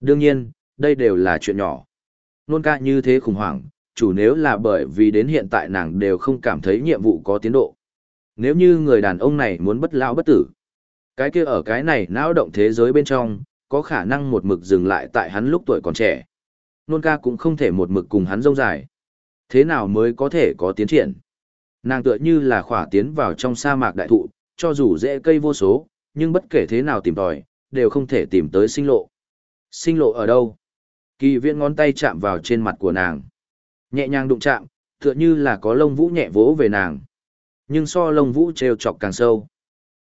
Đương nhiên, đây đều là chuyện nhỏ. Nôn ca như thế khủng hoảng, chủ nếu là bởi vì đến hiện tại nàng đều không cảm thấy nhiệm vụ có tiến độ. Nếu như người đàn ông này muốn bất lão bất tử, cái kia ở cái này não động thế giới bên trong, có khả năng một mực dừng lại tại hắn lúc tuổi còn trẻ. Nôn ca cũng không thể một mực cùng hắn rông dài. Thế nào mới có thể có tiến triển? Nàng tựa như là khỏa tiến vào trong sa mạc đại thụ, cho dù dễ cây vô số, nhưng bất kể thế nào tìm tòi, đều không thể tìm tới sinh lộ. Sinh lộ ở đâu? Kỳ viễn ngón tay chạm vào trên mặt của nàng. Nhẹ nhàng đụng chạm, tựa như là có lông vũ nhẹ vỗ về nàng. Nhưng so lông vũ treo chọc càng sâu.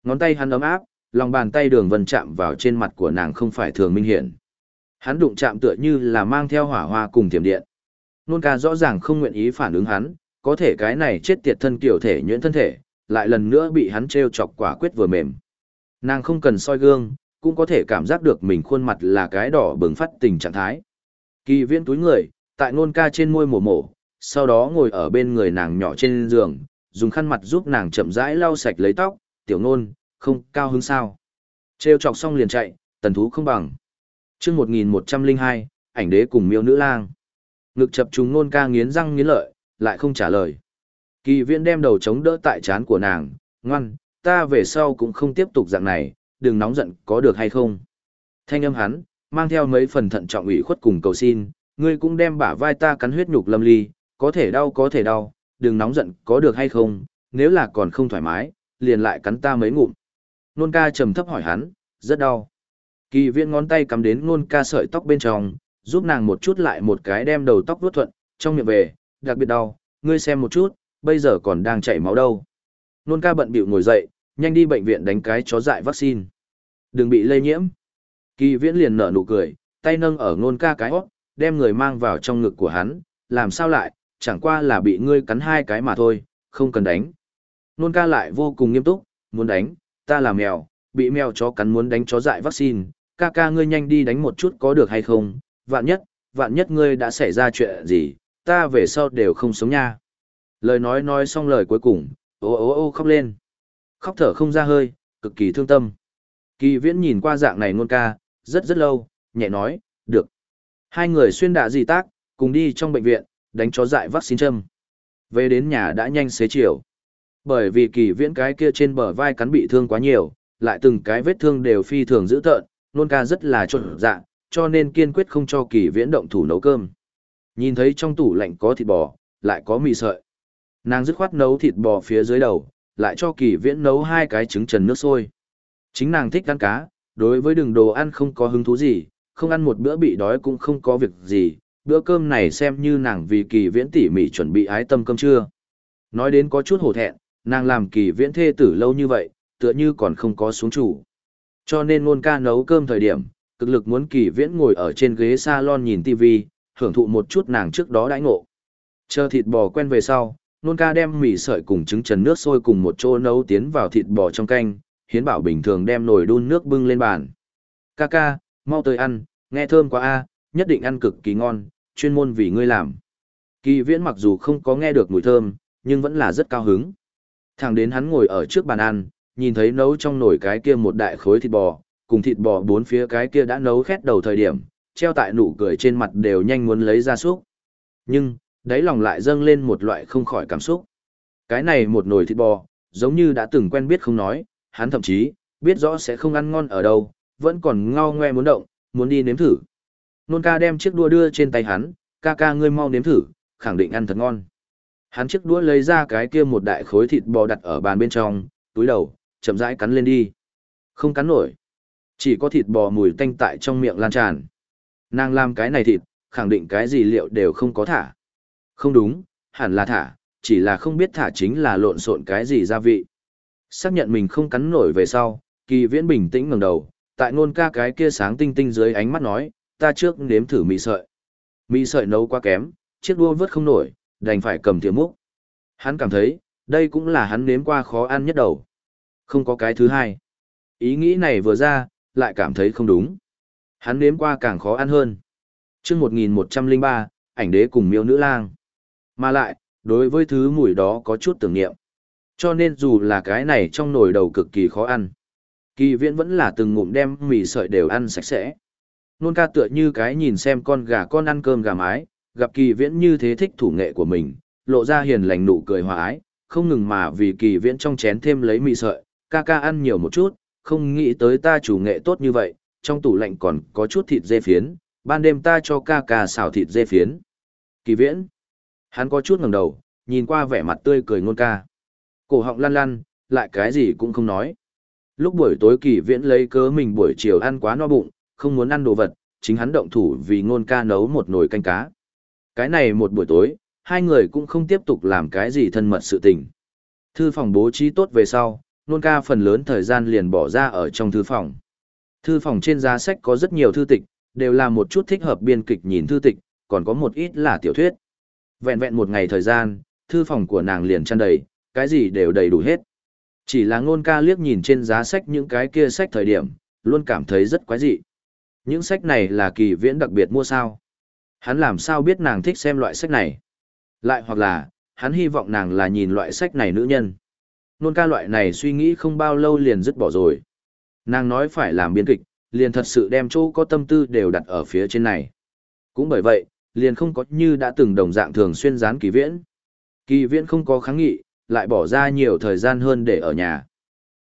Ngón tay hắn ấm áp, lòng bàn tay đường vân chạm vào trên mặt của nàng không phải thường minh hiển. Hắn đụng chạm tựa như là mang theo hỏa hoa cùng tiềm điện. Nôn ca rõ ràng không nguyện ý phản ứng hắn, có thể cái này chết tiệt thân kiểu thể nhuyễn thân thể, lại lần nữa bị hắn treo chọc quả quyết vừa mềm. Nàng không cần soi gương, cũng có thể cảm giác được mình khuôn mặt là cái đỏ bừng phát tình trạng thái. Kỳ viễn túi người, tại nôn ca trên môi mổ mổ, sau đó ngồi ở bên người nàng nhỏ trên giường, dùng khăn mặt giúp nàng chậm rãi lau sạch lấy tóc, tiểu nôn, không cao hứng sao. Trêu chọc xong liền chạy, tần thú không bằng. chương 1102, ảnh đế cùng miêu nữ lang. Ngực chập trùng nôn ca nghiến răng nghiến lợi, lại không trả lời. Kỳ viễn đem đầu chống đỡ tại chán của nàng, ngoan, ta về sau cũng không tiếp tục dạng này, đừng nóng giận có được hay không. Thanh âm hắn, mang theo mấy phần thận trọng ủy khuất cùng cầu xin, ngươi cũng đem bả vai ta cắn huyết nhục lâm ly, có thể đau có thể đau, đừng nóng giận có được hay không, nếu là còn không thoải mái, liền lại cắn ta mấy ngụm. Nôn ca trầm thấp hỏi hắn, rất đau. Kỳ viễn ngón tay cắm đến nôn ca sợi tóc bên trong, giúp nàng một chút lại một cái đem đầu tóc vuốt thuận, trong miệng về, đặc biệt đau, ngươi xem một chút, bây giờ còn đang chảy máu đâu. Nôn ca bận bịu ngồi dậy, nhanh đi bệnh viện đánh cái chó dại vaccine. Đừng bị lây nhiễm. Kỳ viễn liền nở nụ cười, tay nâng ở nôn ca cái hót, đem người mang vào trong ngực của hắn, làm sao lại, chẳng qua là bị ngươi cắn hai cái mà thôi, không cần đánh. Nôn ca lại vô cùng nghiêm túc, muốn đánh, ta là mèo, bị mèo chó cắn muốn đánh chó dại vaccine, ca ca ngươi nhanh đi đánh một chút có được hay không, vạn nhất, vạn nhất ngươi đã xảy ra chuyện gì, ta về sau đều không sống nha. Lời nói nói xong lời cuối cùng, ô ô ô khóc lên. Khóc thở không ra hơi, cực kỳ thương tâm. Kỳ viễn nhìn qua dạng này ngôn ca, rất rất lâu, nhẹ nói, được. Hai người xuyên đạ dị tác, cùng đi trong bệnh viện, đánh chó dại vaccine châm. Về đến nhà đã nhanh xế chiều. Bởi vì kỳ viễn cái kia trên bờ vai cắn bị thương quá nhiều, lại từng cái vết thương đều phi thường dữ tợn, nôn ca rất là trộn dạ, cho nên kiên quyết không cho kỳ viễn động thủ nấu cơm. Nhìn thấy trong tủ lạnh có thịt bò, lại có mì sợi. Nàng dứt khoát nấu thịt bò phía dưới đầu, lại cho kỳ viễn nấu hai cái trứng trần nước sôi. Chính nàng thích ăn cá, đối với đường đồ ăn không có hứng thú gì, không ăn một bữa bị đói cũng không có việc gì, bữa cơm này xem như nàng vì kỳ viễn tỉ mỉ chuẩn bị ái tâm cơm trưa. Nói đến có chút hổ thẹn, nàng làm kỳ viễn thê tử lâu như vậy, tựa như còn không có xuống chủ. Cho nên ngôn ca nấu cơm thời điểm, cực lực muốn kỳ viễn ngồi ở trên ghế salon nhìn TV, hưởng thụ một chút nàng trước đó đãi ngộ. Chờ thịt bò quen về sau, nôn ca đem mì sợi cùng trứng trần nước sôi cùng một chỗ nấu tiến vào thịt bò trong canh, hiến bảo bình thường đem nồi đun nước bưng lên bàn. Ca ca, mau tới ăn, nghe thơm quá a, nhất định ăn cực kỳ ngon, chuyên môn vì ngươi làm. Kỳ viễn mặc dù không có nghe được mùi thơm, nhưng vẫn là rất cao hứng. Thẳng đến hắn ngồi ở trước bàn ăn, nhìn thấy nấu trong nồi cái kia một đại khối thịt bò, cùng thịt bò bốn phía cái kia đã nấu khét đầu thời điểm, treo tại nụ cười trên mặt đều nhanh muốn lấy ra súc. Nhưng, đáy lòng lại dâng lên một loại không khỏi cảm xúc. Cái này một nồi thịt bò, giống như đã từng quen biết không nói, hắn thậm chí, biết rõ sẽ không ăn ngon ở đâu, vẫn còn ngao ngoe muốn động, muốn đi nếm thử. Nôn ca đem chiếc đua đưa trên tay hắn, ca ca ngươi mau nếm thử, khẳng định ăn thật ngon. Hắn chiếc đũa lấy ra cái kia một đại khối thịt bò đặt ở bàn bên trong, túi đầu, chậm rãi cắn lên đi. Không cắn nổi. Chỉ có thịt bò mùi tanh tại trong miệng lan tràn. Nàng làm cái này thịt, khẳng định cái gì liệu đều không có thả. Không đúng, hẳn là thả, chỉ là không biết thả chính là lộn xộn cái gì gia vị. Xác nhận mình không cắn nổi về sau, kỳ viễn bình tĩnh ngẩng đầu, tại ngôn ca cái kia sáng tinh tinh dưới ánh mắt nói, ta trước nếm thử mì sợi. Mì sợi nấu quá kém, chiếc đua vớt không nổi, đành phải cầm thìa múc. Hắn cảm thấy, đây cũng là hắn nếm qua khó ăn nhất đầu. Không có cái thứ hai. Ý nghĩ này vừa ra, lại cảm thấy không đúng. Hắn nếm qua càng khó ăn hơn. trước 1103, ảnh đế cùng miêu nữ lang. Mà lại, đối với thứ mùi đó có chút tưởng niệm. Cho nên dù là cái này trong nồi đầu cực kỳ khó ăn. Kỳ viễn vẫn là từng ngụm đem mì sợi đều ăn sạch sẽ. Nôn ca tựa như cái nhìn xem con gà con ăn cơm gà mái, gặp kỳ viễn như thế thích thủ nghệ của mình, lộ ra hiền lành nụ cười hòa ái, không ngừng mà vì kỳ viễn trong chén thêm lấy mì sợi, ca ca ăn nhiều một chút, không nghĩ tới ta chủ nghệ tốt như vậy, trong tủ lạnh còn có chút thịt dê phiến, ban đêm ta cho ca ca xào thịt dê phiến. Kỳ viễn, hắn có chút ngẩng đầu, nhìn qua vẻ mặt tươi cười ngôn ca. Cổ họng lăn lăn, lại cái gì cũng không nói. Lúc buổi tối kỳ viễn lấy cớ mình buổi chiều ăn quá no bụng, không muốn ăn đồ vật, chính hắn động thủ vì ngôn ca nấu một nồi canh cá. Cái này một buổi tối, hai người cũng không tiếp tục làm cái gì thân mật sự tình. Thư phòng bố trí tốt về sau, ngôn ca phần lớn thời gian liền bỏ ra ở trong thư phòng. Thư phòng trên giá sách có rất nhiều thư tịch, đều là một chút thích hợp biên kịch nhìn thư tịch, còn có một ít là tiểu thuyết. Vẹn vẹn một ngày thời gian, thư phòng của nàng liền tràn đầy, cái gì đều đầy đủ hết. Chỉ là ngôn ca liếc nhìn trên giá sách những cái kia sách thời điểm, luôn cảm thấy rất quái dị. Những sách này là kỳ viễn đặc biệt mua sao? Hắn làm sao biết nàng thích xem loại sách này? Lại hoặc là, hắn hy vọng nàng là nhìn loại sách này nữ nhân. Nôn ca loại này suy nghĩ không bao lâu liền dứt bỏ rồi. Nàng nói phải làm biên kịch, liền thật sự đem chỗ có tâm tư đều đặt ở phía trên này. Cũng bởi vậy, liền không có như đã từng đồng dạng thường xuyên dán kỳ viễn. Kỳ viễn không có kháng nghị, lại bỏ ra nhiều thời gian hơn để ở nhà.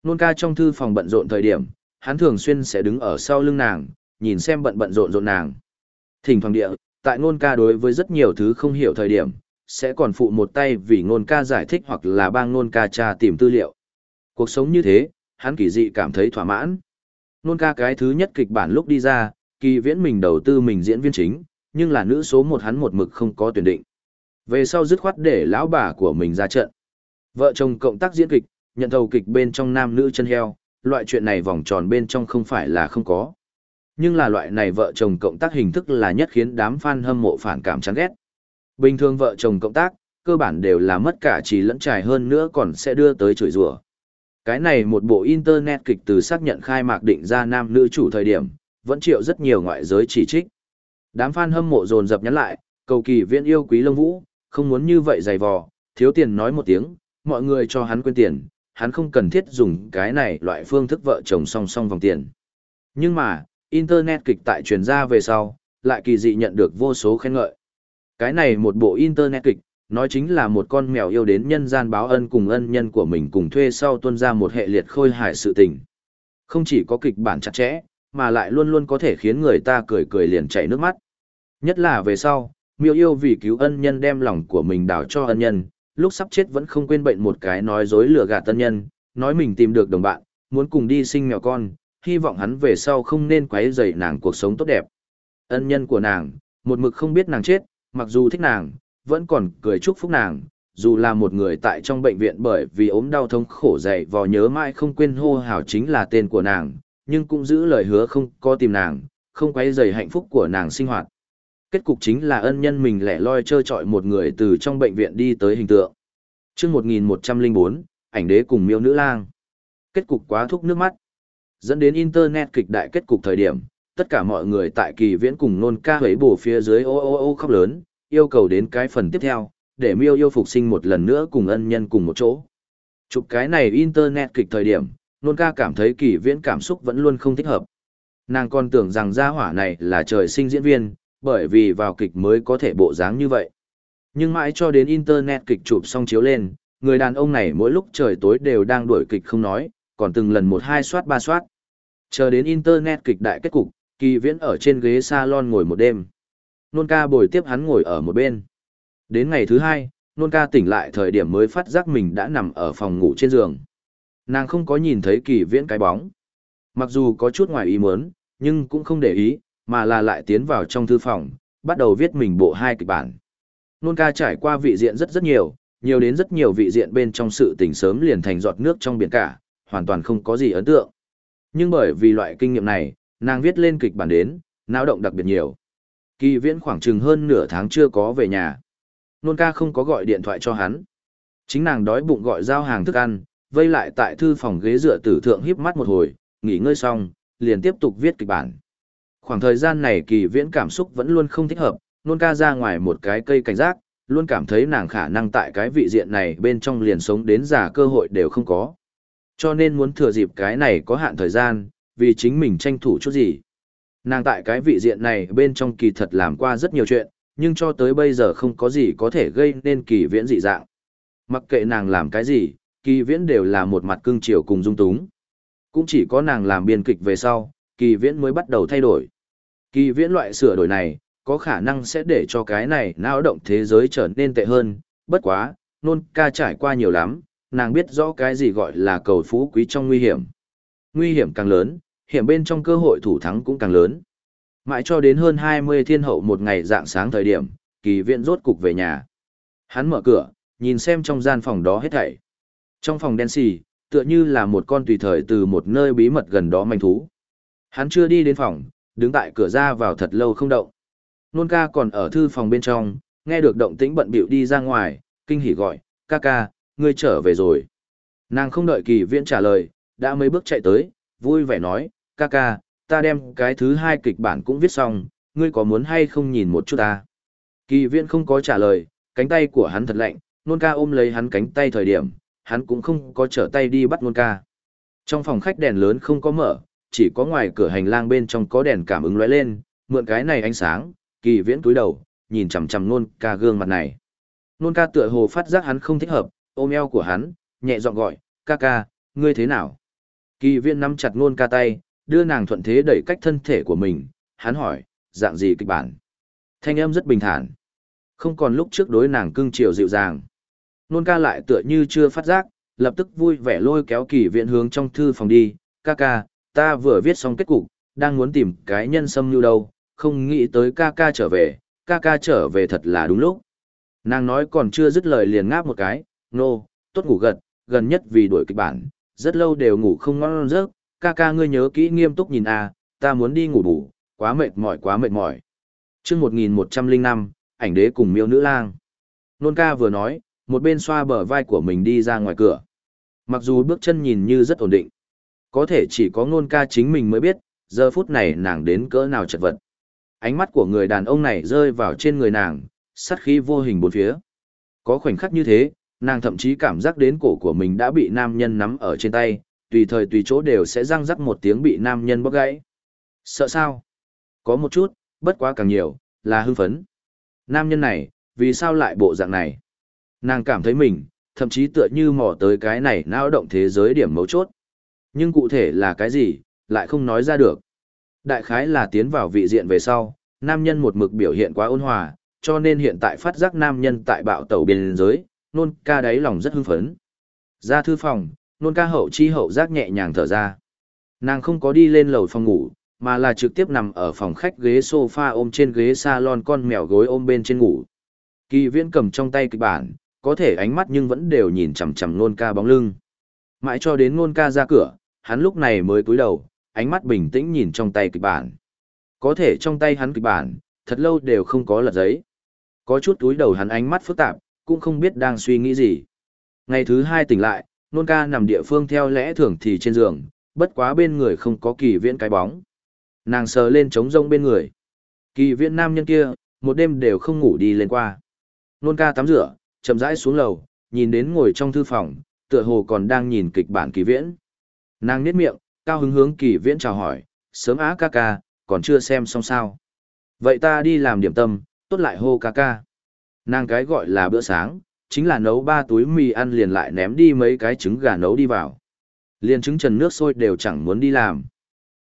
Nôn ca trong thư phòng bận rộn thời điểm, hắn thường xuyên sẽ đứng ở sau lưng nàng, nhìn xem bận bận rộn rộn nàng. Thỉnh thoảng địa, tại nôn ca đối với rất nhiều thứ không hiểu thời điểm, sẽ còn phụ một tay vì nôn ca giải thích hoặc là bang nôn ca tra tìm tư liệu. Cuộc sống như thế, hắn kỳ dị cảm thấy thỏa mãn. Nôn ca cái thứ nhất kịch bản lúc đi ra, kỳ viễn mình đầu tư mình diễn viên chính, nhưng là nữ số một hắn một mực không có tuyển định. Về sau dứt khoát để lão bà của mình ra trận. Vợ chồng cộng tác diễn kịch, nhận thầu kịch bên trong nam nữ chân heo, loại chuyện này vòng tròn bên trong không phải là không có. Nhưng là loại này vợ chồng cộng tác hình thức là nhất khiến đám fan hâm mộ phản cảm chán ghét. Bình thường vợ chồng cộng tác, cơ bản đều là mất cả trí lẫn trải hơn nữa còn sẽ đưa tới chửi rủa. Cái này một bộ internet kịch từ xác nhận khai mạc định ra nam nữ chủ thời điểm, vẫn chịu rất nhiều ngoại giới chỉ trích. Đám fan hâm mộ dồn dập nhắn lại, cầu kỳ viên yêu quý lông vũ, không muốn như vậy dày vò, thiếu tiền nói một tiếng, mọi người cho hắn quên tiền, hắn không cần thiết dùng cái này loại phương thức vợ chồng song song vòng tiền. Nhưng mà, Internet kịch tại truyền ra về sau, lại kỳ dị nhận được vô số khen ngợi. Cái này một bộ Internet kịch, nói chính là một con mèo yêu đến nhân gian báo ân cùng ân nhân của mình cùng thuê sau tuân ra một hệ liệt khôi hài sự tình. Không chỉ có kịch bản chặt chẽ, mà lại luôn luôn có thể khiến người ta cười cười liền chảy nước mắt. Nhất là về sau, miêu yêu vì cứu ân nhân đem lòng của mình đào cho ân nhân, lúc sắp chết vẫn không quên bệnh một cái nói dối lừa gạt ân nhân, nói mình tìm được đồng bạn, muốn cùng đi sinh mèo con, hy vọng hắn về sau không nên quấy rầy nàng cuộc sống tốt đẹp. Ân nhân của nàng, một mực không biết nàng chết, mặc dù thích nàng, vẫn còn cười chúc phúc nàng, dù là một người tại trong bệnh viện bởi vì ốm đau thống khổ dậy vò nhớ mãi không quên hô hào chính là tên của nàng, nhưng cũng giữ lời hứa không có tìm nàng, không quấy rầy hạnh phúc của nàng sinh hoạt. Kết cục chính là ân nhân mình lẻ loi trơ trọi một người từ trong bệnh viện đi tới hình tượng. Trước 1104, ảnh đế cùng miêu nữ lang. Kết cục quá thúc nước mắt. Dẫn đến Internet kịch đại kết cục thời điểm, tất cả mọi người tại kỳ viễn cùng nôn ca hấy bổ phía dưới ô ô ô khóc lớn, yêu cầu đến cái phần tiếp theo, để miêu yêu phục sinh một lần nữa cùng ân nhân cùng một chỗ. Chụp cái này Internet kịch thời điểm, nôn ca cảm thấy kỳ viễn cảm xúc vẫn luôn không thích hợp. Nàng còn tưởng rằng gia hỏa này là trời sinh diễn viên, bởi vì vào kịch mới có thể bộ dáng như vậy. Nhưng mãi cho đến Internet kịch chụp xong chiếu lên, người đàn ông này mỗi lúc trời tối đều đang đuổi kịch không nói, còn từng lần một hai soát ba soát. Chờ đến Internet kịch đại kết cục, kỳ viễn ở trên ghế salon ngồi một đêm. Nôn ca bồi tiếp hắn ngồi ở một bên. Đến ngày thứ hai, nôn ca tỉnh lại thời điểm mới phát giác mình đã nằm ở phòng ngủ trên giường. Nàng không có nhìn thấy kỳ viễn cái bóng. Mặc dù có chút ngoài ý muốn, nhưng cũng không để ý, mà là lại tiến vào trong thư phòng, bắt đầu viết mình bộ hai kịch bản. Nôn ca trải qua vị diện rất rất nhiều, nhiều đến rất nhiều vị diện bên trong sự tình sớm liền thành giọt nước trong biển cả, hoàn toàn không có gì ấn tượng. Nhưng bởi vì loại kinh nghiệm này, nàng viết lên kịch bản đến, náo động đặc biệt nhiều. Kỳ viễn khoảng chừng hơn nửa tháng chưa có về nhà. Nôn ca không có gọi điện thoại cho hắn. Chính nàng đói bụng gọi giao hàng thức ăn, vây lại tại thư phòng ghế dựa tử thượng híp mắt một hồi, nghỉ ngơi xong, liền tiếp tục viết kịch bản. Khoảng thời gian này kỳ viễn cảm xúc vẫn luôn không thích hợp, nôn ca ra ngoài một cái cây cảnh giác, luôn cảm thấy nàng khả năng tại cái vị diện này bên trong liền sống đến già cơ hội đều không có. Cho nên muốn thừa dịp cái này có hạn thời gian, vì chính mình tranh thủ chút gì. Nàng tại cái vị diện này bên trong kỳ thật làm qua rất nhiều chuyện, nhưng cho tới bây giờ không có gì có thể gây nên kỳ viễn dị dạng. Mặc kệ nàng làm cái gì, kỳ viễn đều là một mặt cưng chiều cùng dung túng. Cũng chỉ có nàng làm biên kịch về sau, kỳ viễn mới bắt đầu thay đổi. Kỳ viễn loại sửa đổi này, có khả năng sẽ để cho cái này não động thế giới trở nên tệ hơn, bất quá, nôn ca trải qua nhiều lắm, nàng biết rõ cái gì gọi là cầu phú quý trong nguy hiểm. Nguy hiểm càng lớn, hiểm bên trong cơ hội thủ thắng cũng càng lớn. Mãi cho đến hơn 20 thiên hậu một ngày dạng sáng thời điểm, kỳ viện rốt cục về nhà. Hắn mở cửa, nhìn xem trong gian phòng đó hết thảy. Trong phòng đen xì, tựa như là một con tùy thời từ một nơi bí mật gần đó manh thú. Hắn chưa đi đến phòng, đứng tại cửa ra vào thật lâu không động. Nôn ca còn ở thư phòng bên trong, nghe được động tĩnh bận bịu đi ra ngoài, kinh hỉ gọi, ca ca, ngươi trở về rồi. Nàng không đợi kỳ viễn trả lời, đã mấy bước chạy tới, vui vẻ nói, ca ca, ta đem cái thứ hai kịch bản cũng viết xong, ngươi có muốn hay không nhìn một chút ta. Kỳ viễn không có trả lời, cánh tay của hắn thật lạnh, nôn ca ôm lấy hắn cánh tay thời điểm, hắn cũng không có trở tay đi bắt nôn ca. Trong phòng khách đèn lớn không có mở, chỉ có ngoài cửa hành lang bên trong có đèn cảm ứng lóe lên, mượn cái này ánh sáng, kỳ viễn túi đầu, nhìn chằm chằm nôn ca gương mặt này. Nôn ca tựa hồ phát giác hắn không thích hợp, ôm eo của hắn, nhẹ giọng gọi, ca ca, ngươi thế nào? Kỳ viễn nắm chặt nôn ca tay, đưa nàng thuận thế đẩy cách thân thể của mình, hắn hỏi, dạng gì kịch bản? Thanh âm rất bình thản. Không còn lúc trước đối nàng cưng chiều dịu dàng. Nôn ca lại tựa như chưa phát giác, lập tức vui vẻ lôi kéo kỳ viện hướng trong thư phòng đi, ca ca, ta vừa viết xong kết cục, đang muốn tìm cái nhân xâm như đâu, không nghĩ tới ca ca trở về, ca ca trở về thật là đúng lúc. Nàng nói còn chưa dứt lời liền ngáp một cái, nô, no, tốt ngủ gật, gần nhất vì đuổi kịch bản, rất lâu đều ngủ không ngon giấc, ca ca ngươi nhớ kỹ nghiêm túc nhìn a, ta muốn đi ngủ bù, quá mệt mỏi quá mệt mỏi. Chương 1105, ảnh đế cùng miêu nữ lang. Nôn ca vừa nói, một bên xoa bờ vai của mình đi ra ngoài cửa. Mặc dù bước chân nhìn như rất ổn định, có thể chỉ có ngôn ca chính mình mới biết, giờ phút này nàng đến cỡ nào chật vật. Ánh mắt của người đàn ông này rơi vào trên người nàng, sát khí vô hình bốn phía. Có khoảnh khắc như thế, nàng thậm chí cảm giác đến cổ của mình đã bị nam nhân nắm ở trên tay, tùy thời tùy chỗ đều sẽ răng rắc một tiếng bị nam nhân bóc gãy. Sợ sao? Có một chút, bất quá càng nhiều, là hưng phấn. Nam nhân này, vì sao lại bộ dạng này? Nàng cảm thấy mình, thậm chí tựa như mò tới cái này não động thế giới điểm mấu chốt. Nhưng cụ thể là cái gì, lại không nói ra được. Đại khái là tiến vào vị diện về sau, nam nhân một mực biểu hiện quá ôn hòa, cho nên hiện tại phát giác nam nhân tại bạo tẩu biên giới, nôn ca đáy lòng rất hưng phấn. Ra thư phòng, nôn ca hậu chi hậu giác nhẹ nhàng thở ra. Nàng không có đi lên lầu phòng ngủ, mà là trực tiếp nằm ở phòng khách ghế sofa ôm trên ghế salon con mèo gối ôm bên trên ngủ. Kỳ viễn cầm trong tay kịch bản, có thể ánh mắt nhưng vẫn đều nhìn chằm chằm nôn ca bóng lưng. Mãi cho đến nôn ca ra cửa, hắn lúc này mới cúi đầu, ánh mắt bình tĩnh nhìn trong tay kịch bản. Có thể trong tay hắn kịch bản, thật lâu đều không có lật giấy. Có chút túi đầu hắn ánh mắt phức tạp, cũng không biết đang suy nghĩ gì. Ngày thứ hai tỉnh lại, nôn ca nằm địa phương theo lẽ thường thì trên giường, bất quá bên người không có kỳ viễn cái bóng. Nàng sờ lên trống rông bên người. Kỳ viễn nam nhân kia, một đêm đều không ngủ đi lên qua. Nôn ca tắm rửa, chậm rãi xuống lầu, nhìn đến ngồi trong thư phòng, tựa hồ còn đang nhìn kịch bản kỳ viễn. Nàng niết miệng, cao hứng hướng kỳ viễn chào hỏi, sớm á ca ca, còn chưa xem xong sao. Vậy ta đi làm điểm tâm, tốt lại hô ca ca. Nàng cái gọi là bữa sáng, chính là nấu ba túi mì ăn liền lại ném đi mấy cái trứng gà nấu đi vào. Liền trứng trần nước sôi đều chẳng muốn đi làm.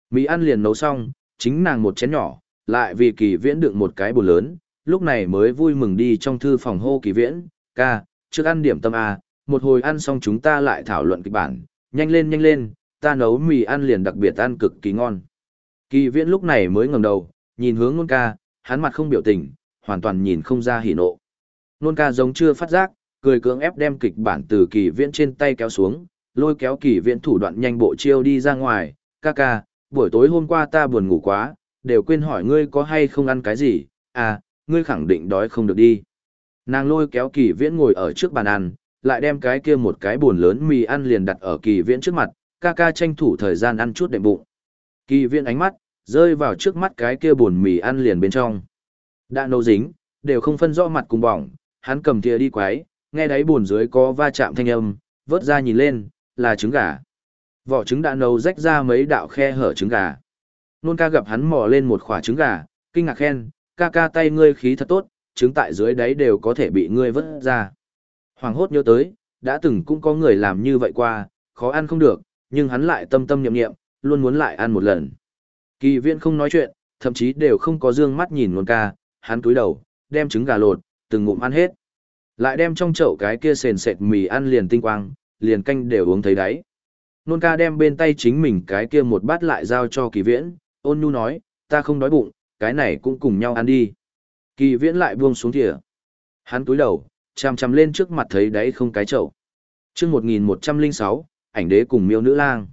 Mì ăn liền nấu xong, chính nàng một chén nhỏ, lại vì kỳ viễn đựng một cái bồn lớn, lúc này mới vui mừng đi trong thư phòng hô kỳ viễn, ca, trước ăn điểm tâm A, một hồi ăn xong chúng ta lại thảo luận kịch bản, nhanh lên nhanh lên, ta nấu mì ăn liền đặc biệt ăn cực kỳ ngon. Kỳ viễn lúc này mới ngẩng đầu, nhìn hướng nôn ca, hắn mặt không biểu tình, hoàn toàn nhìn không ra hỉ nộ. Nôn ca giống chưa phát giác, cười cưỡng ép đem kịch bản từ kỳ viễn trên tay kéo xuống, lôi kéo kỳ viễn thủ đoạn nhanh bộ chiêu đi ra ngoài, ca ca, buổi tối hôm qua ta buồn ngủ quá, đều quên hỏi ngươi có hay không ăn cái gì, à, ngươi khẳng định đói không được đi. Nàng lôi kéo kỳ viễn ngồi ở trước bàn ăn, lại đem cái kia một cái buồn lớn mì ăn liền đặt ở kỳ viễn trước mặt, ca ca tranh thủ thời gian ăn chút đệm bụng. Kỳ viên ánh mắt, rơi vào trước mắt cái kia buồn mì ăn liền bên trong. Đã nấu dính, đều không phân rõ mặt cùng bỏng, hắn cầm thìa đi quái, nghe đáy buồn dưới có va chạm thanh âm, vớt ra nhìn lên, là trứng gà. Vỏ trứng đã nấu rách ra mấy đạo khe hở trứng gà. Nôn ca gặp hắn mò lên một quả trứng gà, kinh ngạc khen, ca ca tay ngươi khí thật tốt, trứng tại dưới đáy đều có thể bị ngươi vớt ra. Hoàng hốt nhớ tới, đã từng cũng có người làm như vậy qua, khó ăn không được, nhưng hắn lại tâm tâm nhậm nghiệm, luôn muốn lại ăn một lần. Kỳ Viễn không nói chuyện, thậm chí đều không có dương mắt nhìn nôn ca, hắn túi đầu, đem trứng gà lột, từng ngụm ăn hết. Lại đem trong chậu cái kia sền sệt mì ăn liền tinh quang, liền canh đều uống thấy đáy. Nôn ca đem bên tay chính mình cái kia một bát lại giao cho kỳ viễn, ôn nhu nói, ta không đói bụng, cái này cũng cùng nhau ăn đi. Kỳ viễn lại buông xuống thìa. Hắn túi đầu, chằm chằm lên trước mặt thấy đáy không cái chậu. chương 1106, ảnh đế cùng miêu nữ lang.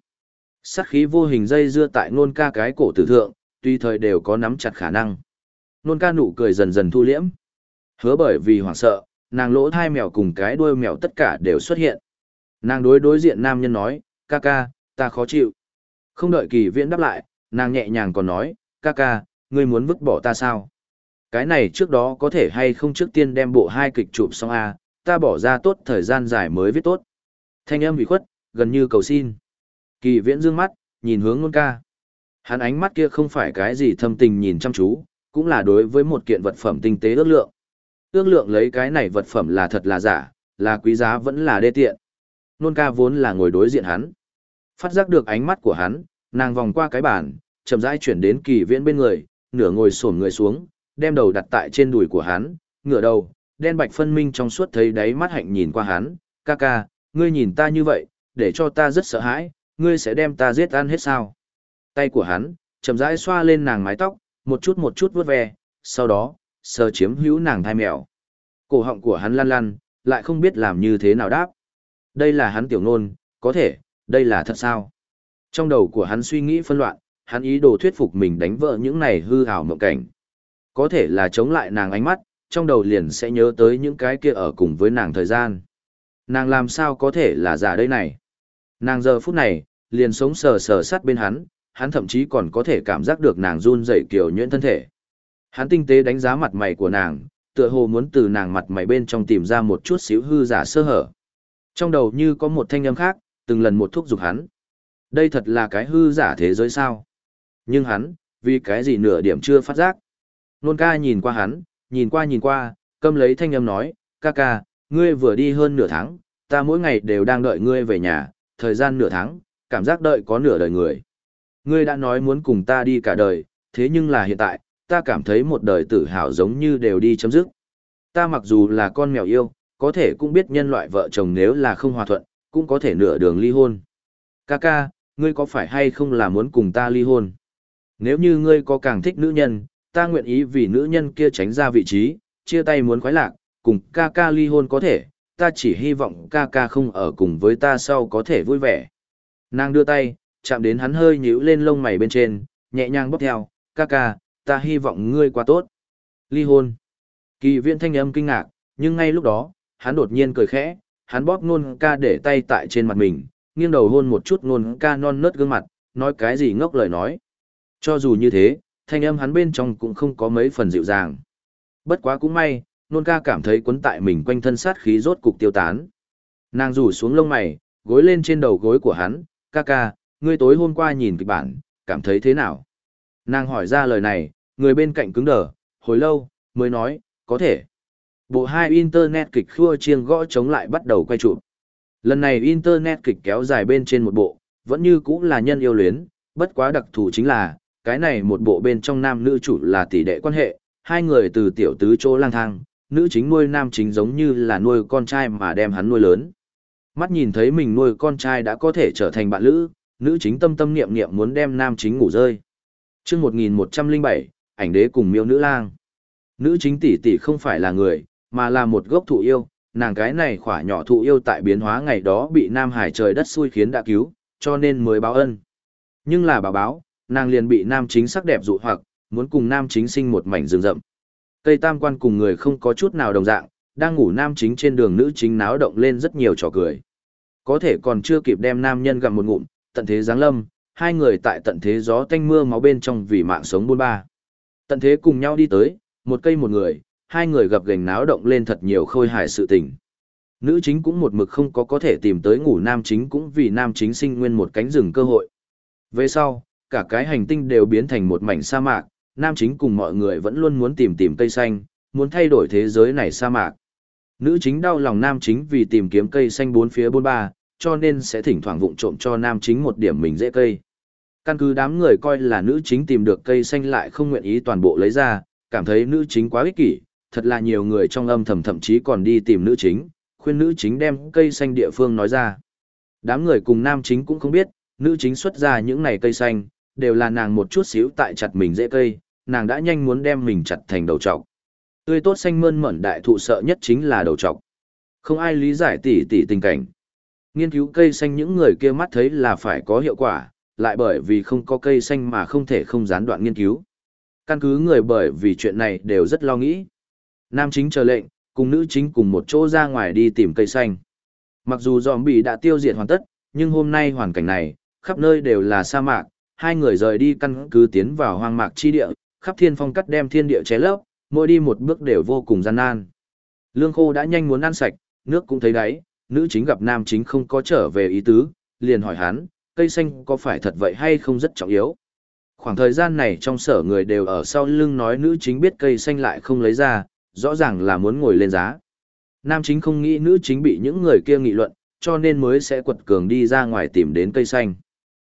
Sát khí vô hình dây dưa tại nôn ca cái cổ tử thượng, tuy thời đều có nắm chặt khả năng. Nôn ca nụ cười dần dần thu liễm. Hứa bởi vì hoảng sợ, nàng lỗ thai mèo cùng cái đuôi mèo tất cả đều xuất hiện. Nàng đối đối diện nam nhân nói, ca ca, ta khó chịu. Không đợi kỳ viễn đáp lại, nàng nhẹ nhàng còn nói, ca ca, ngươi muốn vứt bỏ ta sao? Cái này trước đó có thể hay không trước tiên đem bộ hai kịch chụp xong a ta bỏ ra tốt thời gian dài mới viết tốt. Thanh âm bị khuất, gần như cầu xin. Kỳ viễn dương mắt, nhìn hướng ngôn ca. Hắn ánh mắt kia không phải cái gì thâm tình nhìn chăm chú, cũng là đối với một kiện vật phẩm tinh tế ước lượng. Ước lượng lấy cái này vật phẩm là thật là giả, là quý giá vẫn là đê tiện. Nôn ca vốn là ngồi đối diện hắn. Phát giác được ánh mắt của hắn, nàng vòng qua cái bàn, chậm rãi chuyển đến kỳ viễn bên người, nửa ngồi xổm người xuống, đem đầu đặt tại trên đùi của hắn, ngửa đầu, đen bạch phân minh trong suốt thấy đáy mắt hạnh nhìn qua hắn, ca ca, ngươi nhìn ta như vậy, để cho ta rất sợ hãi, ngươi sẽ đem ta giết ăn hết sao. Tay của hắn, chậm rãi xoa lên nàng mái tóc, một chút một chút vuốt ve, sau đó, sờ chiếm hữu nàng thai mèo. Cổ họng của hắn lăn lăn, lại không biết làm như thế nào đáp. Đây là hắn tiểu nôn, có thể, đây là thật sao? Trong đầu của hắn suy nghĩ phân loạn, hắn ý đồ thuyết phục mình đánh vỡ những này hư ảo mộng cảnh. Có thể là chống lại nàng ánh mắt, trong đầu liền sẽ nhớ tới những cái kia ở cùng với nàng thời gian. Nàng làm sao có thể là giả đây này? Nàng giờ phút này, liền sống sờ sờ sát bên hắn, hắn thậm chí còn có thể cảm giác được nàng run rẩy kiểu nhuyễn thân thể. Hắn tinh tế đánh giá mặt mày của nàng, tựa hồ muốn từ nàng mặt mày bên trong tìm ra một chút xíu hư giả sơ hở. Trong đầu như có một thanh âm khác, từng lần một thúc giục hắn. Đây thật là cái hư giả thế giới sao? Nhưng hắn, vì cái gì nửa điểm chưa phát giác? Nôn ca nhìn qua hắn, nhìn qua nhìn qua, câm lấy thanh âm nói, ca ca, ngươi vừa đi hơn nửa tháng, ta mỗi ngày đều đang đợi ngươi về nhà, thời gian nửa tháng, cảm giác đợi có nửa đời người. Ngươi đã nói muốn cùng ta đi cả đời, thế nhưng là hiện tại, ta cảm thấy một đời tự hào giống như đều đi chấm dứt. Ta mặc dù là con mèo yêu, có thể cũng biết nhân loại vợ chồng nếu là không hòa thuận, cũng có thể nửa đường ly hôn. Kaka, ngươi có phải hay không là muốn cùng ta ly hôn? Nếu như ngươi có càng thích nữ nhân, ta nguyện ý vì nữ nhân kia tránh ra vị trí, chia tay muốn khoái lạc, cùng Kaka ly hôn có thể, ta chỉ hy vọng Kaka không ở cùng với ta sau có thể vui vẻ. Nàng đưa tay, chạm đến hắn hơi nhíu lên lông mày bên trên, nhẹ nhàng bóp theo, Kaka, ta hy vọng ngươi qua tốt. Ly hôn. Kỳ viện thanh âm kinh ngạc, nhưng ngay lúc đó, hắn đột nhiên cười khẽ, hắn bóp nôn ca để tay tại trên mặt mình, nghiêng đầu hôn một chút nôn ca non nớt gương mặt, nói cái gì ngốc lời nói. Cho dù như thế, thanh âm hắn bên trong cũng không có mấy phần dịu dàng. Bất quá cũng may, nôn ca cảm thấy quấn tại mình quanh thân sát khí rốt cục tiêu tán. Nàng rủ xuống lông mày, gối lên trên đầu gối của hắn, ca ca, ngươi tối hôm qua nhìn kịch bản, cảm thấy thế nào? Nàng hỏi ra lời này, người bên cạnh cứng đờ, hồi lâu, mới nói, có thể. Bộ hai Internet kịch khua chiêng gõ chống lại bắt đầu quay chụp. Lần này Internet kịch kéo dài bên trên một bộ, vẫn như cũng là nhân yêu luyến, bất quá đặc thù chính là, cái này một bộ bên trong nam nữ chủ là tỷ đệ quan hệ, hai người từ tiểu tứ chỗ lang thang, nữ chính nuôi nam chính giống như là nuôi con trai mà đem hắn nuôi lớn. Mắt nhìn thấy mình nuôi con trai đã có thể trở thành bạn lữ, nữ chính tâm tâm niệm niệm muốn đem nam chính ngủ rơi. Chương 1107, ảnh đế cùng miêu nữ lang. Nữ chính tỷ tỷ không phải là người, mà là một gốc thụ yêu, nàng cái này khỏa nhỏ thụ yêu tại biến hóa ngày đó bị Nam Hải trời đất xui khiến đã cứu, cho nên mới báo ân. Nhưng là bà báo, nàng liền bị nam chính sắc đẹp dụ hoặc, muốn cùng nam chính sinh một mảnh rừng rậm. Cây tam quan cùng người không có chút nào đồng dạng, đang ngủ nam chính trên đường nữ chính náo động lên rất nhiều trò cười. Có thể còn chưa kịp đem nam nhân gặm một ngụm, tận thế giáng lâm, hai người tại tận thế gió tanh mưa máu bên trong vì mạng sống buôn ba. Tận thế cùng nhau đi tới, một cây một người, hai người gặp gành náo động lên thật nhiều khôi hài sự tình. Nữ chính cũng một mực không có có thể tìm tới ngủ nam chính cũng vì nam chính sinh nguyên một cánh rừng cơ hội. Về sau, cả cái hành tinh đều biến thành một mảnh sa mạc, nam chính cùng mọi người vẫn luôn muốn tìm tìm cây xanh, muốn thay đổi thế giới này sa mạc. Nữ chính đau lòng nam chính vì tìm kiếm cây xanh bốn phía bốn ba, cho nên sẽ thỉnh thoảng vụng trộm cho nam chính một điểm mình dễ cây. Căn cứ đám người coi là nữ chính tìm được cây xanh lại không nguyện ý toàn bộ lấy ra, cảm thấy nữ chính quá ích kỷ, thật là nhiều người trong âm thầm thậm chí còn đi tìm nữ chính, khuyên nữ chính đem cây xanh địa phương nói ra. Đám người cùng nam chính cũng không biết, nữ chính xuất ra những này cây xanh, đều là nàng một chút xíu tại chặt mình dễ cây, nàng đã nhanh muốn đem mình chặt thành đầu trọc. Tươi tốt xanh mơn mởn đại thụ sợ nhất chính là đầu trọc. Không ai lý giải tỉ tỉ tình cảnh. Nghiên cứu cây xanh những người kia mắt thấy là phải có hiệu quả, lại bởi vì không có cây xanh mà không thể không gián đoạn nghiên cứu. Căn cứ người bởi vì chuyện này đều rất lo nghĩ. Nam chính chờ lệnh, cùng nữ chính cùng một chỗ ra ngoài đi tìm cây xanh. Mặc dù zombie đã tiêu diệt hoàn tất, nhưng hôm nay hoàn cảnh này, khắp nơi đều là sa mạc, hai người rời đi căn cứ tiến vào hoang mạc chi địa, khắp thiên phong cắt đem thiên địa ché lấp, mỗi đi một bước đều vô cùng gian nan. Lương khô đã nhanh muốn ăn sạch, nước cũng thấy đáy, nữ chính gặp nam chính không có trở về ý tứ, liền hỏi hắn, cây xanh có phải thật vậy hay không rất trọng yếu. Khoảng thời gian này trong sở người đều ở sau lưng nói nữ chính biết cây xanh lại không lấy ra, rõ ràng là muốn ngồi lên giá. Nam chính không nghĩ nữ chính bị những người kia nghị luận, cho nên mới sẽ quật cường đi ra ngoài tìm đến cây xanh.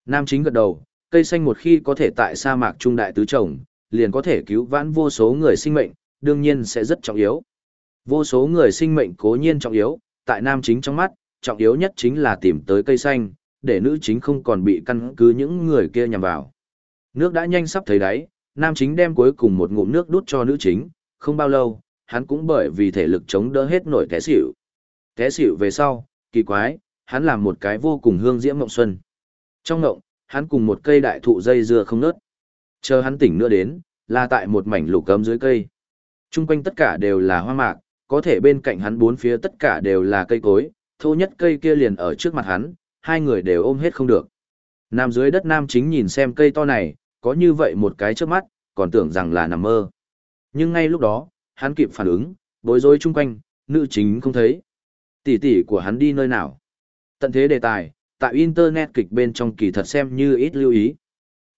Nam chính gật đầu, cây xanh một khi có thể tại sa mạc trung đại tứ trồng, liền có thể cứu vãn vô số người sinh mệnh, đương nhiên sẽ rất trọng yếu. Vô số người sinh mệnh cố nhiên trọng yếu, tại nam chính trong mắt, trọng yếu nhất chính là tìm tới cây xanh, để nữ chính không còn bị căn cứ những người kia nhằm vào. Nước đã nhanh sắp thấy đáy, nam chính đem cuối cùng một ngụm nước đút cho nữ chính, không bao lâu, hắn cũng bởi vì thể lực chống đỡ hết nổi té xỉu. Té xỉu về sau, kỳ quái, hắn làm một cái vô cùng hương diễm mộng xuân. Trong mộng, hắn cùng một cây đại thụ dây dưa không nớt. Chờ hắn tỉnh nữa đến, là tại một mảnh lục cấm dưới cây. Trung quanh tất cả đều là hoa mạc, có thể bên cạnh hắn bốn phía tất cả đều là cây cối, thô nhất cây kia liền ở trước mặt hắn, hai người đều ôm hết không được. Nam dưới đất nam chính nhìn xem cây to này, có như vậy một cái trước mắt, còn tưởng rằng là nằm mơ. Nhưng ngay lúc đó, hắn kịp phản ứng, bối rối chung quanh, nữ chính không thấy. Tỷ tỷ của hắn đi nơi nào? Tận thế đề tài, tại Internet kịch bên trong kỳ thật xem như ít lưu ý.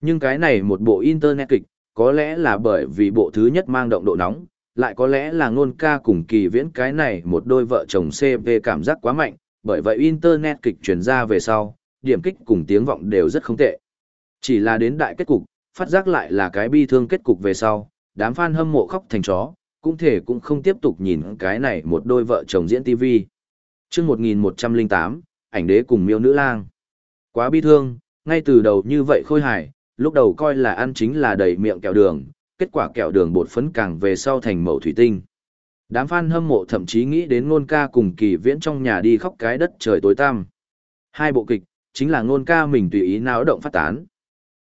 Nhưng cái này một bộ Internet kịch, có lẽ là bởi vì bộ thứ nhất mang động độ nóng, lại có lẽ là ngôn ca cùng kỳ viễn cái này một đôi vợ chồng CV cảm giác quá mạnh, bởi vậy Internet kịch truyền ra về sau, điểm kích cùng tiếng vọng đều rất không tệ. Chỉ là đến đại kết cục, phát giác lại là cái bi thương kết cục về sau, đám fan hâm mộ khóc thành chó, cũng thể cũng không tiếp tục nhìn cái này một đôi vợ chồng diễn TV. chương 1108, ảnh đế cùng miêu nữ lang. Quá bi thương, ngay từ đầu như vậy khôi hài, lúc đầu coi là ăn chính là đầy miệng kẹo đường, kết quả kẹo đường bột phấn càng về sau thành màu thủy tinh. Đám fan hâm mộ thậm chí nghĩ đến ngôn ca cùng kỳ viễn trong nhà đi khóc cái đất trời tối tăm. Hai bộ kịch, chính là ngôn ca mình tùy ý náo động phát tán.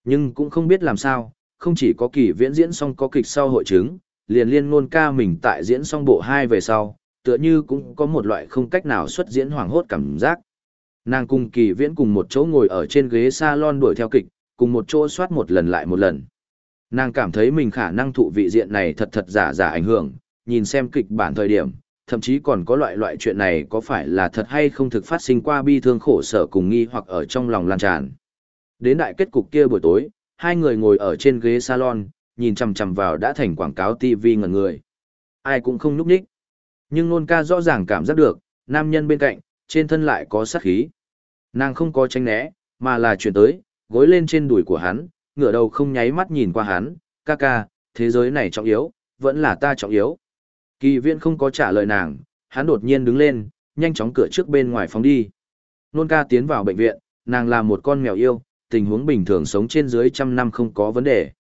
Nhưng cũng không biết làm sao, không chỉ có kỳ viễn diễn xong có kịch sau hội chứng, liền liên ngôn ca mình tại diễn xong bộ 2 về sau, tựa như cũng có một loại không cách nào xuất diễn hoảng hốt cảm giác. Nàng cùng kỳ viễn cùng một chỗ ngồi ở trên ghế salon đuổi theo kịch, cùng một chỗ soát một lần lại một lần. Nàng cảm thấy mình khả năng thụ vị diện này thật thật giả giả ảnh hưởng, nhìn xem kịch bản thời điểm, thậm chí còn có loại loại chuyện này có phải là thật hay không thực phát sinh qua bi thương khổ sở cùng nghi hoặc ở trong lòng lan tràn. Đến đại kết cục kia buổi tối, hai người ngồi ở trên ghế salon, nhìn chằm chằm vào đã thành quảng cáo TV ngẩn người. Ai cũng không núp nhích. Nhưng nôn ca rõ ràng cảm giác được, nam nhân bên cạnh, trên thân lại có sát khí. Nàng không có tránh né, mà là chuyển tới, gối lên trên đùi của hắn, ngửa đầu không nháy mắt nhìn qua hắn, ca ca, thế giới này trọng yếu, vẫn là ta trọng yếu. Kỳ viện không có trả lời nàng, hắn đột nhiên đứng lên, nhanh chóng cửa trước bên ngoài phóng đi. Nôn ca tiến vào bệnh viện, nàng là một con mèo yêu, tình huống bình thường sống trên dưới trăm năm không có vấn đề.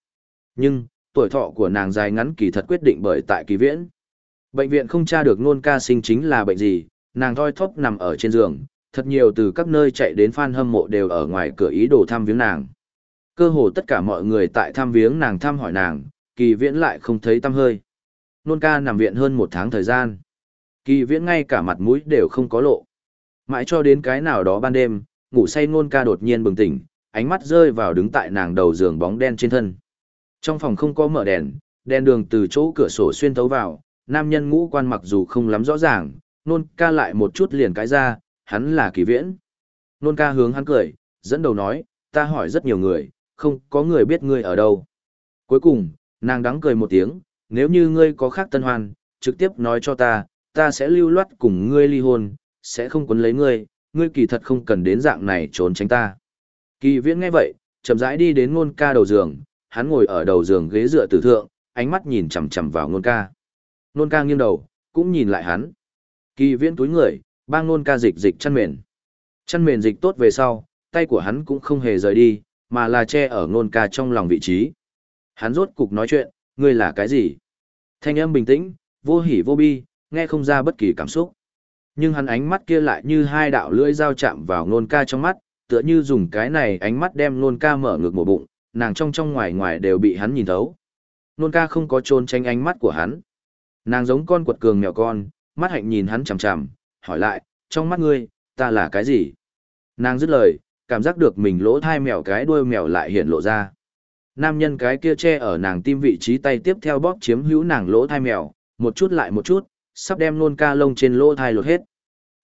Nhưng, tuổi thọ của nàng dài ngắn kỳ thật quyết định bởi tại kỳ viễn. Bệnh viện không tra được nôn ca sinh chính là bệnh gì, nàng thoi thóp nằm ở trên giường, thật nhiều từ các nơi chạy đến fan hâm mộ đều ở ngoài cửa ý đồ thăm viếng nàng. Cơ hồ tất cả mọi người tại thăm viếng nàng thăm hỏi nàng, kỳ viễn lại không thấy tâm hơi. Nôn ca nằm viện hơn một tháng thời gian. Kỳ viễn ngay cả mặt mũi đều không có lộ. Mãi cho đến cái nào đó ban đêm, ngủ say nôn ca đột nhiên bừng tỉnh, ánh mắt rơi vào đứng tại nàng đầu giường bóng đen trên thân. Trong phòng không có mở đèn, đèn đường từ chỗ cửa sổ xuyên thấu vào, nam nhân ngũ quan mặc dù không lắm rõ ràng, nôn ca lại một chút liền cái ra, hắn là kỳ viễn. Nôn ca hướng hắn cười, dẫn đầu nói, ta hỏi rất nhiều người, không có người biết ngươi ở đâu. Cuối cùng, nàng đắng cười một tiếng, nếu như ngươi có khác tân hoan, trực tiếp nói cho ta, ta sẽ lưu loát cùng ngươi ly hôn, sẽ không quấn lấy ngươi, ngươi kỳ thật không cần đến dạng này trốn tránh ta. Kỳ viễn nghe vậy, chậm rãi đi đến ngôn ca đầu giường, hắn ngồi ở đầu giường ghế dựa tử thượng, ánh mắt nhìn chằm chằm vào ngôn ca. Ngôn ca nghiêng đầu, cũng nhìn lại hắn. Kỳ viễn túi người, bang nôn ca dịch dịch chăn mền. Chăn mền dịch tốt về sau, tay của hắn cũng không hề rời đi, mà là che ở nôn ca trong lòng vị trí. Hắn rốt cục nói chuyện, ngươi là cái gì? Thanh âm bình tĩnh, vô hỉ vô bi, nghe không ra bất kỳ cảm xúc. Nhưng hắn ánh mắt kia lại như hai đạo lưỡi dao chạm vào nôn ca trong mắt, tựa như dùng cái này ánh mắt đem nôn ca mở ngược một bụng, nàng trong trong ngoài ngoài đều bị hắn nhìn thấu. Nôn ca không có trốn tránh ánh mắt của hắn. Nàng giống con quật cường mèo con, mắt hạnh nhìn hắn chằm chằm, hỏi lại, trong mắt ngươi, ta là cái gì? Nàng dứt lời, cảm giác được mình lỗ thai mèo cái đuôi mèo lại hiện lộ ra. Nam nhân cái kia che ở nàng tim vị trí tay tiếp theo bóp chiếm hữu nàng lỗ thai mèo, một chút lại một chút, sắp đem nôn ca lông trên lỗ thai lột hết.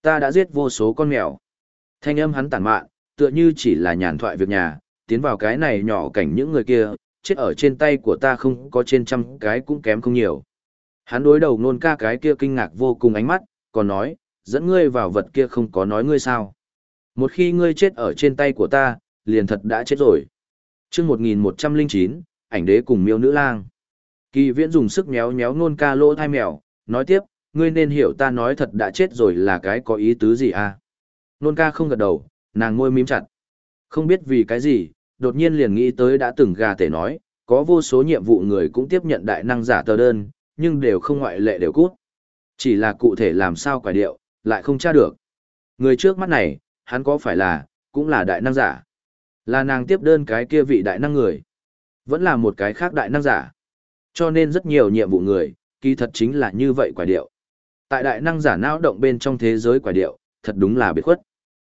Ta đã giết vô số con mèo. Thanh âm hắn tản mạn, tựa như chỉ là nhàn thoại việc nhà, tiến vào cái này nhỏ cảnh những người kia, chết ở trên tay của ta không có trên trăm cái cũng kém không nhiều. Hắn đối đầu nôn ca cái kia kinh ngạc vô cùng ánh mắt, còn nói, dẫn ngươi vào vật kia không có nói ngươi sao. Một khi ngươi chết ở trên tay của ta, liền thật đã chết rồi. chương 1109, ảnh đế cùng miêu nữ lang. Kỳ viễn dùng sức méo méo nôn ca lỗ thai mèo, nói tiếp, ngươi nên hiểu ta nói thật đã chết rồi là cái có ý tứ gì à. Nôn ca không gật đầu, nàng ngôi mím chặt. Không biết vì cái gì, đột nhiên liền nghĩ tới đã từng gà tể nói, có vô số nhiệm vụ người cũng tiếp nhận đại năng giả tờ đơn, nhưng đều không ngoại lệ đều cút. Chỉ là cụ thể làm sao quả điệu, lại không tra được. Người trước mắt này, hắn có phải là, cũng là đại năng giả. Là nàng tiếp đơn cái kia vị đại năng người. Vẫn là một cái khác đại năng giả. Cho nên rất nhiều nhiệm vụ người, kỳ thật chính là như vậy quả điệu. Tại đại năng giả não động bên trong thế giới quả điệu, thật đúng là biệt khuất.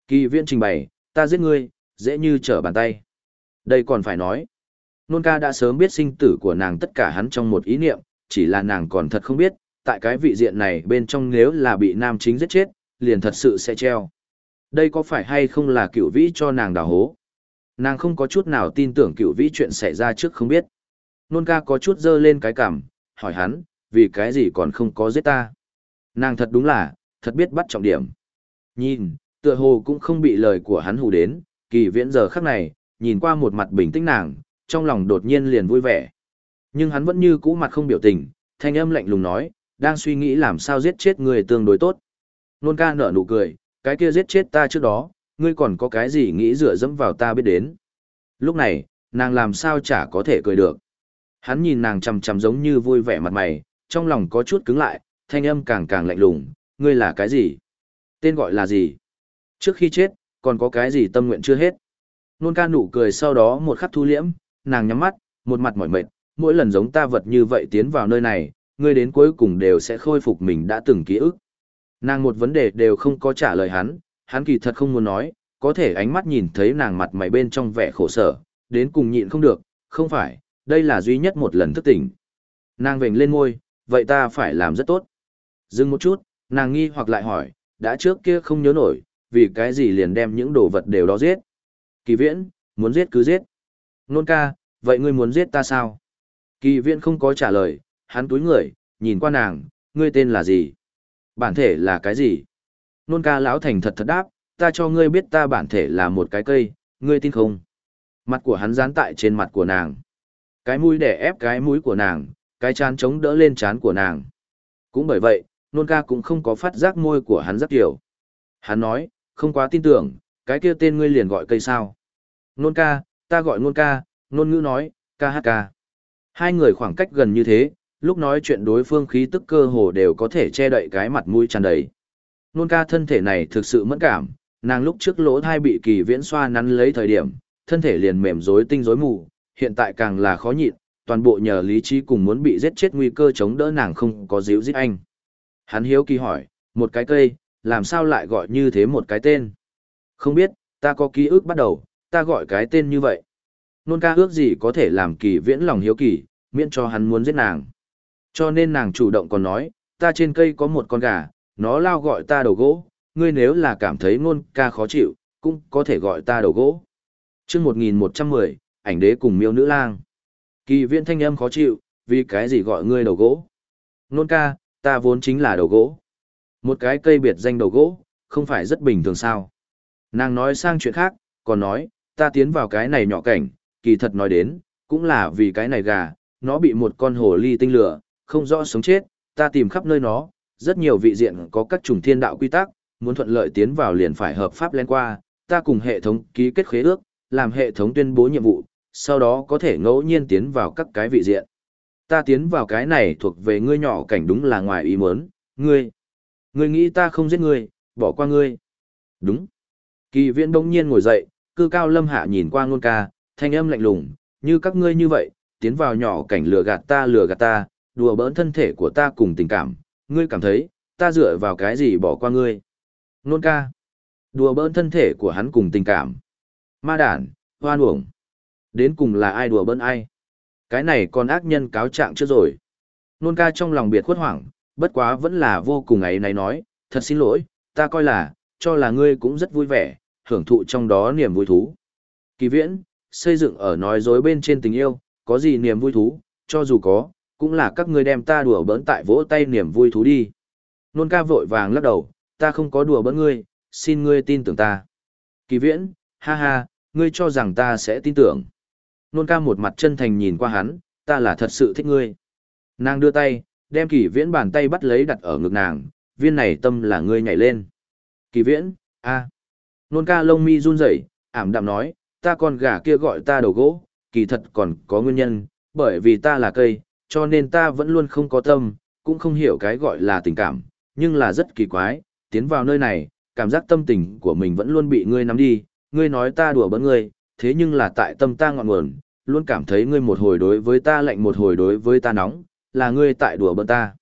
Kỳ viên trình bày, ta giết ngươi, dễ như trở bàn tay. Đây còn phải nói. Nôn ca đã sớm biết sinh tử của nàng tất cả hắn trong một ý niệm, chỉ là nàng còn thật không biết, tại cái vị diện này bên trong nếu là bị nam chính giết chết, liền thật sự sẽ treo. Đây có phải hay không là cựu vĩ cho nàng đào hố? Nàng không có chút nào tin tưởng cựu vĩ chuyện xảy ra trước không biết. Nôn ca có chút dơ lên cái cảm, hỏi hắn, vì cái gì còn không có giết ta? Nàng thật đúng là, thật biết bắt trọng điểm. Nhìn, tựa hồ cũng không bị lời của hắn hù đến, kỳ viễn giờ khắc này, nhìn qua một mặt bình tĩnh nàng, trong lòng đột nhiên liền vui vẻ. Nhưng hắn vẫn như cũ mặt không biểu tình, thanh âm lạnh lùng nói, đang suy nghĩ làm sao giết chết người tương đối tốt. Nôn ca nở nụ cười, cái kia giết chết ta trước đó, ngươi còn có cái gì nghĩ dựa dẫm vào ta biết đến. Lúc này, nàng làm sao chả có thể cười được. Hắn nhìn nàng chằm chằm giống như vui vẻ mặt mày, trong lòng có chút cứng lại, thanh âm càng càng lạnh lùng, ngươi là cái gì? Tên gọi là gì? Trước khi chết, còn có cái gì tâm nguyện chưa hết? Nôn ca nụ cười sau đó một khắc thu liễm, nàng nhắm mắt, một mặt mỏi mệt, mỗi lần giống ta vật như vậy tiến vào nơi này, ngươi đến cuối cùng đều sẽ khôi phục mình đã từng ký ức. Nàng một vấn đề đều không có trả lời hắn, hắn kỳ thật không muốn nói, có thể ánh mắt nhìn thấy nàng mặt mày bên trong vẻ khổ sở, đến cùng nhịn không được, không phải, đây là duy nhất một lần thức tỉnh. Nàng vểnh lên ngôi, vậy ta phải làm rất tốt. Dừng một chút, nàng nghi hoặc lại hỏi, đã trước kia không nhớ nổi, vì cái gì liền đem những đồ vật đều đó giết. Kỳ viễn, muốn giết cứ giết. Nôn ca, vậy ngươi muốn giết ta sao? Kỳ viễn không có trả lời, hắn túi người, nhìn qua nàng, ngươi tên là gì? Bản thể là cái gì? Nôn ca lão thành thật thật đáp, ta cho ngươi biết ta bản thể là một cái cây, ngươi tin không? Mặt của hắn dán tại trên mặt của nàng. Cái mũi để ép cái mũi của nàng, cái chán chống đỡ lên chán của nàng. Cũng bởi vậy, nôn ca cũng không có phát giác môi của hắn rất kiểu. Hắn nói, không quá tin tưởng, cái kia tên ngươi liền gọi cây sao. Nôn ca, ta gọi nôn ca, nôn ngữ nói, ca hát ca. Hai người khoảng cách gần như thế, lúc nói chuyện đối phương khí tức cơ hồ đều có thể che đậy cái mặt mũi tràn đầy. Nôn ca thân thể này thực sự mẫn cảm, nàng lúc trước lỗ thai bị kỳ viễn xoa nắn lấy thời điểm, thân thể liền mềm rối tinh rối mù, hiện tại càng là khó nhịn, toàn bộ nhờ lý trí cùng muốn bị giết chết nguy cơ chống đỡ nàng không có díu giết anh. Hắn hiếu kỳ hỏi, một cái cây, làm sao lại gọi như thế một cái tên? Không biết, ta có ký ức bắt đầu, ta gọi cái tên như vậy. Nôn ca ước gì có thể làm kỳ viễn lòng hiếu kỳ, miễn cho hắn muốn giết nàng. Cho nên nàng chủ động còn nói, ta trên cây có một con gà, nó lao gọi ta đầu gỗ, ngươi nếu là cảm thấy nôn ca khó chịu, cũng có thể gọi ta đầu gỗ. chương 1110, ảnh đế cùng miêu nữ lang. Kỳ viễn thanh âm khó chịu, vì cái gì gọi ngươi đầu gỗ. Nôn ca, ta vốn chính là đầu gỗ. Một cái cây biệt danh đầu gỗ, không phải rất bình thường sao. Nàng nói sang chuyện khác, còn nói, ta tiến vào cái này nhỏ cảnh, kỳ thật nói đến, cũng là vì cái này gà, nó bị một con hồ ly tinh lửa, không rõ sống chết, ta tìm khắp nơi nó, rất nhiều vị diện có các chủng thiên đạo quy tắc, muốn thuận lợi tiến vào liền phải hợp pháp lên qua, ta cùng hệ thống ký kết khế ước, làm hệ thống tuyên bố nhiệm vụ, sau đó có thể ngẫu nhiên tiến vào các cái vị diện. Ta tiến vào cái này thuộc về ngươi nhỏ cảnh đúng là ngoài ý muốn, ngươi. Ngươi nghĩ ta không giết ngươi, bỏ qua ngươi. Đúng. Kỳ viễn đông nhiên ngồi dậy, cư cao lâm hạ nhìn qua ngôn ca, thanh âm lạnh lùng, như các ngươi như vậy, tiến vào nhỏ cảnh lừa gạt ta lừa gạt ta, đùa bỡn thân thể của ta cùng tình cảm, ngươi cảm thấy, ta dựa vào cái gì bỏ qua ngươi. Nôn ca. Đùa bỡn thân thể của hắn cùng tình cảm. Ma đản, hoan uổng. Đến cùng là ai đùa bỡn ai? Cái này còn ác nhân cáo trạng chưa rồi. Nôn ca trong lòng biệt khuất hoảng, bất quá vẫn là vô cùng ấy này nói, thật xin lỗi, ta coi là, cho là ngươi cũng rất vui vẻ, hưởng thụ trong đó niềm vui thú. Kỳ viễn, xây dựng ở nói dối bên trên tình yêu, có gì niềm vui thú, cho dù có, cũng là các ngươi đem ta đùa bỡn tại vỗ tay niềm vui thú đi. Nôn ca vội vàng lắc đầu, ta không có đùa bỡn ngươi, xin ngươi tin tưởng ta. Kỳ viễn, ha ha, ngươi cho rằng ta sẽ tin tưởng. Nôn ca một mặt chân thành nhìn qua hắn, ta là thật sự thích ngươi. Nàng đưa tay, đem kỳ viễn bàn tay bắt lấy đặt ở ngực nàng, viên này tâm là ngươi nhảy lên. Kỳ viễn, a. Nôn ca lông mi run rẩy, ảm đạm nói, ta con gà kia gọi ta đầu gỗ, kỳ thật còn có nguyên nhân, bởi vì ta là cây, cho nên ta vẫn luôn không có tâm, cũng không hiểu cái gọi là tình cảm, nhưng là rất kỳ quái, tiến vào nơi này, cảm giác tâm tình của mình vẫn luôn bị ngươi nắm đi, ngươi nói ta đùa bỡn ngươi, thế nhưng là tại tâm ta ngọn nguồn, luôn cảm thấy ngươi một hồi đối với ta lạnh một hồi đối với ta nóng, là ngươi tại đùa bỡn ta.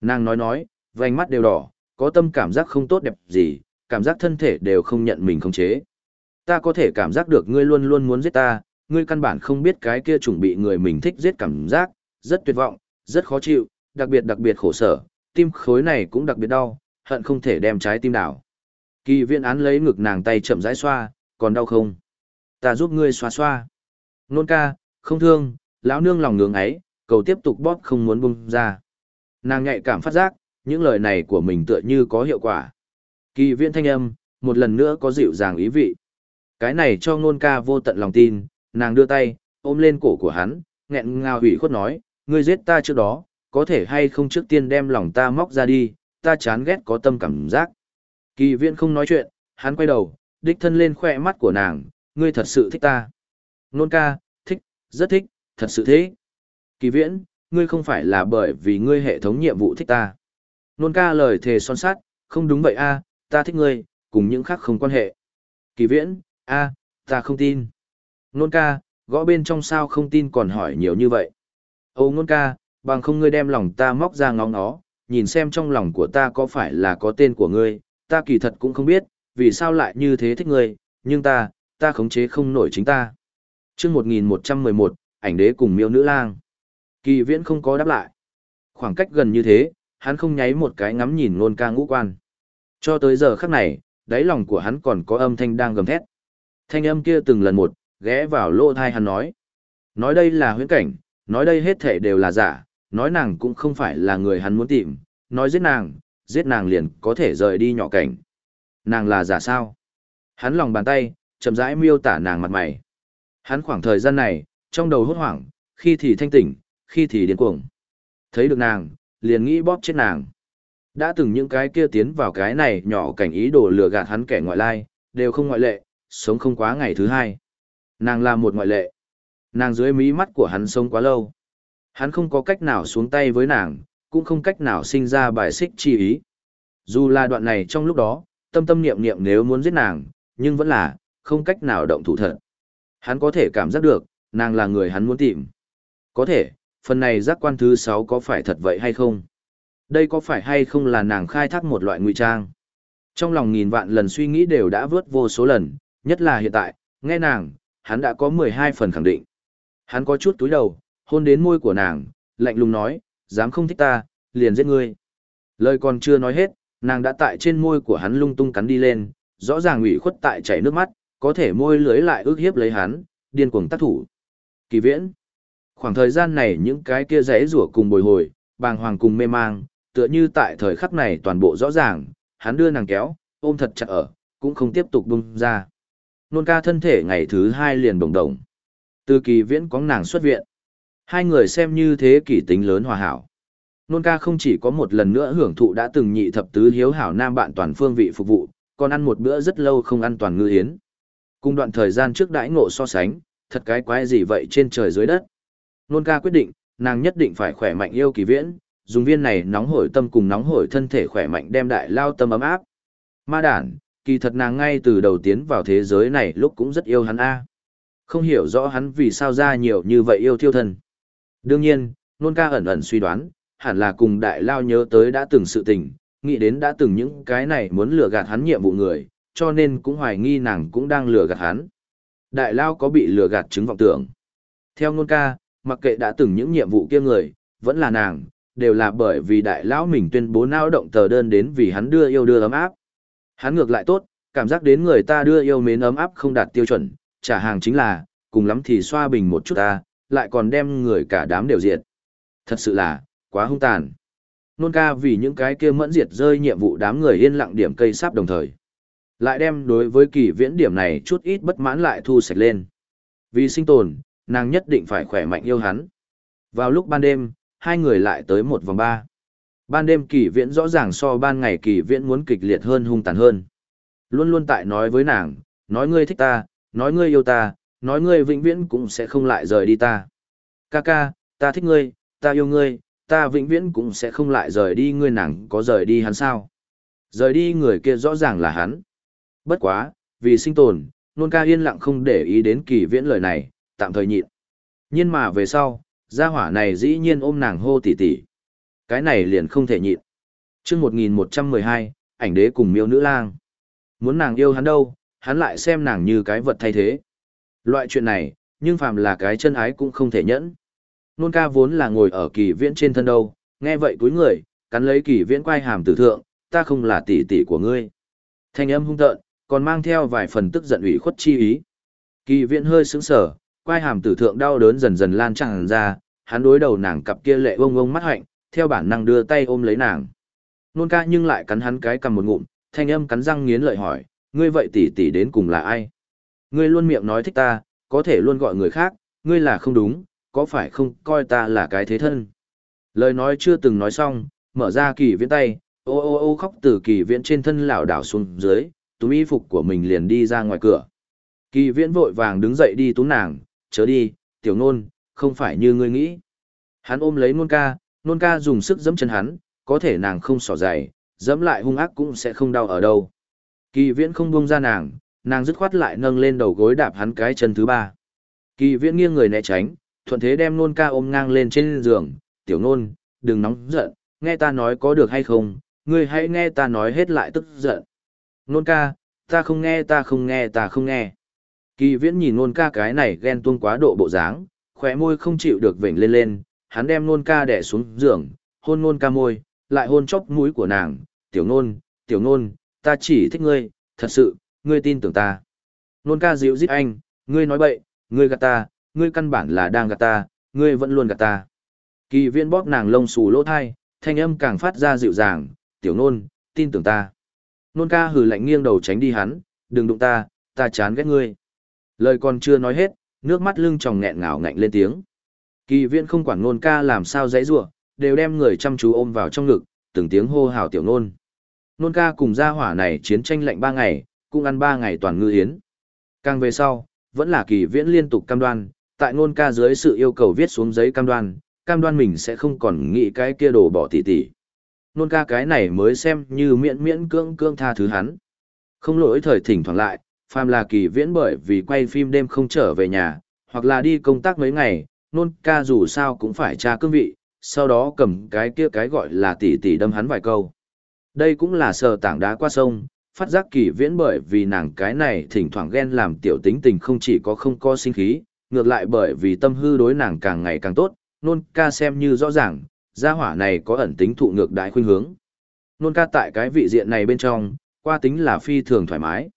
Nàng nói nói, vành mắt đều đỏ, có tâm cảm giác không tốt đẹp gì, cảm giác thân thể đều không nhận mình khống chế. Ta có thể cảm giác được ngươi luôn luôn muốn giết ta, ngươi căn bản không biết cái kia chuẩn bị người mình thích giết cảm giác, rất tuyệt vọng, rất khó chịu, đặc biệt đặc biệt khổ sở, tim khối này cũng đặc biệt đau, hận không thể đem trái tim đảo. Kỳ viện án lấy ngực nàng tay chậm rãi xoa, còn đau không? Ta giúp ngươi xoa xoa. Nôn ca, không thương, lão nương lòng ngưỡng ấy, cầu tiếp tục bóp không muốn bung ra. Nàng nhạy cảm phát giác, những lời này của mình tựa như có hiệu quả. Kỳ viện thanh âm, một lần nữa có dịu dàng ý vị. Cái này cho Nôn ca vô tận lòng tin, nàng đưa tay, ôm lên cổ của hắn, nghẹn ngào hủy khuất nói, ngươi giết ta trước đó, có thể hay không trước tiên đem lòng ta móc ra đi, ta chán ghét có tâm cảm giác. Kỳ viễn không nói chuyện, hắn quay đầu, đích thân lên khoe mắt của nàng, ngươi thật sự thích ta. Nôn ca, thích, rất thích, thật sự thế. Kỳ viễn, ngươi không phải là bởi vì ngươi hệ thống nhiệm vụ thích ta. Nôn ca lời thề son sát, không đúng vậy a, ta thích ngươi, cùng những khác không quan hệ. Kỳ viễn, a, ta không tin. Nôn ca, gõ bên trong sao không tin còn hỏi nhiều như vậy. Âu ngôn ca, bằng không ngươi đem lòng ta móc ra ngóng nó, nhìn xem trong lòng của ta có phải là có tên của ngươi, ta kỳ thật cũng không biết, vì sao lại như thế thích ngươi, nhưng ta, ta khống chế không nổi chính ta. chương 1111, ảnh đế cùng miêu nữ lang. Kỳ viễn không có đáp lại. Khoảng cách gần như thế, hắn không nháy một cái ngắm nhìn ngôn ca ngũ quan. Cho tới giờ khắc này, đáy lòng của hắn còn có âm thanh đang gầm thét. Thanh âm kia từng lần một, ghé vào lỗ thai hắn nói. Nói đây là huyễn cảnh, nói đây hết thể đều là giả, nói nàng cũng không phải là người hắn muốn tìm, nói giết nàng, giết nàng liền có thể rời đi nhỏ cảnh. Nàng là giả sao? Hắn lòng bàn tay, chậm rãi miêu tả nàng mặt mày. Hắn khoảng thời gian này, trong đầu hốt hoảng, khi thì thanh tỉnh, khi thì điên cuồng. Thấy được nàng, liền nghĩ bóp chết nàng. Đã từng những cái kia tiến vào cái này nhỏ cảnh ý đồ lừa gạt hắn kẻ ngoại lai, đều không ngoại lệ, sống không quá ngày thứ hai. Nàng là một ngoại lệ. Nàng dưới mí mắt của hắn sống quá lâu. Hắn không có cách nào xuống tay với nàng, cũng không cách nào sinh ra bài xích chi ý. Dù là đoạn này trong lúc đó, tâm tâm niệm niệm nếu muốn giết nàng, nhưng vẫn là, không cách nào động thủ thật. Hắn có thể cảm giác được, nàng là người hắn muốn tìm. Có thể, phần này giác quan thứ 6 có phải thật vậy hay không? Đây có phải hay không là nàng khai thác một loại ngụy trang? Trong lòng nghìn vạn lần suy nghĩ đều đã vớt vô số lần, nhất là hiện tại, nghe nàng, hắn đã có 12 phần khẳng định. Hắn có chút túi đầu, hôn đến môi của nàng, lạnh lùng nói, dám không thích ta, liền giết ngươi. Lời còn chưa nói hết, nàng đã tại trên môi của hắn lung tung cắn đi lên, rõ ràng ủy khuất tại chảy nước mắt, có thể môi lưới lại ước hiếp lấy hắn, điên cuồng tác thủ. Kỳ viễn. Khoảng thời gian này những cái kia rẽ rủa cùng bồi hồi, bàng hoàng cùng mê mang, tựa như tại thời khắc này toàn bộ rõ ràng, hắn đưa nàng kéo, ôm thật chặt ở, cũng không tiếp tục bung ra. Nôn ca thân thể ngày thứ hai liền đồng đồng. Từ kỳ viễn có nàng xuất viện. Hai người xem như thế kỷ tính lớn hòa hảo. Nôn ca không chỉ có một lần nữa hưởng thụ đã từng nhị thập tứ hiếu hảo nam bạn toàn phương vị phục vụ, còn ăn một bữa rất lâu không ăn toàn ngư yến. Cùng đoạn thời gian trước đãi ngộ so sánh, thật cái quái gì vậy trên trời dưới đất. Nôn ca quyết định, nàng nhất định phải khỏe mạnh yêu kỳ viễn, dùng viên này nóng hổi tâm cùng nóng hổi thân thể khỏe mạnh đem đại lao tâm ấm áp. Ma đản, kỳ thật nàng ngay từ đầu tiến vào thế giới này lúc cũng rất yêu hắn a. Không hiểu rõ hắn vì sao ra nhiều như vậy yêu thiêu thân. Đương nhiên, nôn ca ẩn ẩn suy đoán, hẳn là cùng đại lao nhớ tới đã từng sự tình, nghĩ đến đã từng những cái này muốn lừa gạt hắn nhiệm vụ người, cho nên cũng hoài nghi nàng cũng đang lừa gạt hắn. Đại lao có bị lừa gạt chứng vọng tưởng. Theo nôn ca, mặc kệ đã từng những nhiệm vụ kia người, vẫn là nàng, đều là bởi vì đại lão mình tuyên bố nao động tờ đơn đến vì hắn đưa yêu đưa ấm áp. Hắn ngược lại tốt, cảm giác đến người ta đưa yêu mến ấm áp không đạt tiêu chuẩn, trả hàng chính là, cùng lắm thì xoa bình một chút ta, lại còn đem người cả đám đều diệt. Thật sự là, quá hung tàn. Nôn ca vì những cái kia mẫn diệt rơi nhiệm vụ đám người yên lặng điểm cây sáp đồng thời. Lại đem đối với kỳ viễn điểm này chút ít bất mãn lại thu sạch lên. Vì sinh tồn, nàng nhất định phải khỏe mạnh yêu hắn. Vào lúc ban đêm, hai người lại tới một vòng ba. Ban đêm kỳ viễn rõ ràng so ban ngày kỳ viễn muốn kịch liệt hơn hung tàn hơn. Luôn luôn tại nói với nàng, nói ngươi thích ta, nói ngươi yêu ta, nói ngươi vĩnh viễn cũng sẽ không lại rời đi ta. Ca ca, ta thích ngươi, ta yêu ngươi, ta vĩnh viễn cũng sẽ không lại rời đi ngươi nàng có rời đi hắn sao. Rời đi người kia rõ ràng là hắn. Bất quá, vì sinh tồn, nôn ca yên lặng không để ý đến kỳ viễn lời này, tạm thời nhịn. Nhưng mà về sau, gia hỏa này dĩ nhiên ôm nàng hô tỉ tỉ. Cái này liền không thể nhịn. trước 1112, ảnh đế cùng miêu nữ lang. Muốn nàng yêu hắn đâu, hắn lại xem nàng như cái vật thay thế. Loại chuyện này, nhưng phàm là cái chân ái cũng không thể nhẫn. Nôn ca vốn là ngồi ở kỳ viễn trên thân đâu, nghe vậy cúi người, cắn lấy kỳ viễn quay hàm tử thượng, ta không là tỷ tỷ của ngươi. Thanh âm hung tợn, còn mang theo vài phần tức giận ủy khuất chi ý. Kỳ viễn hơi sững sờ, quay hàm tử thượng đau đớn dần dần lan tràn ra, hắn đối đầu nàng cặp kia lệ ông ông mắt hạnh, theo bản năng đưa tay ôm lấy nàng. Nôn ca nhưng lại cắn hắn cái cầm một ngụm, thanh âm cắn răng nghiến lợi hỏi, ngươi vậy tỷ tỷ đến cùng là ai? Ngươi luôn miệng nói thích ta, có thể luôn gọi người khác, ngươi là không đúng, có phải không coi ta là cái thế thân? Lời nói chưa từng nói xong, mở ra kỳ viễn tay, ô ô ô khóc từ kỳ viễn trên thân lảo đảo xuống dưới, túm y phục của mình liền đi ra ngoài cửa. Kỳ viễn vội vàng đứng dậy đi túm nàng, chớ đi, tiểu nôn, không phải như ngươi nghĩ. Hắn ôm lấy nôn ca, nôn ca dùng sức giẫm chân hắn, có thể nàng không sỏ dày, giẫm lại hung ác cũng sẽ không đau ở đâu. Kỳ viễn không buông ra nàng, nàng dứt khoát lại nâng lên đầu gối đạp hắn cái chân thứ ba. Kỳ viễn nghiêng người né tránh, thuận thế đem nôn ca ôm ngang lên trên giường, tiểu nôn, đừng nóng giận, nghe ta nói có được hay không, ngươi hãy nghe ta nói hết lại tức giận. Nôn ca, ta không nghe ta không nghe ta không nghe. Kỳ viễn nhìn nôn ca cái này ghen tuông quá độ bộ dáng, khỏe môi không chịu được vểnh lên lên, hắn đem nôn ca đẻ xuống giường, hôn nôn ca môi, lại hôn chóc mũi của nàng, tiểu nôn, tiểu nôn, ta chỉ thích ngươi, thật sự, ngươi tin tưởng ta. Nôn ca dịu dít anh, ngươi nói bậy, ngươi gạt ta, ngươi căn bản là đang gạt ta, ngươi vẫn luôn gạt ta. Kỳ viên bóp nàng lông xù lỗ thai, thanh âm càng phát ra dịu dàng, tiểu nôn, tin tưởng ta. Nôn ca hừ lạnh nghiêng đầu tránh đi hắn, đừng đụng ta, ta chán ghét ngươi. Lời còn chưa nói hết, nước mắt lưng tròng nghẹn ngào ngạnh lên tiếng. Kỳ viên không quản nôn ca làm sao dãy rủa đều đem người chăm chú ôm vào trong ngực, từng tiếng hô hào tiểu nôn. Nôn ca cùng gia hỏa này chiến tranh lạnh ba ngày, cũng ăn ba ngày toàn ngư yến. Càng về sau, vẫn là kỳ viễn liên tục cam đoan, tại nôn ca dưới sự yêu cầu viết xuống giấy cam đoan, cam đoan mình sẽ không còn nghĩ cái kia đổ bỏ tỉ tỉ. Nôn ca cái này mới xem như miễn miễn cưỡng cưỡng tha thứ hắn. Không lỗi thời thỉnh thoảng lại, phàm là kỳ viễn bởi vì quay phim đêm không trở về nhà, hoặc là đi công tác mấy ngày, nôn ca dù sao cũng phải tra cương vị, sau đó cầm cái kia cái gọi là tỷ tỷ đâm hắn vài câu. Đây cũng là sờ tảng đá qua sông, phát giác kỳ viễn bởi vì nàng cái này thỉnh thoảng ghen làm tiểu tính tình không chỉ có không có sinh khí, ngược lại bởi vì tâm hư đối nàng càng ngày càng tốt, nôn ca xem như rõ ràng, gia hỏa này có ẩn tính thụ ngược đại khuynh hướng. Nôn ca tại cái vị diện này bên trong, qua tính là phi thường thoải mái.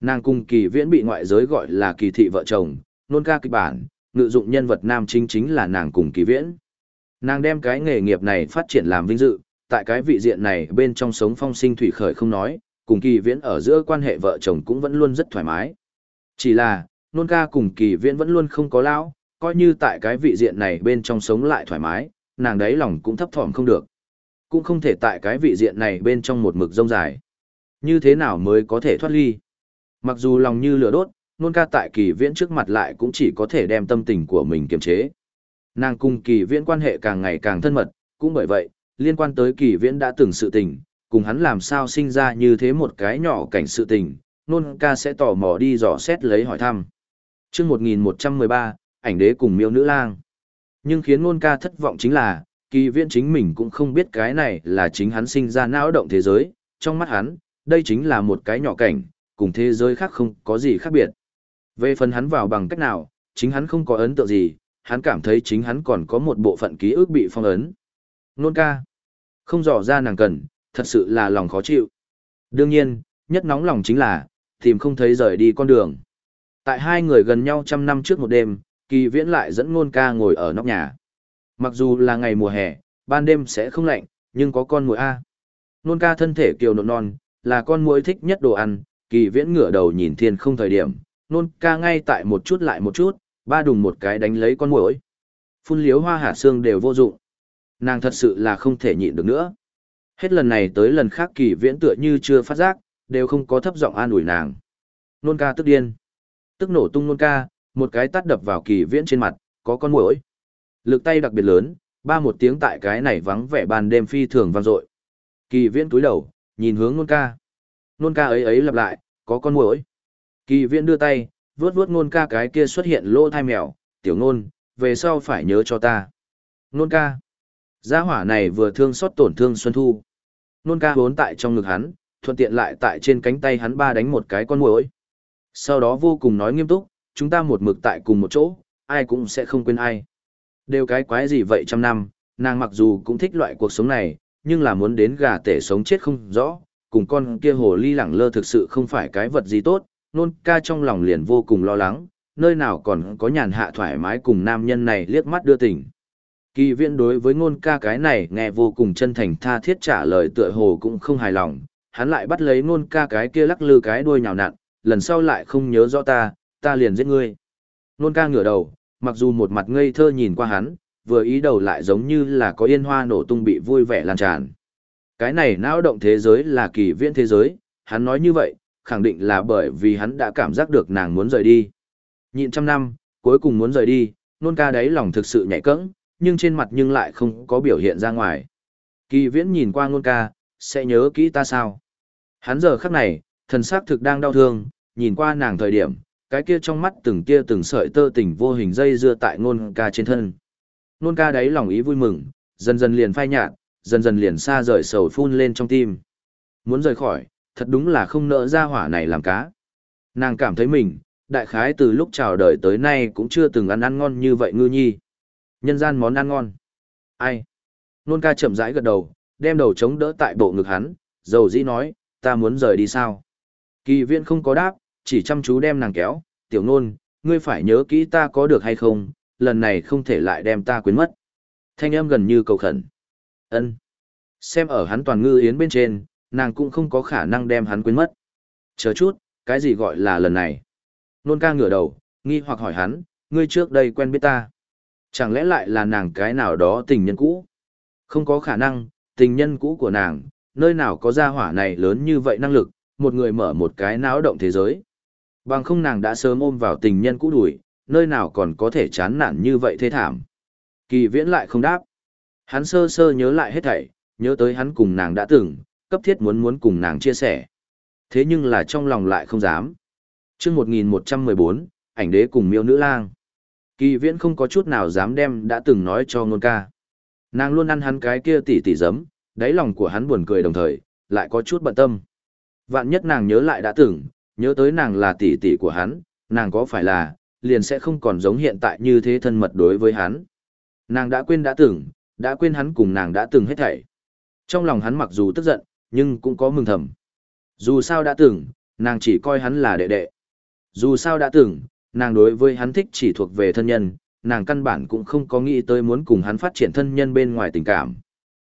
Nàng cùng kỳ viễn bị ngoại giới gọi là kỳ thị vợ chồng, nôn ca kịch bản, ngự dụng nhân vật nam chính chính là nàng cùng kỳ viễn. Nàng đem cái nghề nghiệp này phát triển làm vinh dự, tại cái vị diện này bên trong sống phong sinh thủy khởi không nói, cùng kỳ viễn ở giữa quan hệ vợ chồng cũng vẫn luôn rất thoải mái. Chỉ là, nôn ca cùng kỳ viễn vẫn luôn không có lão, coi như tại cái vị diện này bên trong sống lại thoải mái, nàng đấy lòng cũng thấp thỏm không được. Cũng không thể tại cái vị diện này bên trong một mực rông dài. Như thế nào mới có thể thoát ly? Mặc dù lòng như lửa đốt, nôn ca tại kỳ viễn trước mặt lại cũng chỉ có thể đem tâm tình của mình kiềm chế. Nàng cùng kỳ viễn quan hệ càng ngày càng thân mật, cũng bởi vậy, liên quan tới kỳ viễn đã từng sự tình, cùng hắn làm sao sinh ra như thế một cái nhỏ cảnh sự tình, nôn ca sẽ tò mò đi dò xét lấy hỏi thăm. chương 1113, ảnh đế cùng miêu nữ lang. Nhưng khiến nôn ca thất vọng chính là, kỳ viễn chính mình cũng không biết cái này là chính hắn sinh ra não động thế giới, trong mắt hắn, đây chính là một cái nhỏ cảnh, cùng thế giới khác không có gì khác biệt. Về phần hắn vào bằng cách nào, chính hắn không có ấn tượng gì, hắn cảm thấy chính hắn còn có một bộ phận ký ức bị phong ấn. Nôn ca. Không dò ra nàng cần, thật sự là lòng khó chịu. Đương nhiên, nhất nóng lòng chính là, tìm không thấy rời đi con đường. Tại hai người gần nhau trăm năm trước một đêm, kỳ viễn lại dẫn nôn ca ngồi ở nóc nhà. Mặc dù là ngày mùa hè, ban đêm sẽ không lạnh, nhưng có con muỗi A. Nôn ca thân thể kiều nộn non, là con muỗi thích nhất đồ ăn, kỳ viễn ngửa đầu nhìn thiên không thời điểm, nôn ca ngay tại một chút lại một chút, ba đùng một cái đánh lấy con muỗi. Phun liếu hoa hạ xương đều vô dụng. Nàng thật sự là không thể nhịn được nữa. Hết lần này tới lần khác kỳ viễn tựa như chưa phát giác, đều không có thấp giọng an ủi nàng. Nôn ca tức điên. Tức nổ tung nôn ca, một cái tắt đập vào kỳ viễn trên mặt, có con muỗi. Lực tay đặc biệt lớn, ba một tiếng tại cái này vắng vẻ ban đêm phi thường vang dội. Kỳ viễn túi đầu, nhìn hướng nôn ca. Nôn ca ấy ấy lặp lại, có con muỗi. Kỳ viễn đưa tay, vướt vướt nôn ca cái kia xuất hiện lỗ thai mèo, tiểu nôn, về sau phải nhớ cho ta. Nôn ca. Gia hỏa này vừa thương xót tổn thương Xuân Thu. Nôn ca hốn tại trong ngực hắn, thuận tiện lại tại trên cánh tay hắn ba đánh một cái con muỗi. Sau đó vô cùng nói nghiêm túc, chúng ta một mực tại cùng một chỗ, ai cũng sẽ không quên ai. Đều cái quái gì vậy trăm năm, nàng mặc dù cũng thích loại cuộc sống này, nhưng là muốn đến gà tể sống chết không rõ, cùng con kia hồ ly lẳng lơ thực sự không phải cái vật gì tốt, nôn ca trong lòng liền vô cùng lo lắng, nơi nào còn có nhàn hạ thoải mái cùng nam nhân này liếc mắt đưa tình. Kỳ viễn đối với ngôn ca cái này nghe vô cùng chân thành tha thiết trả lời tựa hồ cũng không hài lòng, hắn lại bắt lấy ngôn ca cái kia lắc lư cái đuôi nhào nặn, lần sau lại không nhớ rõ ta, ta liền giết ngươi. Ngôn ca ngửa đầu, mặc dù một mặt ngây thơ nhìn qua hắn, vừa ý đầu lại giống như là có yên hoa nổ tung bị vui vẻ lan tràn. Cái này não động thế giới là kỳ viễn thế giới, hắn nói như vậy, khẳng định là bởi vì hắn đã cảm giác được nàng muốn rời đi. Nhịn trăm năm, cuối cùng muốn rời đi, nôn ca đấy lòng thực sự nhạy cẫng, nhưng trên mặt nhưng lại không có biểu hiện ra ngoài. Kỳ viễn nhìn qua ngôn ca, sẽ nhớ kỹ ta sao? Hắn giờ khắc này, thần sắc thực đang đau thương, nhìn qua nàng thời điểm, cái kia trong mắt từng kia từng sợi tơ tình vô hình dây dưa tại ngôn ca trên thân. Ngôn ca đấy lòng ý vui mừng, dần dần liền phai nhạt, dần dần liền xa rời sầu phun lên trong tim. Muốn rời khỏi, thật đúng là không nỡ ra hỏa này làm cá. Nàng cảm thấy mình, đại khái từ lúc chào đời tới nay cũng chưa từng ăn ăn ngon như vậy ngư nhi. Nhân gian món ăn ngon. Ai? Nôn ca chậm rãi gật đầu, đem đầu chống đỡ tại bộ ngực hắn, dầu dĩ nói, ta muốn rời đi sao? Kỳ viên không có đáp, chỉ chăm chú đem nàng kéo, tiểu nôn, ngươi phải nhớ kỹ ta có được hay không, lần này không thể lại đem ta quyến mất. Thanh âm gần như cầu khẩn. ân Xem ở hắn toàn ngư yến bên trên, nàng cũng không có khả năng đem hắn quyến mất. Chờ chút, cái gì gọi là lần này? Nôn ca ngửa đầu, nghi hoặc hỏi hắn, ngươi trước đây quen biết ta. Chẳng lẽ lại là nàng cái nào đó tình nhân cũ? Không có khả năng, tình nhân cũ của nàng, nơi nào có gia hỏa này lớn như vậy năng lực, một người mở một cái náo động thế giới. Bằng không nàng đã sớm ôm vào tình nhân cũ đuổi, nơi nào còn có thể chán nản như vậy thế thảm. Kỳ viễn lại không đáp. Hắn sơ sơ nhớ lại hết thảy, nhớ tới hắn cùng nàng đã từng, cấp thiết muốn muốn cùng nàng chia sẻ. Thế nhưng là trong lòng lại không dám. chương 1114, ảnh đế cùng miêu nữ lang. Kỳ viễn không có chút nào dám đem đã từng nói cho ngôn ca. Nàng luôn ăn hắn cái kia tỉ tỉ giấm, đáy lòng của hắn buồn cười đồng thời, lại có chút bận tâm. Vạn nhất nàng nhớ lại đã từng, nhớ tới nàng là tỷ tỷ của hắn, nàng có phải là, liền sẽ không còn giống hiện tại như thế thân mật đối với hắn. Nàng đã quên đã từng, đã quên hắn cùng nàng đã từng hết thảy. Trong lòng hắn mặc dù tức giận, nhưng cũng có mừng thầm. Dù sao đã từng, nàng chỉ coi hắn là đệ đệ. Dù sao đã từng, nàng đối với hắn thích chỉ thuộc về thân nhân, nàng căn bản cũng không có nghĩ tới muốn cùng hắn phát triển thân nhân bên ngoài tình cảm.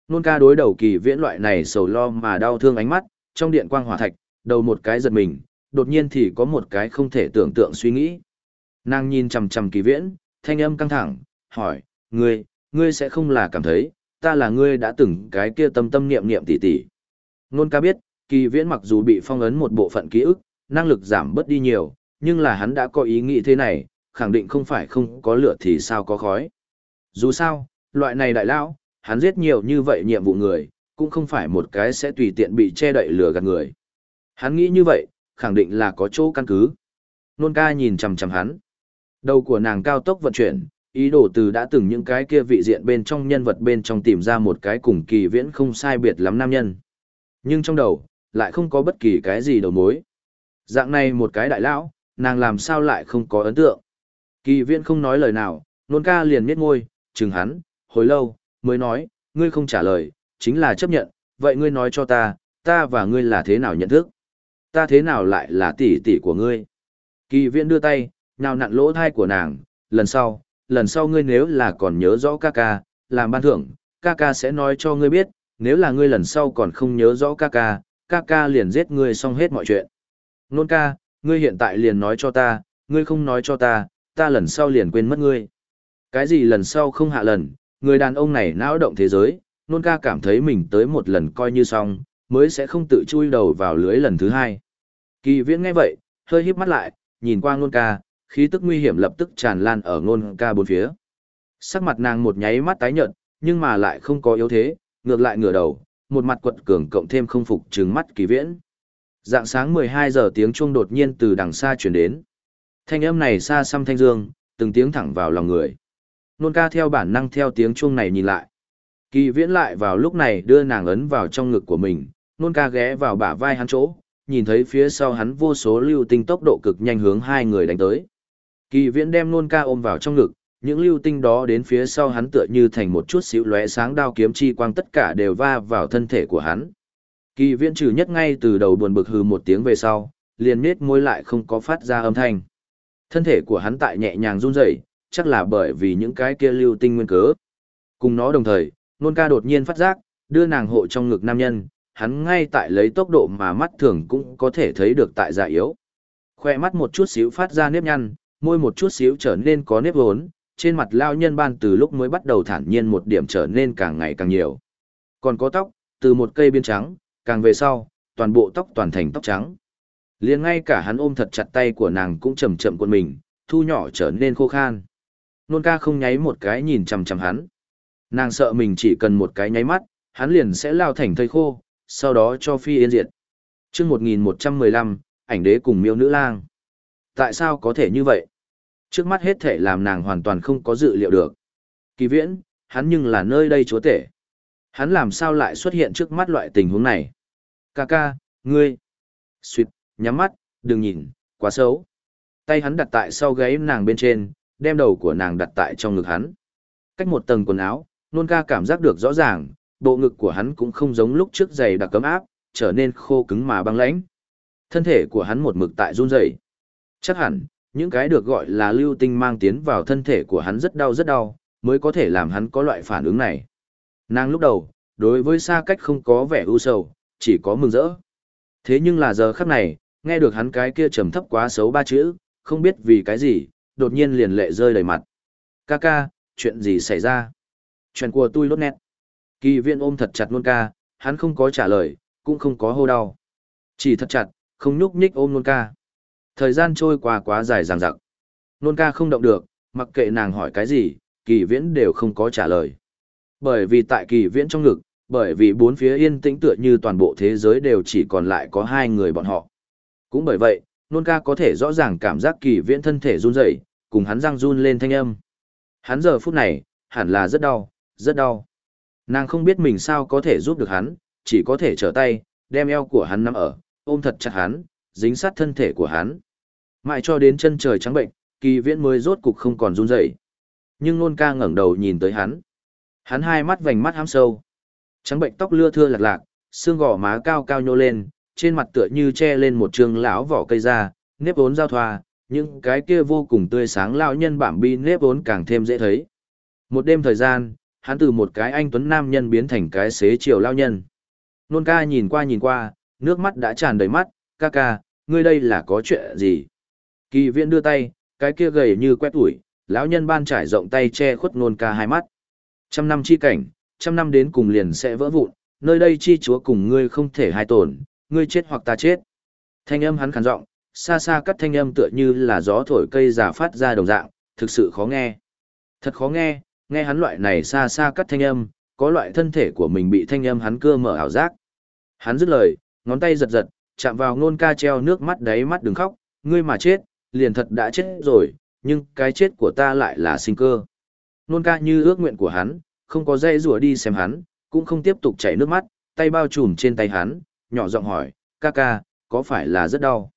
Nôn ca đối đầu kỳ viễn loại này sầu lo mà đau thương ánh mắt, trong điện quang hỏa thạch, đầu một cái giật mình, đột nhiên thì có một cái không thể tưởng tượng suy nghĩ. Nàng nhìn chằm chằm kỳ viễn, thanh âm căng thẳng, hỏi, ngươi, ngươi sẽ không là cảm thấy, ta là ngươi đã từng cái kia tâm tâm niệm niệm tỉ tỉ. Nôn ca biết, kỳ viễn mặc dù bị phong ấn một bộ phận ký ức, năng lực giảm bớt đi nhiều, nhưng là hắn đã có ý nghĩ thế này, khẳng định không phải không có lửa thì sao có khói. Dù sao, loại này đại lão, hắn giết nhiều như vậy nhiệm vụ người, cũng không phải một cái sẽ tùy tiện bị che đậy lửa gạt người. Hắn nghĩ như vậy, khẳng định là có chỗ căn cứ. Nôn ca nhìn chằm chằm hắn. Đầu của nàng cao tốc vận chuyển, ý đồ từ đã từng những cái kia vị diện bên trong nhân vật bên trong tìm ra một cái cùng kỳ viễn không sai biệt lắm nam nhân. Nhưng trong đầu, lại không có bất kỳ cái gì đầu mối. Dạng này một cái đại lão, nàng làm sao lại không có ấn tượng. Kỳ viễn không nói lời nào, nôn ca liền miết ngôi, chừng hắn, hồi lâu, mới nói, ngươi không trả lời, chính là chấp nhận, vậy ngươi nói cho ta, ta và ngươi là thế nào nhận thức? Ta thế nào lại là tỷ tỷ của ngươi? Kỳ viễn đưa tay, nào nặn lỗ thai của nàng, lần sau, lần sau ngươi nếu là còn nhớ rõ ca ca, làm ban thưởng, ca ca sẽ nói cho ngươi biết, nếu là ngươi lần sau còn không nhớ rõ ca ca, ca ca liền giết ngươi xong hết mọi chuyện. Nôn ca, ngươi hiện tại liền nói cho ta, ngươi không nói cho ta, ta lần sau liền quên mất ngươi. Cái gì lần sau không hạ lần, người đàn ông này não động thế giới, nôn ca cảm thấy mình tới một lần coi như xong, mới sẽ không tự chui đầu vào lưới lần thứ hai. Kỳ viễn nghe vậy, hơi híp mắt lại, nhìn qua nôn ca, khí tức nguy hiểm lập tức tràn lan ở nôn ca bốn phía. Sắc mặt nàng một nháy mắt tái nhợt, nhưng mà lại không có yếu thế, ngược lại ngửa đầu, một mặt quật cường cộng thêm không phục trừng mắt kỳ viễn. Dạng sáng 12 giờ tiếng chuông đột nhiên từ đằng xa chuyển đến. Thanh âm này xa xăm thanh dương, từng tiếng thẳng vào lòng người. Nôn ca theo bản năng theo tiếng chuông này nhìn lại. Kỳ viễn lại vào lúc này đưa nàng ấn vào trong ngực của mình, nôn ca ghé vào bả vai hắn chỗ, nhìn thấy phía sau hắn vô số lưu tinh tốc độ cực nhanh hướng hai người đánh tới. Kỳ viễn đem nôn ca ôm vào trong ngực, những lưu tinh đó đến phía sau hắn tựa như thành một chút xíu lóe sáng đao kiếm chi quang tất cả đều va vào thân thể của hắn. Kỳ viễn trừ nhất ngay từ đầu buồn bực hừ một tiếng về sau, liền nết môi lại không có phát ra âm thanh. Thân thể của hắn tại nhẹ nhàng run rẩy, chắc là bởi vì những cái kia lưu tinh nguyên cớ. Cùng nó đồng thời, nôn ca đột nhiên phát giác, đưa nàng hộ trong ngực nam nhân, hắn ngay tại lấy tốc độ mà mắt thường cũng có thể thấy được tại dạ yếu. Khoe mắt một chút xíu phát ra nếp nhăn, môi một chút xíu trở nên có nếp hốn, trên mặt lao nhân ban từ lúc mới bắt đầu thản nhiên một điểm trở nên càng ngày càng nhiều. Còn có tóc, từ một cây biên trắng, càng về sau, toàn bộ tóc toàn thành tóc trắng. liền ngay cả hắn ôm thật chặt tay của nàng cũng chậm chậm cuộn mình, thu nhỏ trở nên khô khan. Nôn ca không nháy một cái nhìn chằm chằm hắn. Nàng sợ mình chỉ cần một cái nháy mắt, hắn liền sẽ lao thành thây khô, sau đó cho phi yên diệt. chương 1115, ảnh đế cùng miêu nữ lang. Tại sao có thể như vậy? Trước mắt hết thể làm nàng hoàn toàn không có dự liệu được. Kỳ viễn, hắn nhưng là nơi đây chúa tể. Hắn làm sao lại xuất hiện trước mắt loại tình huống này? Ca ca, ngươi. Xuyệt, nhắm mắt, đừng nhìn, quá xấu. Tay hắn đặt tại sau gáy nàng bên trên, đem đầu của nàng đặt tại trong ngực hắn. Cách một tầng quần áo, nôn ca cảm giác được rõ ràng, bộ ngực của hắn cũng không giống lúc trước giày đặc cấm áp, trở nên khô cứng mà băng lãnh. Thân thể của hắn một mực tại run rẩy. Chắc hẳn, những cái được gọi là lưu tinh mang tiến vào thân thể của hắn rất đau rất đau, mới có thể làm hắn có loại phản ứng này. Nàng lúc đầu, đối với xa cách không có vẻ ưu sầu, chỉ có mừng rỡ. Thế nhưng là giờ khắc này, nghe được hắn cái kia trầm thấp quá xấu ba chữ, không biết vì cái gì, đột nhiên liền lệ rơi đầy mặt. Ca ca, chuyện gì xảy ra? Chuyện của tôi lốt nét. Kỳ viện ôm thật chặt luôn ca, hắn không có trả lời, cũng không có hô đau. Chỉ thật chặt, không nhúc nhích ôm luôn ca. Thời gian trôi qua quá dài ràng rặc. Nôn ca không động được, mặc kệ nàng hỏi cái gì, kỳ viễn đều không có trả lời. Bởi vì tại kỳ viễn trong ngực, bởi vì bốn phía yên tĩnh tựa như toàn bộ thế giới đều chỉ còn lại có hai người bọn họ. Cũng bởi vậy, nôn ca có thể rõ ràng cảm giác kỳ viễn thân thể run rẩy, cùng hắn răng run lên thanh âm. Hắn giờ phút này, hẳn là rất đau, rất đau. Nàng không biết mình sao có thể giúp được hắn, chỉ có thể trở tay, đem eo của hắn nắm ở, ôm thật chặt hắn, dính sát thân thể của hắn. Mãi cho đến chân trời trắng bệnh, kỳ viễn mới rốt cục không còn run rẩy. Nhưng nôn ca ngẩng đầu nhìn tới hắn. Hắn hai mắt vành mắt hám sâu. Trắng bệnh tóc lưa thưa lạc lạc, xương gò má cao cao nhô lên, trên mặt tựa như che lên một trường lão vỏ cây da, nếp vốn giao thoa, những cái kia vô cùng tươi sáng lão nhân bảm bi nếp vốn càng thêm dễ thấy. Một đêm thời gian, hắn từ một cái anh tuấn nam nhân biến thành cái xế chiều lao nhân. Nôn ca nhìn qua nhìn qua, nước mắt đã tràn đầy mắt, ca ca, ngươi đây là có chuyện gì? Kỳ viện đưa tay, cái kia gầy như quét ủi, lão nhân ban trải rộng tay che khuất nôn ca hai mắt. Trăm năm chi cảnh, trăm năm đến cùng liền sẽ vỡ vụn, nơi đây chi chúa cùng ngươi không thể hai tổn, ngươi chết hoặc ta chết. Thanh âm hắn khàn giọng, xa xa cắt thanh âm tựa như là gió thổi cây giả phát ra đồng dạng, thực sự khó nghe. Thật khó nghe, nghe hắn loại này xa xa cắt thanh âm, có loại thân thể của mình bị thanh âm hắn cưa mở ảo giác. Hắn dứt lời, ngón tay giật giật, chạm vào nôn ca treo nước mắt đáy mắt đừng khóc, ngươi mà chết, liền thật đã chết rồi, nhưng cái chết của ta lại là sinh cơ. Nôn ca như ước nguyện của hắn, không có dây rùa đi xem hắn, cũng không tiếp tục chảy nước mắt, tay bao trùm trên tay hắn, nhỏ giọng hỏi, ca ca, có phải là rất đau?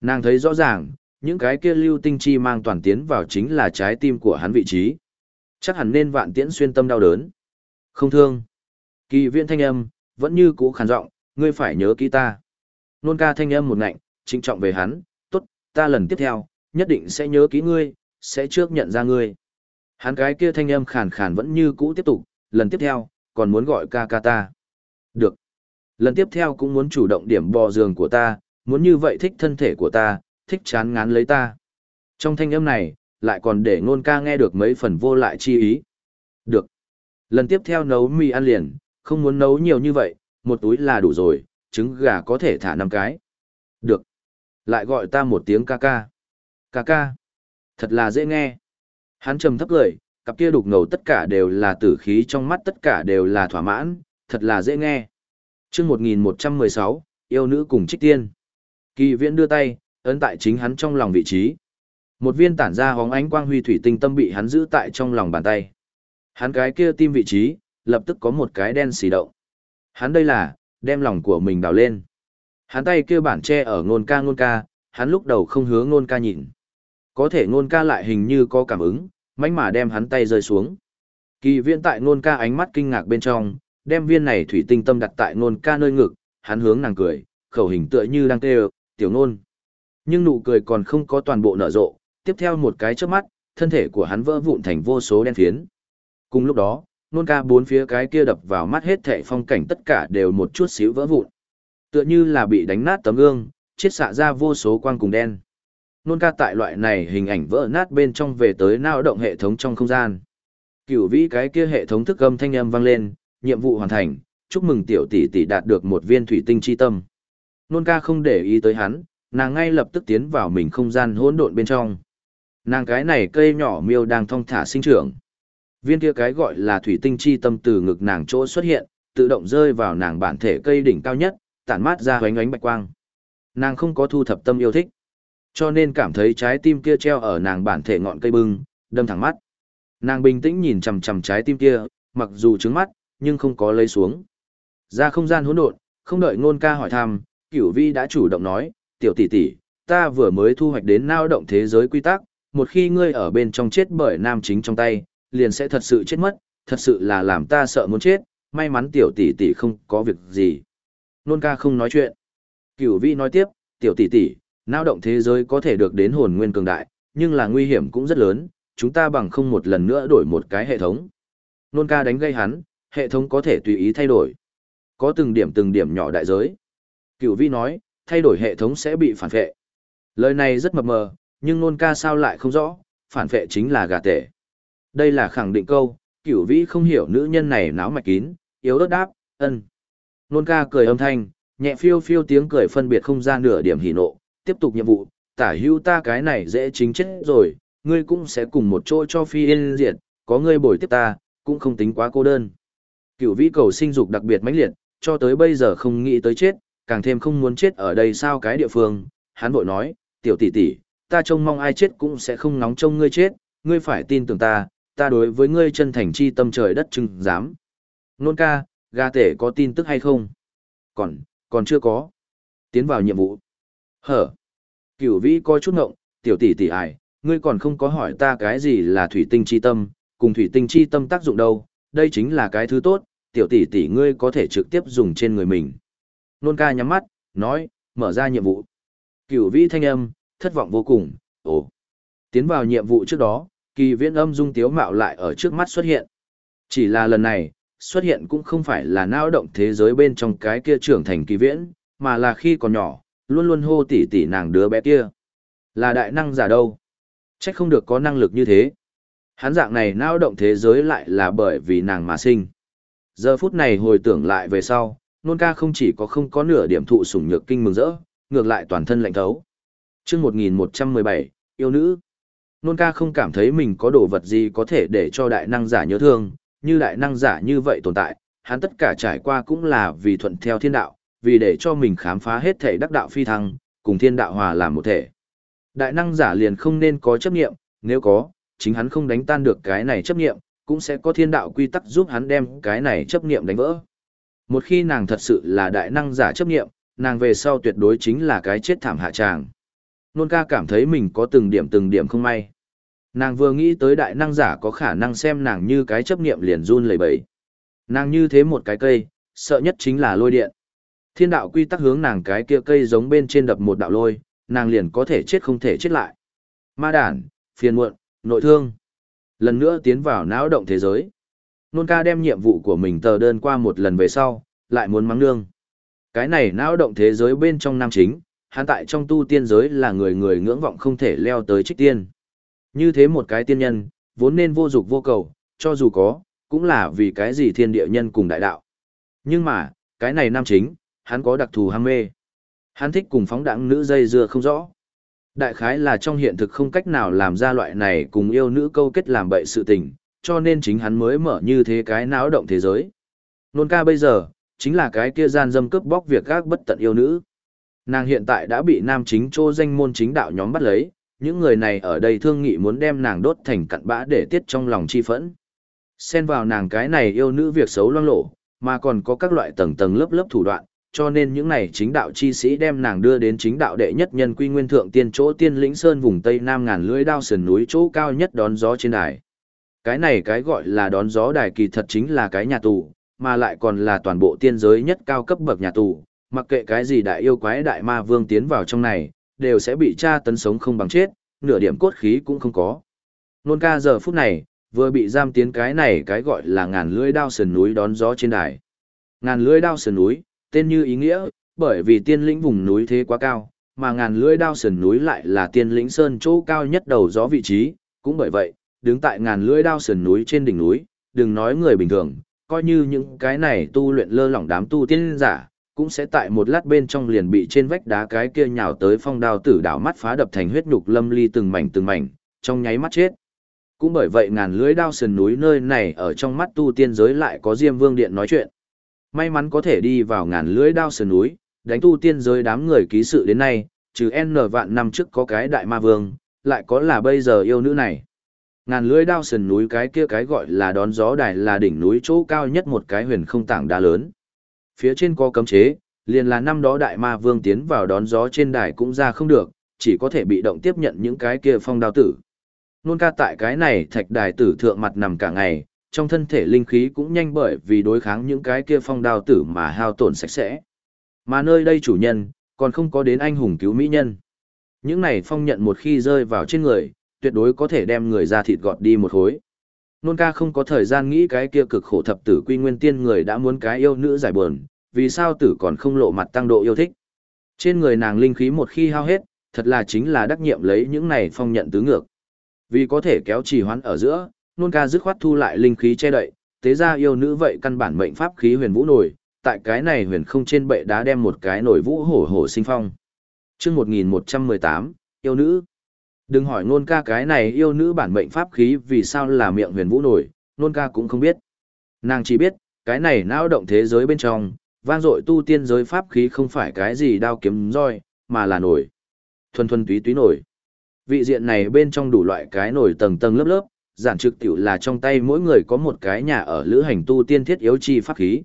Nàng thấy rõ ràng, những cái kia lưu tinh chi mang toàn tiến vào chính là trái tim của hắn vị trí. Chắc hẳn nên vạn tiễn xuyên tâm đau đớn. Không thương. Kỳ viện thanh âm, vẫn như cũ khàn giọng, ngươi phải nhớ kỹ ta. Nôn ca thanh âm một ngạnh, trinh trọng về hắn, tốt, ta lần tiếp theo, nhất định sẽ nhớ kỹ ngươi, sẽ trước nhận ra ngươi. Hắn cái kia thanh âm khàn khàn vẫn như cũ tiếp tục, lần tiếp theo, còn muốn gọi ca ca ta. Được. Lần tiếp theo cũng muốn chủ động điểm bò giường của ta, muốn như vậy thích thân thể của ta, thích chán ngán lấy ta. Trong thanh âm này, lại còn để ngôn ca nghe được mấy phần vô lại chi ý. Được. Lần tiếp theo nấu mì ăn liền, không muốn nấu nhiều như vậy, một túi là đủ rồi, trứng gà có thể thả năm cái. Được. Lại gọi ta một tiếng ca ca. Ca ca. Thật là dễ nghe. Hắn trầm thấp cười, cặp kia đục ngầu tất cả đều là tử khí trong mắt tất cả đều là thỏa mãn, thật là dễ nghe. chương 1116, yêu nữ cùng trích tiên. Kỳ viễn đưa tay, ấn tại chính hắn trong lòng vị trí. Một viên tản ra hóng ánh quang huy thủy tinh tâm bị hắn giữ tại trong lòng bàn tay. Hắn cái kia tim vị trí, lập tức có một cái đen xì động. Hắn đây là, đem lòng của mình đào lên. Hắn tay kia bản che ở ngôn ca ngôn ca, hắn lúc đầu không hướng ngôn ca nhìn. Có thể ngôn ca lại hình như có cảm ứng, mánh mà đem hắn tay rơi xuống. Kỳ viễn tại ngôn ca ánh mắt kinh ngạc bên trong, đem viên này thủy tinh tâm đặt tại ngôn ca nơi ngực, hắn hướng nàng cười, khẩu hình tựa như đang kêu, tiểu ngôn. Nhưng nụ cười còn không có toàn bộ nở rộ, tiếp theo một cái chớp mắt, thân thể của hắn vỡ vụn thành vô số đen phiến. Cùng lúc đó, nôn ca bốn phía cái kia đập vào mắt hết thảy phong cảnh tất cả đều một chút xíu vỡ vụn. Tựa như là bị đánh nát tấm gương, chiết xạ ra vô số quang cùng đen. Nôn ca tại loại này hình ảnh vỡ nát bên trong về tới nao động hệ thống trong không gian. Cửu vĩ cái kia hệ thống thức âm thanh âm vang lên, nhiệm vụ hoàn thành, chúc mừng tiểu tỷ tỷ đạt được một viên thủy tinh chi tâm. Nôn ca không để ý tới hắn, nàng ngay lập tức tiến vào mình không gian hỗn độn bên trong. Nàng cái này cây nhỏ miêu đang thong thả sinh trưởng. Viên kia cái gọi là thủy tinh chi tâm từ ngực nàng chỗ xuất hiện, tự động rơi vào nàng bản thể cây đỉnh cao nhất, tản mát ra hoánh ánh bạch quang. Nàng không có thu thập tâm yêu thích, cho nên cảm thấy trái tim kia treo ở nàng bản thể ngọn cây bưng, đâm thẳng mắt. Nàng bình tĩnh nhìn chằm chằm trái tim kia, mặc dù trứng mắt, nhưng không có lấy xuống. Ra không gian hỗn độn, không đợi ngôn ca hỏi thăm, Cửu Vi đã chủ động nói, "Tiểu tỷ tỷ, ta vừa mới thu hoạch đến nao động thế giới quy tắc, một khi ngươi ở bên trong chết bởi nam chính trong tay, liền sẽ thật sự chết mất, thật sự là làm ta sợ muốn chết, may mắn tiểu tỷ tỷ không có việc gì. Nôn ca không nói chuyện. Cửu vi nói tiếp, tiểu tỷ tỷ, nao động thế giới có thể được đến hồn nguyên cường đại, nhưng là nguy hiểm cũng rất lớn, chúng ta bằng không một lần nữa đổi một cái hệ thống. Nôn ca đánh gây hắn, hệ thống có thể tùy ý thay đổi. Có từng điểm từng điểm nhỏ đại giới. Cửu vi nói, thay đổi hệ thống sẽ bị phản vệ. Lời này rất mập mờ, nhưng nôn ca sao lại không rõ, phản vệ chính là gà tể. Đây là khẳng định câu, cửu vĩ không hiểu nữ nhân này náo mạch kín, yếu ớt đáp, ân. Nôn ca cười âm thanh, nhẹ phiêu phiêu tiếng cười phân biệt không ra nửa điểm hỉ nộ, tiếp tục nhiệm vụ, tả hữu ta cái này dễ chính chết rồi, ngươi cũng sẽ cùng một chỗ cho phi yên diệt, có ngươi bồi tiếp ta, cũng không tính quá cô đơn. Cửu vĩ cầu sinh dục đặc biệt mãnh liệt, cho tới bây giờ không nghĩ tới chết, càng thêm không muốn chết ở đây sao cái địa phương, hắn vội nói, tiểu tỷ tỷ, ta trông mong ai chết cũng sẽ không nóng trông ngươi chết, ngươi phải tin tưởng ta, ta đối với ngươi chân thành chi tâm trời đất chừng dám. Nôn ca, gà tể có tin tức hay không? Còn, còn chưa có. Tiến vào nhiệm vụ. Hở. Cửu vĩ có chút ngộng, tiểu tỷ tỷ ải, ngươi còn không có hỏi ta cái gì là thủy tinh chi tâm, cùng thủy tinh chi tâm tác dụng đâu, đây chính là cái thứ tốt, tiểu tỷ tỷ ngươi có thể trực tiếp dùng trên người mình. Nôn ca nhắm mắt, nói, mở ra nhiệm vụ. Cửu vĩ thanh âm, thất vọng vô cùng, Ồ! Tiến vào nhiệm vụ trước đó, kỳ viễn âm dung tiếu mạo lại ở trước mắt xuất hiện. Chỉ là lần này, xuất hiện cũng không phải là nao động thế giới bên trong cái kia trưởng thành kỳ viễn, mà là khi còn nhỏ, luôn luôn hô tỉ tỉ nàng đứa bé kia. Là đại năng giả đâu? Chắc không được có năng lực như thế. Hắn dạng này nao động thế giới lại là bởi vì nàng mà sinh. Giờ phút này hồi tưởng lại về sau, nôn ca không chỉ có không có nửa điểm thụ sủng nhược kinh mừng rỡ, ngược lại toàn thân lạnh thấu. Trước 1117, yêu nữ. Nôn ca không cảm thấy mình có đồ vật gì có thể để cho đại năng giả nhớ thương, như đại năng giả như vậy tồn tại, hắn tất cả trải qua cũng là vì thuận theo thiên đạo, vì để cho mình khám phá hết thể đắc đạo phi thăng, cùng thiên đạo hòa làm một thể. Đại năng giả liền không nên có chấp nghiệm, nếu có, chính hắn không đánh tan được cái này chấp nghiệm, cũng sẽ có thiên đạo quy tắc giúp hắn đem cái này chấp nghiệm đánh vỡ. Một khi nàng thật sự là đại năng giả chấp nghiệm, nàng về sau tuyệt đối chính là cái chết thảm hạ tràng. Nôn ca cảm thấy mình có từng điểm từng điểm không may. Nàng vừa nghĩ tới đại năng giả có khả năng xem nàng như cái chấp nghiệm liền run lẩy bẩy. Nàng như thế một cái cây, sợ nhất chính là lôi điện. Thiên đạo quy tắc hướng nàng cái kia cây giống bên trên đập một đạo lôi, nàng liền có thể chết không thể chết lại. Ma đản, phiền muộn, nội thương. Lần nữa tiến vào não động thế giới. Nôn ca đem nhiệm vụ của mình tờ đơn qua một lần về sau, lại muốn mắng nương. Cái này não động thế giới bên trong nam chính, hắn tại trong tu tiên giới là người người ngưỡng vọng không thể leo tới trích tiên. Như thế một cái tiên nhân, vốn nên vô dục vô cầu, cho dù có, cũng là vì cái gì thiên địa nhân cùng đại đạo. Nhưng mà, cái này nam chính, hắn có đặc thù ham mê. Hắn thích cùng phóng đẳng nữ dây dưa không rõ. Đại khái là trong hiện thực không cách nào làm ra loại này cùng yêu nữ câu kết làm bậy sự tình, cho nên chính hắn mới mở như thế cái náo động thế giới. Nôn ca bây giờ, chính là cái kia gian dâm cướp bóc việc gác bất tận yêu nữ. Nàng hiện tại đã bị nam chính trô danh môn chính đạo nhóm bắt lấy, những người này ở đây thương nghị muốn đem nàng đốt thành cặn bã để tiết trong lòng chi phẫn. Xen vào nàng cái này yêu nữ việc xấu loang lộ, mà còn có các loại tầng tầng lớp lớp thủ đoạn, cho nên những này chính đạo chi sĩ đem nàng đưa đến chính đạo đệ nhất nhân quy nguyên thượng tiên chỗ tiên lĩnh sơn vùng tây nam ngàn lưỡi đao sườn núi chỗ cao nhất đón gió trên đài. Cái này cái gọi là đón gió đài kỳ thật chính là cái nhà tù, mà lại còn là toàn bộ tiên giới nhất cao cấp bậc nhà tù, mặc kệ cái gì đại yêu quái đại ma vương tiến vào trong này, đều sẽ bị tra tấn sống không bằng chết, nửa điểm cốt khí cũng không có. Nôn ca giờ phút này, vừa bị giam tiến cái này cái gọi là ngàn lưỡi đao sườn núi đón gió trên đài. Ngàn lưỡi đao sườn núi, tên như ý nghĩa, bởi vì tiên lĩnh vùng núi thế quá cao, mà ngàn lưỡi đao sườn núi lại là tiên lĩnh sơn chỗ cao nhất đầu gió vị trí, cũng bởi vậy, đứng tại ngàn lưỡi đao sườn núi trên đỉnh núi, đừng nói người bình thường, coi như những cái này tu luyện lơ lỏng đám tu tiên giả, cũng sẽ tại một lát bên trong liền bị trên vách đá cái kia nhào tới phong đao tử đảo mắt phá đập thành huyết nhục lâm ly từng mảnh từng mảnh, trong nháy mắt chết. Cũng bởi vậy ngàn lưỡi đao sườn núi nơi này ở trong mắt tu tiên giới lại có Diêm Vương Điện nói chuyện. May mắn có thể đi vào ngàn lưỡi đao sườn núi, đánh tu tiên giới đám người ký sự đến nay, trừ N vạn năm trước có cái đại ma vương, lại có là bây giờ yêu nữ này. Ngàn lưỡi đao sườn núi cái kia cái gọi là đón gió đài là đỉnh núi chỗ cao nhất một cái huyền không tảng đá lớn. Phía trên có cấm chế, liền là năm đó đại ma vương tiến vào đón gió trên đài cũng ra không được, chỉ có thể bị động tiếp nhận những cái kia phong đao tử. Nôn ca tại cái này thạch đài tử thượng mặt nằm cả ngày, trong thân thể linh khí cũng nhanh bởi vì đối kháng những cái kia phong đao tử mà hao tổn sạch sẽ. Mà nơi đây chủ nhân, còn không có đến anh hùng cứu mỹ nhân. Những này phong nhận một khi rơi vào trên người, tuyệt đối có thể đem người ra thịt gọt đi một khối. Nôn ca không có thời gian nghĩ cái kia cực khổ thập tử quy nguyên tiên người đã muốn cái yêu nữ giải buồn, vì sao tử còn không lộ mặt tăng độ yêu thích. Trên người nàng linh khí một khi hao hết, thật là chính là đắc nhiệm lấy những này phong nhận tứ ngược. Vì có thể kéo trì hoãn ở giữa, nôn ca dứt khoát thu lại linh khí che đậy, tế ra yêu nữ vậy căn bản mệnh pháp khí huyền vũ nổi, tại cái này huyền không trên bệ đá đem một cái nổi vũ hổ hổ sinh phong. Chương 1118, yêu nữ. Đừng hỏi nôn ca cái này yêu nữ bản mệnh pháp khí vì sao là miệng huyền vũ nổi, nôn ca cũng không biết. Nàng chỉ biết, cái này não động thế giới bên trong, vang dội tu tiên giới pháp khí không phải cái gì đao kiếm roi, mà là nổi. Thuần thuần túy túy nổi. Vị diện này bên trong đủ loại cái nổi tầng tầng lớp lớp, giản trực tiểu là trong tay mỗi người có một cái nhà ở lữ hành tu tiên thiết yếu chi pháp khí.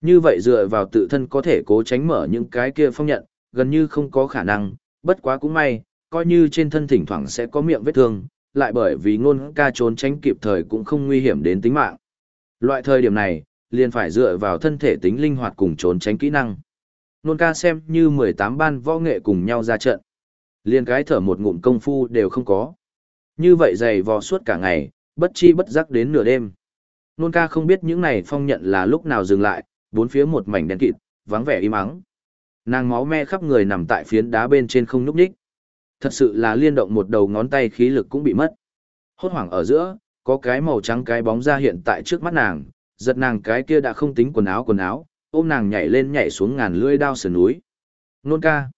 Như vậy dựa vào tự thân có thể cố tránh mở những cái kia phong nhận, gần như không có khả năng, bất quá cũng may, coi như trên thân thỉnh thoảng sẽ có miệng vết thương, lại bởi vì ngôn ca trốn tránh kịp thời cũng không nguy hiểm đến tính mạng. Loại thời điểm này, liền phải dựa vào thân thể tính linh hoạt cùng trốn tránh kỹ năng. Nôn ca xem như 18 ban võ nghệ cùng nhau ra trận. liền cái thở một ngụm công phu đều không có. Như vậy dày vò suốt cả ngày, bất chi bất giác đến nửa đêm. Nôn ca không biết những này phong nhận là lúc nào dừng lại, bốn phía một mảnh đen kịt, vắng vẻ im ắng. Nàng máu me khắp người nằm tại phiến đá bên trên không núp đích. Thật sự là liên động một đầu ngón tay khí lực cũng bị mất. Hốt hoảng ở giữa, có cái màu trắng cái bóng ra hiện tại trước mắt nàng, giật nàng cái kia đã không tính quần áo quần áo, ôm nàng nhảy lên nhảy xuống ngàn lưỡi đao sườn núi. Nôn ca.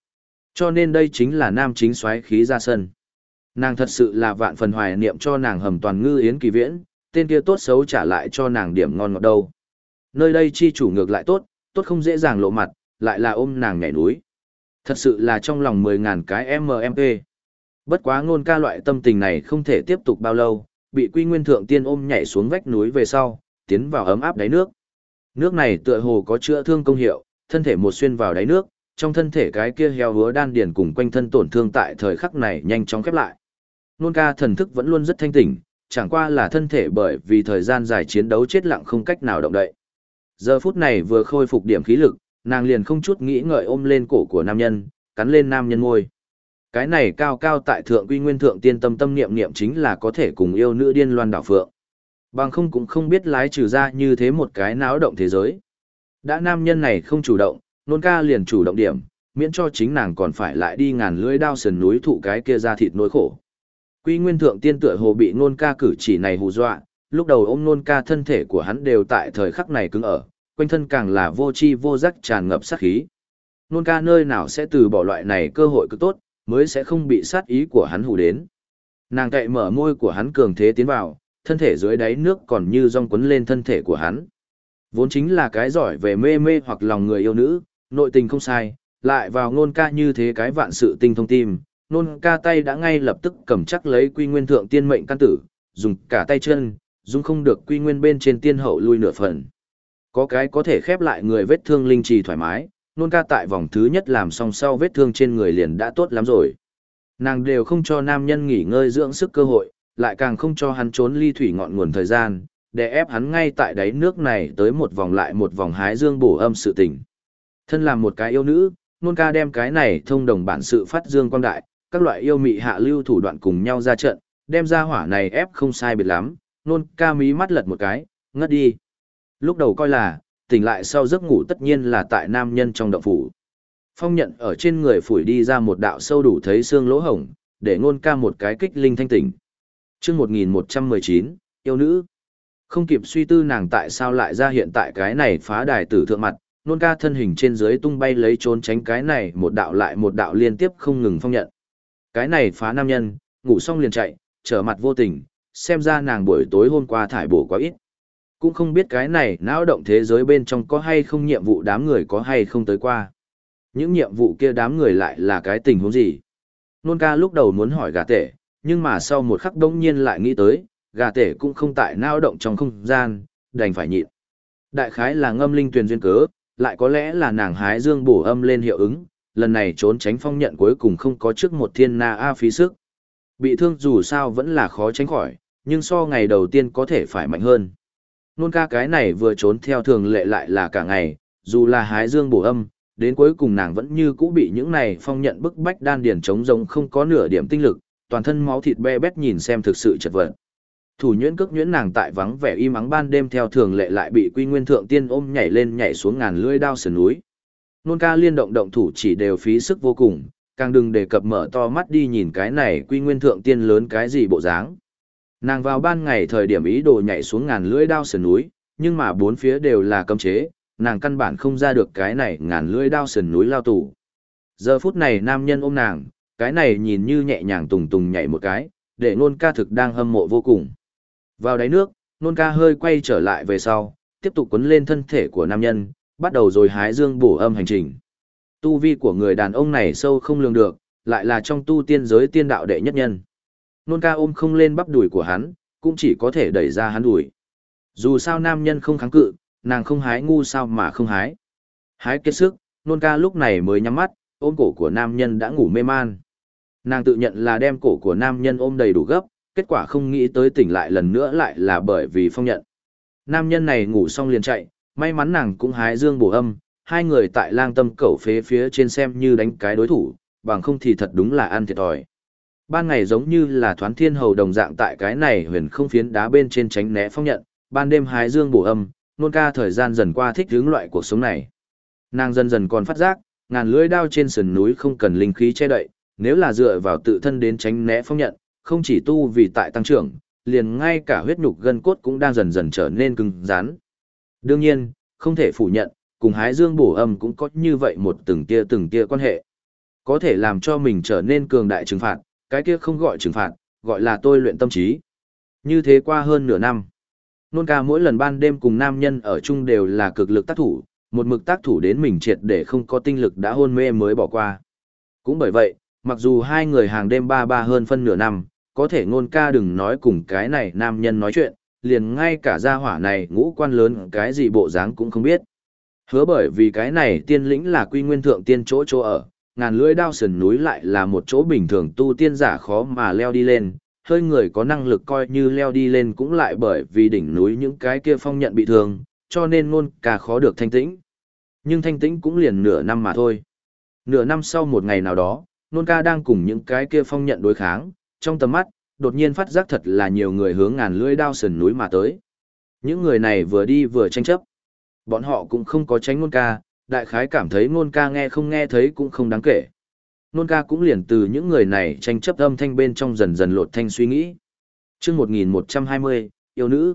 Cho nên đây chính là nam chính xoáy khí ra sân. Nàng thật sự là vạn phần hoài niệm cho nàng hầm toàn ngư yến kỳ viễn, tên kia tốt xấu trả lại cho nàng điểm ngon ngọt đâu. Nơi đây chi chủ ngược lại tốt, tốt không dễ dàng lộ mặt, lại là ôm nàng nhảy núi. Thật sự là trong lòng mười ngàn cái MMP. Bất quá ngôn ca loại tâm tình này không thể tiếp tục bao lâu, bị quy nguyên thượng tiên ôm nhảy xuống vách núi về sau, tiến vào ấm áp đáy nước. Nước này tựa hồ có chữa thương công hiệu, thân thể một xuyên vào đáy nước, trong thân thể cái kia heo hứa đan điền cùng quanh thân tổn thương tại thời khắc này nhanh chóng khép lại. Nôn ca thần thức vẫn luôn rất thanh tỉnh, chẳng qua là thân thể bởi vì thời gian dài chiến đấu chết lặng không cách nào động đậy. Giờ phút này vừa khôi phục điểm khí lực, nàng liền không chút nghĩ ngợi ôm lên cổ của nam nhân, cắn lên nam nhân ngôi. Cái này cao cao tại thượng quy nguyên thượng tiên tâm tâm niệm niệm chính là có thể cùng yêu nữ điên loan đảo phượng. Bằng không cũng không biết lái trừ ra như thế một cái náo động thế giới. Đã nam nhân này không chủ động, nôn ca liền chủ động điểm, miễn cho chính nàng còn phải lại đi ngàn lưỡi đao sườn núi thụ cái kia ra thịt nỗi khổ. Quy nguyên thượng tiên tựa hồ bị nôn ca cử chỉ này hù dọa, lúc đầu ôm nôn ca thân thể của hắn đều tại thời khắc này cứng ở, quanh thân càng là vô chi vô giác tràn ngập sát khí. Nôn ca nơi nào sẽ từ bỏ loại này cơ hội cứ tốt, mới sẽ không bị sát ý của hắn hù đến. Nàng cậy mở môi của hắn cường thế tiến vào, thân thể dưới đáy nước còn như rong quấn lên thân thể của hắn. Vốn chính là cái giỏi về mê mê hoặc lòng người yêu nữ, nội tình không sai, lại vào nôn ca như thế cái vạn sự tinh thông tim, nôn ca tay đã ngay lập tức cầm chắc lấy quy nguyên thượng tiên mệnh căn tử, dùng cả tay chân, dùng không được quy nguyên bên trên tiên hậu lui nửa phần. Có cái có thể khép lại người vết thương linh trì thoải mái, nôn ca tại vòng thứ nhất làm xong sau vết thương trên người liền đã tốt lắm rồi. Nàng đều không cho nam nhân nghỉ ngơi dưỡng sức cơ hội, lại càng không cho hắn trốn ly thủy ngọn nguồn thời gian, để ép hắn ngay tại đáy nước này tới một vòng lại một vòng hái dương bổ âm sự tình. Thân làm một cái yêu nữ, nôn ca đem cái này thông đồng bản sự phát dương quang đại, các loại yêu mị hạ lưu thủ đoạn cùng nhau ra trận, đem ra hỏa này ép không sai biệt lắm, nôn ca mí mắt lật một cái, ngất đi. Lúc đầu coi là, tỉnh lại sau giấc ngủ tất nhiên là tại nam nhân trong động phủ. Phong nhận ở trên người phủi đi ra một đạo sâu đủ thấy xương lỗ hổng, để nôn ca một cái kích linh thanh tỉnh. chương 1119, yêu nữ. Không kịp suy tư nàng tại sao lại ra hiện tại cái này phá đài tử thượng mặt, nôn ca thân hình trên dưới tung bay lấy trốn tránh cái này một đạo lại một đạo liên tiếp không ngừng phong nhận. Cái này phá nam nhân, ngủ xong liền chạy, trở mặt vô tình, xem ra nàng buổi tối hôm qua thải bổ quá ít. Cũng không biết cái này não động thế giới bên trong có hay không nhiệm vụ đám người có hay không tới qua. Những nhiệm vụ kia đám người lại là cái tình huống gì? Nôn ca lúc đầu muốn hỏi gà tể, nhưng mà sau một khắc đống nhiên lại nghĩ tới, gà tể cũng không tại não động trong không gian, đành phải nhịn. Đại khái là ngâm linh tuyền duyên cớ, lại có lẽ là nàng hái dương bổ âm lên hiệu ứng, lần này trốn tránh phong nhận cuối cùng không có trước một thiên na a phí sức. Bị thương dù sao vẫn là khó tránh khỏi, nhưng so ngày đầu tiên có thể phải mạnh hơn. Nôn ca cái này vừa trốn theo thường lệ lại là cả ngày, dù là hái dương bổ âm, đến cuối cùng nàng vẫn như cũ bị những này phong nhận bức bách đan điền chống rỗng không có nửa điểm tinh lực, toàn thân máu thịt be bét nhìn xem thực sự chật vật. Thủ nhuyễn cước nhuyễn nàng tại vắng vẻ im ắng ban đêm theo thường lệ lại bị quy nguyên thượng tiên ôm nhảy lên nhảy xuống ngàn lưỡi đao sườn núi. Nôn ca liên động động thủ chỉ đều phí sức vô cùng, càng đừng đề cập mở to mắt đi nhìn cái này quy nguyên thượng tiên lớn cái gì bộ dáng. Nàng vào ban ngày thời điểm ý đồ nhảy xuống ngàn lưỡi đao sườn núi, nhưng mà bốn phía đều là cấm chế, nàng căn bản không ra được cái này ngàn lưỡi đao sườn núi lao tù. Giờ phút này nam nhân ôm nàng, cái này nhìn như nhẹ nhàng tùng tùng nhảy một cái, để nôn ca thực đang hâm mộ vô cùng. Vào đáy nước, nôn ca hơi quay trở lại về sau, tiếp tục quấn lên thân thể của nam nhân, bắt đầu rồi hái dương bổ âm hành trình. Tu vi của người đàn ông này sâu không lường được, lại là trong tu tiên giới tiên đạo đệ nhất nhân. Nôn ca ôm không lên bắp đùi của hắn, cũng chỉ có thể đẩy ra hắn đùi. Dù sao nam nhân không kháng cự, nàng không hái ngu sao mà không hái. Hái kết sức, nôn ca lúc này mới nhắm mắt, ôm cổ của nam nhân đã ngủ mê man. Nàng tự nhận là đem cổ của nam nhân ôm đầy đủ gấp, kết quả không nghĩ tới tỉnh lại lần nữa lại là bởi vì phong nhận. Nam nhân này ngủ xong liền chạy, may mắn nàng cũng hái dương bổ âm, hai người tại lang tâm cẩu phế phía trên xem như đánh cái đối thủ, bằng không thì thật đúng là ăn thiệt thòi. Ban ngày giống như là thoán thiên hầu đồng dạng tại cái này huyền không phiến đá bên trên tránh né phong nhận, ban đêm hái dương bổ âm, nôn ca thời gian dần qua thích hướng loại cuộc sống này. Nàng dần dần còn phát giác, ngàn lưỡi đao trên sườn núi không cần linh khí che đậy, nếu là dựa vào tự thân đến tránh né phong nhận, không chỉ tu vì tại tăng trưởng, liền ngay cả huyết nhục gân cốt cũng đang dần dần trở nên cứng rắn. Đương nhiên, không thể phủ nhận, cùng hái dương bổ âm cũng có như vậy một từng tia từng tia quan hệ. Có thể làm cho mình trở nên cường đại trừng phạt, cái kia không gọi trừng phạt, gọi là tôi luyện tâm trí. Như thế qua hơn nửa năm. Nôn ca mỗi lần ban đêm cùng nam nhân ở chung đều là cực lực tác thủ, một mực tác thủ đến mình triệt để không có tinh lực đã hôn mê mới bỏ qua. Cũng bởi vậy, mặc dù hai người hàng đêm ba ba hơn phân nửa năm, có thể ngôn ca đừng nói cùng cái này nam nhân nói chuyện, liền ngay cả gia hỏa này ngũ quan lớn cái gì bộ dáng cũng không biết. Hứa bởi vì cái này tiên lĩnh là quy nguyên thượng tiên chỗ chỗ ở, ngàn lưỡi đao sườn núi lại là một chỗ bình thường tu tiên giả khó mà leo đi lên, hơi người có năng lực coi như leo đi lên cũng lại bởi vì đỉnh núi những cái kia phong nhận bị thương, cho nên ngôn cả khó được thanh tĩnh. Nhưng thanh tĩnh cũng liền nửa năm mà thôi. Nửa năm sau một ngày nào đó, nôn ca đang cùng những cái kia phong nhận đối kháng, trong tầm mắt, đột nhiên phát giác thật là nhiều người hướng ngàn lưỡi đao sườn núi mà tới. Những người này vừa đi vừa tranh chấp. Bọn họ cũng không có tránh ngôn ca, đại khái cảm thấy ngôn ca nghe không nghe thấy cũng không đáng kể. Ngôn ca cũng liền từ những người này tranh chấp âm thanh bên trong dần dần lột thanh suy nghĩ. chương 1120, yêu nữ.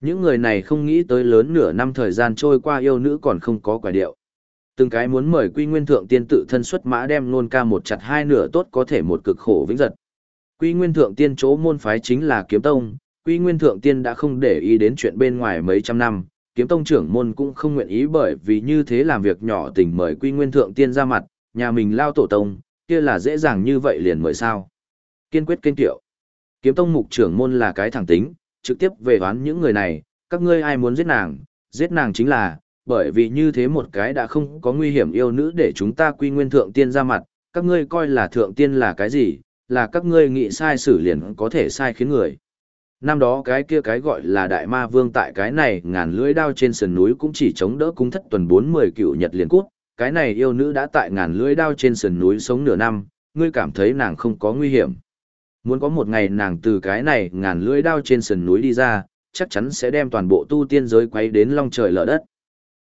Những người này không nghĩ tới lớn nửa năm thời gian trôi qua yêu nữ còn không có quả điệu. Từng cái muốn mời quy nguyên thượng tiên tự thân xuất mã đem nôn ca một chặt hai nửa tốt có thể một cực khổ vĩnh giật. Quy nguyên thượng tiên chỗ môn phái chính là kiếm tông, quy nguyên thượng tiên đã không để ý đến chuyện bên ngoài mấy trăm năm, kiếm tông trưởng môn cũng không nguyện ý bởi vì như thế làm việc nhỏ tình mời quy nguyên thượng tiên ra mặt, nhà mình lao tổ tông, kia là dễ dàng như vậy liền mời sao. Kiên quyết kênh tiệu. Kiếm tông mục trưởng môn là cái thẳng tính, trực tiếp về đoán những người này, các ngươi ai muốn giết nàng, giết nàng chính là, bởi vì như thế một cái đã không có nguy hiểm yêu nữ để chúng ta quy nguyên thượng tiên ra mặt, các ngươi coi là thượng tiên là cái gì, là các ngươi nghĩ sai xử liền có thể sai khiến người. Năm đó cái kia cái gọi là đại ma vương tại cái này ngàn lưỡi đao trên sườn núi cũng chỉ chống đỡ cung thất tuần bốn mười cựu nhật liền cút, cái này yêu nữ đã tại ngàn lưỡi đao trên sườn núi sống nửa năm, ngươi cảm thấy nàng không có nguy hiểm. Muốn có một ngày nàng từ cái này ngàn lưỡi đao trên sườn núi đi ra, chắc chắn sẽ đem toàn bộ tu tiên giới quay đến long trời lở đất.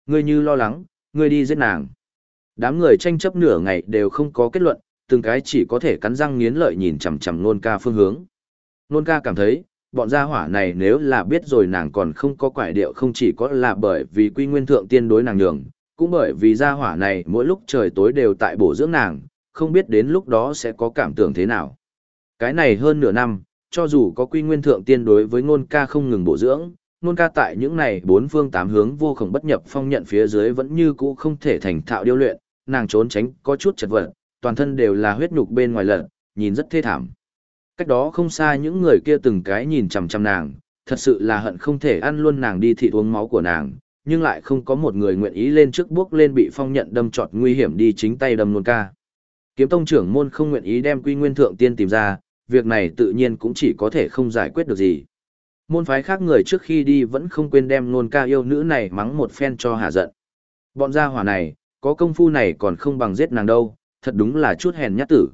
Ngươi như lo lắng, ngươi đi giết nàng. Đám người tranh chấp nửa ngày đều không có kết luận, từng cái chỉ có thể cắn răng nghiến lợi nhìn chằm chằm nôn ca phương hướng. Nôn ca cảm thấy, bọn gia hỏa này nếu là biết rồi nàng còn không có quải điệu không chỉ có là bởi vì quy nguyên thượng tiên đối nàng nhường, cũng bởi vì gia hỏa này mỗi lúc trời tối đều tại bổ dưỡng nàng, không biết đến lúc đó sẽ có cảm tưởng thế nào. Cái này hơn nửa năm, cho dù có quy nguyên thượng tiên đối với nôn ca không ngừng bổ dưỡng, nôn ca tại những này bốn phương tám hướng vô khổng bất nhập phong nhận phía dưới vẫn như cũ không thể thành thạo điêu luyện, nàng trốn tránh có chút chật vật, toàn thân đều là huyết nhục bên ngoài lợn, nhìn rất thê thảm. Cách đó không xa những người kia từng cái nhìn chằm chằm nàng, thật sự là hận không thể ăn luôn nàng đi thịt uống máu của nàng, nhưng lại không có một người nguyện ý lên trước bước lên bị phong nhận đâm trọt nguy hiểm đi chính tay đâm luôn ca. Kiếm tông trưởng môn không nguyện ý đem quy nguyên thượng tiên tìm ra, việc này tự nhiên cũng chỉ có thể không giải quyết được gì. Môn phái khác người trước khi đi vẫn không quên đem nôn ca yêu nữ này mắng một phen cho hà giận. Bọn gia hỏa này, có công phu này còn không bằng giết nàng đâu, thật đúng là chút hèn nhát tử.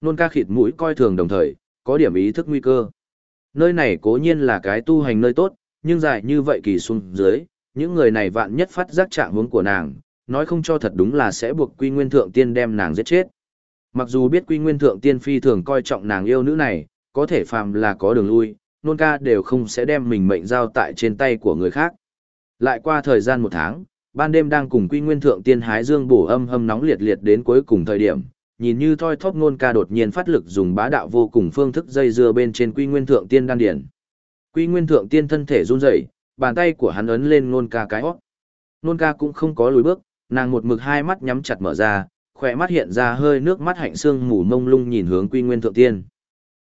Nôn ca khịt mũi coi thường đồng thời, có điểm ý thức nguy cơ. Nơi này cố nhiên là cái tu hành nơi tốt, nhưng dài như vậy kỳ xuống dưới, những người này vạn nhất phát giác trạng hướng của nàng, nói không cho thật đúng là sẽ buộc quy nguyên thượng tiên đem nàng giết chết. Mặc dù biết quy nguyên thượng tiên phi thường coi trọng nàng yêu nữ này, có thể phàm là có đường lui, nôn ca đều không sẽ đem mình mệnh giao tại trên tay của người khác. Lại qua thời gian một tháng, ban đêm đang cùng quy nguyên thượng tiên hái dương bổ âm hâm nóng liệt liệt đến cuối cùng thời điểm, nhìn như thoi thóp nôn ca đột nhiên phát lực dùng bá đạo vô cùng phương thức dây dưa bên trên quy nguyên thượng tiên đan điển. Quy nguyên thượng tiên thân thể run rẩy, bàn tay của hắn ấn lên nôn ca cái hót. Nôn ca cũng không có lùi bước, nàng một mực hai mắt nhắm chặt mở ra, khỏe mắt hiện ra hơi nước mắt hạnh xương mù mông lung nhìn hướng quy nguyên thượng tiên.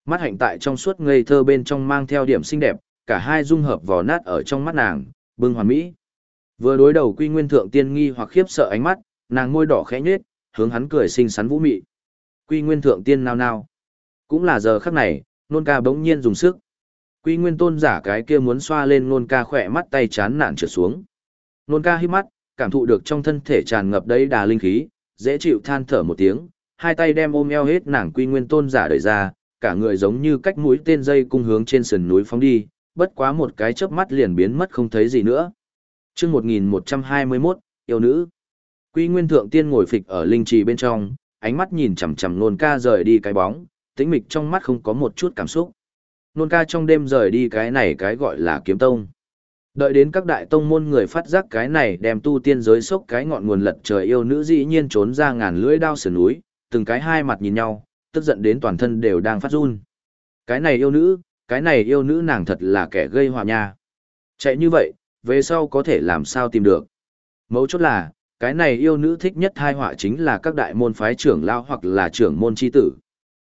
Mắt hạnh tại trong suốt ngây thơ bên trong mang theo điểm xinh đẹp, cả hai dung hợp vò nát ở trong mắt nàng, bưng hoàn mỹ. Vừa đối đầu quy nguyên thượng tiên nghi hoặc khiếp sợ ánh mắt, nàng môi đỏ khẽ nhếch, hướng hắn cười xinh xắn vũ mị. Quy nguyên thượng tiên nao nao. Cũng là giờ khắc này, nôn ca bỗng nhiên dùng sức. Quy nguyên tôn giả cái kia muốn xoa lên nôn ca khỏe mắt tay chán nản trượt xuống. Nôn ca hít mắt, cảm thụ được trong thân thể tràn ngập đầy đà linh khí, dễ chịu than thở một tiếng, hai tay đem ôm eo hết nàng quy nguyên tôn giả đẩy ra, cả người giống như cách mũi tên dây cung hướng trên sườn núi phóng đi, bất quá một cái chớp mắt liền biến mất không thấy gì nữa. Chương 1121, yêu nữ. Quy Nguyên thượng tiên ngồi phịch ở linh trì bên trong, ánh mắt nhìn chằm chằm Nôn Ca rời đi cái bóng, tĩnh mịch trong mắt không có một chút cảm xúc. Nôn Ca trong đêm rời đi cái này cái gọi là kiếm tông. Đợi đến các đại tông môn người phát giác cái này đem tu tiên giới sốc cái ngọn nguồn lật trời yêu nữ dĩ nhiên trốn ra ngàn lưỡi đao sườn núi, từng cái hai mặt nhìn nhau, tức giận đến toàn thân đều đang phát run. Cái này yêu nữ, cái này yêu nữ nàng thật là kẻ gây họa nha. Chạy như vậy, về sau có thể làm sao tìm được. Mấu chốt là, cái này yêu nữ thích nhất hai họa chính là các đại môn phái trưởng lao hoặc là trưởng môn chi tử.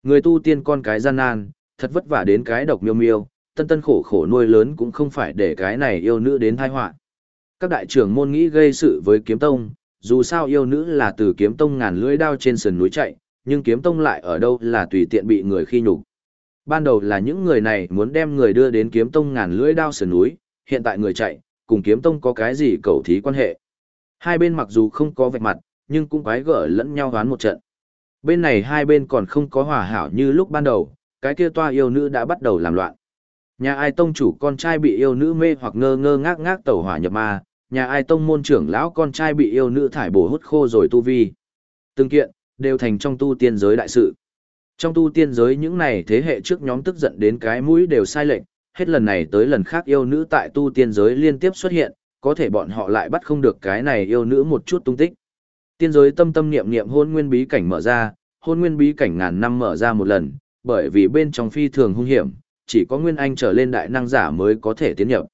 Người tu tiên con cái gian nan, thật vất vả đến cái độc miêu miêu, tân tân khổ khổ nuôi lớn cũng không phải để cái này yêu nữ đến thai họa các đại trưởng môn nghĩ gây sự với kiếm tông dù sao yêu nữ là từ kiếm tông ngàn lưỡi đao trên sườn núi chạy nhưng kiếm tông lại ở đâu là tùy tiện bị người khi nhục ban đầu là những người này muốn đem người đưa đến kiếm tông ngàn lưỡi đao sườn núi hiện tại người chạy cùng kiếm tông có cái gì cầu thí quan hệ hai bên mặc dù không có vạch mặt nhưng cũng quái gở lẫn nhau hoán một trận bên này hai bên còn không có hòa hảo như lúc ban đầu cái kia toa yêu nữ đã bắt đầu làm loạn Nhà ai tông chủ con trai bị yêu nữ mê hoặc ngơ ngơ ngác ngác tẩu hỏa nhập ma, nhà ai tông môn trưởng lão con trai bị yêu nữ thải bổ hút khô rồi tu vi. Từng kiện, đều thành trong tu tiên giới đại sự. Trong tu tiên giới những này thế hệ trước nhóm tức giận đến cái mũi đều sai lệch, hết lần này tới lần khác yêu nữ tại tu tiên giới liên tiếp xuất hiện, có thể bọn họ lại bắt không được cái này yêu nữ một chút tung tích. Tiên giới tâm tâm niệm niệm hôn nguyên bí cảnh mở ra, hôn nguyên bí cảnh ngàn năm mở ra một lần, bởi vì bên trong phi thường hung hiểm, chỉ có nguyên anh trở lên đại năng giả mới có thể tiến nhập.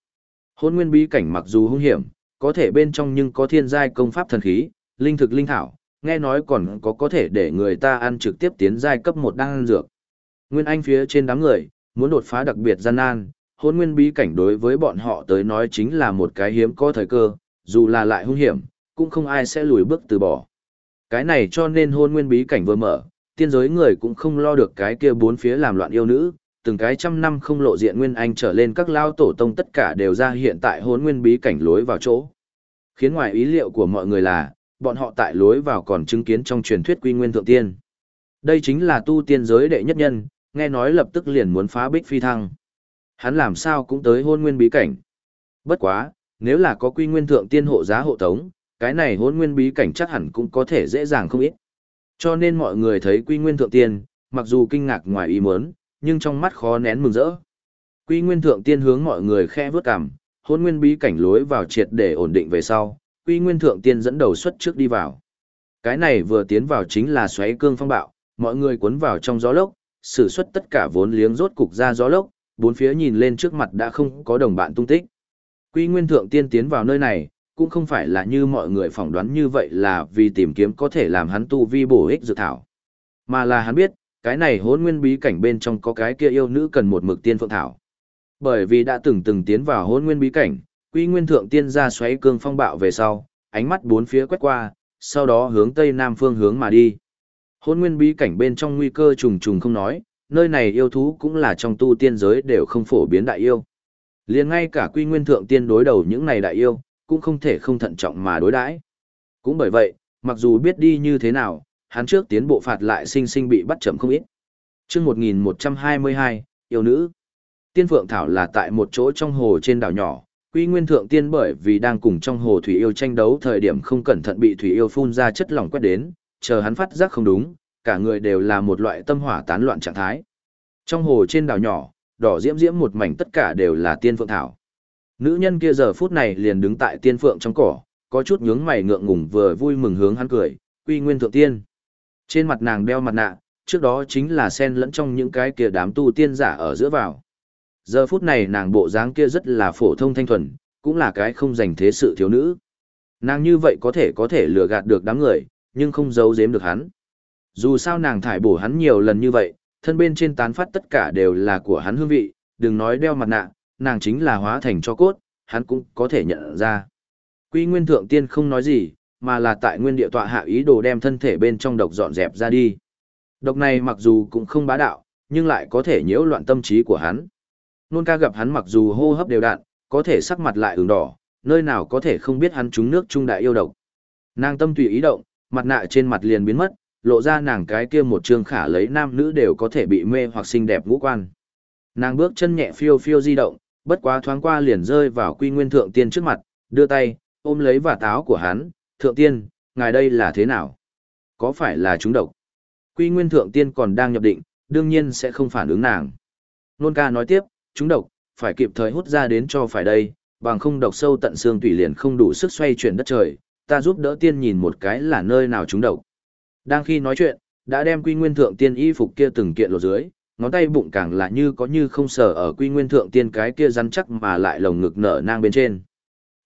Hôn nguyên bí cảnh mặc dù hung hiểm, có thể bên trong nhưng có thiên giai công pháp thần khí, linh thực linh thảo, nghe nói còn có có thể để người ta ăn trực tiếp tiến giai cấp một đan dược. Nguyên anh phía trên đám người, muốn đột phá đặc biệt gian nan, hôn nguyên bí cảnh đối với bọn họ tới nói chính là một cái hiếm có thời cơ, dù là lại hung hiểm, cũng không ai sẽ lùi bước từ bỏ. Cái này cho nên hôn nguyên bí cảnh vừa mở, tiên giới người cũng không lo được cái kia bốn phía làm loạn yêu nữ, từng cái trăm năm không lộ diện nguyên anh trở lên các lao tổ tông tất cả đều ra hiện tại hôn nguyên bí cảnh lối vào chỗ. Khiến ngoài ý liệu của mọi người là, bọn họ tại lối vào còn chứng kiến trong truyền thuyết quy nguyên thượng tiên. Đây chính là tu tiên giới đệ nhất nhân, nghe nói lập tức liền muốn phá bích phi thăng. Hắn làm sao cũng tới hôn nguyên bí cảnh. Bất quá, nếu là có quy nguyên thượng tiên hộ giá hộ tống, cái này hôn nguyên bí cảnh chắc hẳn cũng có thể dễ dàng không ít. Cho nên mọi người thấy quy nguyên thượng tiên, mặc dù kinh ngạc ngoài ý muốn, nhưng trong mắt khó nén mừng rỡ. Quy Nguyên Thượng Tiên hướng mọi người khe vớt cằm, hôn nguyên bí cảnh lối vào triệt để ổn định về sau, Quy Nguyên Thượng Tiên dẫn đầu xuất trước đi vào. Cái này vừa tiến vào chính là xoáy cương phong bạo, mọi người cuốn vào trong gió lốc, sử xuất tất cả vốn liếng rốt cục ra gió lốc, bốn phía nhìn lên trước mặt đã không có đồng bạn tung tích. Quy Nguyên Thượng Tiên tiến vào nơi này, cũng không phải là như mọi người phỏng đoán như vậy là vì tìm kiếm có thể làm hắn tu vi bổ ích dược thảo. Mà là hắn biết, cái này hốn nguyên bí cảnh bên trong có cái kia yêu nữ cần một mực tiên phượng thảo. Bởi vì đã từng từng tiến vào hốn nguyên bí cảnh, quy nguyên thượng tiên ra xoáy cương phong bạo về sau, ánh mắt bốn phía quét qua, sau đó hướng tây nam phương hướng mà đi. Hôn nguyên bí cảnh bên trong nguy cơ trùng trùng không nói, nơi này yêu thú cũng là trong tu tiên giới đều không phổ biến đại yêu. liền ngay cả quy nguyên thượng tiên đối đầu những này đại yêu, cũng không thể không thận trọng mà đối đãi. Cũng bởi vậy, mặc dù biết đi như thế nào, hắn trước tiến bộ phạt lại sinh sinh bị bắt chậm không ít. Chương 1122, yêu nữ. Tiên Phượng Thảo là tại một chỗ trong hồ trên đảo nhỏ, Quy Nguyên Thượng Tiên bởi vì đang cùng trong hồ thủy yêu tranh đấu thời điểm không cẩn thận bị thủy yêu phun ra chất lỏng quét đến, chờ hắn phát giác không đúng, cả người đều là một loại tâm hỏa tán loạn trạng thái. Trong hồ trên đảo nhỏ, đỏ diễm diễm một mảnh tất cả đều là Tiên Phượng Thảo. Nữ nhân kia giờ phút này liền đứng tại Tiên Phượng trong cỏ, có chút nhướng mày ngượng ngùng vừa vui mừng hướng hắn cười, Quy Nguyên Thượng Tiên. Trên mặt nàng đeo mặt nạ, trước đó chính là sen lẫn trong những cái kia đám tu tiên giả ở giữa vào. Giờ phút này nàng bộ dáng kia rất là phổ thông thanh thuần, cũng là cái không dành thế sự thiếu nữ. Nàng như vậy có thể có thể lừa gạt được đám người, nhưng không giấu giếm được hắn. Dù sao nàng thải bổ hắn nhiều lần như vậy, thân bên trên tán phát tất cả đều là của hắn hương vị, đừng nói đeo mặt nạ, nàng chính là hóa thành cho cốt, hắn cũng có thể nhận ra. Quy Nguyên Thượng Tiên không nói gì, mà là tại nguyên địa tọa hạ ý đồ đem thân thể bên trong độc dọn dẹp ra đi. Độc này mặc dù cũng không bá đạo, nhưng lại có thể nhiễu loạn tâm trí của hắn. Nôn ca gặp hắn mặc dù hô hấp đều đặn, có thể sắc mặt lại ửng đỏ, nơi nào có thể không biết hắn trúng nước trung đại yêu độc. Nàng tâm tùy ý động, mặt nạ trên mặt liền biến mất, lộ ra nàng cái kia một trương khả lấy nam nữ đều có thể bị mê hoặc xinh đẹp ngũ quan. Nàng bước chân nhẹ phiêu phiêu di động, bất quá thoáng qua liền rơi vào quy nguyên thượng tiên trước mặt, đưa tay, ôm lấy và táo của hắn, thượng tiên, ngài đây là thế nào? Có phải là chúng độc? Quy nguyên thượng tiên còn đang nhập định, đương nhiên sẽ không phản ứng nàng. Nôn ca nói tiếp, chúng độc, phải kịp thời hút ra đến cho phải đây, bằng không độc sâu tận xương tủy liền không đủ sức xoay chuyển đất trời, ta giúp đỡ tiên nhìn một cái là nơi nào chúng độc. Đang khi nói chuyện, đã đem quy nguyên thượng tiên y phục kia từng kiện lộ dưới, ngón tay bụng càng là như có như không sờ ở quy nguyên thượng tiên cái kia rắn chắc mà lại lồng ngực nở nang bên trên.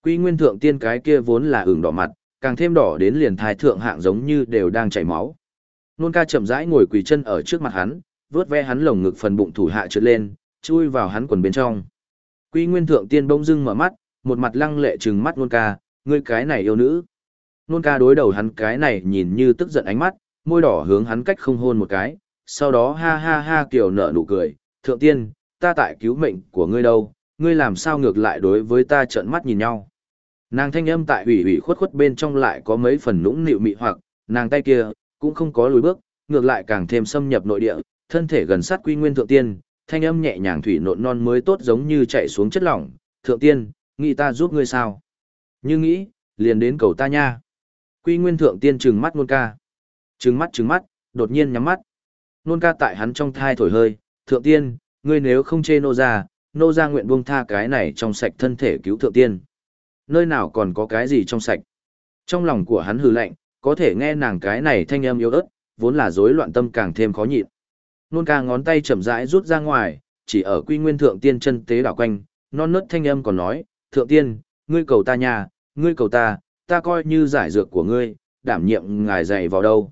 Quy nguyên thượng tiên cái kia vốn là ửng đỏ mặt, càng thêm đỏ đến liền thai thượng hạng giống như đều đang chảy máu. Nôn ca chậm rãi ngồi quỳ chân ở trước mặt hắn, vớt ve hắn lồng ngực phần bụng thủ hạ trượt lên, chui vào hắn quần bên trong. Quy nguyên thượng tiên bỗng dưng mở mắt, một mặt lăng lệ trừng mắt nôn ca, ngươi cái này yêu nữ. Nôn ca đối đầu hắn cái này nhìn như tức giận ánh mắt, môi đỏ hướng hắn cách không hôn một cái, sau đó ha ha ha kiểu nở nụ cười, thượng tiên, ta tại cứu mệnh của ngươi đâu, ngươi làm sao ngược lại đối với ta trợn mắt nhìn nhau. Nàng thanh âm tại ủy ủy khuất khuất bên trong lại có mấy phần nũng nịu mị hoặc, nàng tay kia, cũng không có lùi bước, ngược lại càng thêm xâm nhập nội địa, thân thể gần sát quy nguyên thượng tiên, thanh âm nhẹ nhàng thủy nộn non mới tốt giống như chạy xuống chất lỏng, thượng tiên, nghĩ ta giúp ngươi sao? Như nghĩ, liền đến cầu ta nha. Quy nguyên thượng tiên trừng mắt nôn ca. Trừng mắt trừng mắt, đột nhiên nhắm mắt. Nôn ca tại hắn trong thai thổi hơi, thượng tiên, ngươi nếu không chê nô ra, nô ra nguyện buông tha cái này trong sạch thân thể cứu thượng tiên. Nơi nào còn có cái gì trong sạch? Trong lòng của hắn hừ lạnh, có thể nghe nàng cái này thanh âm yếu ớt, vốn là rối loạn tâm càng thêm khó nhịn. Nôn ca ngón tay chậm rãi rút ra ngoài, chỉ ở quy nguyên thượng tiên chân tế đảo quanh, non nớt thanh âm còn nói, thượng tiên, ngươi cầu ta nhà, ngươi cầu ta, ta coi như giải dược của ngươi, đảm nhiệm ngài dạy vào đâu.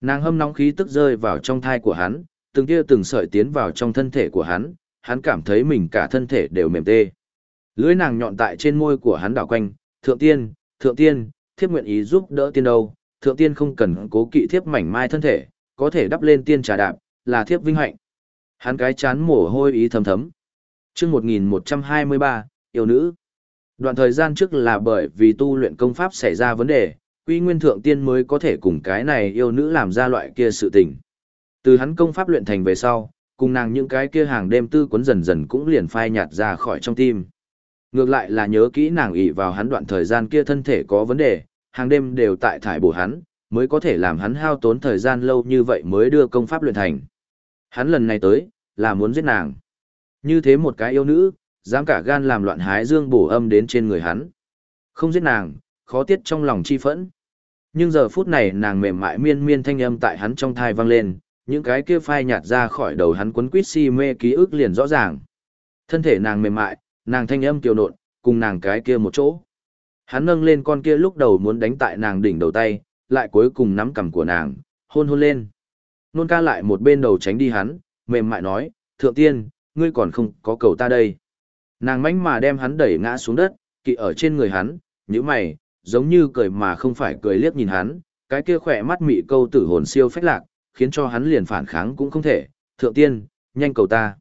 Nàng hâm nóng khí tức rơi vào trong thai của hắn, từng tia từng sợi tiến vào trong thân thể của hắn, hắn cảm thấy mình cả thân thể đều mềm tê. Lưỡi nàng nhọn tại trên môi của hắn đảo quanh, thượng tiên, thượng tiên, thiếp nguyện ý giúp đỡ tiên đâu, thượng tiên không cần cố kỵ thiếp mảnh mai thân thể, có thể đắp lên tiên trà đạp, là thiếp vinh hạnh. Hắn cái chán mồ hôi ý thầm thấm. chương 1123, yêu nữ. Đoạn thời gian trước là bởi vì tu luyện công pháp xảy ra vấn đề, quy nguyên thượng tiên mới có thể cùng cái này yêu nữ làm ra loại kia sự tình. Từ hắn công pháp luyện thành về sau, cùng nàng những cái kia hàng đêm tư quấn dần dần cũng liền phai nhạt ra khỏi trong tim. Ngược lại là nhớ kỹ nàng ỷ vào hắn đoạn thời gian kia thân thể có vấn đề, hàng đêm đều tại thải bổ hắn, mới có thể làm hắn hao tốn thời gian lâu như vậy mới đưa công pháp luyện thành. Hắn lần này tới, là muốn giết nàng. Như thế một cái yêu nữ, dám cả gan làm loạn hái dương bổ âm đến trên người hắn. Không giết nàng, khó tiết trong lòng chi phẫn. Nhưng giờ phút này nàng mềm mại miên miên thanh âm tại hắn trong thai vang lên, những cái kia phai nhạt ra khỏi đầu hắn quấn quýt si mê ký ức liền rõ ràng. Thân thể nàng mềm mại, nàng thanh âm kiều nộn, cùng nàng cái kia một chỗ. Hắn nâng lên con kia lúc đầu muốn đánh tại nàng đỉnh đầu tay, lại cuối cùng nắm cằm của nàng, hôn hôn lên. Nôn ca lại một bên đầu tránh đi hắn, mềm mại nói, thượng tiên, ngươi còn không có cầu ta đây. Nàng mánh mà đem hắn đẩy ngã xuống đất, kỵ ở trên người hắn, như mày, giống như cười mà không phải cười liếc nhìn hắn, cái kia khỏe mắt mị câu tử hồn siêu phách lạc, khiến cho hắn liền phản kháng cũng không thể, thượng tiên, nhanh cầu ta.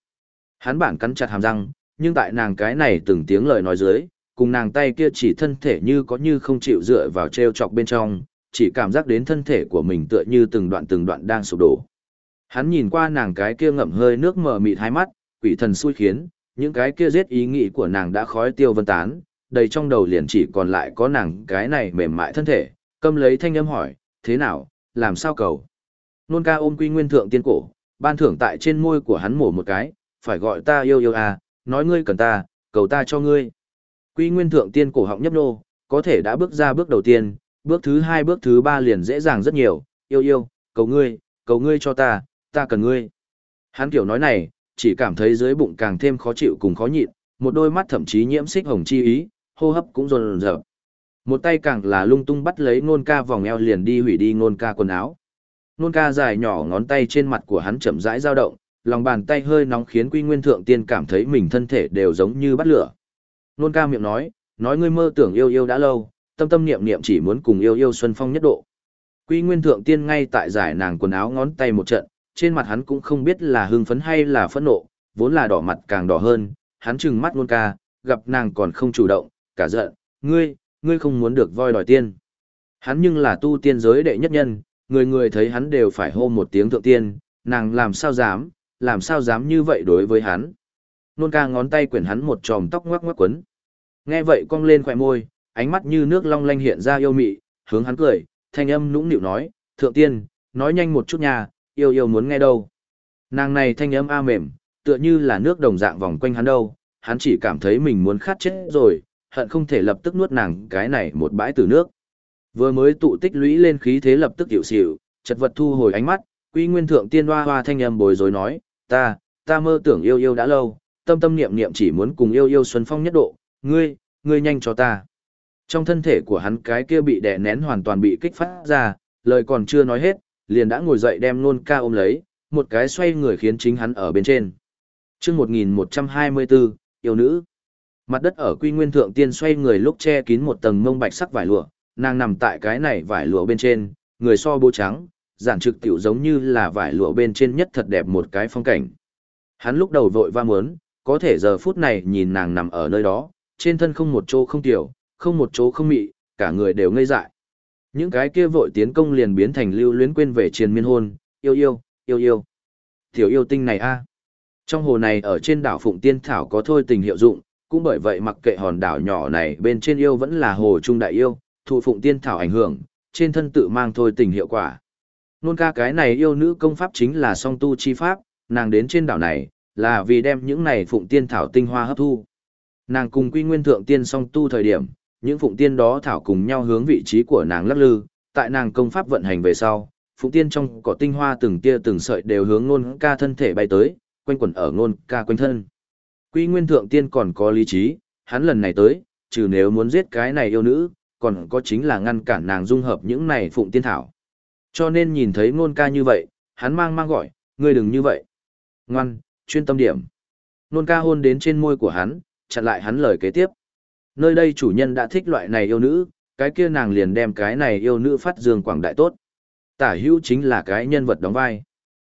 Hắn bản cắn chặt hàm răng, nhưng tại nàng cái này từng tiếng lời nói dưới, cùng nàng tay kia chỉ thân thể như có như không chịu dựa vào treo chọc bên trong, chỉ cảm giác đến thân thể của mình tựa như từng đoạn từng đoạn đang sụp đổ. Hắn nhìn qua nàng cái kia ngậm hơi nước mờ mịt hai mắt, quỷ thần xui khiến, những cái kia giết ý nghĩ của nàng đã khói tiêu vân tán, đầy trong đầu liền chỉ còn lại có nàng cái này mềm mại thân thể, câm lấy thanh âm hỏi, thế nào, làm sao cầu. Nôn ca ôm quy nguyên thượng tiên cổ, ban thưởng tại trên môi của hắn mổ một cái, phải gọi ta yêu yêu à, nói ngươi cần ta, cầu ta cho ngươi. Quy nguyên thượng tiên cổ họng nhấp nô, có thể đã bước ra bước đầu tiên, bước thứ hai bước thứ ba liền dễ dàng rất nhiều, yêu yêu, cầu ngươi, cầu ngươi cho ta, ta cần ngươi. Hắn kiểu nói này, chỉ cảm thấy dưới bụng càng thêm khó chịu cùng khó nhịn, một đôi mắt thậm chí nhiễm xích hồng chi ý, hô hấp cũng rồn rợp. Một tay càng là lung tung bắt lấy nôn ca vòng eo liền đi hủy đi nôn ca quần áo. Nôn ca dài nhỏ ngón tay trên mặt của hắn chậm rãi dao động, lòng bàn tay hơi nóng khiến quy nguyên thượng tiên cảm thấy mình thân thể đều giống như bắt lửa. Nôn ca miệng nói, nói ngươi mơ tưởng yêu yêu đã lâu, tâm tâm niệm niệm chỉ muốn cùng yêu yêu xuân phong nhất độ. Quy nguyên thượng tiên ngay tại giải nàng quần áo ngón tay một trận, trên mặt hắn cũng không biết là hưng phấn hay là phẫn nộ, vốn là đỏ mặt càng đỏ hơn, hắn trừng mắt nôn ca, gặp nàng còn không chủ động, cả giận, ngươi, ngươi không muốn được voi đòi tiên. Hắn nhưng là tu tiên giới đệ nhất nhân, người người thấy hắn đều phải hô một tiếng thượng tiên, nàng làm sao dám, làm sao dám như vậy đối với hắn. Nôn ca ngón tay quyển hắn một tròm tóc ngoắc ngoắc quấn. Nghe vậy cong lên khỏe môi, ánh mắt như nước long lanh hiện ra yêu mị, hướng hắn cười, thanh âm nũng nịu nói, thượng tiên, nói nhanh một chút nha, yêu yêu muốn nghe đâu. Nàng này thanh âm a mềm, tựa như là nước đồng dạng vòng quanh hắn đâu, hắn chỉ cảm thấy mình muốn khát chết rồi, hận không thể lập tức nuốt nàng cái này một bãi từ nước. Vừa mới tụ tích lũy lên khí thế lập tức hiểu xỉu, chật vật thu hồi ánh mắt, quy nguyên thượng tiên hoa hoa thanh âm bồi rối nói, ta, ta mơ tưởng yêu yêu đã lâu, tâm tâm niệm niệm chỉ muốn cùng yêu yêu xuân phong nhất độ, ngươi, ngươi nhanh cho ta. Trong thân thể của hắn cái kia bị đè nén hoàn toàn bị kích phát ra, lời còn chưa nói hết, liền đã ngồi dậy đem nôn ca ôm lấy, một cái xoay người khiến chính hắn ở bên trên. chương 1124, yêu nữ. Mặt đất ở quy nguyên thượng tiên xoay người lúc che kín một tầng mông bạch sắc vải lụa, nàng nằm tại cái này vải lụa bên trên, người so bố trắng, giản trực tiểu giống như là vải lụa bên trên nhất thật đẹp một cái phong cảnh. Hắn lúc đầu vội va muốn, có thể giờ phút này nhìn nàng nằm ở nơi đó, trên thân không một chỗ không tiểu, không một chỗ không mị, cả người đều ngây dại. Những cái kia vội tiến công liền biến thành lưu luyến quên về triền miên hôn, yêu yêu, yêu yêu. Tiểu yêu tinh này a. Trong hồ này ở trên đảo Phụng Tiên Thảo có thôi tình hiệu dụng, cũng bởi vậy mặc kệ hòn đảo nhỏ này bên trên yêu vẫn là hồ trung đại yêu, thụ Phụng Tiên Thảo ảnh hưởng, trên thân tự mang thôi tình hiệu quả. Nôn ca cái này yêu nữ công pháp chính là song tu chi pháp, nàng đến trên đảo này, là vì đem những này Phụng Tiên Thảo tinh hoa hấp thu. Nàng cùng quy nguyên thượng tiên song tu thời điểm, những phụng tiên đó thảo cùng nhau hướng vị trí của nàng lắc lư, tại nàng công pháp vận hành về sau, phụng tiên trong cỏ tinh hoa từng tia từng sợi đều hướng nôn ca thân thể bay tới, quanh quẩn ở nôn ca quanh thân. Quy nguyên thượng tiên còn có lý trí, hắn lần này tới, trừ nếu muốn giết cái này yêu nữ, còn có chính là ngăn cản nàng dung hợp những này phụng tiên thảo. Cho nên nhìn thấy nôn ca như vậy, hắn mang mang gọi, ngươi đừng như vậy. Ngoan, chuyên tâm điểm. Nôn ca hôn đến trên môi của hắn, chặn lại hắn lời kế tiếp nơi đây chủ nhân đã thích loại này yêu nữ, cái kia nàng liền đem cái này yêu nữ phát dương quảng đại tốt. Tả hữu chính là cái nhân vật đóng vai.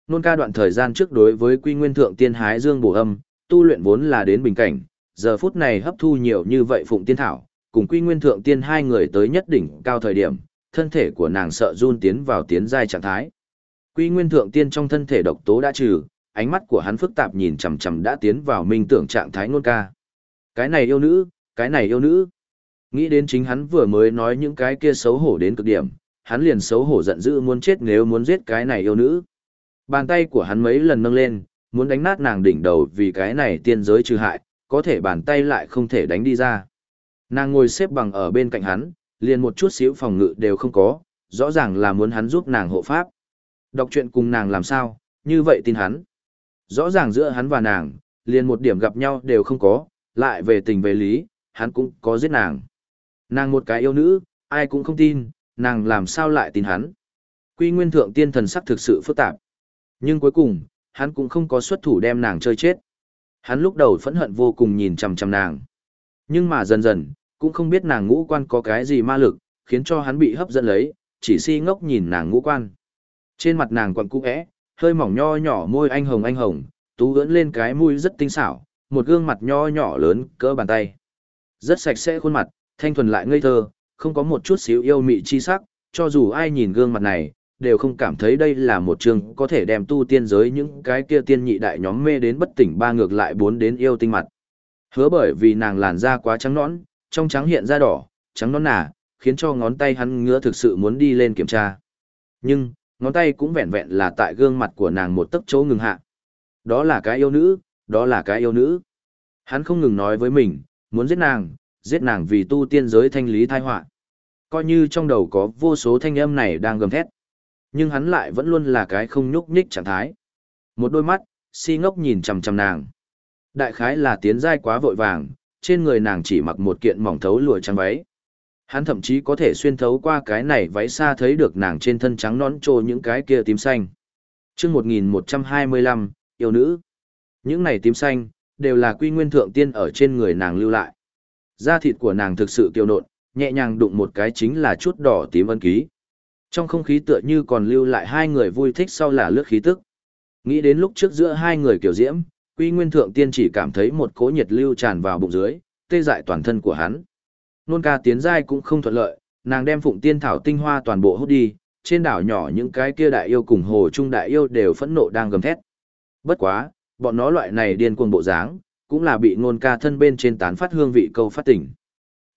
Nôn ca đoạn thời gian trước đối với quy nguyên thượng tiên hái dương bổ âm, tu luyện vốn là đến bình cảnh, giờ phút này hấp thu nhiều như vậy phụng tiên thảo, cùng quy nguyên thượng tiên hai người tới nhất đỉnh cao thời điểm, thân thể của nàng sợ run tiến vào tiến giai trạng thái. Quy nguyên thượng tiên trong thân thể độc tố đã trừ, ánh mắt của hắn phức tạp nhìn chằm chằm đã tiến vào minh tưởng trạng thái nôn ca. Cái này yêu nữ, cái này yêu nữ. Nghĩ đến chính hắn vừa mới nói những cái kia xấu hổ đến cực điểm, hắn liền xấu hổ giận dữ muốn chết nếu muốn giết cái này yêu nữ. Bàn tay của hắn mấy lần nâng lên, muốn đánh nát nàng đỉnh đầu vì cái này tiên giới trừ hại, có thể bàn tay lại không thể đánh đi ra. Nàng ngồi xếp bằng ở bên cạnh hắn, liền một chút xíu phòng ngự đều không có, rõ ràng là muốn hắn giúp nàng hộ pháp. Đọc chuyện cùng nàng làm sao, như vậy tin hắn. Rõ ràng giữa hắn và nàng, liền một điểm gặp nhau đều không có, lại về tình về lý, hắn cũng có giết nàng. Nàng một cái yêu nữ, ai cũng không tin, nàng làm sao lại tin hắn. Quy nguyên thượng tiên thần sắc thực sự phức tạp. Nhưng cuối cùng, hắn cũng không có xuất thủ đem nàng chơi chết. Hắn lúc đầu phẫn hận vô cùng nhìn chằm chằm nàng. Nhưng mà dần dần, cũng không biết nàng ngũ quan có cái gì ma lực, khiến cho hắn bị hấp dẫn lấy, chỉ si ngốc nhìn nàng ngũ quan. Trên mặt nàng quặn cũ ẽ, hơi mỏng nho nhỏ môi anh hồng anh hồng, tú ưỡn lên cái mũi rất tinh xảo, một gương mặt nho nhỏ lớn cỡ bàn tay. Rất sạch sẽ khuôn mặt, thanh thuần lại ngây thơ, không có một chút xíu yêu mị chi sắc, cho dù ai nhìn gương mặt này, đều không cảm thấy đây là một trường có thể đem tu tiên giới những cái kia tiên nhị đại nhóm mê đến bất tỉnh ba ngược lại bốn đến yêu tinh mặt. Hứa bởi vì nàng làn da quá trắng nõn, trong trắng hiện da đỏ, trắng nõn nà, khiến cho ngón tay hắn ngứa thực sự muốn đi lên kiểm tra. Nhưng, ngón tay cũng vẹn vẹn là tại gương mặt của nàng một tấc chỗ ngừng hạ. Đó là cái yêu nữ, đó là cái yêu nữ. Hắn không ngừng nói với mình, muốn giết nàng, giết nàng vì tu tiên giới thanh lý thai họa. Coi như trong đầu có vô số thanh âm này đang gầm thét. Nhưng hắn lại vẫn luôn là cái không nhúc nhích trạng thái. Một đôi mắt, si ngốc nhìn chằm chằm nàng. Đại khái là tiến giai quá vội vàng, trên người nàng chỉ mặc một kiện mỏng thấu lụa trắng váy. Hắn thậm chí có thể xuyên thấu qua cái này váy xa thấy được nàng trên thân trắng nón trồ những cái kia tím xanh. chương 1125, yêu nữ. Những này tím xanh, đều là quy nguyên thượng tiên ở trên người nàng lưu lại. Da thịt của nàng thực sự kiêu nộn, nhẹ nhàng đụng một cái chính là chút đỏ tím ân ký. Trong không khí tựa như còn lưu lại hai người vui thích sau là lướt khí tức. Nghĩ đến lúc trước giữa hai người kiểu diễm, quy nguyên thượng tiên chỉ cảm thấy một cỗ nhiệt lưu tràn vào bụng dưới, tê dại toàn thân của hắn. Nôn ca tiến giai cũng không thuận lợi, nàng đem phụng tiên thảo tinh hoa toàn bộ hút đi, trên đảo nhỏ những cái kia đại yêu cùng hồ trung đại yêu đều phẫn nộ đang gầm thét. Bất quá, bọn nó loại này điên cuồng bộ dáng, cũng là bị ngôn ca thân bên trên tán phát hương vị câu phát tỉnh.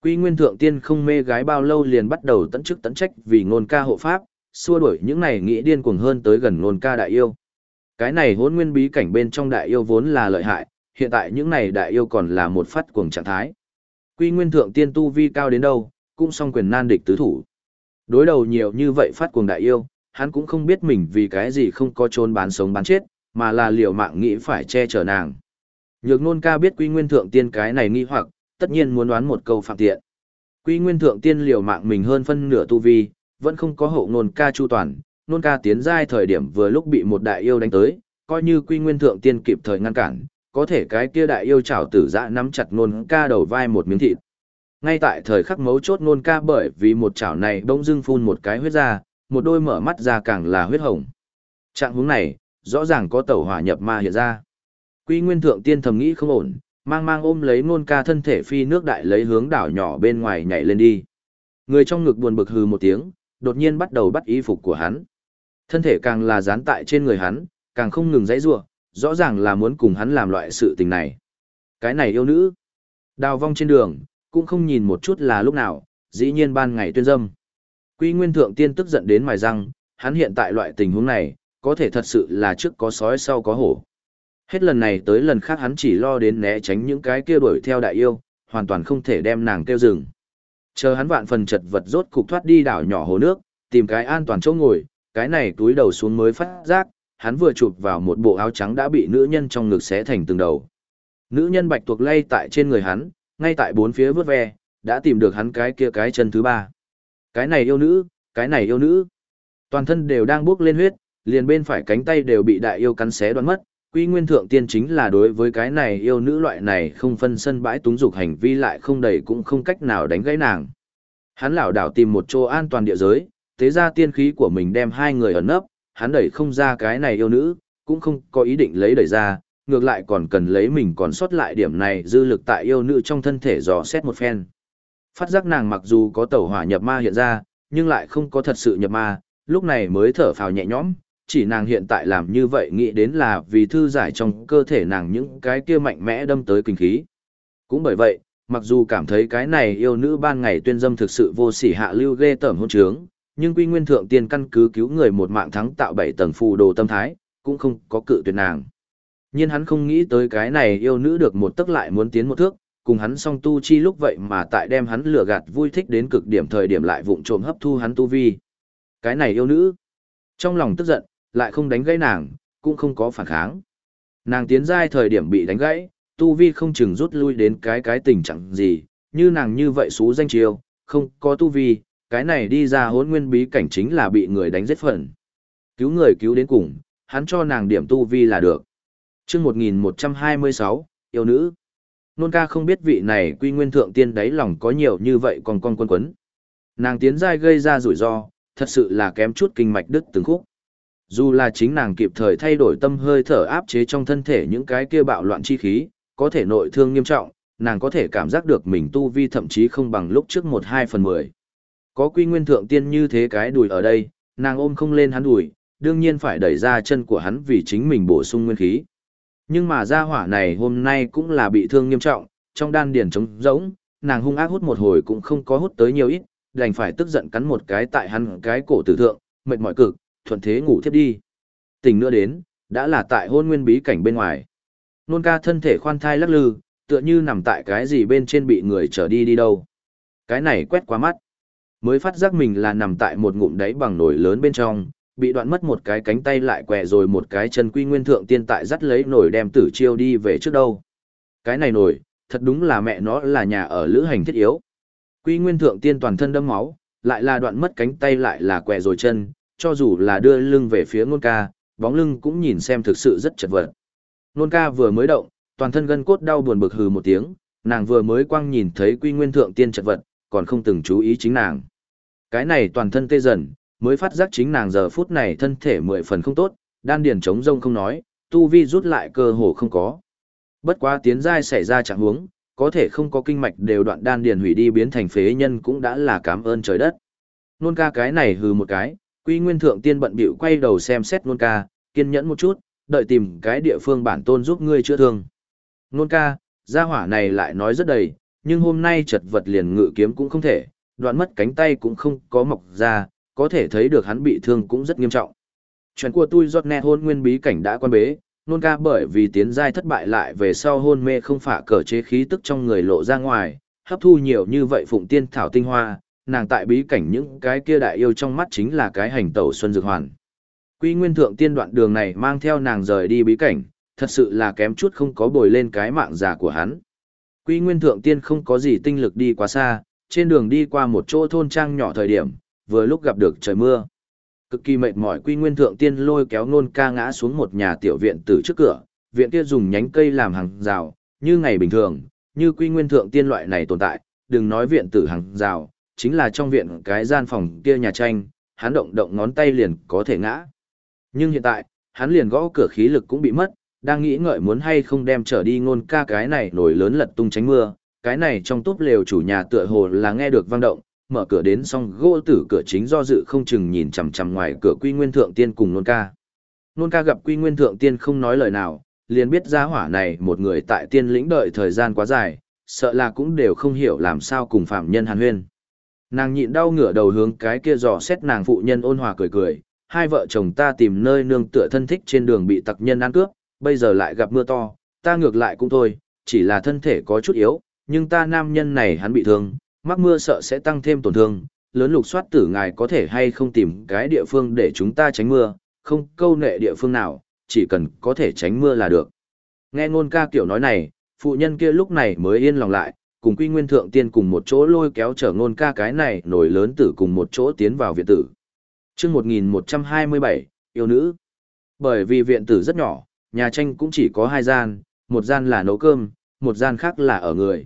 Quy Nguyên Thượng Tiên không mê gái bao lâu liền bắt đầu tận chức tận trách vì ngôn ca hộ pháp, xua đuổi những này nghĩ điên cuồng hơn tới gần ngôn ca đại yêu. Cái này hỗn nguyên bí cảnh bên trong đại yêu vốn là lợi hại, hiện tại những này đại yêu còn là một phát cuồng trạng thái. Quy Nguyên Thượng Tiên tu vi cao đến đâu, cũng song quyền nan địch tứ thủ. Đối đầu nhiều như vậy phát cuồng đại yêu, hắn cũng không biết mình vì cái gì không có trốn bán sống bán chết, mà là liều mạng nghĩ phải che chở nàng. Nhược nôn ca biết quy nguyên thượng tiên cái này nghi hoặc, tất nhiên muốn đoán một câu phạm tiện. Quy nguyên thượng tiên liều mạng mình hơn phân nửa tu vi, vẫn không có hậu nôn ca chu toàn, nôn ca tiến giai thời điểm vừa lúc bị một đại yêu đánh tới, coi như quy nguyên thượng tiên kịp thời ngăn cản, có thể cái kia đại yêu chảo tử dã nắm chặt nôn ca đầu vai một miếng thịt. Ngay tại thời khắc mấu chốt nôn ca bởi vì một chảo này bỗng dưng phun một cái huyết ra, một đôi mở mắt ra càng là huyết hồng. Trạng hướng này, rõ ràng có tẩu hỏa nhập ma hiện ra. Quy Nguyên Thượng Tiên thầm nghĩ không ổn, mang mang ôm lấy nôn ca thân thể phi nước đại lấy hướng đảo nhỏ bên ngoài nhảy lên đi. Người trong ngực buồn bực hừ một tiếng, đột nhiên bắt đầu bắt y phục của hắn. Thân thể càng là dán tại trên người hắn, càng không ngừng dãy rủa, rõ ràng là muốn cùng hắn làm loại sự tình này. Cái này yêu nữ. Đào vong trên đường, cũng không nhìn một chút là lúc nào, dĩ nhiên ban ngày tuyên dâm. Quy Nguyên Thượng Tiên tức giận đến mài răng, hắn hiện tại loại tình huống này, có thể thật sự là trước có sói sau có hổ. Hết lần này tới lần khác hắn chỉ lo đến né tránh những cái kia đuổi theo đại yêu, hoàn toàn không thể đem nàng kêu rừng. Chờ hắn vạn phần chật vật rốt cục thoát đi đảo nhỏ hồ nước, tìm cái an toàn chỗ ngồi, cái này túi đầu xuống mới phát giác, hắn vừa chụp vào một bộ áo trắng đã bị nữ nhân trong ngực xé thành từng đầu. Nữ nhân bạch tuộc lay tại trên người hắn, ngay tại bốn phía vớt ve, đã tìm được hắn cái kia cái chân thứ ba. Cái này yêu nữ, cái này yêu nữ. Toàn thân đều đang bước lên huyết, liền bên phải cánh tay đều bị đại yêu cắn xé đoán mất. Quy nguyên thượng tiên chính là đối với cái này yêu nữ loại này không phân sân bãi túng dục hành vi lại không đầy cũng không cách nào đánh gãy nàng. Hắn lảo đảo tìm một chỗ an toàn địa giới, thế ra tiên khí của mình đem hai người ẩn nấp, hắn đẩy không ra cái này yêu nữ, cũng không có ý định lấy đẩy ra, ngược lại còn cần lấy mình còn sót lại điểm này dư lực tại yêu nữ trong thân thể dò xét một phen. Phát giác nàng mặc dù có tẩu hỏa nhập ma hiện ra, nhưng lại không có thật sự nhập ma, lúc này mới thở phào nhẹ nhõm, chỉ nàng hiện tại làm như vậy nghĩ đến là vì thư giải trong cơ thể nàng những cái kia mạnh mẽ đâm tới kinh khí. Cũng bởi vậy, mặc dù cảm thấy cái này yêu nữ ban ngày tuyên dâm thực sự vô sỉ hạ lưu ghê tởm hôn trướng, nhưng quy nguyên thượng tiên căn cứ cứu người một mạng thắng tạo bảy tầng phù đồ tâm thái, cũng không có cự tuyệt nàng. Nhưng hắn không nghĩ tới cái này yêu nữ được một tức lại muốn tiến một thước, cùng hắn song tu chi lúc vậy mà tại đem hắn lừa gạt vui thích đến cực điểm thời điểm lại vụng trộm hấp thu hắn tu vi. Cái này yêu nữ. Trong lòng tức giận, lại không đánh gãy nàng, cũng không có phản kháng. Nàng tiến giai thời điểm bị đánh gãy, tu vi không chừng rút lui đến cái cái tình trạng gì, như nàng như vậy xú danh chiêu, không có tu vi, cái này đi ra hỗn nguyên bí cảnh chính là bị người đánh giết phần. Cứu người cứu đến cùng, hắn cho nàng điểm tu vi là được. chương 1126, yêu nữ. Nôn ca không biết vị này quy nguyên thượng tiên đáy lòng có nhiều như vậy còn con quân quấn. Nàng tiến giai gây ra rủi ro, thật sự là kém chút kinh mạch đứt từng khúc. Dù là chính nàng kịp thời thay đổi tâm hơi thở áp chế trong thân thể những cái kia bạo loạn chi khí, có thể nội thương nghiêm trọng, nàng có thể cảm giác được mình tu vi thậm chí không bằng lúc trước một hai phần mười. Có quy nguyên thượng tiên như thế cái đùi ở đây, nàng ôm không lên hắn đùi, đương nhiên phải đẩy ra chân của hắn vì chính mình bổ sung nguyên khí. Nhưng mà gia hỏa này hôm nay cũng là bị thương nghiêm trọng, trong đan điển trống rỗng, nàng hung ác hút một hồi cũng không có hút tới nhiều ít, đành phải tức giận cắn một cái tại hắn cái cổ tử thượng, mệt mỏi cực, thuận thế ngủ thiếp đi. Tỉnh nữa đến, đã là tại hôn nguyên bí cảnh bên ngoài. Nôn ca thân thể khoan thai lắc lư, tựa như nằm tại cái gì bên trên bị người trở đi đi đâu. Cái này quét qua mắt. Mới phát giác mình là nằm tại một ngụm đáy bằng nổi lớn bên trong, bị đoạn mất một cái cánh tay lại quẹ rồi một cái chân quy nguyên thượng tiên tại dắt lấy nổi đem tử chiêu đi về trước đâu. Cái này nổi, thật đúng là mẹ nó là nhà ở lữ hành thiết yếu. Quy nguyên thượng tiên toàn thân đâm máu, lại là đoạn mất cánh tay lại là quẹ rồi chân, cho dù là đưa lưng về phía ngôn ca, bóng lưng cũng nhìn xem thực sự rất chật vật. Ngôn ca vừa mới động, toàn thân gân cốt đau buồn bực hừ một tiếng, nàng vừa mới quang nhìn thấy quy nguyên thượng tiên chật vật, còn không từng chú ý chính nàng. Cái này toàn thân tê dần, mới phát giác chính nàng giờ phút này thân thể mười phần không tốt, đan điền chống rông không nói, tu vi rút lại cơ hồ không có. Bất quá tiến giai xảy ra trạng huống, có thể không có kinh mạch đều đoạn đan điền hủy đi biến thành phế nhân cũng đã là cảm ơn trời đất. Nôn ca cái này hừ một cái, Quy Nguyên Thượng Tiên bận bịu quay đầu xem xét Nôn ca, kiên nhẫn một chút, đợi tìm cái địa phương bản tôn giúp ngươi chữa thương. Nôn ca, gia hỏa này lại nói rất đầy, nhưng hôm nay chật vật liền ngự kiếm cũng không thể, đoạn mất cánh tay cũng không có mọc ra, có thể thấy được hắn bị thương cũng rất nghiêm trọng. Chuyện của tôi giọt nẹ hôn nguyên bí cảnh đã quan bế, nôn ca bởi vì tiến giai thất bại lại về sau hôn mê không phả cờ chế khí tức trong người lộ ra ngoài, hấp thu nhiều như vậy phụng tiên thảo tinh hoa, nàng tại bí cảnh những cái kia đại yêu trong mắt chính là cái hành tẩu xuân dược hoàn. Quy nguyên thượng tiên đoạn đường này mang theo nàng rời đi bí cảnh, thật sự là kém chút không có bồi lên cái mạng già của hắn. Quy nguyên thượng tiên không có gì tinh lực đi quá xa, trên đường đi qua một chỗ thôn trang nhỏ thời điểm, vừa lúc gặp được trời mưa. Cực kỳ mệt mỏi Quy Nguyên Thượng Tiên lôi kéo nôn ca ngã xuống một nhà tiểu viện từ trước cửa, viện kia dùng nhánh cây làm hàng rào, như ngày bình thường, như Quy Nguyên Thượng Tiên loại này tồn tại, đừng nói viện tử hàng rào, chính là trong viện cái gian phòng kia nhà tranh, hắn động động ngón tay liền có thể ngã. Nhưng hiện tại, hắn liền gõ cửa khí lực cũng bị mất, đang nghĩ ngợi muốn hay không đem trở đi ngôn ca cái này nổi lớn lật tung tránh mưa, cái này trong túp lều chủ nhà tựa hồ là nghe được vang động, mở cửa đến xong gỗ tử cửa chính do dự không chừng nhìn chằm chằm ngoài cửa quy nguyên thượng tiên cùng nôn ca. Nôn ca gặp quy nguyên thượng tiên không nói lời nào, liền biết ra hỏa này một người tại tiên lĩnh đợi thời gian quá dài, sợ là cũng đều không hiểu làm sao cùng phạm nhân hàn huyên. Nàng nhịn đau ngửa đầu hướng cái kia dò xét nàng phụ nhân ôn hòa cười cười, hai vợ chồng ta tìm nơi nương tựa thân thích trên đường bị tặc nhân ăn cướp, bây giờ lại gặp mưa to, ta ngược lại cũng thôi, chỉ là thân thể có chút yếu, nhưng ta nam nhân này hắn bị thương, mắc mưa sợ sẽ tăng thêm tổn thương, lớn lục soát tử ngài có thể hay không tìm cái địa phương để chúng ta tránh mưa, không câu nệ địa phương nào, chỉ cần có thể tránh mưa là được. Nghe ngôn ca kiểu nói này, phụ nhân kia lúc này mới yên lòng lại, cùng quy nguyên thượng tiên cùng một chỗ lôi kéo chở ngôn ca cái này nổi lớn tử cùng một chỗ tiến vào viện tử. chương 1127, yêu nữ. Bởi vì viện tử rất nhỏ, nhà tranh cũng chỉ có hai gian, một gian là nấu cơm, một gian khác là ở người.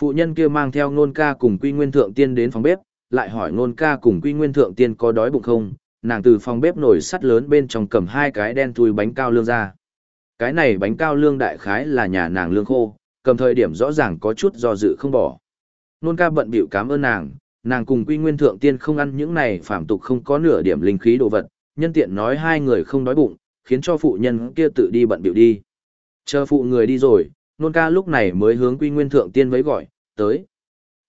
Phụ nhân kia mang theo nôn ca cùng quy nguyên thượng tiên đến phòng bếp, lại hỏi nôn ca cùng quy nguyên thượng tiên có đói bụng không, nàng từ phòng bếp nổi sắt lớn bên trong cầm hai cái đen thui bánh cao lương ra. Cái này bánh cao lương đại khái là nhà nàng lương khô, cầm thời điểm rõ ràng có chút do dự không bỏ. Nôn ca bận bịu cảm ơn nàng, nàng cùng quy nguyên thượng tiên không ăn những này phạm tục không có nửa điểm linh khí đồ vật, nhân tiện nói hai người không đói bụng, khiến cho phụ nhân kia tự đi bận bịu đi. Chờ phụ người đi rồi, nôn ca lúc này mới hướng quy nguyên thượng tiên với gọi, tới.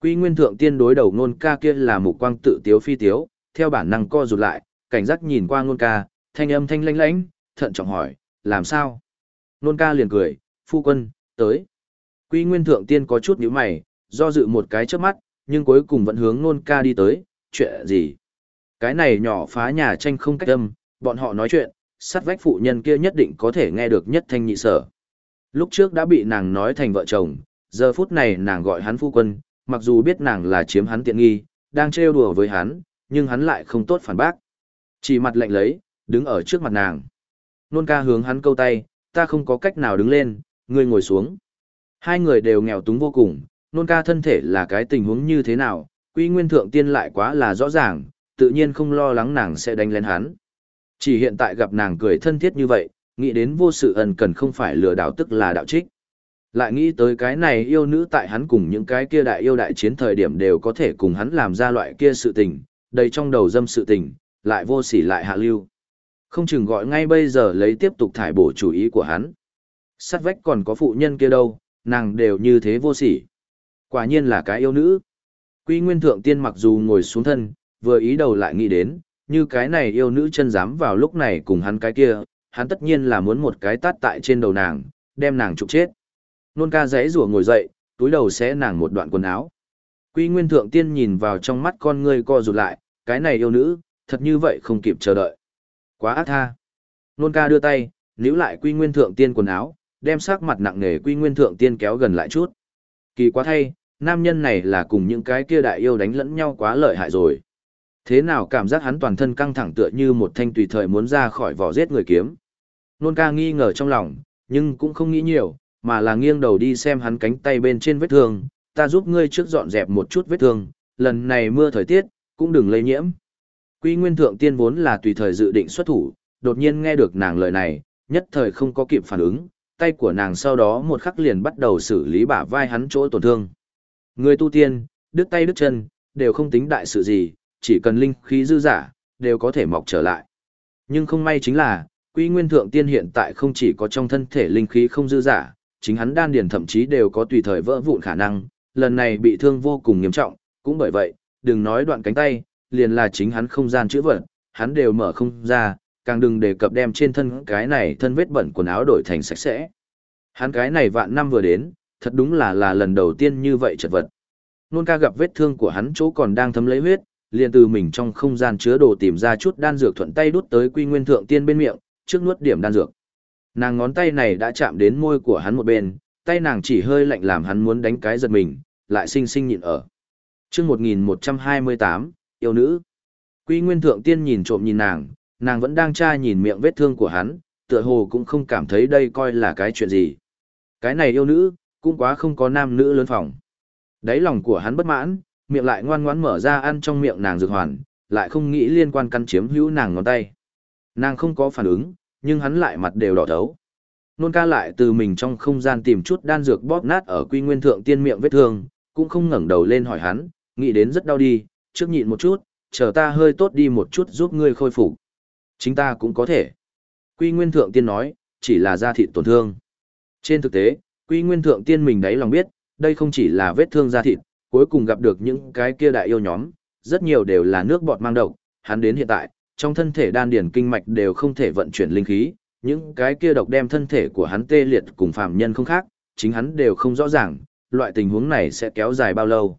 Quy nguyên thượng tiên đối đầu nôn ca kia là mục quang tự tiếu phi tiếu, theo bản năng co rụt lại, cảnh giác nhìn qua nôn ca, thanh âm thanh lãnh lãnh, thận trọng hỏi, làm sao? Nôn ca liền cười, phu quân, tới. Quy nguyên thượng tiên có chút nhíu mày, do dự một cái chớp mắt, nhưng cuối cùng vẫn hướng nôn ca đi tới, chuyện gì? Cái này nhỏ phá nhà tranh không cách âm, bọn họ nói chuyện, sát vách phụ nhân kia nhất định có thể nghe được nhất thanh nhị sở. Lúc trước đã bị nàng nói thành vợ chồng, giờ phút này nàng gọi hắn phu quân, mặc dù biết nàng là chiếm hắn tiện nghi, đang trêu đùa với hắn, nhưng hắn lại không tốt phản bác. Chỉ mặt lạnh lấy, đứng ở trước mặt nàng. Nôn ca hướng hắn câu tay, ta không có cách nào đứng lên, ngươi ngồi xuống. Hai người đều nghèo túng vô cùng, nôn ca thân thể là cái tình huống như thế nào, quy nguyên thượng tiên lại quá là rõ ràng, tự nhiên không lo lắng nàng sẽ đánh lên hắn. Chỉ hiện tại gặp nàng cười thân thiết như vậy, nghĩ đến vô sự ẩn cần không phải lừa đảo tức là đạo trích. Lại nghĩ tới cái này yêu nữ tại hắn cùng những cái kia đại yêu đại chiến thời điểm đều có thể cùng hắn làm ra loại kia sự tình, đầy trong đầu dâm sự tình, lại vô sỉ lại hạ lưu. Không chừng gọi ngay bây giờ lấy tiếp tục thải bổ chủ ý của hắn. Sát vách còn có phụ nhân kia đâu, nàng đều như thế vô sỉ. Quả nhiên là cái yêu nữ. Quy nguyên thượng tiên mặc dù ngồi xuống thân, vừa ý đầu lại nghĩ đến, như cái này yêu nữ chân dám vào lúc này cùng hắn cái kia, hắn tất nhiên là muốn một cái tát tại trên đầu nàng, đem nàng trục chết. Nôn ca giấy rủa ngồi dậy, túi đầu xé nàng một đoạn quần áo. Quy Nguyên Thượng Tiên nhìn vào trong mắt con ngươi co rụt lại, cái này yêu nữ, thật như vậy không kịp chờ đợi. Quá ác tha. Nôn ca đưa tay, níu lại Quy Nguyên Thượng Tiên quần áo, đem sắc mặt nặng nề Quy Nguyên Thượng Tiên kéo gần lại chút. Kỳ quá thay, nam nhân này là cùng những cái kia đại yêu đánh lẫn nhau quá lợi hại rồi. Thế nào cảm giác hắn toàn thân căng thẳng tựa như một thanh tùy thời muốn ra khỏi vỏ giết người kiếm. Nôn ca nghi ngờ trong lòng, nhưng cũng không nghĩ nhiều, mà là nghiêng đầu đi xem hắn cánh tay bên trên vết thương, ta giúp ngươi trước dọn dẹp một chút vết thương, lần này mưa thời tiết, cũng đừng lây nhiễm. Quy Nguyên Thượng Tiên vốn là tùy thời dự định xuất thủ, đột nhiên nghe được nàng lời này, nhất thời không có kịp phản ứng, tay của nàng sau đó một khắc liền bắt đầu xử lý bả vai hắn chỗ tổn thương. Người tu tiên, đứt tay đứt chân, đều không tính đại sự gì, chỉ cần linh khí dư giả, đều có thể mọc trở lại. Nhưng không may chính là, Quy Nguyên Thượng Tiên hiện tại không chỉ có trong thân thể linh khí không dư giả, chính hắn đan điền thậm chí đều có tùy thời vỡ vụn khả năng, lần này bị thương vô cùng nghiêm trọng, cũng bởi vậy, đừng nói đoạn cánh tay, liền là chính hắn không gian chữa vật, hắn đều mở không ra, càng đừng đề cập đem trên thân cái này thân vết bẩn quần áo đổi thành sạch sẽ. Hắn cái này vạn năm vừa đến, thật đúng là là lần đầu tiên như vậy chật vật. Nôn ca gặp vết thương của hắn chỗ còn đang thấm lấy huyết, liền từ mình trong không gian chứa đồ tìm ra chút đan dược thuận tay đút tới quy nguyên thượng tiên bên miệng, trước nuốt điểm đan dược. Nàng ngón tay này đã chạm đến môi của hắn một bên, tay nàng chỉ hơi lạnh làm hắn muốn đánh cái giật mình, lại sinh sinh nhịn ở. Trước 1128, yêu nữ. Quy nguyên thượng tiên nhìn trộm nhìn nàng, nàng vẫn đang tra nhìn miệng vết thương của hắn, tựa hồ cũng không cảm thấy đây coi là cái chuyện gì. Cái này yêu nữ, cũng quá không có nam nữ lớn phòng. Đáy lòng của hắn bất mãn, miệng lại ngoan ngoãn mở ra ăn trong miệng nàng dược hoàn, lại không nghĩ liên quan căn chiếm hữu nàng ngón tay. Nàng không có phản ứng, nhưng hắn lại mặt đều đỏ thấu. Nôn ca lại từ mình trong không gian tìm chút đan dược bóp nát ở quy nguyên thượng tiên miệng vết thương, cũng không ngẩng đầu lên hỏi hắn, nghĩ đến rất đau đi, trước nhịn một chút, chờ ta hơi tốt đi một chút giúp ngươi khôi phục. Chính ta cũng có thể. Quy nguyên thượng tiên nói, chỉ là da thịt tổn thương. Trên thực tế, quy nguyên thượng tiên mình đấy lòng biết, đây không chỉ là vết thương da thịt, cuối cùng gặp được những cái kia đại yêu nhóm, rất nhiều đều là nước bọt mang độc, hắn đến hiện tại, trong thân thể đan điển kinh mạch đều không thể vận chuyển linh khí, những cái kia độc đem thân thể của hắn tê liệt cùng phàm nhân không khác, chính hắn đều không rõ ràng, loại tình huống này sẽ kéo dài bao lâu.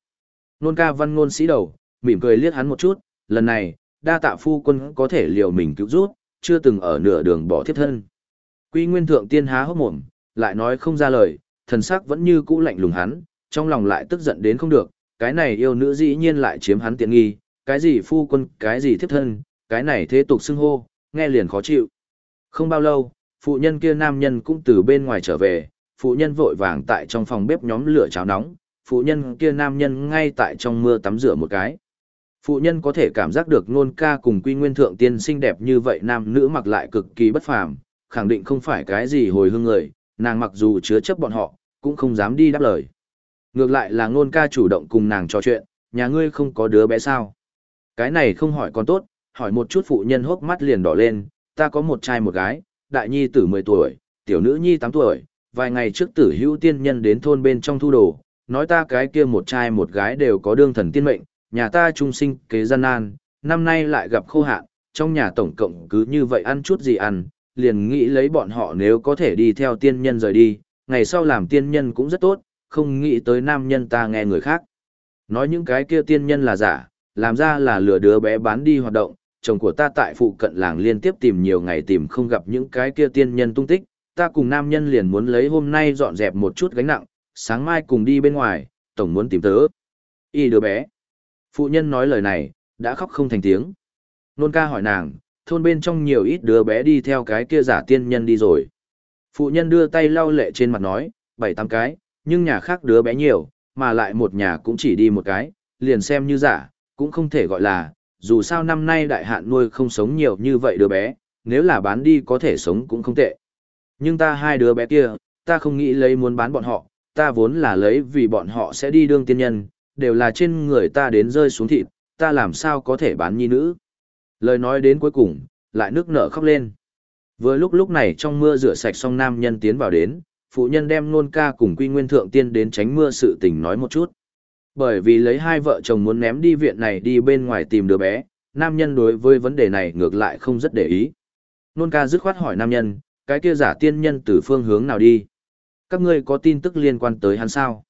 Nôn ca văn ngôn sĩ đầu, mỉm cười liếc hắn một chút, lần này, đa tạ phu quân có thể liều mình cứu rút, chưa từng ở nửa đường bỏ thiết thân. Quy nguyên thượng tiên há hốc mồm, lại nói không ra lời, thần sắc vẫn như cũ lạnh lùng hắn, trong lòng lại tức giận đến không được, cái này yêu nữ dĩ nhiên lại chiếm hắn tiện nghi, cái gì phu quân, cái gì thiếp thân, cái này thế tục xưng hô, nghe liền khó chịu. Không bao lâu, phụ nhân kia nam nhân cũng từ bên ngoài trở về, phụ nhân vội vàng tại trong phòng bếp nhóm lửa cháo nóng, phụ nhân kia nam nhân ngay tại trong mưa tắm rửa một cái. Phụ nhân có thể cảm giác được nôn ca cùng quy nguyên thượng tiên xinh đẹp như vậy nam nữ mặc lại cực kỳ bất phàm, khẳng định không phải cái gì hồi hương người, nàng mặc dù chứa chấp bọn họ, cũng không dám đi đáp lời. Ngược lại là Nôn ca chủ động cùng nàng trò chuyện, nhà ngươi không có đứa bé sao. Cái này không hỏi còn tốt, hỏi một chút phụ nhân hốc mắt liền đỏ lên, ta có một trai một gái, đại nhi tử 10 tuổi, tiểu nữ nhi 8 tuổi, vài ngày trước tử hữu tiên nhân đến thôn bên trong thu đồ, nói ta cái kia một trai một gái đều có đương thần tiên mệnh, nhà ta trung sinh kế gian nan, năm nay lại gặp khô hạn, trong nhà tổng cộng cứ như vậy ăn chút gì ăn, liền nghĩ lấy bọn họ nếu có thể đi theo tiên nhân rời đi, ngày sau làm tiên nhân cũng rất tốt, không nghĩ tới nam nhân ta nghe người khác. Nói những cái kia tiên nhân là giả, làm ra là lừa đứa bé bán đi hoạt động, chồng của ta tại phụ cận làng liên tiếp tìm nhiều ngày tìm không gặp những cái kia tiên nhân tung tích, ta cùng nam nhân liền muốn lấy hôm nay dọn dẹp một chút gánh nặng, sáng mai cùng đi bên ngoài, tổng muốn tìm tớ. Y đứa bé. Phụ nhân nói lời này, đã khóc không thành tiếng. Nôn ca hỏi nàng, thôn bên trong nhiều ít đứa bé đi theo cái kia giả tiên nhân đi rồi. Phụ nhân đưa tay lau lệ trên mặt nói, bảy tám cái, nhưng nhà khác đứa bé nhiều, mà lại một nhà cũng chỉ đi một cái, liền xem như giả, cũng không thể gọi là, dù sao năm nay đại hạn nuôi không sống nhiều như vậy đứa bé, nếu là bán đi có thể sống cũng không tệ. Nhưng ta hai đứa bé kia, ta không nghĩ lấy muốn bán bọn họ, ta vốn là lấy vì bọn họ sẽ đi đương tiên nhân, đều là trên người ta đến rơi xuống thịt, ta làm sao có thể bán nhi nữ. Lời nói đến cuối cùng, lại nước nở khóc lên. Vừa lúc lúc này trong mưa rửa sạch xong nam nhân tiến vào đến, phụ nhân đem nôn ca cùng quy nguyên thượng tiên đến tránh mưa sự tình nói một chút. Bởi vì lấy hai vợ chồng muốn ném đi viện này đi bên ngoài tìm đứa bé, nam nhân đối với vấn đề này ngược lại không rất để ý. Nôn ca dứt khoát hỏi nam nhân, cái kia giả tiên nhân từ phương hướng nào đi? Các ngươi có tin tức liên quan tới hắn sao?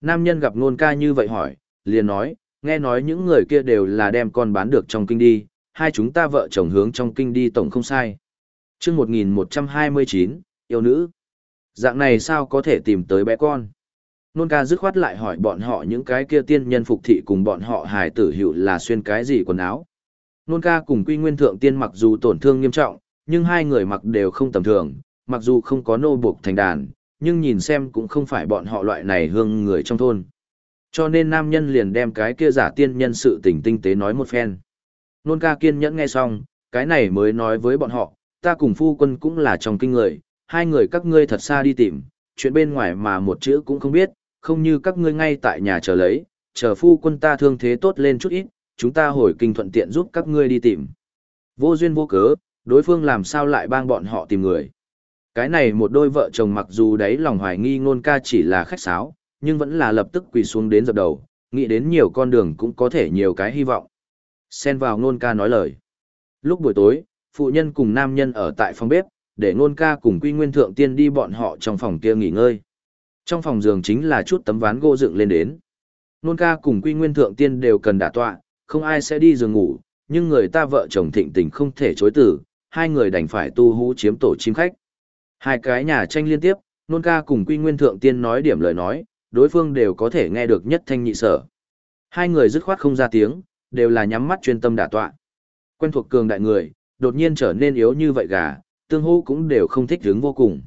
Nam nhân gặp nôn ca như vậy hỏi, liền nói, nghe nói những người kia đều là đem con bán được trong kinh đi, hai chúng ta vợ chồng hướng trong kinh đi tổng không sai. chương 1129, yêu nữ. Dạng này sao có thể tìm tới bé con? Nôn ca dứt khoát lại hỏi bọn họ những cái kia tiên nhân phục thị cùng bọn họ hài tử hiệu là xuyên cái gì quần áo. Nôn ca cùng quy nguyên thượng tiên mặc dù tổn thương nghiêm trọng, nhưng hai người mặc đều không tầm thường, mặc dù không có nô buộc thành đàn, nhưng nhìn xem cũng không phải bọn họ loại này hương người trong thôn. Cho nên nam nhân liền đem cái kia giả tiên nhân sự tình tinh tế nói một phen. Nôn ca kiên nhẫn nghe xong, cái này mới nói với bọn họ, ta cùng phu quân cũng là trong kinh người, hai người các ngươi thật xa đi tìm, chuyện bên ngoài mà một chữ cũng không biết, không như các ngươi ngay tại nhà chờ lấy, chờ phu quân ta thương thế tốt lên chút ít, chúng ta hồi kinh thuận tiện giúp các ngươi đi tìm. Vô duyên vô cớ, đối phương làm sao lại bang bọn họ tìm người. Cái này một đôi vợ chồng mặc dù đấy lòng hoài nghi ngôn ca chỉ là khách sáo, nhưng vẫn là lập tức quỳ xuống đến dập đầu, nghĩ đến nhiều con đường cũng có thể nhiều cái hy vọng. Xen vào ngôn ca nói lời. Lúc buổi tối, phụ nhân cùng nam nhân ở tại phòng bếp, để ngôn ca cùng quy nguyên thượng tiên đi bọn họ trong phòng kia nghỉ ngơi. Trong phòng giường chính là chút tấm ván gỗ dựng lên đến. Ngôn ca cùng quy nguyên thượng tiên đều cần đả tọa, không ai sẽ đi giường ngủ, nhưng người ta vợ chồng thịnh tình không thể chối từ, hai người đành phải tu hú chiếm tổ chim khách. Hai cái nhà tranh liên tiếp, nôn ca cùng quy nguyên thượng tiên nói điểm lời nói, đối phương đều có thể nghe được nhất thanh nhị sở. Hai người dứt khoát không ra tiếng, đều là nhắm mắt chuyên tâm đả tọa. Quen thuộc cường đại người, đột nhiên trở nên yếu như vậy gà, tương hô cũng đều không thích hướng vô cùng.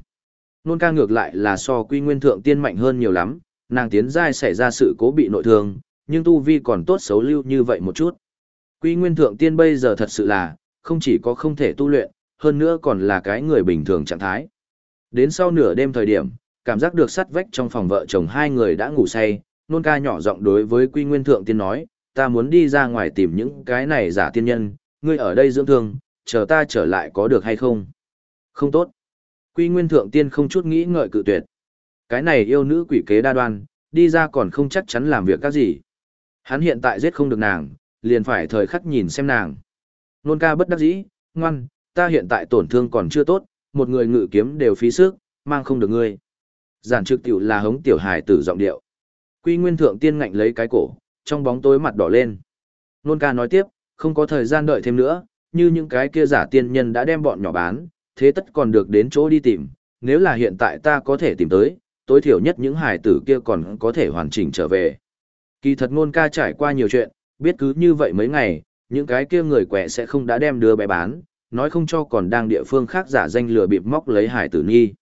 Nôn ca ngược lại là so quy nguyên thượng tiên mạnh hơn nhiều lắm, nàng tiến giai xảy ra sự cố bị nội thương, nhưng tu vi còn tốt xấu lưu như vậy một chút. Quy nguyên thượng tiên bây giờ thật sự là, không chỉ có không thể tu luyện, hơn nữa còn là cái người bình thường trạng thái. Đến sau nửa đêm thời điểm, cảm giác được sắt vách trong phòng vợ chồng hai người đã ngủ say, nôn ca nhỏ giọng đối với quy nguyên thượng tiên nói, ta muốn đi ra ngoài tìm những cái này giả tiên nhân, ngươi ở đây dưỡng thương, chờ ta trở lại có được hay không? Không tốt. Quy nguyên thượng tiên không chút nghĩ ngợi cự tuyệt. Cái này yêu nữ quỷ kế đa đoan, đi ra còn không chắc chắn làm việc các gì. Hắn hiện tại giết không được nàng, liền phải thời khắc nhìn xem nàng. Nôn ca bất đắc dĩ, ngoan, ta hiện tại tổn thương còn chưa tốt, một người ngự kiếm đều phí sức, mang không được ngươi. Giản trực tiểu là hống tiểu hài tử giọng điệu. Quy nguyên thượng tiên ngạnh lấy cái cổ, trong bóng tối mặt đỏ lên. Nôn ca nói tiếp, không có thời gian đợi thêm nữa, như những cái kia giả tiên nhân đã đem bọn nhỏ bán, thế tất còn được đến chỗ đi tìm, nếu là hiện tại ta có thể tìm tới, tối thiểu nhất những hài tử kia còn có thể hoàn chỉnh trở về. Kỳ thật nôn ca trải qua nhiều chuyện, biết cứ như vậy mấy ngày, những cái kia người quẻ sẽ không đã đem đứa bé bán, nói không cho còn đang địa phương khác giả danh lừa bịp móc lấy hải tử nghi.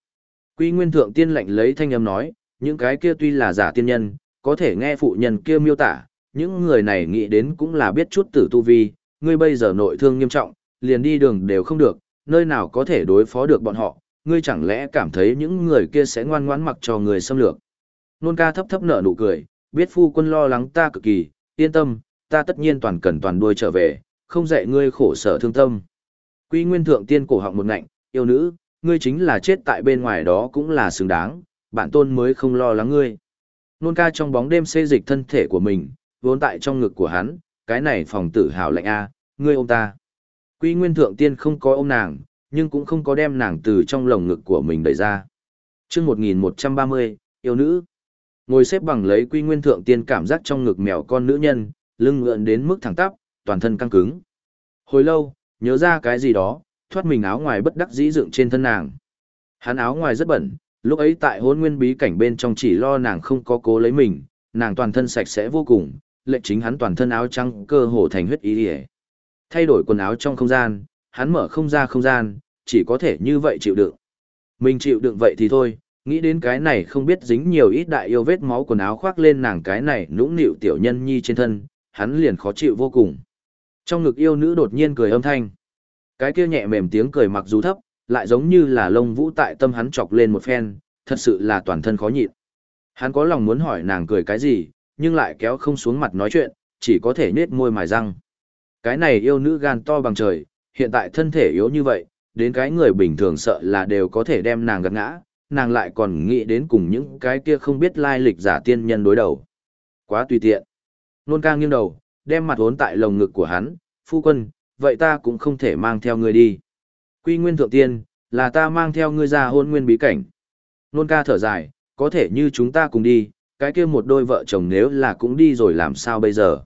Quy Nguyên Thượng Tiên lệnh lấy thanh âm nói, những cái kia tuy là giả tiên nhân, có thể nghe phụ nhân kia miêu tả, những người này nghĩ đến cũng là biết chút tử tu vi, ngươi bây giờ nội thương nghiêm trọng, liền đi đường đều không được, nơi nào có thể đối phó được bọn họ, ngươi chẳng lẽ cảm thấy những người kia sẽ ngoan ngoãn mặc cho người xâm lược. Nôn ca thấp thấp nở nụ cười, biết phu quân lo lắng ta cực kỳ, yên tâm, ta tất nhiên toàn cần toàn đuôi trở về, không dạy ngươi khổ sở thương tâm. Quy Nguyên Thượng Tiên cổ họng một ngạnh, yêu nữ, ngươi chính là chết tại bên ngoài đó cũng là xứng đáng, bản tôn mới không lo lắng ngươi. Nôn ca trong bóng đêm xê dịch thân thể của mình, vốn tại trong ngực của hắn, cái này phòng tử hào lạnh a, ngươi ôm ta. Quy Nguyên Thượng Tiên không có ôm nàng, nhưng cũng không có đem nàng từ trong lồng ngực của mình đẩy ra. Chương 1130, yêu nữ. Ngồi xếp bằng lấy Quy Nguyên Thượng Tiên cảm giác trong ngực mèo con nữ nhân, lưng ngượn đến mức thẳng tắp, toàn thân căng cứng. Hồi lâu, nhớ ra cái gì đó, thoát mình áo ngoài bất đắc dĩ dựng trên thân nàng. Hắn áo ngoài rất bẩn, lúc ấy tại hôn nguyên bí cảnh bên trong chỉ lo nàng không có cố lấy mình, nàng toàn thân sạch sẽ vô cùng, lệnh chính hắn toàn thân áo trắng cơ hồ thành huyết ý hề. Thay đổi quần áo trong không gian, hắn mở không ra không gian, chỉ có thể như vậy chịu đựng. Mình chịu đựng vậy thì thôi, nghĩ đến cái này không biết dính nhiều ít đại yêu vết máu quần áo khoác lên nàng cái này nũng nịu tiểu nhân nhi trên thân, hắn liền khó chịu vô cùng. Trong ngực yêu nữ đột nhiên cười âm thanh. Cái kia nhẹ mềm tiếng cười mặc dù thấp, lại giống như là lông vũ tại tâm hắn chọc lên một phen, thật sự là toàn thân khó nhịn. Hắn có lòng muốn hỏi nàng cười cái gì, nhưng lại kéo không xuống mặt nói chuyện, chỉ có thể nết môi mài răng. Cái này yêu nữ gan to bằng trời, hiện tại thân thể yếu như vậy, đến cái người bình thường sợ là đều có thể đem nàng gật ngã, nàng lại còn nghĩ đến cùng những cái kia không biết lai lịch giả tiên nhân đối đầu. Quá tùy tiện. Nôn ca nghiêng đầu, đem mặt hốn tại lồng ngực của hắn, phu quân, vậy ta cũng không thể mang theo ngươi đi. Quy nguyên thượng tiên, là ta mang theo ngươi ra hôn nguyên bí cảnh. Nôn ca thở dài, có thể như chúng ta cùng đi, cái kia một đôi vợ chồng nếu là cũng đi rồi làm sao bây giờ.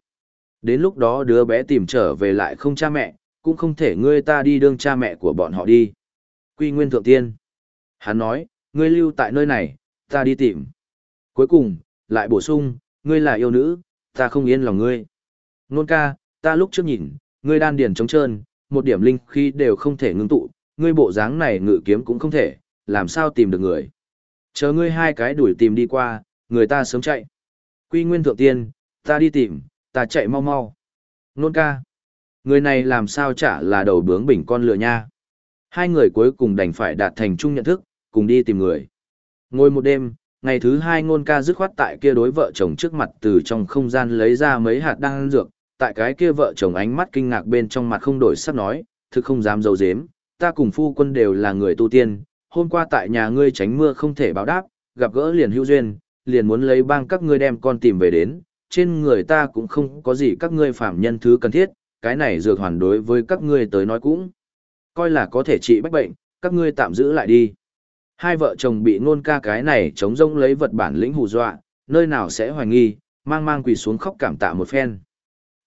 Đến lúc đó đứa bé tìm trở về lại không cha mẹ, cũng không thể ngươi ta đi đương cha mẹ của bọn họ đi. Quy nguyên thượng tiên. Hắn nói, ngươi lưu tại nơi này, ta đi tìm. Cuối cùng, lại bổ sung, ngươi là yêu nữ, ta không yên lòng ngươi. Nôn ca, ta lúc trước nhìn, ngươi đan điền trống trơn, một điểm linh khí đều không thể ngưng tụ, ngươi bộ dáng này ngự kiếm cũng không thể, làm sao tìm được người. Chờ ngươi hai cái đuổi tìm đi qua, người ta sớm chạy. Quy nguyên thượng tiên, ta đi tìm, ta chạy mau mau. Nôn ca, người này làm sao chả là đầu bướng bỉnh con lừa nha. Hai người cuối cùng đành phải đạt thành chung nhận thức, cùng đi tìm người. Ngồi một đêm, ngày thứ hai ngôn ca dứt khoát tại kia đối vợ chồng trước mặt từ trong không gian lấy ra mấy hạt đan dược, tại cái kia vợ chồng ánh mắt kinh ngạc bên trong mặt không đổi sắc nói, thực không dám dấu dếm, ta cùng phu quân đều là người tu tiên, hôm qua tại nhà ngươi tránh mưa không thể báo đáp, gặp gỡ liền hữu duyên, liền muốn lấy bang các ngươi đem con tìm về đến, trên người ta cũng không có gì các ngươi phạm nhân thứ cần thiết, cái này dược hoàn đối với các ngươi tới nói cũng coi là có thể trị bách bệnh, các ngươi tạm giữ lại đi. Hai vợ chồng bị nôn ca cái này chống rông lấy vật bản lĩnh hù dọa, nơi nào sẽ hoài nghi, mang mang quỳ xuống khóc cảm tạ một phen.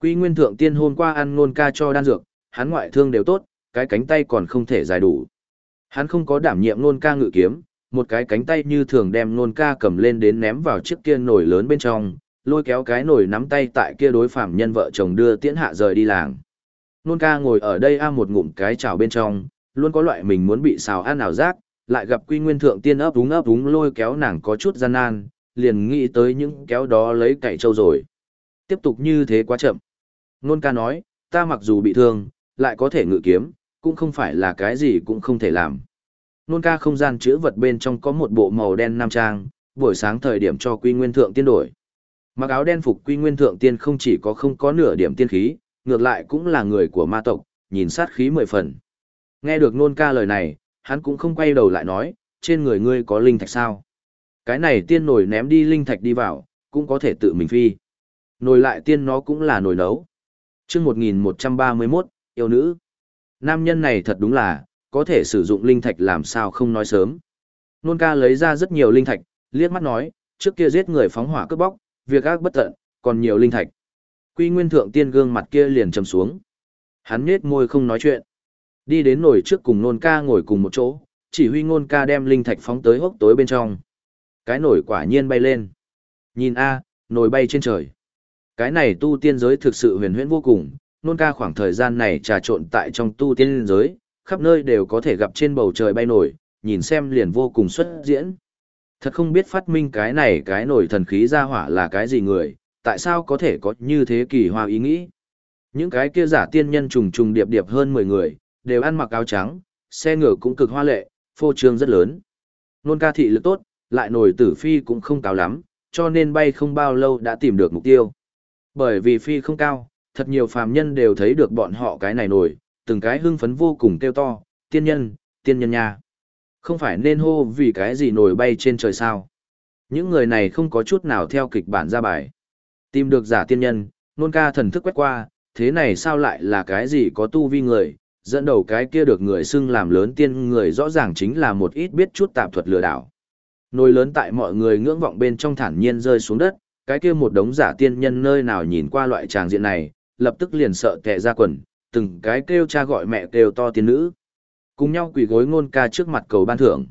Quy Nguyên Thượng Tiên hôm qua ăn nôn ca cho đan dược, hắn ngoại thương đều tốt, cái cánh tay còn không thể dài đủ. Hắn không có đảm nhiệm nôn ca ngự kiếm, một cái cánh tay như thường đem nôn ca cầm lên đến ném vào chiếc kia nồi lớn bên trong, lôi kéo cái nồi nắm tay tại kia đối phạm nhân vợ chồng đưa tiễn hạ rời đi làng. Nôn ca ngồi ở đây a một ngụm cái chảo bên trong, luôn có loại mình muốn bị xào ăn ảo giác, lại gặp quy nguyên thượng tiên ấp úng ấp úng lôi kéo nàng có chút gian nan, liền nghĩ tới những kéo đó lấy cậy trâu rồi. Tiếp tục như thế quá chậm. Nôn ca nói, ta mặc dù bị thương, lại có thể ngự kiếm, cũng không phải là cái gì cũng không thể làm. Nôn ca không gian chữa vật bên trong có một bộ màu đen nam trang, buổi sáng thời điểm cho quy nguyên thượng tiên đổi. Mặc áo đen phục quy nguyên thượng tiên không chỉ có không có nửa điểm tiên khí, ngược lại cũng là người của ma tộc, nhìn sát khí mười phần. Nghe được nôn ca lời này, hắn cũng không quay đầu lại nói, trên người ngươi có linh thạch sao? Cái này tiên nổi ném đi linh thạch đi vào, cũng có thể tự mình phi. Nồi lại tiên nó cũng là nồi nấu chương 1131, yêu nữ. Nam nhân này thật đúng là, có thể sử dụng linh thạch làm sao không nói sớm. Nôn ca lấy ra rất nhiều linh thạch, liếc mắt nói, trước kia giết người phóng hỏa cướp bóc, việc ác bất tận, còn nhiều linh thạch. Quy nguyên thượng tiên gương mặt kia liền trầm xuống. Hắn nhếch môi không nói chuyện. Đi đến nồi trước cùng nôn ca ngồi cùng một chỗ, chỉ huy nôn ca đem linh thạch phóng tới hốc tối bên trong. Cái nồi quả nhiên bay lên. Nhìn a, nồi bay trên trời. Cái này tu tiên giới thực sự huyền huyễn vô cùng, nôn ca khoảng thời gian này trà trộn tại trong tu tiên giới, khắp nơi đều có thể gặp trên bầu trời bay nổi, nhìn xem liền vô cùng xuất diễn. Thật không biết phát minh cái này cái nổi thần khí ra hỏa là cái gì người, tại sao có thể có như thế kỳ hoa ý nghĩ. Những cái kia giả tiên nhân trùng trùng điệp điệp hơn 10 người, đều ăn mặc áo trắng, xe ngựa cũng cực hoa lệ, phô trương rất lớn. Nôn ca thị lực tốt, lại nổi tử phi cũng không cao lắm, cho nên bay không bao lâu đã tìm được mục tiêu. Bởi vì phi không cao, thật nhiều phàm nhân đều thấy được bọn họ cái này nổi, từng cái hưng phấn vô cùng kêu to, tiên nhân, tiên nhân nha. Không phải nên hô vì cái gì nổi bay trên trời sao. Những người này không có chút nào theo kịch bản ra bài. Tìm được giả tiên nhân, nôn ca thần thức quét qua, thế này sao lại là cái gì có tu vi người, dẫn đầu cái kia được người xưng làm lớn tiên người rõ ràng chính là một ít biết chút tạp thuật lừa đảo. Nồi lớn tại mọi người ngưỡng vọng bên trong thản nhiên rơi xuống đất, cái kia một đống giả tiên nhân nơi nào nhìn qua loại tràng diện này, lập tức liền sợ tè ra quần, từng cái kêu cha gọi mẹ kêu to tiên nữ. Cùng nhau quỳ gối ngôn ca trước mặt cầu ban thưởng.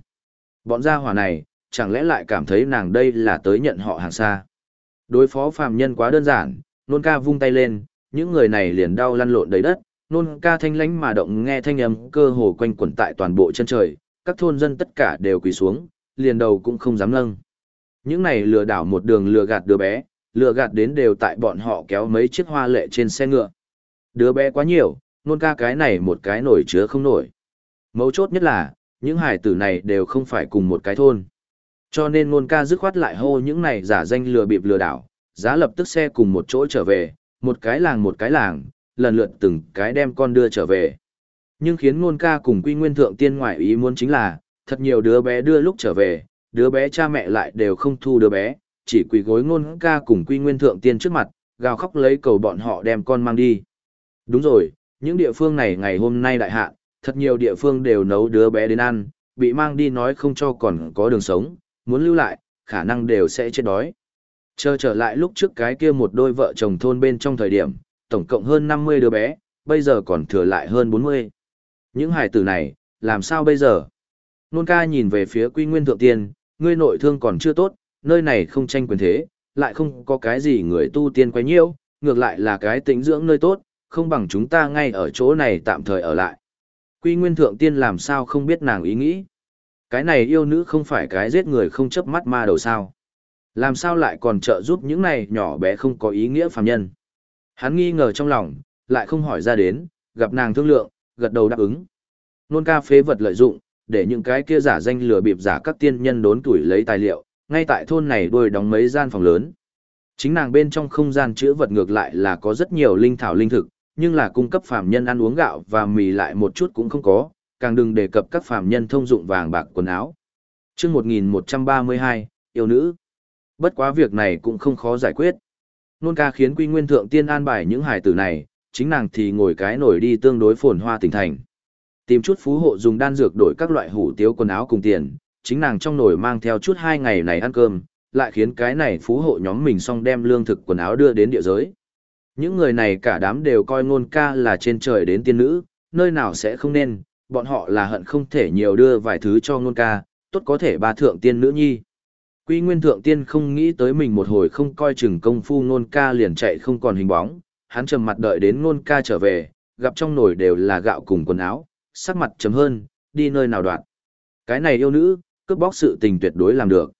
Bọn gia hỏa này, chẳng lẽ lại cảm thấy nàng đây là tới nhận họ hàng xa. Đối phó phàm nhân quá đơn giản, nôn ca vung tay lên, những người này liền đau lăn lộn đầy đất, nôn ca thanh lánh mà động nghe thanh âm cơ hồ quanh quẩn tại toàn bộ chân trời, các thôn dân tất cả đều quỳ xuống, liền đầu cũng không dám lâng. Những này lừa đảo một đường lừa gạt đứa bé, lừa gạt đến đều tại bọn họ kéo mấy chiếc hoa lệ trên xe ngựa. Đứa bé quá nhiều, nôn ca cái này một cái nổi chứa không nổi. Mấu chốt nhất là, những hải tử này đều không phải cùng một cái thôn. Cho nên nôn ca dứt khoát lại hô những này giả danh lừa bịp lừa đảo, giá lập tức xe cùng một chỗ trở về, một cái làng một cái làng, lần lượt từng cái đem con đưa trở về. Nhưng khiến nôn ca cùng quy nguyên thượng tiên ngoại ý muốn chính là, thật nhiều đứa bé đưa lúc trở về, đứa bé cha mẹ lại đều không thu đứa bé, chỉ quỳ gối ngôn ca cùng quy nguyên thượng tiên trước mặt, gào khóc lấy cầu bọn họ đem con mang đi. Đúng rồi, những địa phương này ngày hôm nay đại hạ, thật nhiều địa phương đều nấu đứa bé đến ăn, bị mang đi nói không cho còn có đường sống, muốn lưu lại, khả năng đều sẽ chết đói. Chờ trở lại lúc trước cái kia một đôi vợ chồng thôn bên trong thời điểm, tổng cộng hơn 50 đứa bé, bây giờ còn thừa lại hơn 40. Những hài tử này, làm sao bây giờ? Nôn ca nhìn về phía quy nguyên thượng tiên, ngươi nội thương còn chưa tốt, nơi này không tranh quyền thế, lại không có cái gì người tu tiên quấy nhiễu, ngược lại là cái tĩnh dưỡng nơi tốt, không bằng chúng ta ngay ở chỗ này tạm thời ở lại. Quy Nguyên Thượng Tiên làm sao không biết nàng ý nghĩ. Cái này yêu nữ không phải cái giết người không chấp mắt ma đầu sao. Làm sao lại còn trợ giúp những này nhỏ bé không có ý nghĩa phàm nhân. Hắn nghi ngờ trong lòng, lại không hỏi ra đến, gặp nàng thương lượng, gật đầu đáp ứng. Nôn ca phế vật lợi dụng, để những cái kia giả danh lừa bịp giả các tiên nhân đốn tuổi lấy tài liệu, ngay tại thôn này đôi đóng mấy gian phòng lớn. Chính nàng bên trong không gian chữa vật ngược lại là có rất nhiều linh thảo linh thực, nhưng là cung cấp phàm nhân ăn uống gạo và mì lại một chút cũng không có, càng đừng đề cập các phàm nhân thông dụng vàng bạc quần áo. Trước 1132, yêu nữ. Bất quá việc này cũng không khó giải quyết. Nôn ca khiến Quy Nguyên Thượng Tiên an bài những hải tử này, chính nàng thì ngồi cái nổi đi tương đối phồn hoa tỉnh thành. Tìm chút phú hộ dùng đan dược đổi các loại hủ tiếu quần áo cùng tiền, chính nàng trong nồi mang theo chút hai ngày này ăn cơm, lại khiến cái này phú hộ nhóm mình xong đem lương thực quần áo đưa đến địa giới. Những người này cả đám đều coi ngôn ca là trên trời đến tiên nữ, nơi nào sẽ không nên, bọn họ là hận không thể nhiều đưa vài thứ cho ngôn ca, tốt có thể ba thượng tiên nữ nhi. Quy nguyên thượng tiên không nghĩ tới mình một hồi không coi chừng công phu ngôn ca liền chạy không còn hình bóng, hắn trầm mặt đợi đến ngôn ca trở về, gặp trong nồi đều là gạo cùng quần áo, sắc mặt chấm hơn, đi nơi nào đoạn. Cái này yêu nữ, cướp bóc sự tình tuyệt đối làm được.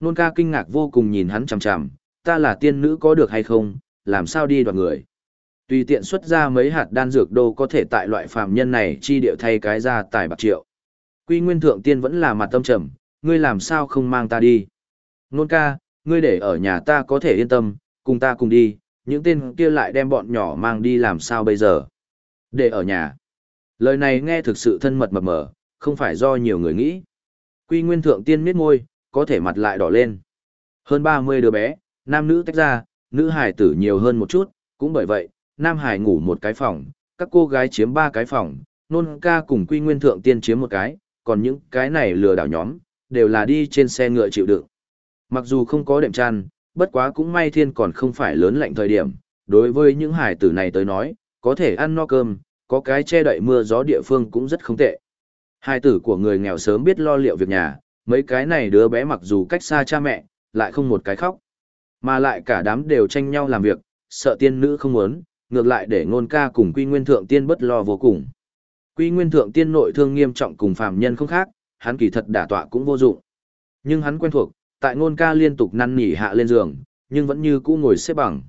Nôn ca kinh ngạc vô cùng nhìn hắn chằm chằm, ta là tiên nữ có được hay không, làm sao đi đoạt người. Tùy tiện xuất ra mấy hạt đan dược đô có thể tại loại phàm nhân này chi điệu thay cái ra tài bạc triệu. Quy nguyên thượng tiên vẫn là mặt tâm trầm, ngươi làm sao không mang ta đi. Nôn ca, ngươi để ở nhà ta có thể yên tâm, cùng ta cùng đi, những tên kia lại đem bọn nhỏ mang đi làm sao bây giờ. Để ở nhà. Lời này nghe thực sự thân mật mập mờ, không phải do nhiều người nghĩ. Quy nguyên thượng tiên miết môi, có thể mặt lại đỏ lên. Hơn 30 đứa bé, nam nữ tách ra, nữ hải tử nhiều hơn một chút, cũng bởi vậy, nam hải ngủ một cái phòng, các cô gái chiếm ba cái phòng, nôn ca cùng quy nguyên thượng tiên chiếm một cái, còn những cái này lừa đảo nhóm, đều là đi trên xe ngựa chịu đựng. Mặc dù không có đệm chăn, bất quá cũng may thiên còn không phải lớn lạnh thời điểm, đối với những hải tử này tới nói, có thể ăn no cơm, có cái che đậy mưa gió địa phương cũng rất không tệ. hai tử của người nghèo sớm biết lo liệu việc nhà, mấy cái này đứa bé mặc dù cách xa cha mẹ, lại không một cái khóc. Mà lại cả đám đều tranh nhau làm việc, sợ tiên nữ không muốn, ngược lại để ngôn ca cùng quy nguyên thượng tiên bất lo vô cùng. Quy nguyên thượng tiên nội thương nghiêm trọng cùng phàm nhân không khác, hắn kỳ thật đả tọa cũng vô dụng. Nhưng hắn quen thuộc, tại ngôn ca liên tục năn nỉ hạ lên giường, nhưng vẫn như cũ ngồi xếp bằng.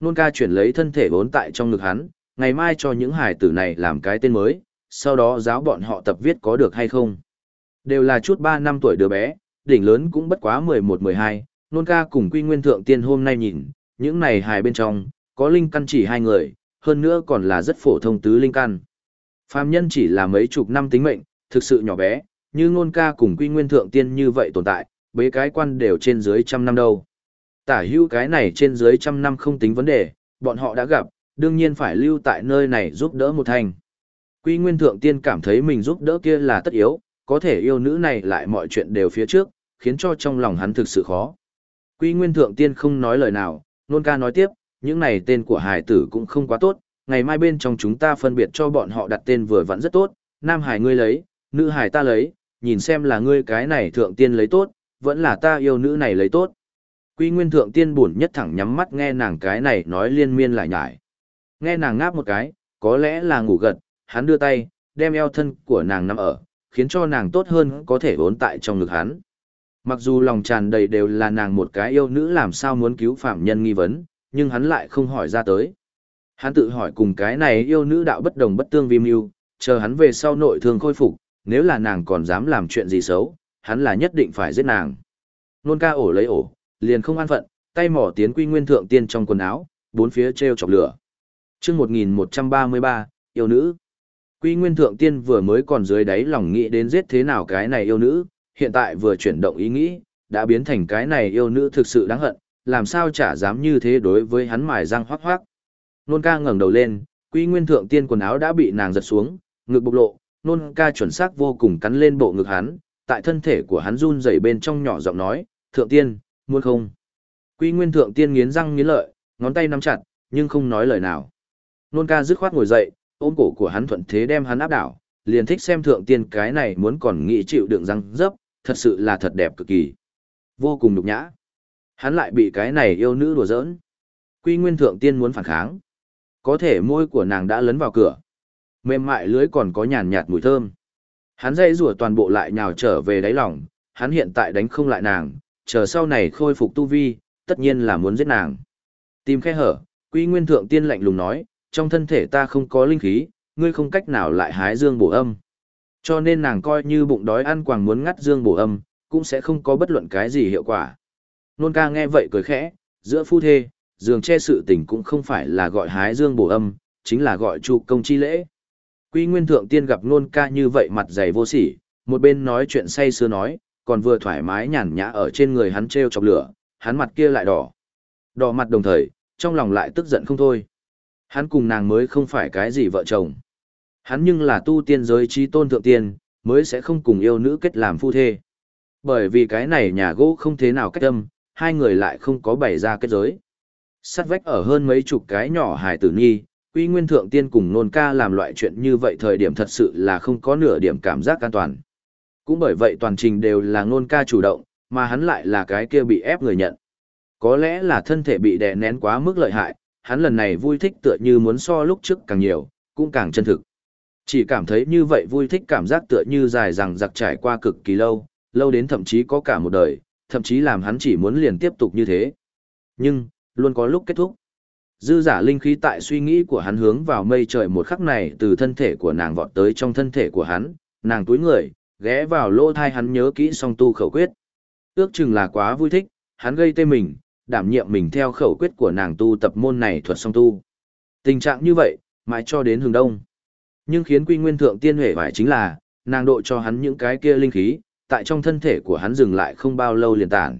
Ngôn ca chuyển lấy thân thể vốn tại trong ngực hắn, ngày mai cho những hải tử này làm cái tên mới, sau đó giáo bọn họ tập viết có được hay không. Đều là chút 3 năm tuổi đứa bé, đỉnh lớn cũng bất quá 11-12, nôn ca cùng quy nguyên thượng tiên hôm nay nhìn, những này hài bên trong, có linh căn chỉ hai người, hơn nữa còn là rất phổ thông tứ linh căn. Phàm nhân chỉ là mấy chục năm tính mệnh, thực sự nhỏ bé, như ngôn ca cùng quy nguyên thượng tiên như vậy tồn tại, bế cái quan đều trên dưới trăm năm đâu. Tả hữu cái này trên dưới trăm năm không tính vấn đề, bọn họ đã gặp, đương nhiên phải lưu tại nơi này giúp đỡ một thành. Quy nguyên thượng tiên cảm thấy mình giúp đỡ kia là tất yếu, có thể yêu nữ này lại mọi chuyện đều phía trước, khiến cho trong lòng hắn thực sự khó. Quy Nguyên Thượng Tiên không nói lời nào, nôn ca nói tiếp, những này tên của hải tử cũng không quá tốt, ngày mai bên trong chúng ta phân biệt cho bọn họ đặt tên vừa vặn rất tốt, nam hải ngươi lấy, nữ hải ta lấy, nhìn xem là ngươi cái này thượng tiên lấy tốt, vẫn là ta yêu nữ này lấy tốt. Quy Nguyên Thượng Tiên buồn nhất thẳng nhắm mắt nghe nàng cái này nói liên miên lại nhải. Nghe nàng ngáp một cái, có lẽ là ngủ gật, hắn đưa tay, đem eo thân của nàng nằm ở, khiến cho nàng tốt hơn có thể vốn tại trong ngực hắn. Mặc dù lòng tràn đầy đều là nàng một cái yêu nữ làm sao muốn cứu phạm nhân nghi vấn, nhưng hắn lại không hỏi ra tới. Hắn tự hỏi cùng cái này yêu nữ đạo bất đồng bất tương vi mưu, chờ hắn về sau nội thương khôi phục, nếu là nàng còn dám làm chuyện gì xấu, hắn là nhất định phải giết nàng. Nôn ca ổ lấy ổ, liền không an phận, tay mỏ tiến quy nguyên thượng tiên trong quần áo, bốn phía treo chọc lửa. Trước 1133, yêu nữ. Quy Nguyên Thượng Tiên vừa mới còn dưới đáy lòng nghĩ đến giết thế nào cái này yêu nữ, hiện tại vừa chuyển động ý nghĩ, đã biến thành cái này yêu nữ thực sự đáng hận, làm sao chả dám như thế đối với hắn mài răng hoác hoác. Nôn ca ngẩng đầu lên, Quy Nguyên Thượng Tiên quần áo đã bị nàng giật xuống, ngực bộc lộ, nôn ca chuẩn xác vô cùng cắn lên bộ ngực hắn, tại thân thể của hắn run rẩy bên trong nhỏ giọng nói, Thượng Tiên, muốn không? Quy Nguyên Thượng Tiên nghiến răng nghiến lợi, ngón tay nắm chặt, nhưng không nói lời nào. Nôn ca dứt khoát ngồi dậy, ôm cổ của hắn thuận thế đem hắn áp đảo, liền thích xem thượng tiên cái này muốn còn nghĩ chịu đựng răng dấp, thật sự là thật đẹp cực kỳ. Vô cùng nhục nhã. Hắn lại bị cái này yêu nữ đùa giỡn. Quy nguyên thượng tiên muốn phản kháng. Có thể môi của nàng đã lấn vào cửa. Mềm mại lưới còn có nhàn nhạt mùi thơm. Hắn dây rủa toàn bộ lại nhào trở về đáy lòng, hắn hiện tại đánh không lại nàng, chờ sau này khôi phục tu vi, tất nhiên là muốn giết nàng. Tìm khe hở, quy nguyên thượng tiên lạnh lùng nói, trong thân thể ta không có linh khí, ngươi không cách nào lại hái dương bổ âm. Cho nên nàng coi như bụng đói ăn quàng muốn ngắt dương bổ âm, cũng sẽ không có bất luận cái gì hiệu quả. Nôn ca nghe vậy cười khẽ, giữa phu thê, giường che sự tình cũng không phải là gọi hái dương bổ âm, chính là gọi trụ công chi lễ. Quy Nguyên Thượng Tiên gặp nôn ca như vậy mặt dày vô sỉ, một bên nói chuyện say sưa nói, còn vừa thoải mái nhàn nhã ở trên người hắn treo chọc lửa, hắn mặt kia lại đỏ. Đỏ mặt đồng thời, trong lòng lại tức giận không thôi. Hắn cùng nàng mới không phải cái gì vợ chồng. Hắn nhưng là tu tiên giới trí tôn thượng tiên, mới sẽ không cùng yêu nữ kết làm phu thê. Bởi vì cái này nhà gỗ không thế nào cách âm, hai người lại không có bày ra kết giới. Sắt vách ở hơn mấy chục cái nhỏ hài tử nhi, quy nguyên thượng tiên cùng nôn ca làm loại chuyện như vậy thời điểm thật sự là không có nửa điểm cảm giác an toàn. Cũng bởi vậy toàn trình đều là nôn ca chủ động, mà hắn lại là cái kia bị ép người nhận. Có lẽ là thân thể bị đè nén quá mức lợi hại, hắn lần này vui thích tựa như muốn so lúc trước càng nhiều, cũng càng chân thực. Chỉ cảm thấy như vậy vui thích cảm giác tựa như dài rằng giặc trải qua cực kỳ lâu, lâu đến thậm chí có cả một đời, thậm chí làm hắn chỉ muốn liền tiếp tục như thế. Nhưng, luôn có lúc kết thúc. Dư giả linh khí tại suy nghĩ của hắn hướng vào mây trời một khắc này từ thân thể của nàng vọt tới trong thân thể của hắn, nàng túi người, ghé vào lỗ thai hắn nhớ kỹ song tu khẩu quyết. Ước chừng là quá vui thích, hắn gây tê mình, đảm nhiệm mình theo khẩu quyết của nàng tu tập môn này thuật song tu. Tình trạng như vậy, mãi cho đến hướng đông. Nhưng khiến quy nguyên thượng tiên huệ phải chính là, nàng độ cho hắn những cái kia linh khí, tại trong thân thể của hắn dừng lại không bao lâu liền tản.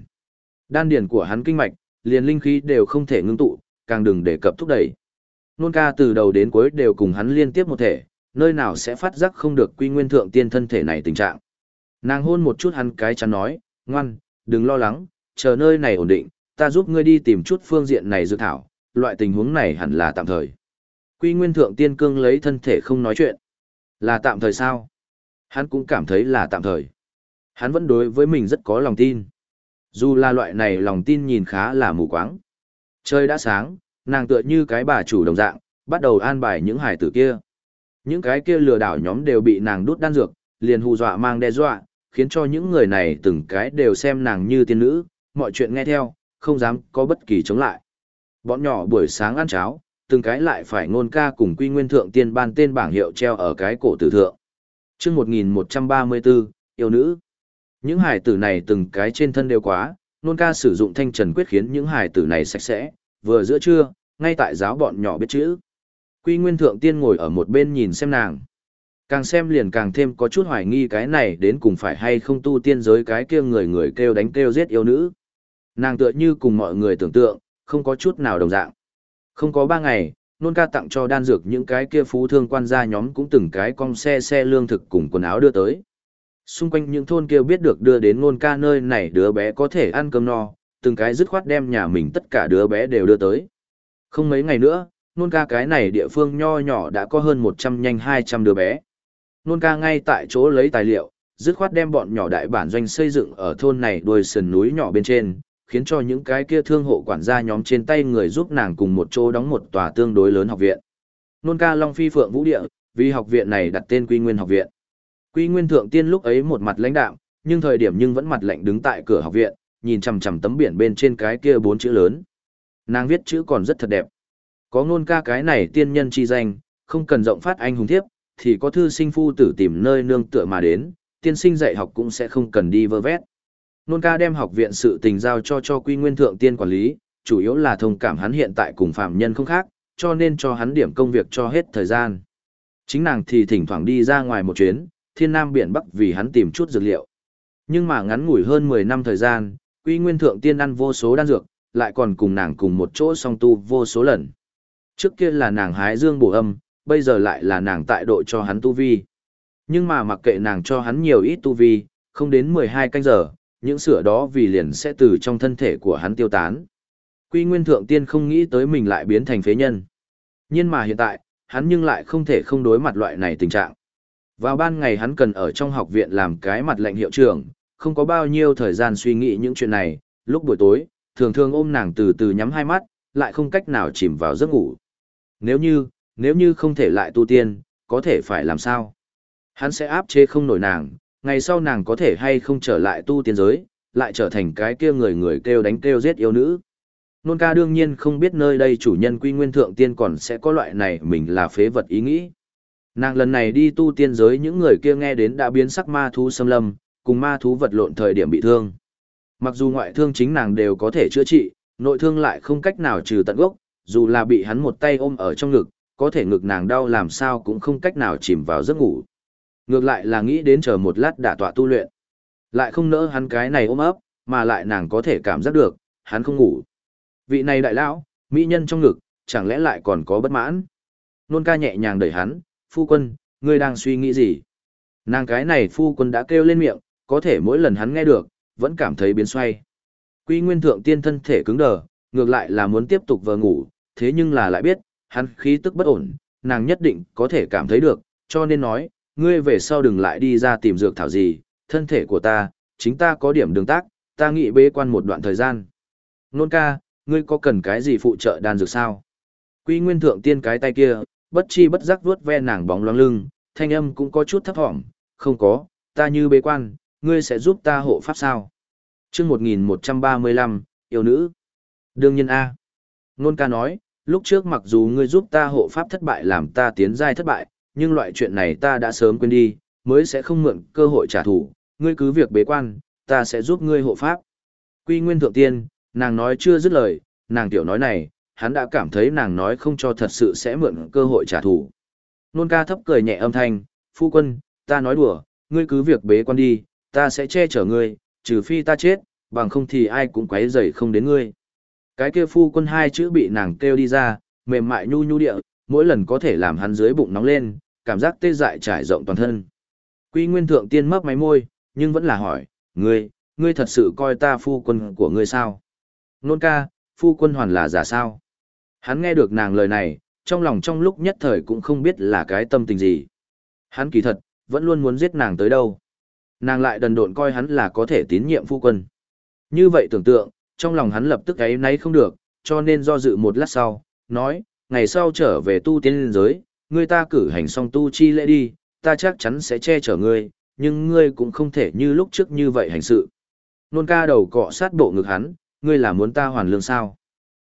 Đan điển của hắn kinh mạch, liền linh khí đều không thể ngưng tụ, càng đừng đề cập thúc đẩy. Nôn ca từ đầu đến cuối đều cùng hắn liên tiếp một thể, nơi nào sẽ phát giác không được quy nguyên thượng tiên thân thể này tình trạng. Nàng hôn một chút hắn cái chắn nói, ngoan, đừng lo lắng, chờ nơi này ổn định, ta giúp ngươi đi tìm chút phương diện này dự thảo, loại tình huống này hẳn là tạm thời. Quy nguyên thượng tiên cương lấy thân thể không nói chuyện. Là tạm thời sao? Hắn cũng cảm thấy là tạm thời. Hắn vẫn đối với mình rất có lòng tin. Dù là loại này lòng tin nhìn khá là mù quáng. Trời đã sáng, nàng tựa như cái bà chủ đồng dạng, bắt đầu an bài những hải tử kia. Những cái kia lừa đảo nhóm đều bị nàng đút đan dược, liền hù dọa mang đe dọa, khiến cho những người này từng cái đều xem nàng như tiên nữ, mọi chuyện nghe theo, không dám có bất kỳ chống lại. Bọn nhỏ buổi sáng ăn cháo, từng cái lại phải ngôn ca cùng quy nguyên thượng tiên ban tên bảng hiệu treo ở cái cổ tử thượng. chương 1134, yêu nữ. Những hải tử này từng cái trên thân đều quá, ngôn ca sử dụng thanh trần quyết khiến những hải tử này sạch sẽ, vừa giữa trưa, ngay tại giáo bọn nhỏ biết chữ. Quy nguyên thượng tiên ngồi ở một bên nhìn xem nàng. Càng xem liền càng thêm có chút hoài nghi cái này đến cùng phải hay không tu tiên giới cái kia người người kêu đánh kêu giết yêu nữ. Nàng tựa như cùng mọi người tưởng tượng, không có chút nào đồng dạng. Không có ba ngày, nôn ca tặng cho đan dược những cái kia phú thương quan gia nhóm cũng từng cái con xe xe lương thực cùng quần áo đưa tới. Xung quanh những thôn kia biết được đưa đến nôn ca nơi này đứa bé có thể ăn cơm no, từng cái dứt khoát đem nhà mình tất cả đứa bé đều đưa tới. Không mấy ngày nữa, nôn ca cái này địa phương nho nhỏ đã có hơn 100 nhanh 200 đứa bé. Nôn ca ngay tại chỗ lấy tài liệu, dứt khoát đem bọn nhỏ đại bản doanh xây dựng ở thôn này đuôi sườn núi nhỏ bên trên, khiến cho những cái kia thương hộ quản gia nhóm trên tay người giúp nàng cùng một chỗ đóng một tòa tương đối lớn học viện. Nôn ca Long Phi Phượng Vũ Địa, vì học viện này đặt tên Quy Nguyên học viện. Quy Nguyên thượng tiên lúc ấy một mặt lãnh đạm, nhưng thời điểm nhưng vẫn mặt lạnh đứng tại cửa học viện, nhìn chằm chằm tấm biển bên trên cái kia bốn chữ lớn. Nàng viết chữ còn rất thật đẹp. Có nôn ca cái này tiên nhân chi danh, không cần rộng phát anh hùng thiếp, thì có thư sinh phu tử tìm nơi nương tựa mà đến, tiên sinh dạy học cũng sẽ không cần đi vơ vét. Nôn ca đem học viện sự tình giao cho cho quy nguyên thượng tiên quản lý, chủ yếu là thông cảm hắn hiện tại cùng phạm nhân không khác, cho nên cho hắn điểm công việc cho hết thời gian. Chính nàng thì thỉnh thoảng đi ra ngoài một chuyến, thiên nam biển bắc vì hắn tìm chút dược liệu. Nhưng mà ngắn ngủi hơn 10 năm thời gian, quy nguyên thượng tiên ăn vô số đan dược, lại còn cùng nàng cùng một chỗ song tu vô số lần. Trước kia là nàng hái dương bổ âm, bây giờ lại là nàng tại độ cho hắn tu vi. Nhưng mà mặc kệ nàng cho hắn nhiều ít tu vi, không đến 12 canh giờ, những sửa đó vì liền sẽ từ trong thân thể của hắn tiêu tán. Quy Nguyên Thượng Tiên không nghĩ tới mình lại biến thành phế nhân. Nhưng mà hiện tại, hắn nhưng lại không thể không đối mặt loại này tình trạng. Vào ban ngày hắn cần ở trong học viện làm cái mặt lệnh hiệu trưởng, không có bao nhiêu thời gian suy nghĩ những chuyện này, lúc buổi tối, thường thường ôm nàng từ từ nhắm hai mắt, lại không cách nào chìm vào giấc ngủ. Nếu như, nếu như không thể lại tu tiên, có thể phải làm sao? Hắn sẽ áp chế không nổi nàng, ngày sau nàng có thể hay không trở lại tu tiên giới, lại trở thành cái kia người người kêu đánh kêu giết yêu nữ. Nôn ca đương nhiên không biết nơi đây chủ nhân quy nguyên thượng tiên còn sẽ có loại này mình là phế vật ý nghĩ. Nàng lần này đi tu tiên giới những người kia nghe đến đã biến sắc ma thú xâm lâm, cùng ma thú vật lộn thời điểm bị thương. Mặc dù ngoại thương chính nàng đều có thể chữa trị, nội thương lại không cách nào trừ tận gốc, dù là bị hắn một tay ôm ở trong ngực, có thể ngực nàng đau làm sao cũng không cách nào chìm vào giấc ngủ. Ngược lại là nghĩ đến chờ một lát đả tọa tu luyện. Lại không nỡ hắn cái này ôm ấp, mà lại nàng có thể cảm giác được, hắn không ngủ. Vị này đại lão, mỹ nhân trong ngực, chẳng lẽ lại còn có bất mãn? Nôn ca nhẹ nhàng đẩy hắn, phu quân, ngươi đang suy nghĩ gì? Nàng cái này phu quân đã kêu lên miệng, có thể mỗi lần hắn nghe được, vẫn cảm thấy biến xoay. Quy nguyên thượng tiên thân thể cứng đờ, ngược lại là muốn tiếp tục vờ ngủ, thế nhưng là lại biết, hắn khí tức bất ổn, nàng nhất định có thể cảm thấy được, cho nên nói, ngươi về sau đừng lại đi ra tìm dược thảo gì, thân thể của ta, chính ta có điểm đường tác, ta nghĩ bế quan một đoạn thời gian. Nôn ca, ngươi có cần cái gì phụ trợ đan dược sao? Quy nguyên thượng tiên cái tay kia, bất chi bất giác vuốt ve nàng bóng loáng lưng, thanh âm cũng có chút thấp thỏm, không có, ta như bế quan, ngươi sẽ giúp ta hộ pháp sao? chương 1135, yêu nữ. Đương nhiên A. Nôn ca nói, lúc trước mặc dù ngươi giúp ta hộ pháp thất bại làm ta tiến giai thất bại, nhưng loại chuyện này ta đã sớm quên đi, mới sẽ không mượn cơ hội trả thù, ngươi cứ việc bế quan, ta sẽ giúp ngươi hộ pháp. Quy nguyên thượng tiên, nàng nói chưa dứt lời, nàng tiểu nói này, hắn đã cảm thấy nàng nói không cho thật sự sẽ mượn cơ hội trả thù. Nôn ca thấp cười nhẹ âm thanh, phu quân, ta nói đùa, ngươi cứ việc bế quan đi, ta sẽ che chở ngươi, trừ phi ta chết, bằng không thì ai cũng quấy rầy không đến ngươi. Cái kia phu quân hai chữ bị nàng kêu đi ra, mềm mại nhu nhu địa, mỗi lần có thể làm hắn dưới bụng nóng lên, cảm giác tê dại trải rộng toàn thân. Quy Nguyên Thượng Tiên mấp máy môi, nhưng vẫn là hỏi, ngươi, ngươi thật sự coi ta phu quân của ngươi sao? Nôn ca, phu quân hoàn là giả sao? Hắn nghe được nàng lời này, trong lòng trong lúc nhất thời cũng không biết là cái tâm tình gì. Hắn kỳ thật, vẫn luôn muốn giết nàng tới đâu. Nàng lại đần độn coi hắn là có thể tín nhiệm phu quân. Như vậy tưởng tượng, trong lòng hắn lập tức ấy nấy không được, cho nên do dự một lát sau, nói, ngày sau trở về tu tiên giới, ngươi ta cử hành xong tu chi lễ đi, ta chắc chắn sẽ che chở ngươi, nhưng ngươi cũng không thể như lúc trước như vậy hành sự. Nôn ca đầu cọ sát bộ ngực hắn, ngươi là muốn ta hoàn lương sao?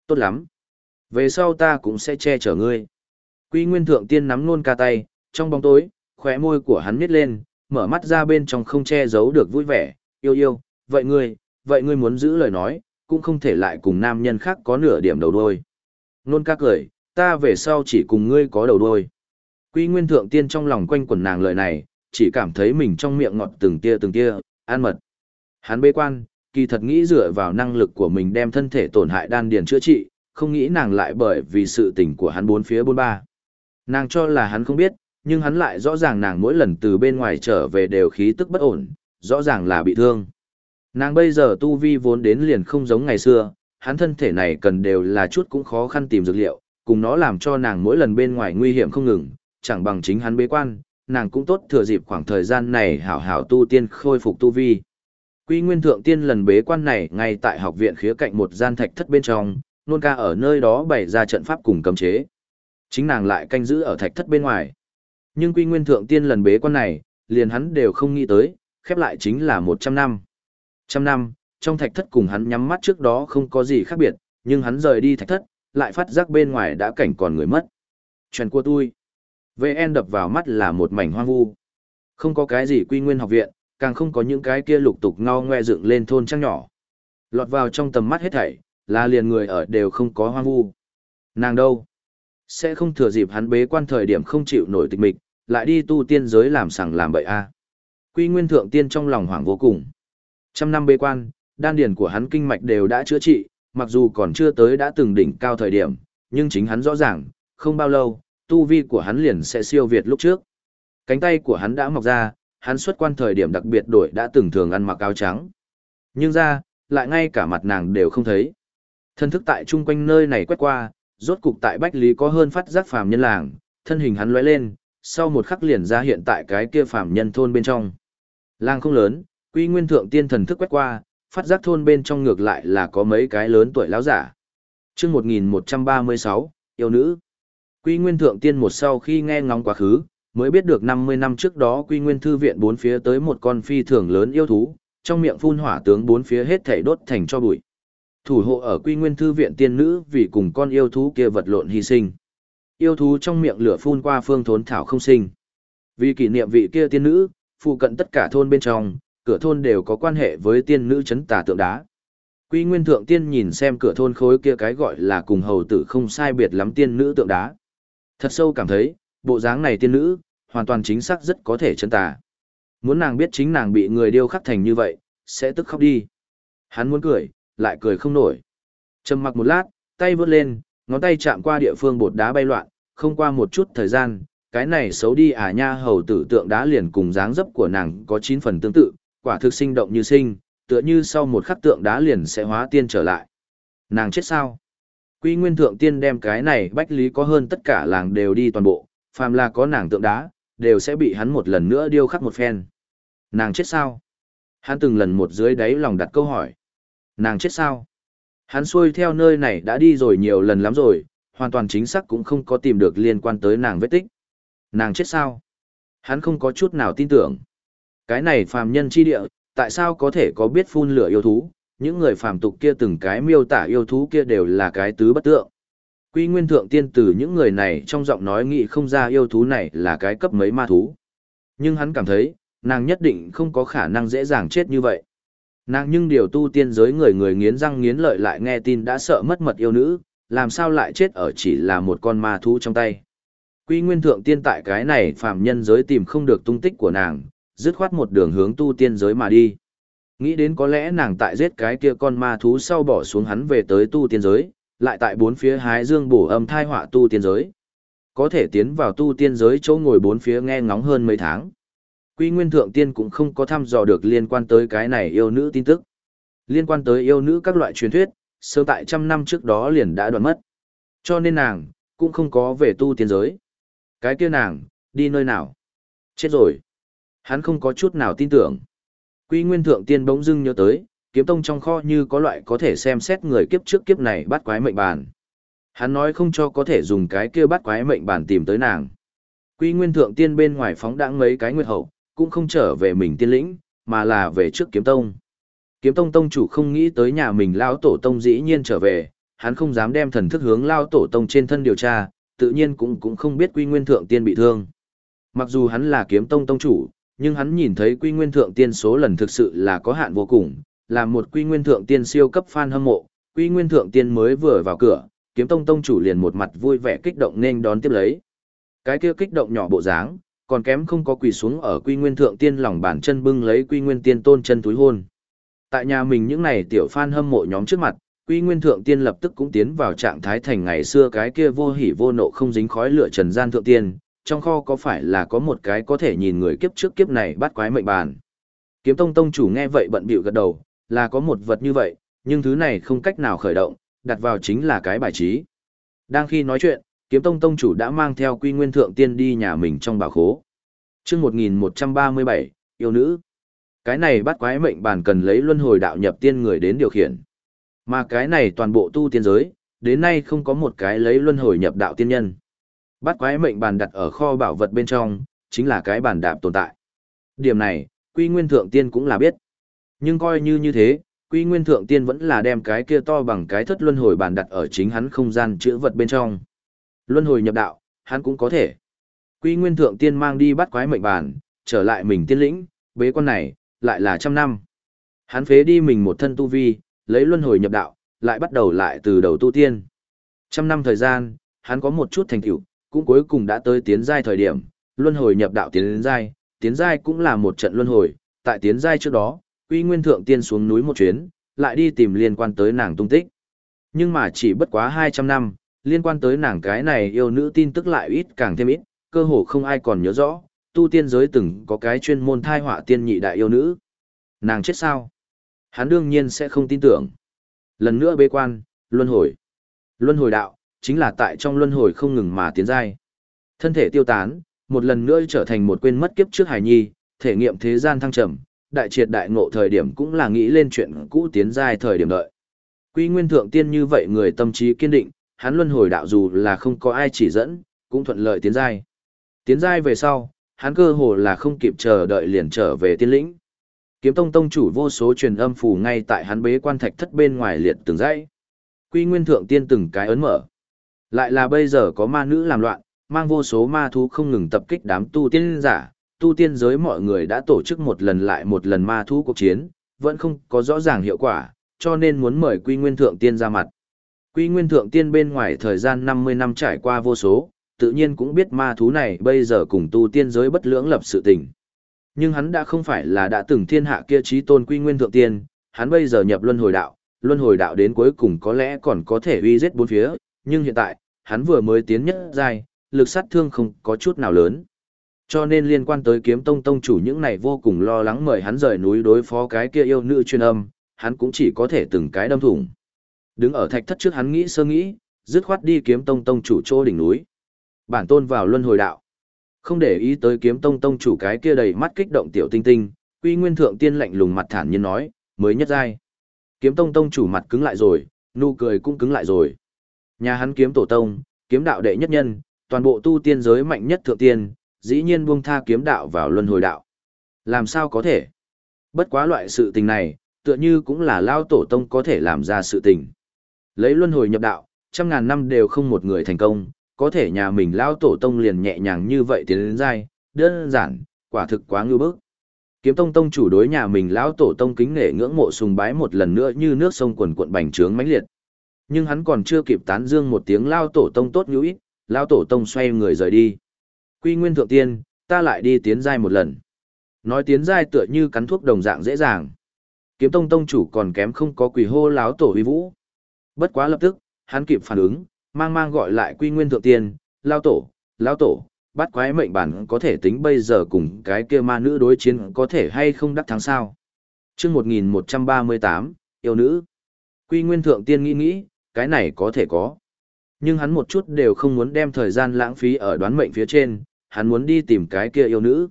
Tốt lắm. Về sau ta cũng sẽ che chở ngươi. Quy Nguyên Thượng Tiên nắm nôn ca tay, trong bóng tối, khóe môi của hắn nít lên, mở mắt ra bên trong không che giấu được vui vẻ, yêu yêu, vậy ngươi, vậy ngươi muốn giữ lời nói, cũng không thể lại cùng nam nhân khác có nửa điểm đầu đôi. Nôn ca cười, ta về sau chỉ cùng ngươi có đầu đôi. Quy Nguyên Thượng Tiên trong lòng quanh quẩn nàng lời này, chỉ cảm thấy mình trong miệng ngọt từng tia từng tia, an mật. Hắn bế quan, kỳ thật nghĩ dựa vào năng lực của mình đem thân thể tổn hại đan điền chữa trị, không nghĩ nàng lại bởi vì sự tình của hắn bốn phía bốn ba. Nàng cho là hắn không biết, nhưng hắn lại rõ ràng nàng mỗi lần từ bên ngoài trở về đều khí tức bất ổn, rõ ràng là bị thương. Nàng bây giờ tu vi vốn đến liền không giống ngày xưa, hắn thân thể này cần đều là chút cũng khó khăn tìm dược liệu, cùng nó làm cho nàng mỗi lần bên ngoài nguy hiểm không ngừng, chẳng bằng chính hắn bế quan, nàng cũng tốt thừa dịp khoảng thời gian này hảo hảo tu tiên khôi phục tu vi. Quy Nguyên Thượng Tiên lần bế quan này ngay tại học viện khía cạnh một gian thạch thất bên trong, nôn ca ở nơi đó bày ra trận pháp cùng cấm chế. Chính nàng lại canh giữ ở thạch thất bên ngoài. Nhưng Quy Nguyên Thượng Tiên lần bế quan này, liền hắn đều không nghĩ tới, khép lại chính là 100 năm. Trăm năm, trong thạch thất cùng hắn nhắm mắt trước đó không có gì khác biệt, nhưng hắn rời đi thạch thất, lại phát giác bên ngoài đã cảnh còn người mất. Chuyện của tôi. VN đập vào mắt là một mảnh hoang vu. Không có cái gì quy nguyên học viện, càng không có những cái kia lục tục ngao ngoe dựng lên thôn trang nhỏ. Lọt vào trong tầm mắt hết thảy, là liền người ở đều không có hoang vu. Nàng đâu? Sẽ không thừa dịp hắn bế quan thời điểm không chịu nổi tịch mịch, lại đi tu tiên giới làm sằng làm bậy a. Quy Nguyên Thượng Tiên trong lòng hoảng vô cùng. Trăm năm bế quan, đan điền của hắn kinh mạch đều đã chữa trị, mặc dù còn chưa tới đã từng đỉnh cao thời điểm, nhưng chính hắn rõ ràng, không bao lâu, tu vi của hắn liền sẽ siêu việt lúc trước. Cánh tay của hắn đã mọc ra, hắn xuất quan thời điểm đặc biệt đổi đã từng thường ăn mặc áo trắng. Nhưng ra, lại ngay cả mặt nàng đều không thấy. Thân thức tại chung quanh nơi này quét qua, rốt cục tại Bách Lý có hơn phát giác phàm nhân làng, thân hình hắn lóe lên, sau một khắc liền ra hiện tại cái kia phàm nhân thôn bên trong. Làng không lớn, Quy Nguyên Thượng Tiên thần thức quét qua, phát giác thôn bên trong ngược lại là có mấy cái lớn tuổi lão giả. Chương 1136, yêu nữ. Quy Nguyên Thượng Tiên một sau khi nghe ngóng quá khứ, mới biết được 50 năm trước đó Quy Nguyên Thư viện bốn phía tới một con phi thường lớn yêu thú, trong miệng phun hỏa tướng bốn phía hết thảy đốt thành cho bụi. Thủ hộ ở Quy Nguyên Thư viện tiên nữ vì cùng con yêu thú kia vật lộn hy sinh. Yêu thú trong miệng lửa phun qua phương thốn thảo không sinh. Vì kỷ niệm vị kia tiên nữ, phụ cận tất cả thôn bên trong, cửa thôn đều có quan hệ với tiên nữ chấn tà tượng đá. Quy Nguyên Thượng Tiên nhìn xem cửa thôn khối kia cái gọi là cùng hầu tử không sai biệt lắm tiên nữ tượng đá. Thật sâu cảm thấy, bộ dáng này tiên nữ, hoàn toàn chính xác rất có thể chân tà. Muốn nàng biết chính nàng bị người điêu khắc thành như vậy, sẽ tức khóc đi. Hắn muốn cười, lại cười không nổi. Trầm mặc một lát, tay vươn lên, ngón tay chạm qua địa phương bột đá bay loạn, không qua một chút thời gian, cái này xấu đi à nha hầu tử tượng đá liền cùng dáng dấp của nàng có 9 phần tương tự, quả thực sinh động như sinh, tựa như sau một khắc tượng đá liền sẽ hóa tiên trở lại. Nàng chết sao? Quy Nguyên Thượng Tiên đem cái này bách lý có hơn tất cả làng đều đi toàn bộ, phàm là có nàng tượng đá, đều sẽ bị hắn một lần nữa điêu khắc một phen. Nàng chết sao? Hắn từng lần một dưới đáy lòng đặt câu hỏi. Nàng chết sao? Hắn xuôi theo nơi này đã đi rồi nhiều lần lắm rồi, hoàn toàn chính xác cũng không có tìm được liên quan tới nàng vết tích. Nàng chết sao? Hắn không có chút nào tin tưởng. Cái này phàm nhân chi địa, tại sao có thể có biết phun lửa yêu thú, những người phàm tục kia từng cái miêu tả yêu thú kia đều là cái tứ bất tượng. Quy nguyên thượng tiên từ những người này trong giọng nói nghĩ không ra yêu thú này là cái cấp mấy ma thú. Nhưng hắn cảm thấy, nàng nhất định không có khả năng dễ dàng chết như vậy. Nàng nhưng điều tu tiên giới người người nghiến răng nghiến lợi lại nghe tin đã sợ mất mật yêu nữ, làm sao lại chết ở chỉ là một con ma thú trong tay. Quy nguyên thượng tiên tại cái này phàm nhân giới tìm không được tung tích của nàng, dứt khoát một đường hướng tu tiên giới mà đi. Nghĩ đến có lẽ nàng tại giết cái kia con ma thú sau bỏ xuống hắn về tới tu tiên giới, lại tại bốn phía hái dương bổ âm thai họa tu tiên giới. Có thể tiến vào tu tiên giới chỗ ngồi bốn phía nghe ngóng hơn mấy tháng. Quy Nguyên Thượng Tiên cũng không có thăm dò được liên quan tới cái này yêu nữ tin tức. Liên quan tới yêu nữ các loại truyền thuyết, sớm tại trăm năm trước đó liền đã đoạn mất. Cho nên nàng, cũng không có về tu tiên giới. Cái kia nàng, đi nơi nào? Chết rồi. Hắn không có chút nào tin tưởng. Quy Nguyên Thượng Tiên bỗng dưng nhớ tới, kiếm tông trong kho như có loại có thể xem xét người kiếp trước kiếp này bắt quái mệnh bàn. Hắn nói không cho có thể dùng cái kia bắt quái mệnh bàn tìm tới nàng. Quy Nguyên Thượng Tiên bên ngoài phóng đãng mấy cái nguyệt hậu, cũng không trở về mình tiên lĩnh, mà là về trước kiếm tông. Kiếm tông tông chủ không nghĩ tới nhà mình lao tổ tông dĩ nhiên trở về, hắn không dám đem thần thức hướng lao tổ tông trên thân điều tra, tự nhiên cũng cũng không biết quy nguyên thượng tiên bị thương. Mặc dù hắn là kiếm tông tông chủ, nhưng hắn nhìn thấy quy nguyên thượng tiên số lần thực sự là có hạn vô cùng, là một quy nguyên thượng tiên siêu cấp fan hâm mộ, quy nguyên thượng tiên mới vừa vào cửa, kiếm tông tông chủ liền một mặt vui vẻ kích động nên đón tiếp lấy. Cái kia kích động nhỏ bộ dáng, còn kém không có quỳ xuống ở quy nguyên thượng tiên lòng bàn chân bưng lấy quy nguyên tiên tôn chân túi hôn. Tại nhà mình những này tiểu fan hâm mộ nhóm trước mặt, quy nguyên thượng tiên lập tức cũng tiến vào trạng thái thành ngày xưa cái kia vô hỉ vô nộ không dính khói lửa trần gian thượng tiên, trong kho có phải là có một cái có thể nhìn người kiếp trước kiếp này bắt quái mệnh bàn. Kiếm tông tông chủ nghe vậy bận bịu gật đầu, là có một vật như vậy, nhưng thứ này không cách nào khởi động, đặt vào chính là cái bài trí. Đang khi nói chuyện, kiếm tông tông chủ đã mang theo quy nguyên thượng tiên đi nhà mình trong bảo khố. chương 1137, yêu nữ. Cái này bắt quái mệnh bàn cần lấy luân hồi đạo nhập tiên người đến điều khiển. Mà cái này toàn bộ tu tiên giới, đến nay không có một cái lấy luân hồi nhập đạo tiên nhân. Bắt quái mệnh bàn đặt ở kho bảo vật bên trong, chính là cái bàn đạp tồn tại. Điểm này, quy nguyên thượng tiên cũng là biết. Nhưng coi như như thế, quy nguyên thượng tiên vẫn là đem cái kia to bằng cái thất luân hồi bàn đặt ở chính hắn không gian chữ vật bên trong. Luân hồi nhập đạo, hắn cũng có thể. Quy Nguyên Thượng Tiên mang đi bắt quái mệnh bàn, trở lại mình tiên lĩnh, bế quan này, lại là trăm năm. Hắn phế đi mình một thân tu vi, lấy luân hồi nhập đạo, lại bắt đầu lại từ đầu tu tiên. Trăm năm thời gian, hắn có một chút thành tựu, cũng cuối cùng đã tới tiến giai thời điểm, luân hồi nhập đạo tiến đến giai, tiến giai cũng là một trận luân hồi, tại tiến giai trước đó, Quy Nguyên Thượng Tiên xuống núi một chuyến, lại đi tìm liên quan tới nàng tung tích. Nhưng mà chỉ bất quá 200 năm, liên quan tới nàng cái này yêu nữ tin tức lại ít càng thêm ít, cơ hồ không ai còn nhớ rõ, tu tiên giới từng có cái chuyên môn thai họa tiên nhị đại yêu nữ. Nàng chết sao? Hắn đương nhiên sẽ không tin tưởng. Lần nữa bế quan, luân hồi. Luân hồi đạo, chính là tại trong luân hồi không ngừng mà tiến giai. Thân thể tiêu tán, một lần nữa trở thành một quên mất kiếp trước hài nhi, thể nghiệm thế gian thăng trầm, đại triệt đại ngộ thời điểm cũng là nghĩ lên chuyện cũ tiến giai thời điểm đợi. Quy nguyên thượng tiên như vậy người tâm trí kiên định, hắn luân hồi đạo dù là không có ai chỉ dẫn, cũng thuận lợi tiến giai. Tiến giai về sau, hắn cơ hồ là không kịp chờ đợi liền trở về tiên lĩnh. Kiếm tông tông chủ vô số truyền âm phù ngay tại hắn bế quan thạch thất bên ngoài liệt từng dãy. Quy nguyên thượng tiên từng cái ấn mở. Lại là bây giờ có ma nữ làm loạn, mang vô số ma thú không ngừng tập kích đám tu tiên giả, tu tiên giới mọi người đã tổ chức một lần lại một lần ma thú cuộc chiến, vẫn không có rõ ràng hiệu quả, cho nên muốn mời Quy Nguyên Thượng Tiên ra mặt. Quy Nguyên Thượng Tiên bên ngoài thời gian 50 năm trải qua vô số, tự nhiên cũng biết ma thú này bây giờ cùng tu tiên giới bất lưỡng lập sự tình. Nhưng hắn đã không phải là đã từng thiên hạ kia trí tôn quy nguyên thượng tiên, hắn bây giờ nhập luân hồi đạo, luân hồi đạo đến cuối cùng có lẽ còn có thể uy giết bốn phía, nhưng hiện tại, hắn vừa mới tiến nhất giai, lực sát thương không có chút nào lớn. Cho nên liên quan tới kiếm tông tông chủ những này vô cùng lo lắng mời hắn rời núi đối phó cái kia yêu nữ chuyên âm, hắn cũng chỉ có thể từng cái đâm thủng. Đứng ở thạch thất trước hắn nghĩ sơ nghĩ, dứt khoát đi kiếm tông tông chủ chỗ đỉnh núi. Bản tôn vào luân hồi đạo. Không để ý tới kiếm tông tông chủ cái kia đầy mắt kích động tiểu tinh tinh, quy nguyên thượng tiên lạnh lùng mặt thản nhiên nói, mới nhất giai. Kiếm tông tông chủ mặt cứng lại rồi, nụ cười cũng cứng lại rồi. Nhà hắn kiếm tổ tông, kiếm đạo đệ nhất nhân, toàn bộ tu tiên giới mạnh nhất thượng tiên, dĩ nhiên buông tha kiếm đạo vào luân hồi đạo. Làm sao có thể? Bất quá loại sự tình này, tựa như cũng là lao tổ tông có thể làm ra sự tình. Lấy luân hồi nhập đạo, trăm ngàn năm đều không một người thành công, có thể nhà mình lao tổ tông liền nhẹ nhàng như vậy tiến đến dai, đơn giản, quả thực quá ngư bức. Kiếm tông tông chủ đối nhà mình lão tổ tông kính nể ngưỡng mộ sùng bái một lần nữa như nước sông quần cuộn bành trướng mãnh liệt. Nhưng hắn còn chưa kịp tán dương một tiếng lao tổ tông tốt nhũ ít, lao tổ tông xoay người rời đi. Quy nguyên thượng tiên, ta lại đi tiến giai một lần. Nói tiến giai tựa như cắn thuốc đồng dạng dễ dàng. Kiếm tông tông chủ còn kém không có quỷ hô láo tổ huy vũ. Bất quá lập tức, hắn kịp phản ứng, mang mang gọi lại quy nguyên thượng tiên, lao tổ, lao tổ, bắt quái mệnh bản có thể tính bây giờ cùng cái kia ma nữ đối chiến có thể hay không đắc thắng sao. chương 1138, yêu nữ. Quy nguyên thượng tiên nghĩ nghĩ, cái này có thể có. Nhưng hắn một chút đều không muốn đem thời gian lãng phí ở đoán mệnh phía trên, hắn muốn đi tìm cái kia yêu nữ.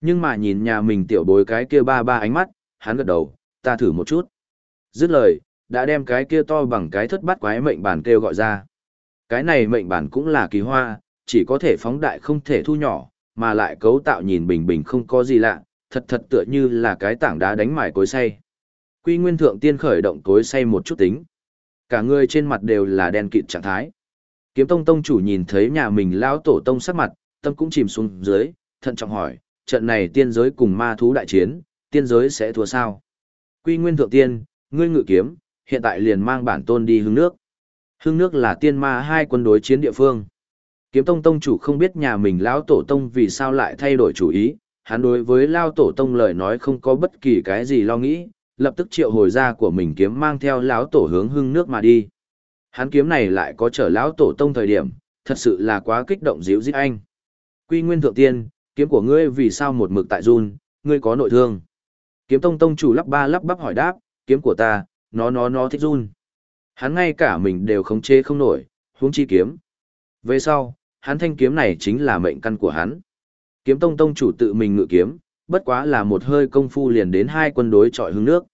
Nhưng mà nhìn nhà mình tiểu bối cái kia ba ba ánh mắt, hắn gật đầu, ta thử một chút. Dứt lời, đã đem cái kia to bằng cái thất bát quái mệnh bản kêu gọi ra. Cái này mệnh bản cũng là kỳ hoa, chỉ có thể phóng đại không thể thu nhỏ, mà lại cấu tạo nhìn bình bình không có gì lạ, thật thật tựa như là cái tảng đá đánh mài cối say. Quy Nguyên Thượng Tiên khởi động cối say một chút tính. Cả người trên mặt đều là đen kịt trạng thái. Kiếm Tông Tông chủ nhìn thấy nhà mình lão tổ tông sắc mặt, tâm cũng chìm xuống dưới, thận trọng hỏi, trận này tiên giới cùng ma thú đại chiến, tiên giới sẽ thua sao? Quy Nguyên Thượng Tiên, ngươi ngự kiếm, hiện tại liền mang bản tôn đi hướng nước. Hương nước là tiên ma hai quân đối chiến địa phương. Kiếm tông tông chủ không biết nhà mình lão tổ tông vì sao lại thay đổi chủ ý, hắn đối với lao tổ tông lời nói không có bất kỳ cái gì lo nghĩ, lập tức triệu hồi ra của mình kiếm mang theo lão tổ hướng hưng nước mà đi. Hắn kiếm này lại có trở lão tổ tông thời điểm, thật sự là quá kích động dịu dít anh. Quy nguyên thượng tiên, kiếm của ngươi vì sao một mực tại run, ngươi có nội thương. Kiếm tông tông chủ lắp ba lắp bắp hỏi đáp, kiếm của ta, nó nó nó thích run. Hắn ngay cả mình đều khống chế không nổi, huống chi kiếm. Về sau, hắn thanh kiếm này chính là mệnh căn của hắn. Kiếm tông tông chủ tự mình ngự kiếm, bất quá là một hơi công phu liền đến hai quân đối trọi hướng nước.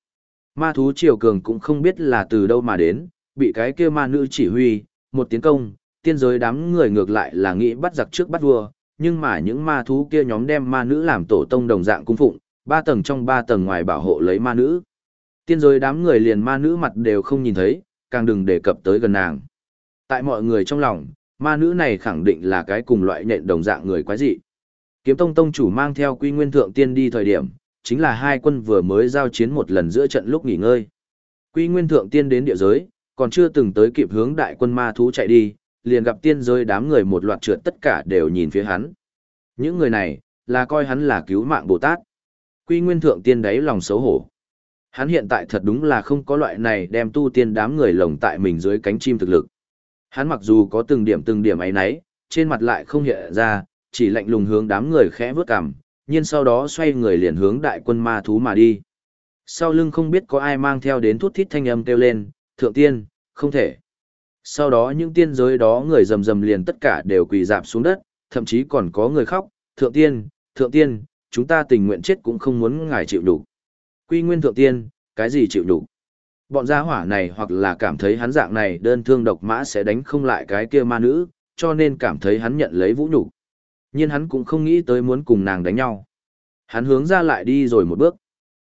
Ma thú triều cường cũng không biết là từ đâu mà đến, bị cái kia ma nữ chỉ huy, một tiến công, tiên giới đám người ngược lại là nghĩ bắt giặc trước bắt vua, nhưng mà những ma thú kia nhóm đem ma nữ làm tổ tông đồng dạng cung phụng, ba tầng trong ba tầng ngoài bảo hộ lấy ma nữ. Tiên giới đám người liền ma nữ mặt đều không nhìn thấy, càng đừng đề cập tới gần nàng. Tại mọi người trong lòng, ma nữ này khẳng định là cái cùng loại nhện đồng dạng người quái dị. Kiếm tông tông chủ mang theo quy nguyên thượng tiên đi thời điểm, chính là hai quân vừa mới giao chiến một lần giữa trận lúc nghỉ ngơi. Quy nguyên thượng tiên đến địa giới, còn chưa từng tới kịp hướng đại quân ma thú chạy đi, liền gặp tiên giới đám người một loạt trượt tất cả đều nhìn phía hắn. Những người này, là coi hắn là cứu mạng Bồ Tát. Quy nguyên thượng tiên đấy lòng xấu hổ. Hắn hiện tại thật đúng là không có loại này đem tu tiên đám người lồng tại mình dưới cánh chim thực lực. Hắn mặc dù có từng điểm từng điểm ấy nấy, trên mặt lại không hiện ra, chỉ lạnh lùng hướng đám người khẽ vớt cằm, nhiên sau đó xoay người liền hướng đại quân ma thú mà đi. Sau lưng không biết có ai mang theo đến thút thít thanh âm kêu lên, thượng tiên, không thể. Sau đó những tiên giới đó người rầm rầm liền tất cả đều quỳ dạp xuống đất, thậm chí còn có người khóc, thượng tiên, thượng tiên, chúng ta tình nguyện chết cũng không muốn ngài chịu đủ. Quy nguyên thượng tiên, cái gì chịu đủ? Bọn gia hỏa này hoặc là cảm thấy hắn dạng này đơn thương độc mã sẽ đánh không lại cái kia ma nữ, cho nên cảm thấy hắn nhận lấy vũ nhục. Nhưng hắn cũng không nghĩ tới muốn cùng nàng đánh nhau. Hắn hướng ra lại đi rồi một bước.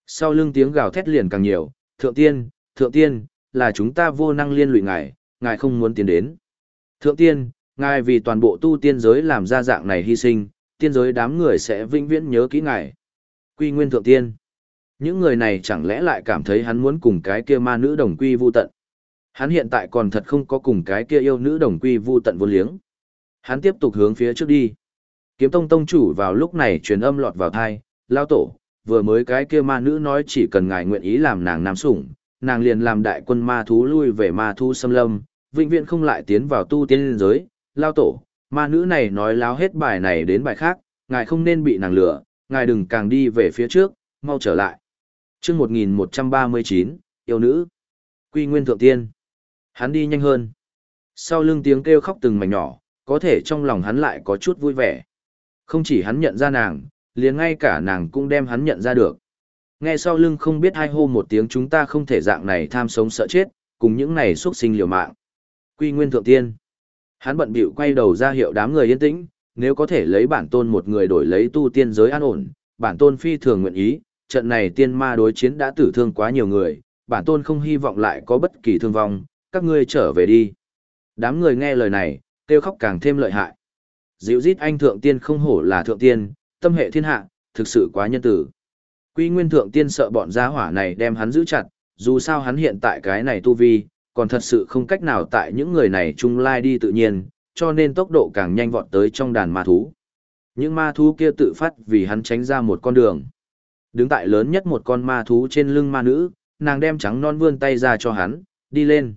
Sau lưng tiếng gào thét liền càng nhiều, thượng tiên, thượng tiên, là chúng ta vô năng liên lụy ngài, ngài không muốn tiến đến. Thượng tiên, ngài vì toàn bộ tu tiên giới làm ra dạng này hy sinh, tiên giới đám người sẽ vĩnh viễn nhớ kỹ ngài. Quy nguyên thượng tiên. Những người này chẳng lẽ lại cảm thấy hắn muốn cùng cái kia ma nữ đồng quy vu tận. Hắn hiện tại còn thật không có cùng cái kia yêu nữ đồng quy vu tận vô liếng. Hắn tiếp tục hướng phía trước đi. Kiếm tông tông chủ vào lúc này truyền âm lọt vào thai, lao tổ, vừa mới cái kia ma nữ nói chỉ cần ngài nguyện ý làm nàng nam sủng, nàng liền làm đại quân ma thú lui về ma thú xâm lâm, vĩnh viễn không lại tiến vào tu tiên giới, lao tổ, ma nữ này nói láo hết bài này đến bài khác, ngài không nên bị nàng lừa, ngài đừng càng đi về phía trước, mau trở lại. Chương 1139, yêu nữ, quy nguyên thượng tiên, hắn đi nhanh hơn. Sau lưng tiếng kêu khóc từng mảnh nhỏ, có thể trong lòng hắn lại có chút vui vẻ. Không chỉ hắn nhận ra nàng, liền ngay cả nàng cũng đem hắn nhận ra được. Nghe sau lưng không biết hai hô một tiếng chúng ta không thể dạng này tham sống sợ chết, cùng những này xuất sinh liều mạng. Quy nguyên thượng tiên. Hắn bận bịu quay đầu ra hiệu đám người yên tĩnh, nếu có thể lấy bản tôn một người đổi lấy tu tiên giới an ổn, bản tôn phi thường nguyện ý, trận này tiên ma đối chiến đã tử thương quá nhiều người, bản tôn không hy vọng lại có bất kỳ thương vong, các ngươi trở về đi. Đám người nghe lời này, kêu khóc càng thêm lợi hại. Dịu dít anh thượng tiên không hổ là thượng tiên, tâm hệ thiên hạ, thực sự quá nhân tử. Quy nguyên thượng tiên sợ bọn gia hỏa này đem hắn giữ chặt, dù sao hắn hiện tại cái này tu vi, còn thật sự không cách nào tại những người này chung lai đi tự nhiên, cho nên tốc độ càng nhanh vọt tới trong đàn ma thú. Những ma thú kia tự phát vì hắn tránh ra một con đường. Đứng tại lớn nhất một con ma thú trên lưng ma nữ, nàng đem trắng non vươn tay ra cho hắn, đi lên.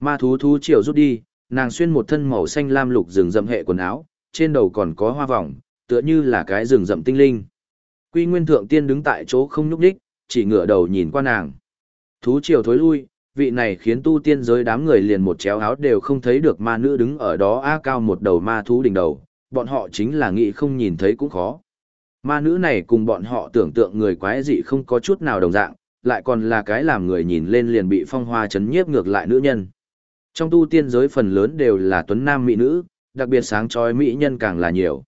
Ma thú thú chiều rút đi, nàng xuyên một thân màu xanh lam lục rừng rậm hệ quần áo, trên đầu còn có hoa vòng, tựa như là cái rừng rậm tinh linh. Quy Nguyên Thượng Tiên đứng tại chỗ không nhúc nhích, chỉ ngửa đầu nhìn qua nàng. Thú triều thối lui, vị này khiến tu tiên giới đám người liền một chéo áo đều không thấy được ma nữ đứng ở đó a cao một đầu ma thú đỉnh đầu, bọn họ chính là nghĩ không nhìn thấy cũng khó. Ma nữ này cùng bọn họ tưởng tượng người quái dị không có chút nào đồng dạng, lại còn là cái làm người nhìn lên liền bị phong hoa chấn nhiếp ngược lại nữ nhân. Trong tu tiên giới phần lớn đều là tuấn nam mỹ nữ, đặc biệt sáng chói mỹ nhân càng là nhiều.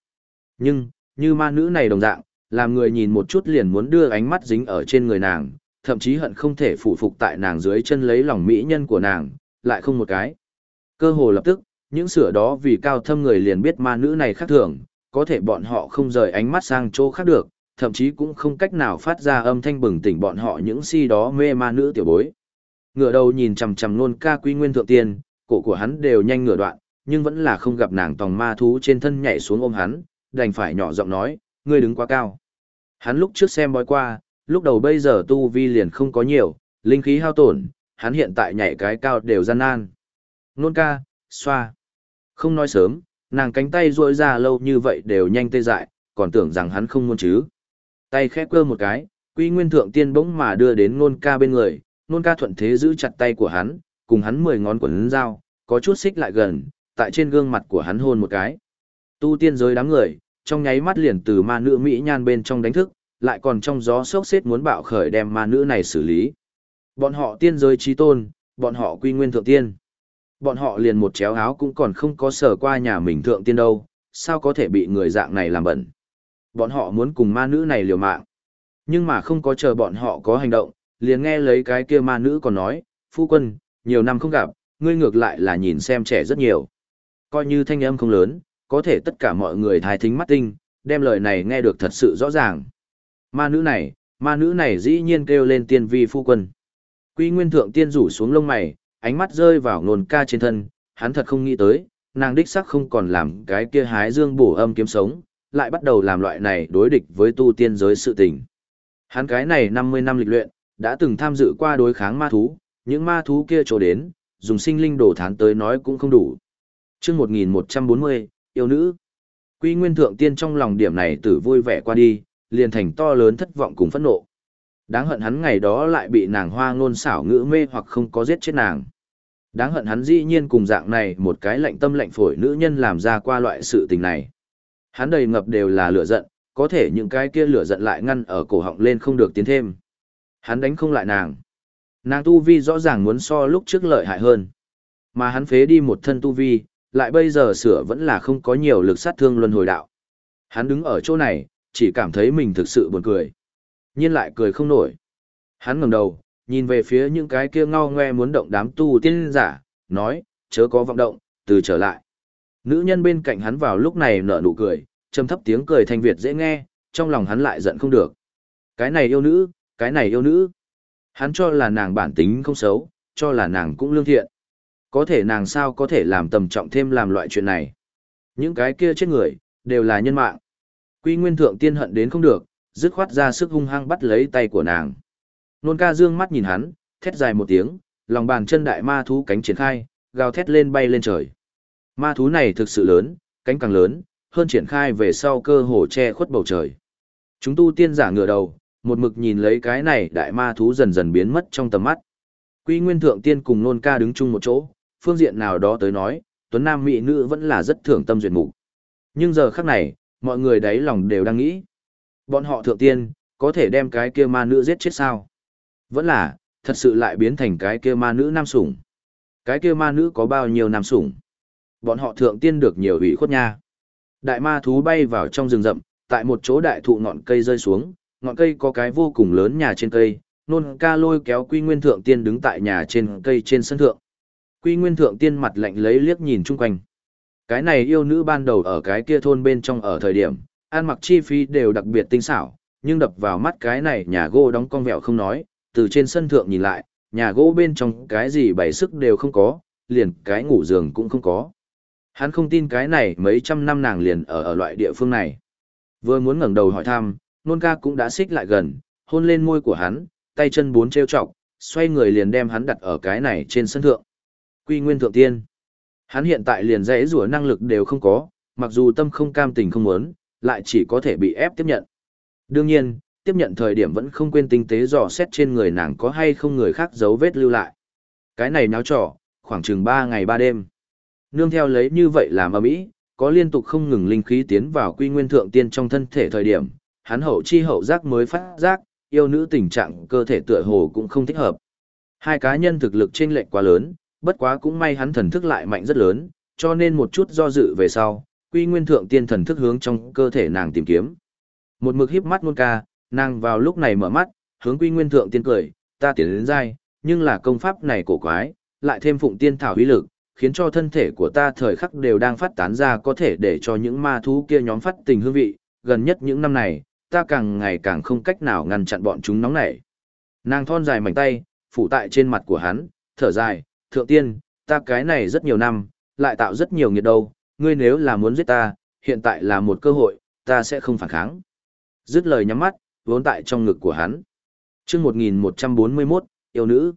Nhưng, như ma nữ này đồng dạng, làm người nhìn một chút liền muốn đưa ánh mắt dính ở trên người nàng, thậm chí hận không thể phụ phục tại nàng dưới chân lấy lòng mỹ nhân của nàng, lại không một cái. Cơ hồ lập tức, những sửa đó vì cao thâm người liền biết ma nữ này khác thường, có thể bọn họ không rời ánh mắt sang chỗ khác được, thậm chí cũng không cách nào phát ra âm thanh bừng tỉnh bọn họ những si đó mê ma nữ tiểu bối. Ngửa đầu nhìn chằm chằm nôn ca quy nguyên thượng tiên, cổ của hắn đều nhanh ngửa đoạn, nhưng vẫn là không gặp nàng tòng ma thú trên thân nhảy xuống ôm hắn, đành phải nhỏ giọng nói, ngươi đứng quá cao. Hắn lúc trước xem bói qua, lúc đầu bây giờ tu vi liền không có nhiều, linh khí hao tổn, hắn hiện tại nhảy cái cao đều gian nan. Nôn ca, xoa. Không nói sớm, nàng cánh tay duỗi ra lâu như vậy đều nhanh tê dại, còn tưởng rằng hắn không muốn chứ. Tay khẽ cơ một cái, quy nguyên thượng tiên bỗng mà đưa đến nôn ca bên người, nôn ca thuận thế giữ chặt tay của hắn, cùng hắn mười ngón quần dao, có chút xích lại gần, tại trên gương mặt của hắn hôn một cái. Tu tiên giới đám người, trong nháy mắt liền từ ma nữ Mỹ nhan bên trong đánh thức, lại còn trong gió sốc xếp muốn bạo khởi đem ma nữ này xử lý. Bọn họ tiên giới trí tôn, bọn họ quy nguyên thượng tiên. Bọn họ liền một chéo áo cũng còn không có sở qua nhà mình thượng tiên đâu, sao có thể bị người dạng này làm bẩn. Bọn họ muốn cùng ma nữ này liều mạng. Nhưng mà không có chờ bọn họ có hành động, liền nghe lấy cái kia ma nữ còn nói, phu quân, nhiều năm không gặp, ngươi ngược lại là nhìn xem trẻ rất nhiều. Coi như thanh âm không lớn, có thể tất cả mọi người thái thính mắt tinh, đem lời này nghe được thật sự rõ ràng. Ma nữ này, ma nữ này dĩ nhiên kêu lên tiên vi phu quân. Quy nguyên thượng tiên rủ xuống lông mày, ánh mắt rơi vào nồn ca trên thân, hắn thật không nghĩ tới, nàng đích sắc không còn làm cái kia hái dương bổ âm kiếm sống, lại bắt đầu làm loại này đối địch với tu tiên giới sự tình. Hắn cái này 50 năm lịch luyện, đã từng tham dự qua đối kháng ma thú, những ma thú kia trổ đến, dùng sinh linh đổ thán tới nói cũng không đủ. Trước 1140, yêu nữ. Quy nguyên thượng tiên trong lòng điểm này tử vui vẻ qua đi, liền thành to lớn thất vọng cùng phẫn nộ. Đáng hận hắn ngày đó lại bị nàng hoa ngôn xảo ngữ mê hoặc không có giết chết nàng. Đáng hận hắn dĩ nhiên cùng dạng này một cái lạnh tâm lạnh phổi nữ nhân làm ra qua loại sự tình này. Hắn đầy ngập đều là lửa giận, có thể những cái kia lửa giận lại ngăn ở cổ họng lên không được tiến thêm. Hắn đánh không lại nàng. Nàng tu vi rõ ràng muốn so lúc trước lợi hại hơn. Mà hắn phế đi một thân tu vi, lại bây giờ sửa vẫn là không có nhiều lực sát thương luân hồi đạo. Hắn đứng ở chỗ này, chỉ cảm thấy mình thực sự buồn cười. nhiên lại cười không nổi. Hắn ngẩng đầu, nhìn về phía những cái kia ngao ngoe muốn động đám tu tiên giả, nói, chớ có vọng động, từ trở lại. Nữ nhân bên cạnh hắn vào lúc này nở nụ cười, trầm thấp tiếng cười thanh Việt dễ nghe, trong lòng hắn lại giận không được. Cái này yêu nữ, cái này yêu nữ. Hắn cho là nàng bản tính không xấu, cho là nàng cũng lương thiện. Có thể nàng sao có thể làm tầm trọng thêm làm loại chuyện này. Những cái kia chết người, đều là nhân mạng. Quy Nguyên Thượng Tiên hận đến không được, dứt khoát ra sức hung hăng bắt lấy tay của nàng. Nôn ca dương mắt nhìn hắn, thét dài một tiếng, lòng bàn chân đại ma thú cánh triển khai, gào thét lên bay lên trời. Ma thú này thực sự lớn, cánh càng lớn, hơn triển khai về sau cơ hồ che khuất bầu trời. Chúng tu tiên giả ngửa đầu, một mực nhìn lấy cái này đại ma thú dần dần biến mất trong tầm mắt. Quy Nguyên Thượng Tiên cùng Nôn Ca đứng chung một chỗ, phương diện nào đó tới nói, Tuấn Nam Mỹ Nữ vẫn là rất thưởng tâm duyệt mục. Nhưng giờ khắc này, mọi người đáy lòng đều đang nghĩ. Bọn họ Thượng Tiên, có thể đem cái kia ma nữ giết chết sao? Vẫn là, thật sự lại biến thành cái kia ma nữ nam sủng. Cái kia ma nữ có bao nhiêu nam sủng? Bọn họ Thượng Tiên được nhiều ủy khuất nha. Đại ma thú bay vào trong rừng rậm, tại một chỗ đại thụ ngọn cây rơi xuống, ngọn cây có cái vô cùng lớn nhà trên cây, nôn ca lôi kéo quy nguyên thượng tiên đứng tại nhà trên cây trên sân thượng. Quy nguyên thượng tiên mặt lạnh lấy liếc nhìn chung quanh. Cái này yêu nữ ban đầu ở cái kia thôn bên trong ở thời điểm, ăn mặc chi phí đều đặc biệt tinh xảo, nhưng đập vào mắt cái này nhà gỗ đóng con vẹo không nói, từ trên sân thượng nhìn lại, nhà gỗ bên trong cái gì bày sức đều không có, liền cái ngủ giường cũng không có. Hắn không tin cái này mấy trăm năm nàng liền ở ở loại địa phương này. Vừa muốn ngẩng đầu hỏi thăm, nôn ca cũng đã xích lại gần, hôn lên môi của hắn, tay chân bốn treo trọc, xoay người liền đem hắn đặt ở cái này trên sân thượng. Quy nguyên thượng tiên. Hắn hiện tại liền dễ rủa năng lực đều không có, mặc dù tâm không cam tình không muốn, lại chỉ có thể bị ép tiếp nhận. Đương nhiên, tiếp nhận thời điểm vẫn không quên tinh tế dò xét trên người nàng có hay không người khác dấu vết lưu lại. Cái này náo trò, khoảng chừng 3 ngày 3 đêm. Nương theo lấy như vậy làm ầm ĩ, có liên tục không ngừng linh khí tiến vào quy nguyên thượng tiên trong thân thể thời điểm, hắn hậu chi hậu giác mới phát giác, yêu nữ tình trạng cơ thể tựa hồ cũng không thích hợp. Hai cá nhân thực lực chênh lệch quá lớn, bất quá cũng may hắn thần thức lại mạnh rất lớn, cho nên một chút do dự về sau, quy nguyên thượng tiên thần thức hướng trong cơ thể nàng tìm kiếm. Một mực híp mắt nôn ca, nàng vào lúc này mở mắt, hướng quy nguyên thượng tiên cười, ta tiến đến dai, nhưng là công pháp này cổ quái, lại thêm phụng tiên thảo uy lực, khiến cho thân thể của ta thời khắc đều đang phát tán ra có thể để cho những ma thú kia nhóm phát tình hương vị, gần nhất những năm này, ta càng ngày càng không cách nào ngăn chặn bọn chúng nóng nảy. Nàng thon dài mảnh tay, phủ tại trên mặt của hắn, thở dài, thượng tiên, ta cái này rất nhiều năm, lại tạo rất nhiều nghiệt đâu, ngươi nếu là muốn giết ta, hiện tại là một cơ hội, ta sẽ không phản kháng. Dứt lời nhắm mắt, vốn tại trong ngực của hắn. chương 1141, yêu nữ.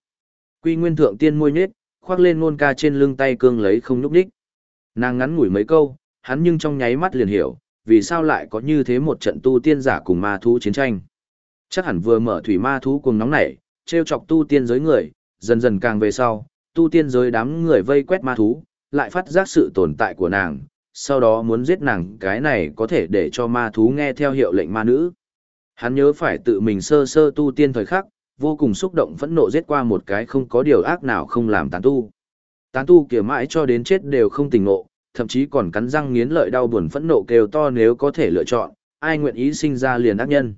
Quy nguyên thượng tiên môi nhết, khoác lên ngôn ca trên lưng tay cương lấy không nhúc đích. Nàng ngắn ngủi mấy câu, hắn nhưng trong nháy mắt liền hiểu, vì sao lại có như thế một trận tu tiên giả cùng ma thú chiến tranh. Chắc hẳn vừa mở thủy ma thú cùng nóng nảy, treo chọc tu tiên giới người, dần dần càng về sau, tu tiên giới đám người vây quét ma thú, lại phát giác sự tồn tại của nàng, sau đó muốn giết nàng cái này có thể để cho ma thú nghe theo hiệu lệnh ma nữ. Hắn nhớ phải tự mình sơ sơ tu tiên thời khắc, vô cùng xúc động phẫn nộ giết qua một cái không có điều ác nào không làm tán tu. Tán tu kia mãi cho đến chết đều không tỉnh ngộ, thậm chí còn cắn răng nghiến lợi đau buồn phẫn nộ kêu to nếu có thể lựa chọn, ai nguyện ý sinh ra liền ác nhân.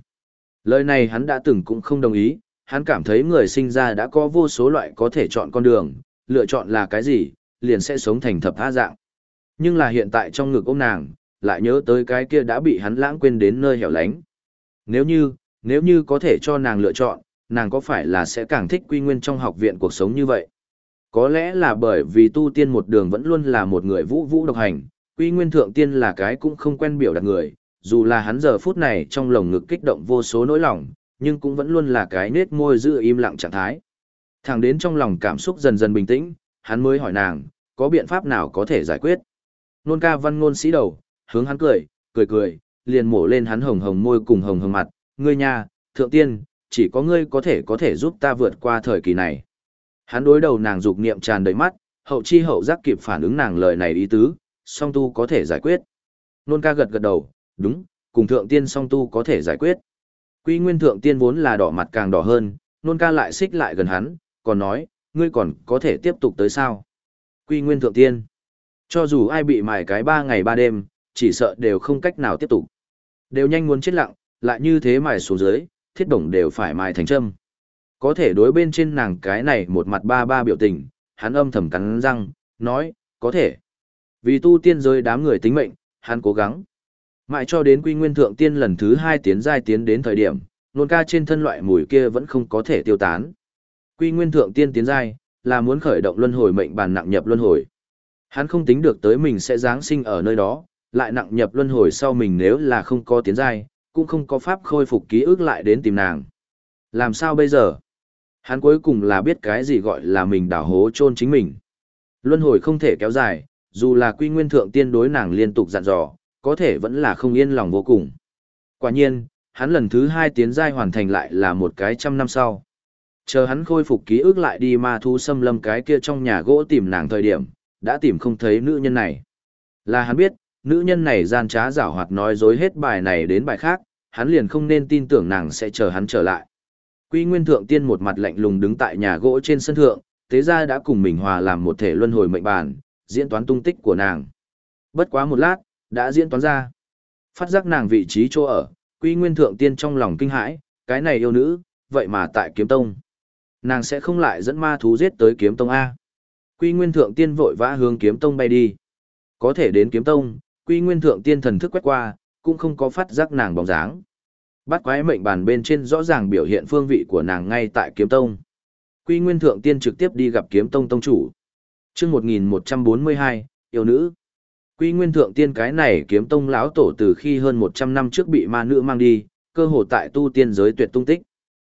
Lời này hắn đã từng cũng không đồng ý, hắn cảm thấy người sinh ra đã có vô số loại có thể chọn con đường, lựa chọn là cái gì, liền sẽ sống thành thập tha dạng. Nhưng là hiện tại trong ngực ôm nàng, lại nhớ tới cái kia đã bị hắn lãng quên đến nơi hẻo lánh. Nếu như, nếu như có thể cho nàng lựa chọn, nàng có phải là sẽ càng thích quy nguyên trong học viện cuộc sống như vậy? Có lẽ là bởi vì tu tiên một đường vẫn luôn là một người vũ vũ độc hành, quy nguyên thượng tiên là cái cũng không quen biểu đạt người, dù là hắn giờ phút này trong lồng ngực kích động vô số nỗi lòng, nhưng cũng vẫn luôn là cái nết môi giữ im lặng trạng thái. Thẳng đến trong lòng cảm xúc dần dần bình tĩnh, hắn mới hỏi nàng, có biện pháp nào có thể giải quyết? Nôn ca văn ngôn sĩ đầu, hướng hắn cười, cười cười, liền mổ lên hắn hồng hồng môi cùng hồng hồng mặt, ngươi nha, thượng tiên, chỉ có ngươi có thể có thể giúp ta vượt qua thời kỳ này. Hắn đối đầu nàng dục niệm tràn đầy mắt, hậu chi hậu giác kịp phản ứng nàng lời này ý tứ, song tu có thể giải quyết. Nôn ca gật gật đầu, đúng, cùng thượng tiên song tu có thể giải quyết. Quy nguyên thượng tiên vốn là đỏ mặt càng đỏ hơn, nôn ca lại xích lại gần hắn, còn nói, ngươi còn có thể tiếp tục tới sao. Quy nguyên thượng tiên, cho dù ai bị mài cái ba ngày ba đêm, chỉ sợ đều không cách nào tiếp tục. Đều nhanh muốn chết lặng, lại như thế mài xuống dưới, thiết bổng đều phải mài thành châm. Có thể đối bên trên nàng cái này một mặt ba ba biểu tình, hắn âm thầm cắn răng, nói, có thể. Vì tu tiên giới đám người tính mệnh, hắn cố gắng. Mãi cho đến quy nguyên thượng tiên lần thứ hai tiến giai tiến đến thời điểm, nôn ca trên thân loại mùi kia vẫn không có thể tiêu tán. Quy nguyên thượng tiên tiến giai, là muốn khởi động luân hồi mệnh bàn nặng nhập luân hồi. Hắn không tính được tới mình sẽ giáng sinh ở nơi đó, lại nặng nhập luân hồi sau mình nếu là không có tiến giai, cũng không có pháp khôi phục ký ức lại đến tìm nàng. Làm sao bây giờ? Hắn cuối cùng là biết cái gì gọi là mình đảo hố chôn chính mình. Luân hồi không thể kéo dài, dù là quy nguyên thượng tiên đối nàng liên tục dặn dò, có thể vẫn là không yên lòng vô cùng. Quả nhiên, hắn lần thứ hai tiến giai hoàn thành lại là một cái trăm năm sau. Chờ hắn khôi phục ký ức lại đi ma thu xâm lâm cái kia trong nhà gỗ tìm nàng thời điểm, đã tìm không thấy nữ nhân này. Là hắn biết, nữ nhân này gian trá giảo hoạt nói dối hết bài này đến bài khác, hắn liền không nên tin tưởng nàng sẽ chờ hắn trở lại. Quy Nguyên Thượng Tiên một mặt lạnh lùng đứng tại nhà gỗ trên sân thượng, tế gia đã cùng mình hòa làm một thể luân hồi mệnh bàn, diễn toán tung tích của nàng. Bất quá một lát, đã diễn toán ra. Phát giác nàng vị trí chỗ ở, Quy Nguyên Thượng Tiên trong lòng kinh hãi, cái này yêu nữ, vậy mà tại Kiếm Tông. Nàng sẽ không lại dẫn ma thú giết tới Kiếm Tông A. Quy Nguyên Thượng Tiên vội vã hướng Kiếm Tông bay đi. Có thể đến Kiếm Tông, Quy Nguyên Thượng Tiên thần thức quét qua, cũng không có phát giác nàng bóng dáng. Bắt quái mệnh bàn bên trên rõ ràng biểu hiện phương vị của nàng ngay tại Kiếm Tông. Quy Nguyên Thượng Tiên trực tiếp đi gặp Kiếm Tông Tông chủ. Trước 1142, yêu nữ. Quy Nguyên Thượng Tiên cái này Kiếm Tông lão tổ từ khi hơn 100 năm trước bị ma nữ mang đi, cơ hồ tại tu tiên giới tuyệt tung tích.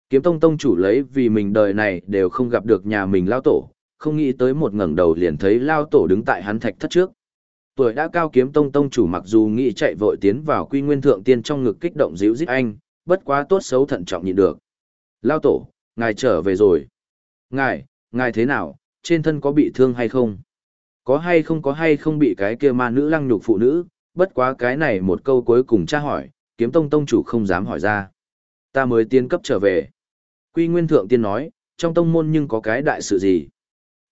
Kiếm Tông Tông chủ lấy vì mình đời này đều không gặp được nhà mình lão tổ, không nghĩ tới một ngẩng đầu liền thấy lão tổ đứng tại hắn thạch thất trước. Tuổi đã cao kiếm tông tông chủ mặc dù nghĩ chạy vội tiến vào quy nguyên thượng tiên trong ngực kích động dịu dít anh, bất quá tốt xấu thận trọng nhịn được. Lao tổ, ngài trở về rồi. Ngài, ngài thế nào, trên thân có bị thương hay không? Có hay không có hay không bị cái kia ma nữ lăng nhục phụ nữ, bất quá cái này một câu cuối cùng tra hỏi, kiếm tông tông chủ không dám hỏi ra. Ta mới tiến cấp trở về. Quy nguyên thượng tiên nói, trong tông môn nhưng có cái đại sự gì?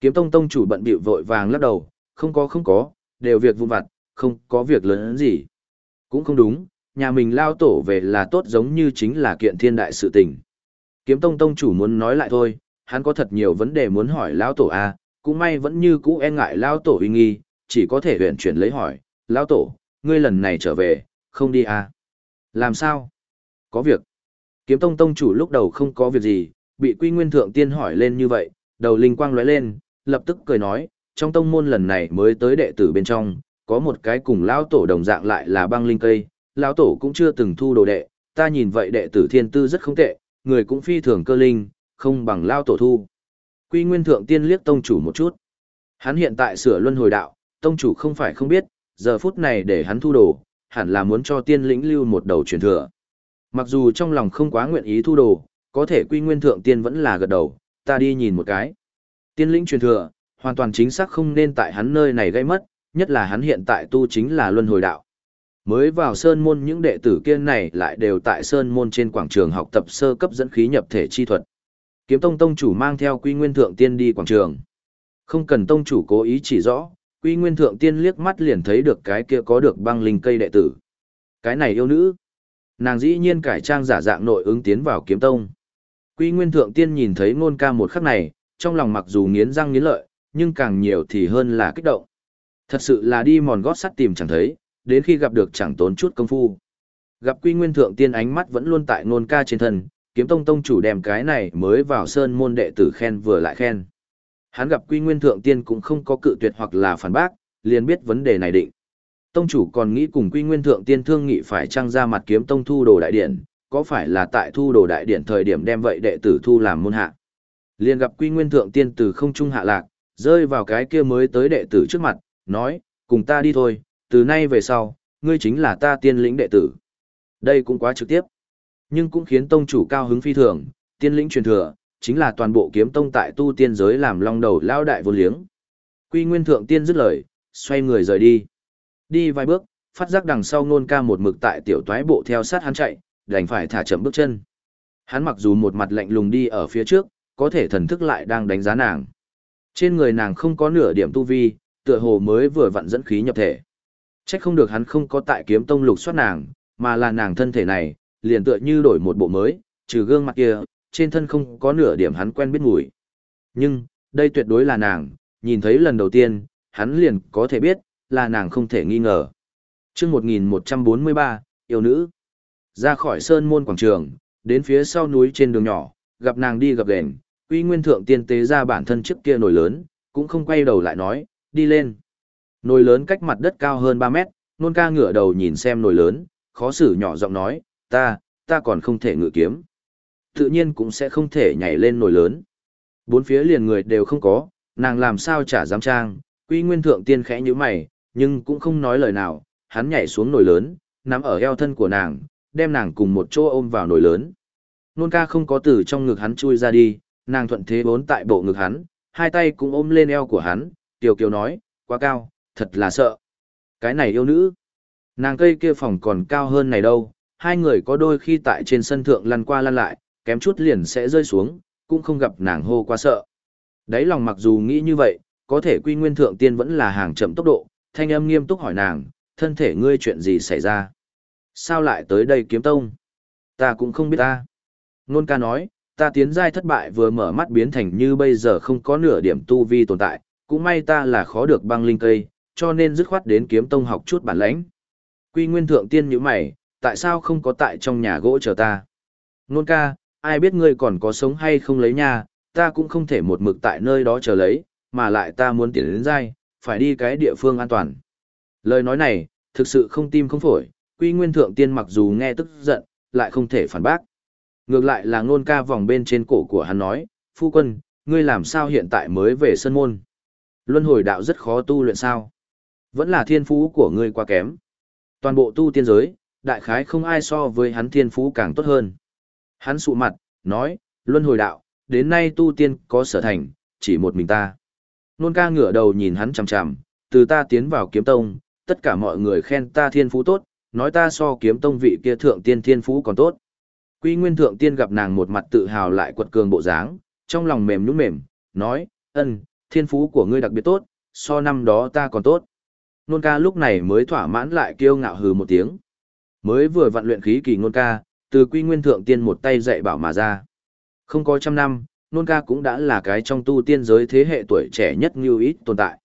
Kiếm tông tông chủ bận bịu vội vàng lắc đầu, không có không có, đều việc vụn vặt, không có việc lớn gì. Cũng không đúng, nhà mình lao tổ về là tốt giống như chính là kiện thiên đại sự tình. Kiếm tông tông chủ muốn nói lại thôi, hắn có thật nhiều vấn đề muốn hỏi lao tổ A, cũng may vẫn như cũ e ngại lao tổ uy nghi, chỉ có thể huyện chuyển lấy hỏi, lao tổ, ngươi lần này trở về, không đi A. Làm sao? Có việc. Kiếm tông tông chủ lúc đầu không có việc gì, bị quy nguyên thượng tiên hỏi lên như vậy, đầu linh quang lóe lên, lập tức cười nói, trong tông môn lần này mới tới đệ tử bên trong, có một cái cùng lão tổ đồng dạng lại là băng linh cây, lão tổ cũng chưa từng thu đồ đệ, ta nhìn vậy đệ tử thiên tư rất không tệ, người cũng phi thường cơ linh, không bằng lão tổ thu. Quy Nguyên Thượng Tiên liếc tông chủ một chút. Hắn hiện tại sửa luân hồi đạo, tông chủ không phải không biết, giờ phút này để hắn thu đồ, hẳn là muốn cho tiên lĩnh lưu một đầu truyền thừa. Mặc dù trong lòng không quá nguyện ý thu đồ, có thể Quy Nguyên Thượng Tiên vẫn là gật đầu, ta đi nhìn một cái. Tiên lĩnh truyền thừa, hoàn toàn chính xác không nên tại hắn nơi này gây mất, nhất là hắn hiện tại tu chính là luân hồi đạo. Mới vào sơn môn những đệ tử kia này lại đều tại sơn môn trên quảng trường học tập sơ cấp dẫn khí nhập thể chi thuật. Kiếm tông tông chủ mang theo quy nguyên thượng tiên đi quảng trường. Không cần tông chủ cố ý chỉ rõ, quy nguyên thượng tiên liếc mắt liền thấy được cái kia có được băng linh cây đệ tử. Cái này yêu nữ. Nàng dĩ nhiên cải trang giả dạng nội ứng tiến vào kiếm tông. Quy nguyên thượng tiên nhìn thấy ngôn ca một khắc này, trong lòng mặc dù nghiến răng nghiến lợi, nhưng càng nhiều thì hơn là kích động. Thật sự là đi mòn gót sắt tìm chẳng thấy, đến khi gặp được chẳng tốn chút công phu. Gặp Quy Nguyên Thượng Tiên ánh mắt vẫn luôn tại ngôn ca trên thân, kiếm tông tông chủ đem cái này mới vào sơn môn đệ tử khen vừa lại khen. Hắn gặp Quy Nguyên Thượng Tiên cũng không có cự tuyệt hoặc là phản bác, liền biết vấn đề này định. Tông chủ còn nghĩ cùng Quy Nguyên Thượng Tiên thương nghị phải trang ra mặt kiếm tông thu đồ đại điển, có phải là tại thu đồ đại điển thời điểm đem vậy đệ tử thu làm môn hạ. Liền gặp Quy Nguyên Thượng Tiên từ không trung hạ lạc, rơi vào cái kia mới tới đệ tử trước mặt, nói, cùng ta đi thôi, từ nay về sau, ngươi chính là ta tiên lĩnh đệ tử. Đây cũng quá trực tiếp, nhưng cũng khiến tông chủ cao hứng phi thường, tiên lĩnh truyền thừa, chính là toàn bộ kiếm tông tại tu tiên giới làm long đầu lao đại vô liếng. Quy Nguyên Thượng Tiên dứt lời, xoay người rời đi. Đi vài bước, phát giác đằng sau nôn ca một mực tại tiểu toái bộ theo sát hắn chạy, đành phải thả chậm bước chân. Hắn mặc dù một mặt lạnh lùng đi ở phía trước, có thể thần thức lại đang đánh giá nàng. Trên người nàng không có nửa điểm tu vi, tựa hồ mới vừa vặn dẫn khí nhập thể. trách không được hắn không có tại kiếm tông lục soát nàng, mà là nàng thân thể này, liền tựa như đổi một bộ mới, trừ gương mặt kia, trên thân không có nửa điểm hắn quen biết mùi. Nhưng, đây tuyệt đối là nàng, nhìn thấy lần đầu tiên, hắn liền có thể biết, là nàng không thể nghi ngờ. chương 1143, yêu nữ. Ra khỏi sơn môn quảng trường, đến phía sau núi trên đường nhỏ, gặp nàng đi gặp gền, uy nguyên thượng tiên tế ra bản thân trước kia nổi lớn, cũng không quay đầu lại nói, đi lên. Nồi lớn cách mặt đất cao hơn 3 mét, nôn ca ngửa đầu nhìn xem nồi lớn, khó xử nhỏ giọng nói, ta, ta còn không thể ngự kiếm. Tự nhiên cũng sẽ không thể nhảy lên nồi lớn. Bốn phía liền người đều không có, nàng làm sao trả dám trang, quy nguyên thượng tiên khẽ như mày, nhưng cũng không nói lời nào, hắn nhảy xuống nồi lớn, nắm ở eo thân của nàng, đem nàng cùng một chỗ ôm vào nồi lớn. Nôn ca không có từ trong ngực hắn chui ra đi, nàng thuận thế bốn tại bộ ngực hắn, hai tay cũng ôm lên eo của hắn, tiểu kiều nói, quá cao, thật là sợ. Cái này yêu nữ. Nàng cây kia phòng còn cao hơn này đâu, hai người có đôi khi tại trên sân thượng lăn qua lăn lại, kém chút liền sẽ rơi xuống, cũng không gặp nàng hô quá sợ. Đấy lòng mặc dù nghĩ như vậy, có thể quy nguyên thượng tiên vẫn là hàng chậm tốc độ, thanh âm nghiêm túc hỏi nàng, thân thể ngươi chuyện gì xảy ra? Sao lại tới đây kiếm tông? Ta cũng không biết ta. Nôn ca nói, ta tiến giai thất bại vừa mở mắt biến thành như bây giờ không có nửa điểm tu vi tồn tại, cũng may ta là khó được băng linh cây, cho nên dứt khoát đến kiếm tông học chút bản lãnh. Quy nguyên thượng tiên như mày, tại sao không có tại trong nhà gỗ chờ ta? Nôn ca, ai biết ngươi còn có sống hay không lấy nha, ta cũng không thể một mực tại nơi đó chờ lấy, mà lại ta muốn tiến đến giai, phải đi cái địa phương an toàn. Lời nói này, thực sự không tim không phổi, quy nguyên thượng tiên mặc dù nghe tức giận, lại không thể phản bác. Ngược lại là ngôn ca vòng bên trên cổ của hắn nói, phu quân, ngươi làm sao hiện tại mới về sân môn? Luân hồi đạo rất khó tu luyện sao? Vẫn là thiên phú của ngươi quá kém. Toàn bộ tu tiên giới, đại khái không ai so với hắn thiên phú càng tốt hơn. Hắn sụ mặt, nói, luân hồi đạo, đến nay tu tiên có sở thành, chỉ một mình ta. Nôn ca ngửa đầu nhìn hắn chằm chằm, từ ta tiến vào kiếm tông, tất cả mọi người khen ta thiên phú tốt, nói ta so kiếm tông vị kia thượng tiên thiên phú còn tốt. Quy Nguyên Thượng Tiên gặp nàng một mặt tự hào lại quật cường bộ dáng, trong lòng mềm nhũn mềm, nói, ân, thiên phú của ngươi đặc biệt tốt, so năm đó ta còn tốt. Nôn ca lúc này mới thỏa mãn lại kêu ngạo hừ một tiếng. Mới vừa vận luyện khí kỳ nôn ca, từ Quy Nguyên Thượng Tiên một tay dạy bảo mà ra. Không có trăm năm, nôn ca cũng đã là cái trong tu tiên giới thế hệ tuổi trẻ nhất như ít tồn tại.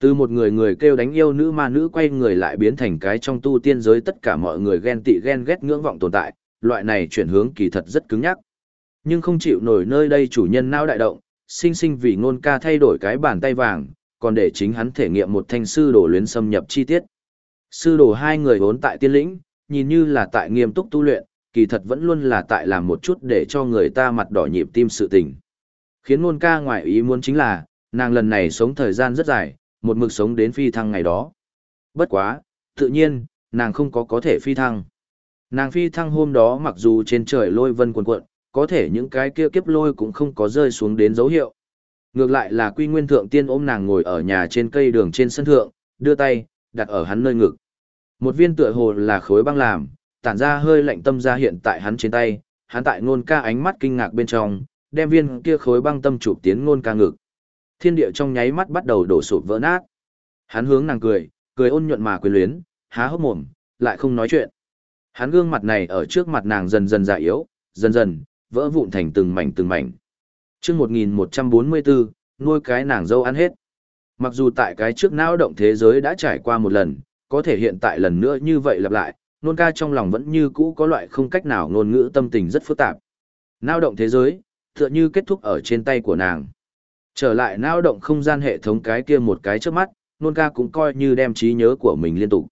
Từ một người người kêu đánh yêu nữ ma nữ quay người lại biến thành cái trong tu tiên giới tất cả mọi người ghen tị ghen ghét ngưỡng vọng tồn tại, loại này chuyển hướng kỳ thật rất cứng nhắc. Nhưng không chịu nổi nơi đây chủ nhân nao đại động, sinh sinh vì nôn ca thay đổi cái bàn tay vàng, còn để chính hắn thể nghiệm một thanh sư đồ luyến xâm nhập chi tiết. Sư đồ hai người vốn tại tiên lĩnh, nhìn như là tại nghiêm túc tu luyện, kỳ thật vẫn luôn là tại làm một chút để cho người ta mặt đỏ nhịp tim sự tình. Khiến nôn ca ngoại ý muốn chính là, nàng lần này sống thời gian rất dài, một mực sống đến phi thăng ngày đó. Bất quá, tự nhiên, nàng không có có thể phi thăng. Nàng phi thăng hôm đó mặc dù trên trời lôi vân cuồn cuộn, có thể những cái kia kiếp lôi cũng không có rơi xuống đến dấu hiệu. Ngược lại là quy nguyên thượng tiên ôm nàng ngồi ở nhà trên cây đường trên sân thượng, đưa tay, đặt ở hắn nơi ngực. Một viên tựa hồ là khối băng làm, tản ra hơi lạnh tâm ra hiện tại hắn trên tay, hắn tại ngôn ca ánh mắt kinh ngạc bên trong, đem viên kia khối băng tâm chụp tiến ngôn ca ngực. Thiên địa trong nháy mắt bắt đầu đổ sụp vỡ nát. Hắn hướng nàng cười, cười ôn nhuận mà quyến luyến, há hốc mồm, lại không nói chuyện. Hắn gương mặt này ở trước mặt nàng dần dần già yếu, dần dần, vỡ vụn thành từng mảnh từng mảnh. chương 1144, nuôi cái nàng dâu ăn hết. Mặc dù tại cái trước não động thế giới đã trải qua một lần, có thể hiện tại lần nữa như vậy lặp lại, nôn ca trong lòng vẫn như cũ có loại không cách nào ngôn ngữ tâm tình rất phức tạp. nao động thế giới, tựa như kết thúc ở trên tay của nàng. Trở lại não động không gian hệ thống cái kia một cái trước mắt, nôn ca cũng coi như đem trí nhớ của mình liên tục.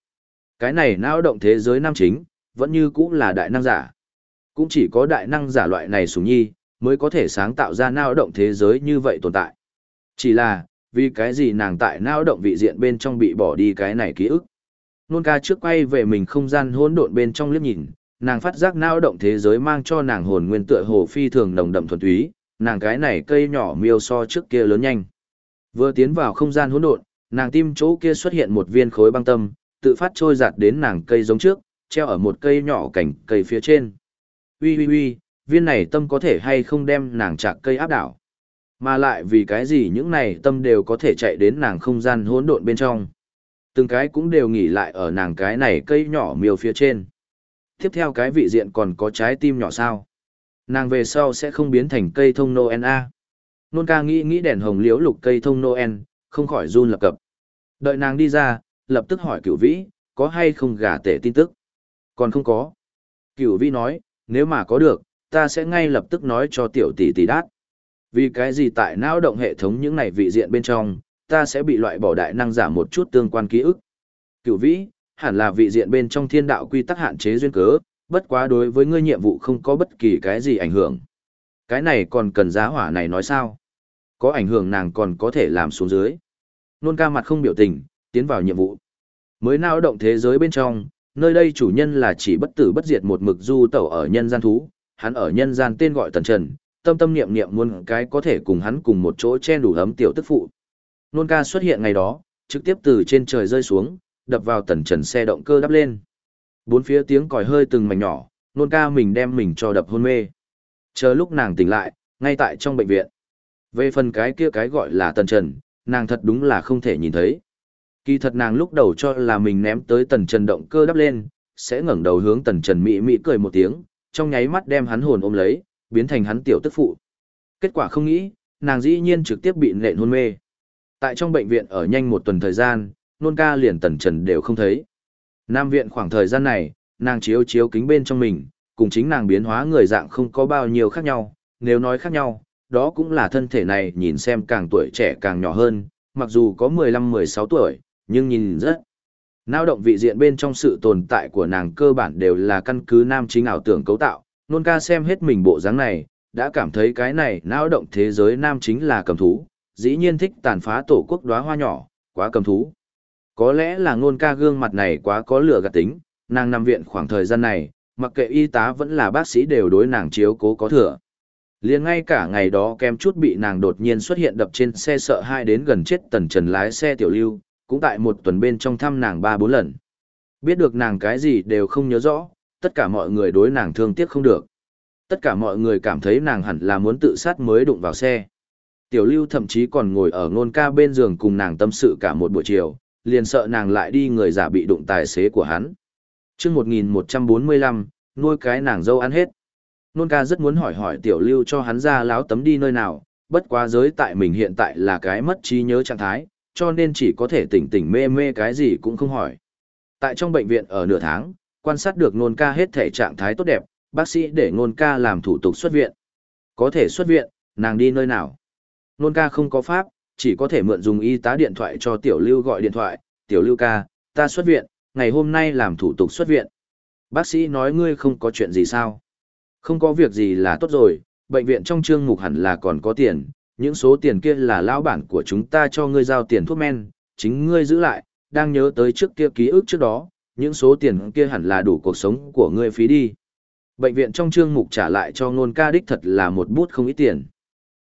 Cái này não động thế giới nam chính, vẫn như cũng là đại năng giả. Cũng chỉ có đại năng giả loại này sủng nhi, mới có thể sáng tạo ra nao động thế giới như vậy tồn tại. Chỉ là, vì cái gì nàng tại nao động vị diện bên trong bị bỏ đi cái này ký ức. Nôn ca trước quay về mình không gian hỗn độn bên trong liếc nhìn, nàng phát giác nao động thế giới mang cho nàng hồn nguyên tựa hồ phi thường nồng đậm thuần túy, nàng cái này cây nhỏ miêu so trước kia lớn nhanh. Vừa tiến vào không gian hỗn độn, nàng tim chỗ kia xuất hiện một viên khối băng tâm, tự phát trôi giạt đến nàng cây giống trước, treo ở một cây nhỏ cảnh cây phía trên. Ui ui ui, viên này tâm có thể hay không đem nàng chạc cây áp đảo. Mà lại vì cái gì những này tâm đều có thể chạy đến nàng không gian hỗn độn bên trong. Từng cái cũng đều nghỉ lại ở nàng cái này cây nhỏ miêu phía trên. Tiếp theo cái vị diện còn có trái tim nhỏ sao. Nàng về sau sẽ không biến thành cây thông Noel A. Nôn ca nghĩ nghĩ đèn hồng liễu lục cây thông Noel, không khỏi run lập cập. Đợi nàng đi ra, lập tức hỏi cửu vĩ, có hay không gả tể tin tức. Còn không có. Cửu vĩ nói, nếu mà có được, ta sẽ ngay lập tức nói cho tiểu tỷ tỷ đát. Vì cái gì tại não động hệ thống những này vị diện bên trong, ta sẽ bị loại bỏ đại năng giả một chút tương quan ký ức. Cửu vĩ, hẳn là vị diện bên trong thiên đạo quy tắc hạn chế duyên cớ, bất quá đối với ngươi nhiệm vụ không có bất kỳ cái gì ảnh hưởng. Cái này còn cần giá hỏa này nói sao? Có ảnh hưởng nàng còn có thể làm xuống dưới. Nôn ca mặt không biểu tình, tiến vào nhiệm vụ. Mới nao động thế giới bên trong, nơi đây chủ nhân là chỉ bất tử bất diệt một mực du tẩu ở nhân gian thú, hắn ở nhân gian tên gọi Tần Trần, tâm tâm niệm niệm muốn cái có thể cùng hắn cùng một chỗ chen đủ ấm tiểu tức phụ. Nôn ca xuất hiện ngày đó, trực tiếp từ trên trời rơi xuống, đập vào Tần Trần xe động cơ đắp lên. Bốn phía tiếng còi hơi từng mảnh nhỏ, nôn ca mình đem mình cho đập hôn mê. Chờ lúc nàng tỉnh lại, ngay tại trong bệnh viện. Về phần cái kia cái gọi là Tần Trần, nàng thật đúng là không thể nhìn thấy. Kỳ thật nàng lúc đầu cho là mình ném tới Tần Trần động cơ đắp lên, sẽ ngẩng đầu hướng Tần Trần mỹ mỹ cười một tiếng, trong nháy mắt đem hắn hồn ôm lấy, biến thành hắn tiểu tức phụ. Kết quả không nghĩ, nàng dĩ nhiên trực tiếp bị nện hôn mê. Tại trong bệnh viện ở nhanh một tuần thời gian, nôn ca liền Tần Trần đều không thấy. Nam viện khoảng thời gian này, nàng chiếu chiếu kính bên trong mình, cùng chính nàng biến hóa người dạng không có bao nhiêu khác nhau, nếu nói khác nhau, đó cũng là thân thể này nhìn xem càng tuổi trẻ càng nhỏ hơn, mặc dù có 15-16 tuổi, nhưng nhìn rất. Nao động vị diện bên trong sự tồn tại của nàng cơ bản đều là căn cứ nam chính ảo tưởng cấu tạo, nôn ca xem hết mình bộ dáng này, đã cảm thấy cái này nao động thế giới nam chính là cầm thú, dĩ nhiên thích tàn phá tổ quốc đóa hoa nhỏ, quá cầm thú. Có lẽ là ngôn ca gương mặt này quá có lửa gạt tính, nàng nằm viện khoảng thời gian này, mặc kệ y tá vẫn là bác sĩ đều đối nàng chiếu cố có thừa. liền ngay cả ngày đó kem chút bị nàng đột nhiên xuất hiện đập trên xe sợ hai đến gần chết tần trần lái xe tiểu lưu, cũng tại một tuần bên trong thăm nàng ba bốn lần. Biết được nàng cái gì đều không nhớ rõ, tất cả mọi người đối nàng thương tiếc không được. Tất cả mọi người cảm thấy nàng hẳn là muốn tự sát mới đụng vào xe. Tiểu lưu thậm chí còn ngồi ở ngôn ca bên giường cùng nàng tâm sự cả một buổi chiều, liền sợ nàng lại đi người giả bị đụng tài xế của hắn. chương 1145, nuôi cái nàng dâu ăn hết. Nôn ca rất muốn hỏi hỏi tiểu lưu cho hắn ra láo tấm đi nơi nào, bất quá giới tại mình hiện tại là cái mất trí nhớ trạng thái, cho nên chỉ có thể tỉnh tỉnh mê mê cái gì cũng không hỏi. Tại trong bệnh viện ở nửa tháng, quan sát được nôn ca hết thể trạng thái tốt đẹp, bác sĩ để nôn ca làm thủ tục xuất viện. Có thể xuất viện, nàng đi nơi nào? Nôn ca không có pháp, chỉ có thể mượn dùng y tá điện thoại cho tiểu lưu gọi điện thoại, tiểu lưu ca, ta xuất viện, ngày hôm nay làm thủ tục xuất viện. Bác sĩ nói ngươi không có chuyện gì sao? Không có việc gì là tốt rồi, bệnh viện trong chương mục hẳn là còn có tiền, những số tiền kia là lão bản của chúng ta cho ngươi giao tiền thuốc men, chính ngươi giữ lại, đang nhớ tới trước kia ký ức trước đó, những số tiền kia hẳn là đủ cuộc sống của ngươi phí đi. Bệnh viện trong chương mục trả lại cho nôn ca đích thật là một bút không ít tiền.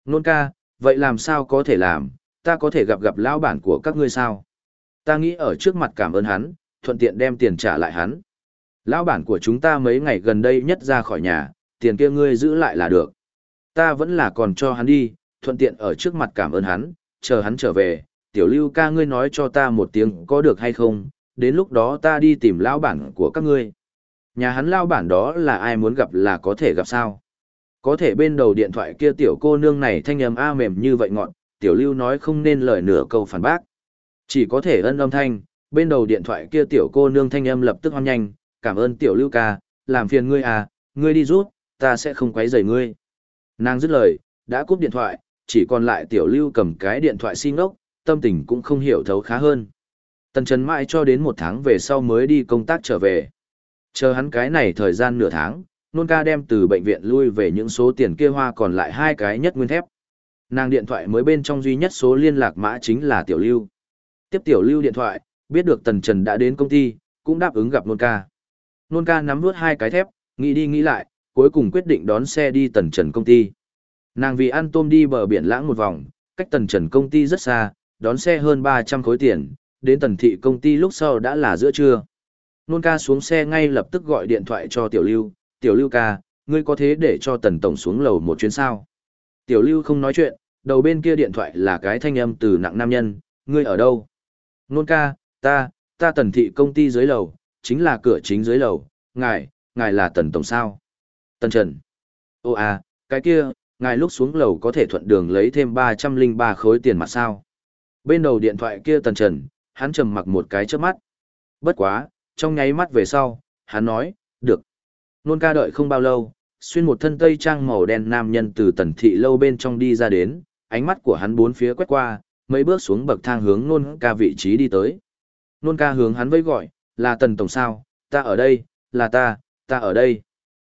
nôn ca, vậy làm sao có thể làm, ta có thể gặp gặp lão bản của các ngươi sao? Ta nghĩ ở trước mặt cảm ơn hắn, thuận tiện đem tiền trả lại hắn. Lão bản của chúng ta mấy ngày gần đây nhất ra khỏi nhà, tiền kia ngươi giữ lại là được. Ta vẫn là còn cho hắn đi, thuận tiện ở trước mặt cảm ơn hắn, chờ hắn trở về, tiểu lưu ca ngươi nói cho ta một tiếng có được hay không, đến lúc đó ta đi tìm lão bản của các ngươi. Nhà hắn lão bản đó là ai muốn gặp là có thể gặp sao? Có thể bên đầu điện thoại kia tiểu cô nương này thanh âm a mềm như vậy ngọn, tiểu lưu nói không nên lời nửa câu phản bác. Chỉ có thể ân âm thanh, bên đầu điện thoại kia tiểu cô nương thanh âm lập tức hoan nhanh, cảm ơn tiểu lưu ca, làm phiền ngươi à, ngươi đi rút, ta sẽ không quấy rầy ngươi. Nàng dứt lời, đã cúp điện thoại, chỉ còn lại tiểu lưu cầm cái điện thoại xin ngốc, tâm tình cũng không hiểu thấu khá hơn. Tần Trần mãi cho đến một tháng về sau mới đi công tác trở về. Chờ hắn cái này thời gian nửa tháng, nôn ca đem từ bệnh viện lui về những số tiền kia hoa còn lại hai cái nhất nguyên thép. Nàng điện thoại mới bên trong duy nhất số liên lạc mã chính là Tiểu Lưu. Tiếp Tiểu Lưu điện thoại, biết được Tần Trần đã đến công ty, cũng đáp ứng gặp Nôn ca. Nôn ca nắm vớt hai cái thép, nghĩ đi nghĩ lại, cuối cùng quyết định đón xe đi Tần Trần công ty. Nàng vì ăn tôm đi bờ biển lãng một vòng, cách Tần Trần công ty rất xa, đón xe hơn 300 khối tiền, đến Tần Thị công ty lúc sau đã là giữa trưa. Nôn ca xuống xe ngay lập tức gọi điện thoại cho Tiểu Lưu, Tiểu Lưu ca, ngươi có thế để cho Tần Tổng xuống lầu một chuyến sao? Tiểu lưu không nói chuyện, đầu bên kia điện thoại là cái thanh âm từ nặng nam nhân, ngươi ở đâu? Nôn ca, ta, ta tần thị công ty dưới lầu, chính là cửa chính dưới lầu, ngài, ngài là tần tổng sao? Tần Trần. Ô à, cái kia, ngài lúc xuống lầu có thể thuận đường lấy thêm ba trăm linh ba khối tiền mặt sao? Bên đầu điện thoại kia Tần Trần, hắn trầm mặc một cái trước mắt. Bất quá, trong nháy mắt về sau, hắn nói, được. Nôn ca đợi không bao lâu, xuyên một thân tây trang màu đen nam nhân từ tần thị lâu bên trong đi ra đến, ánh mắt của hắn bốn phía quét qua, mấy bước xuống bậc thang hướng nôn ca vị trí đi tới. Nôn ca hướng hắn vẫy gọi, là tần tổng sao, ta ở đây, là ta, ta ở đây.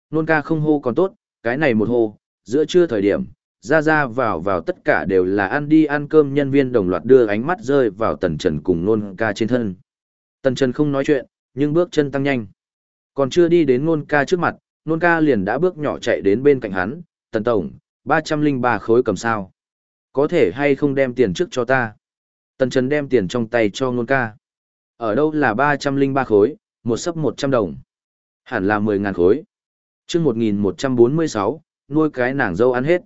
Nôn ca không hô còn tốt, cái này một hô, giữa trưa thời điểm, ra ra vào vào tất cả đều là ăn đi ăn cơm nhân viên đồng loạt đưa ánh mắt rơi vào tần trần cùng nôn ca trên thân. Tần trần không nói chuyện, nhưng bước chân tăng nhanh. Còn chưa đi đến nôn ca trước mặt, nôn ca liền đã bước nhỏ chạy đến bên cạnh hắn, tần tổng, 303 khối cầm sao. Có thể hay không đem tiền trước cho ta. Tần trần đem tiền trong tay cho nôn ca. Ở đâu là 303 khối, một sấp 100 đồng. Hẳn là 10.000 khối. chương 1146, nuôi cái nàng dâu ăn hết.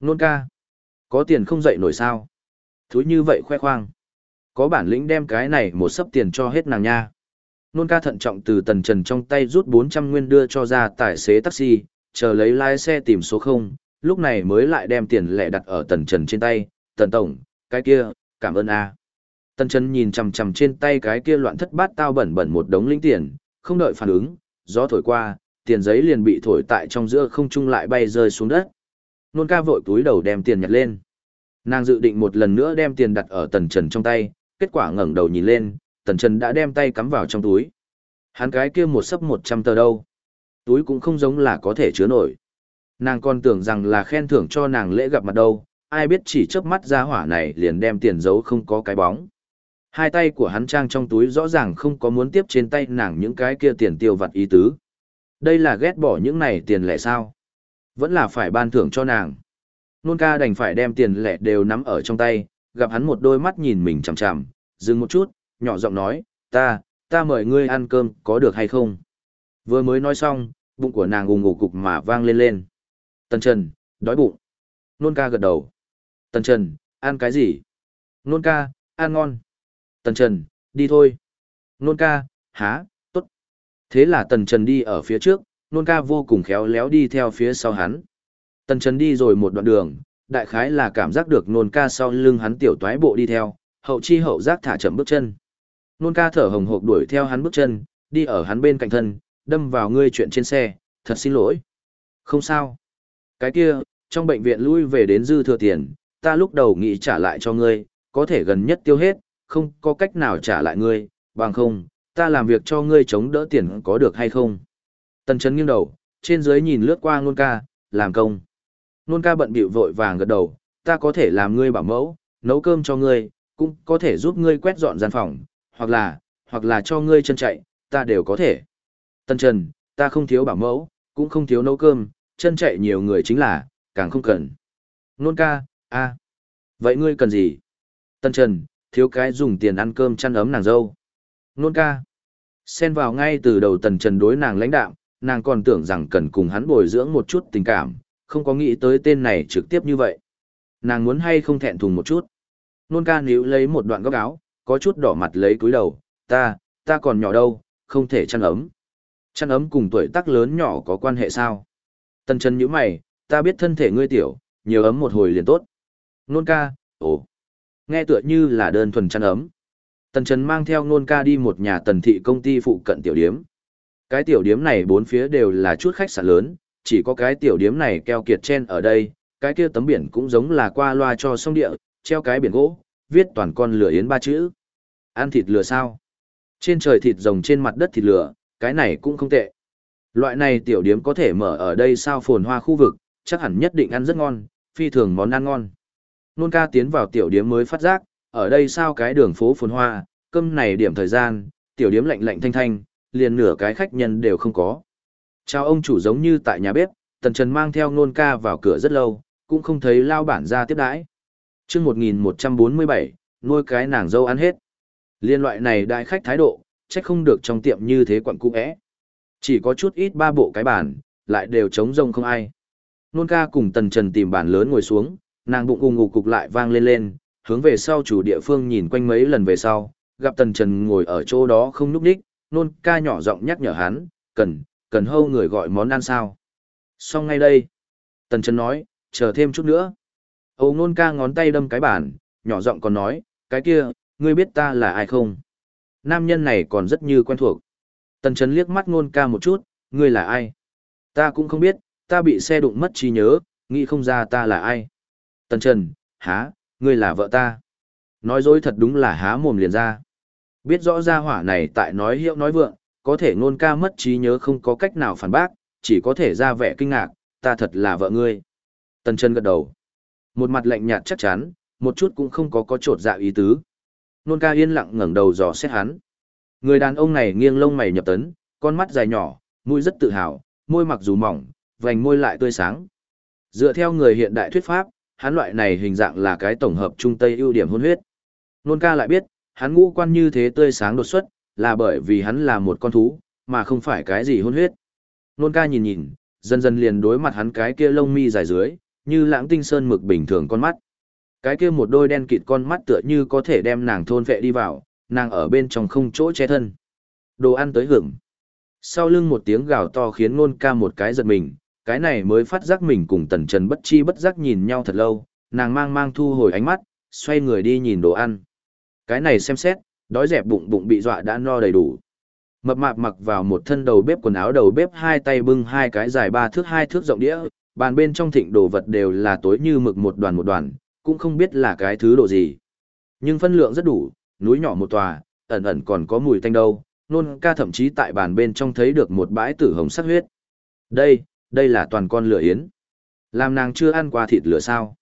Nôn ca. Có tiền không dậy nổi sao. Thúi như vậy khoe khoang. Có bản lĩnh đem cái này một sấp tiền cho hết nàng nha. Nôn ca thận trọng từ tần trần trong tay rút 400 nguyên đưa cho ra tài xế taxi, chờ lấy lái xe tìm số 0, lúc này mới lại đem tiền lẻ đặt ở tần trần trên tay. Tần tổng, cái kia, cảm ơn a. Tần trần nhìn chằm chằm trên tay cái kia loạn thất bát tao bẩn bẩn một đống linh tiền, không đợi phản ứng, gió thổi qua, tiền giấy liền bị thổi tại trong giữa không trung lại bay rơi xuống đất. Nôn ca vội túi đầu đem tiền nhặt lên. Nàng dự định một lần nữa đem tiền đặt ở tần trần trong tay, kết quả ngẩng đầu nhìn lên, tần trần đã đem tay cắm vào trong túi. Hắn cái kia một sấp một trăm tờ đâu. Túi cũng không giống là có thể chứa nổi. Nàng còn tưởng rằng là khen thưởng cho nàng lễ gặp mặt đâu, ai biết chỉ chớp mắt ra hỏa này liền đem tiền giấu không có cái bóng. Hai tay của hắn trang trong túi rõ ràng không có muốn tiếp trên tay nàng những cái kia tiền tiêu vặt ý tứ. Đây là ghét bỏ những này tiền lẻ sao? Vẫn là phải ban thưởng cho nàng. Nôn ca đành phải đem tiền lẻ đều nắm ở trong tay, gặp hắn một đôi mắt nhìn mình chằm chằm, dừng một chút, nhỏ giọng nói, ta, ta mời ngươi ăn cơm, có được hay không? Vừa mới nói xong, bụng của nàng ùng ngủ cục mà vang lên lên. Tần Trần, đói bụng. Nôn ca gật đầu. Tần Trần, ăn cái gì? Nôn ca, ăn ngon. Tần Trần, đi thôi. Nôn ca, há, tốt. Thế là Tần Trần đi ở phía trước, nôn ca vô cùng khéo léo đi theo phía sau hắn. Tần Trần đi rồi một đoạn đường, đại khái là cảm giác được nôn ca sau lưng hắn tiểu toái bộ đi theo, hậu chi hậu giác thả chậm bước chân. Nôn ca thở hồng hộc đuổi theo hắn bước chân, đi ở hắn bên cạnh thân, đâm vào ngươi chuyện trên xe, thật xin lỗi. Không sao. Cái kia, trong bệnh viện lui về đến dư thừa tiền, ta lúc đầu nghĩ trả lại cho ngươi, có thể gần nhất tiêu hết, không có cách nào trả lại ngươi, bằng không, ta làm việc cho ngươi chống đỡ tiền có được hay không. Tần chấn nghiêng đầu, trên dưới nhìn lướt qua nôn ca, làm công. Nôn ca bận bịu vội vàng gật đầu, ta có thể làm ngươi bảo mẫu, nấu cơm cho ngươi, cũng có thể giúp ngươi quét dọn gian phòng, hoặc là, hoặc là cho ngươi chân chạy, ta đều có thể. Tần Trần, ta không thiếu bảo mẫu, cũng không thiếu nấu cơm, chân chạy nhiều người chính là, càng không cần. Nôn ca, a, Vậy ngươi cần gì? Tần Trần, thiếu cái dùng tiền ăn cơm chăn ấm nàng dâu. Nôn ca. Xen vào ngay từ đầu Tần Trần đối nàng lãnh đạo, nàng còn tưởng rằng cần cùng hắn bồi dưỡng một chút tình cảm, không có nghĩ tới tên này trực tiếp như vậy. Nàng muốn hay không thẹn thùng một chút. Nôn ca níu lấy một đoạn góc áo, có chút đỏ mặt lấy cúi đầu, ta, ta còn nhỏ đâu, không thể chăn ấm. Chăn ấm cùng tuổi tác lớn nhỏ có quan hệ sao? Tần chân nhíu mày, ta biết thân thể ngươi tiểu, nhiều ấm một hồi liền tốt. Nôn ca, ồ, nghe tựa như là đơn thuần chăn ấm. Tần Trần mang theo nôn ca đi một nhà tần thị công ty phụ cận tiểu điếm. Cái tiểu điếm này bốn phía đều là chút khách sạn lớn, chỉ có cái tiểu điếm này keo kiệt chen ở đây, cái kia tấm biển cũng giống là qua loa cho sông địa, treo cái biển gỗ, viết toàn con lửa yến ba chữ. Ăn thịt lửa sao? Trên trời thịt rồng trên mặt đất thịt lửa, cái này cũng không tệ. Loại này tiểu điếm có thể mở ở đây sao phồn hoa khu vực, chắc hẳn nhất định ăn rất ngon, phi thường món ăn ngon. Nôn ca tiến vào tiểu điếm mới phát giác, ở đây sao cái đường phố phồn hoa, cơm này điểm thời gian, tiểu điếm lạnh lạnh thanh thanh, liền nửa cái khách nhân đều không có. Chào ông chủ giống như tại nhà bếp, Tần Trần mang theo nôn ca vào cửa rất lâu, cũng không thấy lao bản ra tiếp đãi chương 1147, nuôi cái nàng dâu ăn hết. Liên loại này đại khách thái độ, trách không được trong tiệm như thế quận cũ ẽ. Chỉ có chút ít ba bộ cái bàn, lại đều trống rông không ai. Nôn ca cùng Tần Trần tìm bàn lớn ngồi xuống, nàng bụng ung ngục cục lại vang lên lên, hướng về sau chủ địa phương nhìn quanh mấy lần về sau, gặp Tần Trần ngồi ở chỗ đó không núp đích, nôn ca nhỏ giọng nhắc nhở hắn, cần, cần hâu người gọi món ăn sao. Xong ngay đây. Tần Trần nói, chờ thêm chút nữa. Âu nôn ca ngón tay đâm cái bàn, nhỏ giọng còn nói, cái kia, ngươi biết ta là ai không? Nam nhân này còn rất như quen thuộc. Tần Trấn liếc mắt nôn ca một chút, ngươi là ai? Ta cũng không biết, ta bị xe đụng mất trí nhớ, nghĩ không ra ta là ai. Tần Trần, há, ngươi là vợ ta. Nói dối thật đúng là há mồm liền ra. Biết rõ ra hỏa này tại nói hiệu nói vượng, có thể nôn ca mất trí nhớ không có cách nào phản bác, chỉ có thể ra vẻ kinh ngạc, ta thật là vợ ngươi. Tần Trần gật đầu. Một mặt lạnh nhạt chắc chắn, một chút cũng không có có trột dạ ý tứ. Nôn ca yên lặng ngẩng đầu dò xét hắn. Người đàn ông này nghiêng lông mày nhập tấn, con mắt dài nhỏ, mũi rất tự hào, môi mặc dù mỏng, vành môi lại tươi sáng. Dựa theo người hiện đại thuyết pháp, hắn loại này hình dạng là cái tổng hợp trung tây ưu điểm hôn huyết. Nôn ca lại biết, hắn ngũ quan như thế tươi sáng đột xuất, là bởi vì hắn là một con thú, mà không phải cái gì hôn huyết. Nôn ca nhìn nhìn, dần dần liền đối mặt hắn cái kia lông mi dài dưới, như lãng tinh sơn mực bình thường con mắt. Cái kia một đôi đen kịt con mắt tựa như có thể đem nàng thôn vệ đi vào, nàng ở bên trong không chỗ che thân. Đồ ăn tới hưởng. Sau lưng một tiếng gào to khiến nôn ca một cái giật mình, cái này mới phát giác mình cùng tần trần bất chi bất giác nhìn nhau thật lâu, nàng mang mang thu hồi ánh mắt, xoay người đi nhìn đồ ăn. Cái này xem xét, đói dẹp bụng bụng bị dọa đã no đầy đủ. Mập mạp mặc vào một thân đầu bếp quần áo đầu bếp hai tay bưng hai cái dài ba thước hai thước rộng đĩa, bàn bên trong thịnh đồ vật đều là tối như mực một đoàn một đoàn, cũng không biết là cái thứ đồ gì. Nhưng phân lượng rất đủ, núi nhỏ một tòa, ẩn ẩn còn có mùi tanh đâu, nôn ca thậm chí tại bàn bên trong thấy được một bãi tử hồng sắc huyết. Đây, đây là toàn con lửa yến. Làm nàng chưa ăn qua thịt lửa sao?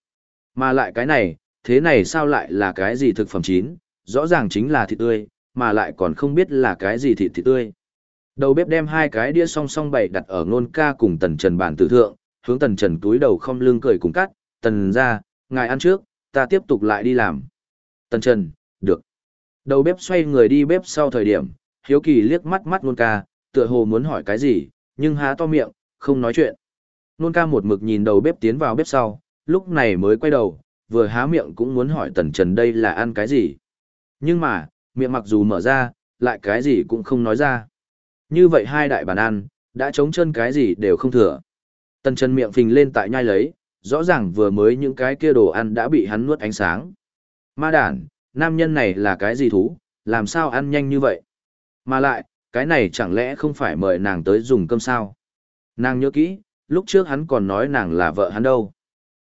Mà lại cái này, thế này sao lại là cái gì thực phẩm chín, rõ ràng chính là thịt tươi, mà lại còn không biết là cái gì thịt thịt tươi. Đầu bếp đem hai cái đĩa song song bày đặt ở nôn ca cùng tần trần bàn tử thượng, hướng tần trần túi đầu không lưng cười cùng cắt, tần ra, ngài ăn trước, ta tiếp tục lại đi làm. Tần trần, được. Đầu bếp xoay người đi bếp sau thời điểm, hiếu kỳ liếc mắt mắt nôn ca, tựa hồ muốn hỏi cái gì, nhưng há to miệng, không nói chuyện. Nôn ca một mực nhìn đầu bếp tiến vào bếp sau, lúc này mới quay đầu, vừa há miệng cũng muốn hỏi tần trần đây là ăn cái gì. Nhưng mà, miệng mặc dù mở ra, lại cái gì cũng không nói ra. Như vậy hai đại bàn ăn, đã chống chân cái gì đều không thừa. Tần Trần miệng phình lên tại nhai lấy, rõ ràng vừa mới những cái kia đồ ăn đã bị hắn nuốt ánh sáng. Ma đản, nam nhân này là cái gì thú, làm sao ăn nhanh như vậy? Mà lại, cái này chẳng lẽ không phải mời nàng tới dùng cơm sao? Nàng nhớ kỹ, lúc trước hắn còn nói nàng là vợ hắn đâu.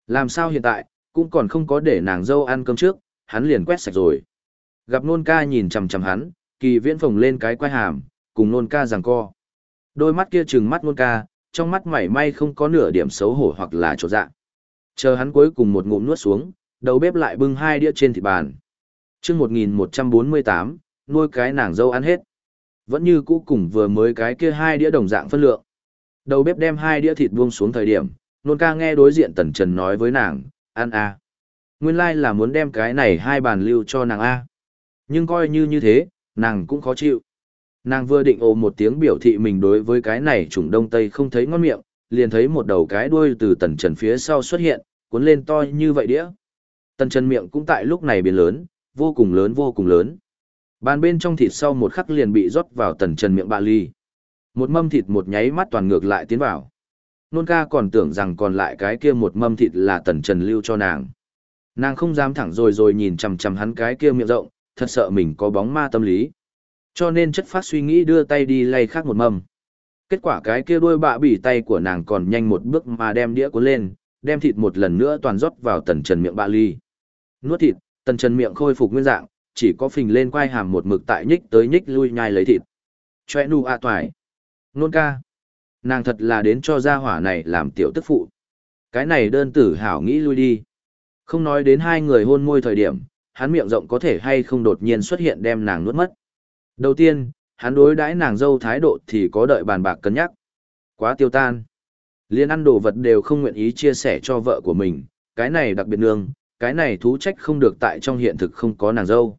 Làm sao hiện tại, cũng còn không có để nàng dâu ăn cơm trước, hắn liền quét sạch rồi. Gặp nôn ca nhìn chằm chằm hắn, kỳ viễn phồng lên cái quai hàm, cùng nôn ca giằng co. Đôi mắt kia trừng mắt nôn ca, trong mắt mảy may không có nửa điểm xấu hổ hoặc là chỗ dạ. Chờ hắn cuối cùng một ngụm nuốt xuống, đầu bếp lại bưng hai đĩa trên thịt bàn. chương 1148, nuôi cái nàng dâu ăn hết. Vẫn như cũ cùng vừa mới cái kia hai đĩa đồng dạng phân lượng. Đầu bếp đem hai đĩa thịt buông xuống thời điểm, nôn ca nghe đối diện tần trần nói với nàng, ăn à. Nguyên lai like là muốn đem cái này hai bàn lưu cho nàng A. Nhưng coi như như thế, nàng cũng khó chịu. Nàng vừa định ồ một tiếng biểu thị mình đối với cái này trùng đông tây không thấy ngon miệng, liền thấy một đầu cái đuôi từ tần trần phía sau xuất hiện, cuốn lên to như vậy đĩa. Tần trần miệng cũng tại lúc này biến lớn, vô cùng lớn vô cùng lớn. Bàn bên trong thịt sau một khắc liền bị rót vào tần trần miệng bạ ly. Một mâm thịt một nháy mắt toàn ngược lại tiến vào. Nôn ca còn tưởng rằng còn lại cái kia một mâm thịt là tần trần lưu cho nàng. Nàng không dám thẳng rồi rồi nhìn chằm chằm hắn cái kia miệng rộng, thật sợ mình có bóng ma tâm lý. Cho nên chất phát suy nghĩ đưa tay đi lay khác một mâm. Kết quả cái kia đuôi bạ bỉ tay của nàng còn nhanh một bước mà đem đĩa cuốn lên, đem thịt một lần nữa toàn rót vào tần trần miệng bạ ly. Nuốt thịt, tần trần miệng khôi phục nguyên dạng, chỉ có phình lên quai hàm một mực tại nhích tới nhích lui nhai lấy thịt. Choe nu a à toài. Nôn ca. Nàng thật là đến cho gia hỏa này làm tiểu tức phụ. Cái này đơn tử hảo nghĩ lui đi. Không nói đến hai người hôn môi thời điểm, hắn miệng rộng có thể hay không đột nhiên xuất hiện đem nàng nuốt mất. Đầu tiên, hắn đối đãi nàng dâu thái độ thì có đợi bàn bạc cân nhắc. Quá tiêu tan. Liên ăn đồ vật đều không nguyện ý chia sẻ cho vợ của mình, cái này đặc biệt nương, cái này thú trách không được tại trong hiện thực không có nàng dâu.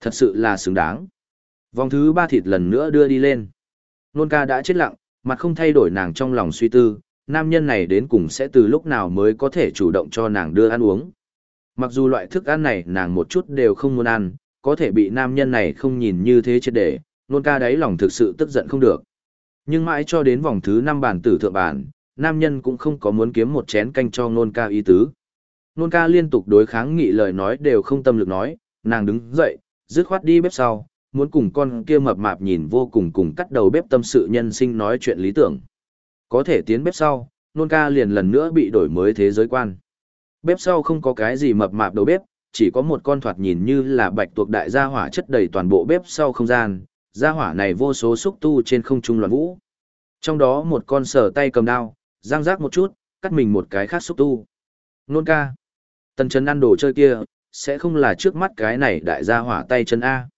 Thật sự là xứng đáng. Vòng thứ ba thịt lần nữa đưa đi lên. Nôn ca đã chết lặng, mặt không thay đổi nàng trong lòng suy tư, nam nhân này đến cùng sẽ từ lúc nào mới có thể chủ động cho nàng đưa ăn uống. Mặc dù loại thức ăn này nàng một chút đều không muốn ăn, có thể bị nam nhân này không nhìn như thế chết để, nôn ca đáy lòng thực sự tức giận không được. Nhưng mãi cho đến vòng thứ năm bản tử thượng bản, nam nhân cũng không có muốn kiếm một chén canh cho nôn ca ý tứ. Nôn ca liên tục đối kháng nghị lời nói đều không tâm lực nói, nàng đứng dậy, dứt khoát đi bếp sau, muốn cùng con kia mập mạp nhìn vô cùng cùng cắt đầu bếp tâm sự nhân sinh nói chuyện lý tưởng. Có thể tiến bếp sau, nôn ca liền lần nữa bị đổi mới thế giới quan. Bếp sau không có cái gì mập mạp đầu bếp, chỉ có một con thoạt nhìn như là bạch tuộc đại gia hỏa chất đầy toàn bộ bếp sau không gian, gia hỏa này vô số xúc tu trên không trung loạn vũ. Trong đó một con sở tay cầm đao, giang rác một chút, cắt mình một cái khác xúc tu. Nôn ca. Tần chân ăn đồ chơi kia, sẽ không là trước mắt cái này đại gia hỏa tay chân A.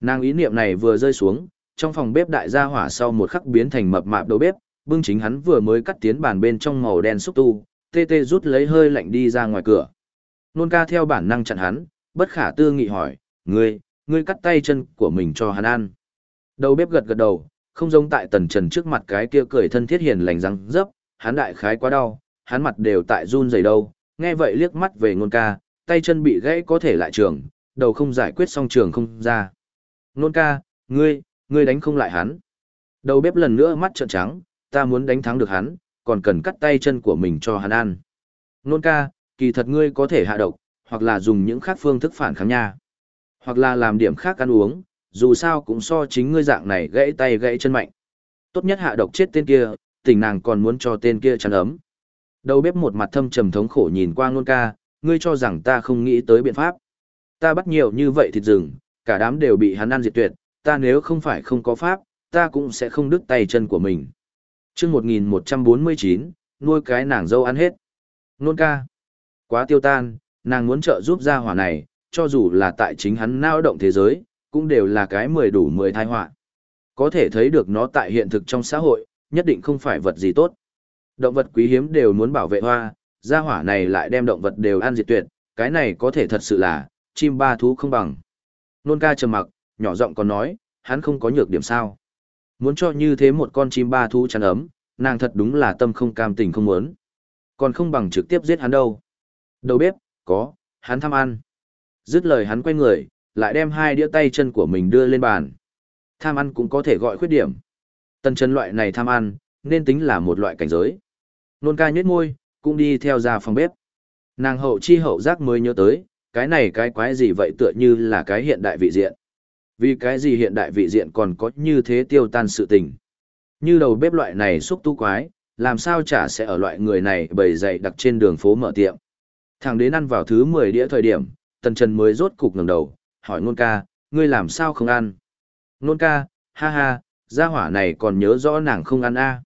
Nàng ý niệm này vừa rơi xuống, trong phòng bếp đại gia hỏa sau một khắc biến thành mập mạp đầu bếp, bưng chính hắn vừa mới cắt tiến bàn bên trong màu đen xúc tu, tê tê rút lấy hơi lạnh đi ra ngoài cửa. Nôn ca theo bản năng chặn hắn, bất khả tư nghị hỏi, ngươi, ngươi cắt tay chân của mình cho hắn ăn. Đầu bếp gật gật đầu, không giống tại tần trần trước mặt cái kia cười thân thiết hiền lành răng dấp, hắn đại khái quá đau, hắn mặt đều tại run rẩy đâu, nghe vậy liếc mắt về nôn ca, tay chân bị gãy có thể lại trường, đầu không giải quyết xong trường không ra. Nôn ca, ngươi, ngươi đánh không lại hắn. Đầu bếp lần nữa mắt trợn trắng, ta muốn đánh thắng được hắn, còn cần cắt tay chân của mình cho hắn ăn. Nôn ca, kỳ thật ngươi có thể hạ độc, hoặc là dùng những khác phương thức phản kháng nha. Hoặc là làm điểm khác ăn uống, dù sao cũng so chính ngươi dạng này gãy tay gãy chân mạnh. Tốt nhất hạ độc chết tên kia, tình nàng còn muốn cho tên kia chăn ấm. Đầu bếp một mặt thâm trầm thống khổ nhìn qua nôn ca, ngươi cho rằng ta không nghĩ tới biện pháp. Ta bắt nhiều như vậy thịt rừng, cả đám đều bị hắn ăn diệt tuyệt, ta nếu không phải không có pháp, ta cũng sẽ không đứt tay chân của mình. chương 1149, nuôi cái nàng dâu ăn hết. Nôn ca. Quá tiêu tan, nàng muốn trợ giúp gia hỏa này, cho dù là tại chính hắn nao động thế giới, cũng đều là cái mười đủ mười thai họa Có thể thấy được nó tại hiện thực trong xã hội, nhất định không phải vật gì tốt. Động vật quý hiếm đều muốn bảo vệ hoa, gia hỏa này lại đem động vật đều ăn diệt tuyệt, cái này có thể thật sự là, chim ba thú không bằng. Nôn ca trầm mặc, nhỏ giọng còn nói, hắn không có nhược điểm sao. Muốn cho như thế một con chim ba thú chăn ấm, nàng thật đúng là tâm không cam tình không muốn. Còn không bằng trực tiếp giết hắn đâu. Đầu bếp, có, hắn tham ăn. Dứt lời hắn quay người, lại đem hai đĩa tay chân của mình đưa lên bàn. Tham ăn cũng có thể gọi khuyết điểm. Tân chân loại này tham ăn, nên tính là một loại cảnh giới. Nôn ca nhếch môi, cũng đi theo ra phòng bếp. Nàng hậu chi hậu giác mới nhớ tới, cái này cái quái gì vậy tựa như là cái hiện đại vị diện. Vì cái gì hiện đại vị diện còn có như thế tiêu tan sự tình. Như đầu bếp loại này xúc tu quái, làm sao chả sẽ ở loại người này bầy dày đặt trên đường phố mở tiệm. Thằng đến ăn vào thứ 10 đĩa thời điểm, tần trần mới rốt cục ngẩng đầu, hỏi nôn ca, ngươi làm sao không ăn? Nôn ca, ha ha, gia hỏa này còn nhớ rõ nàng không ăn a à.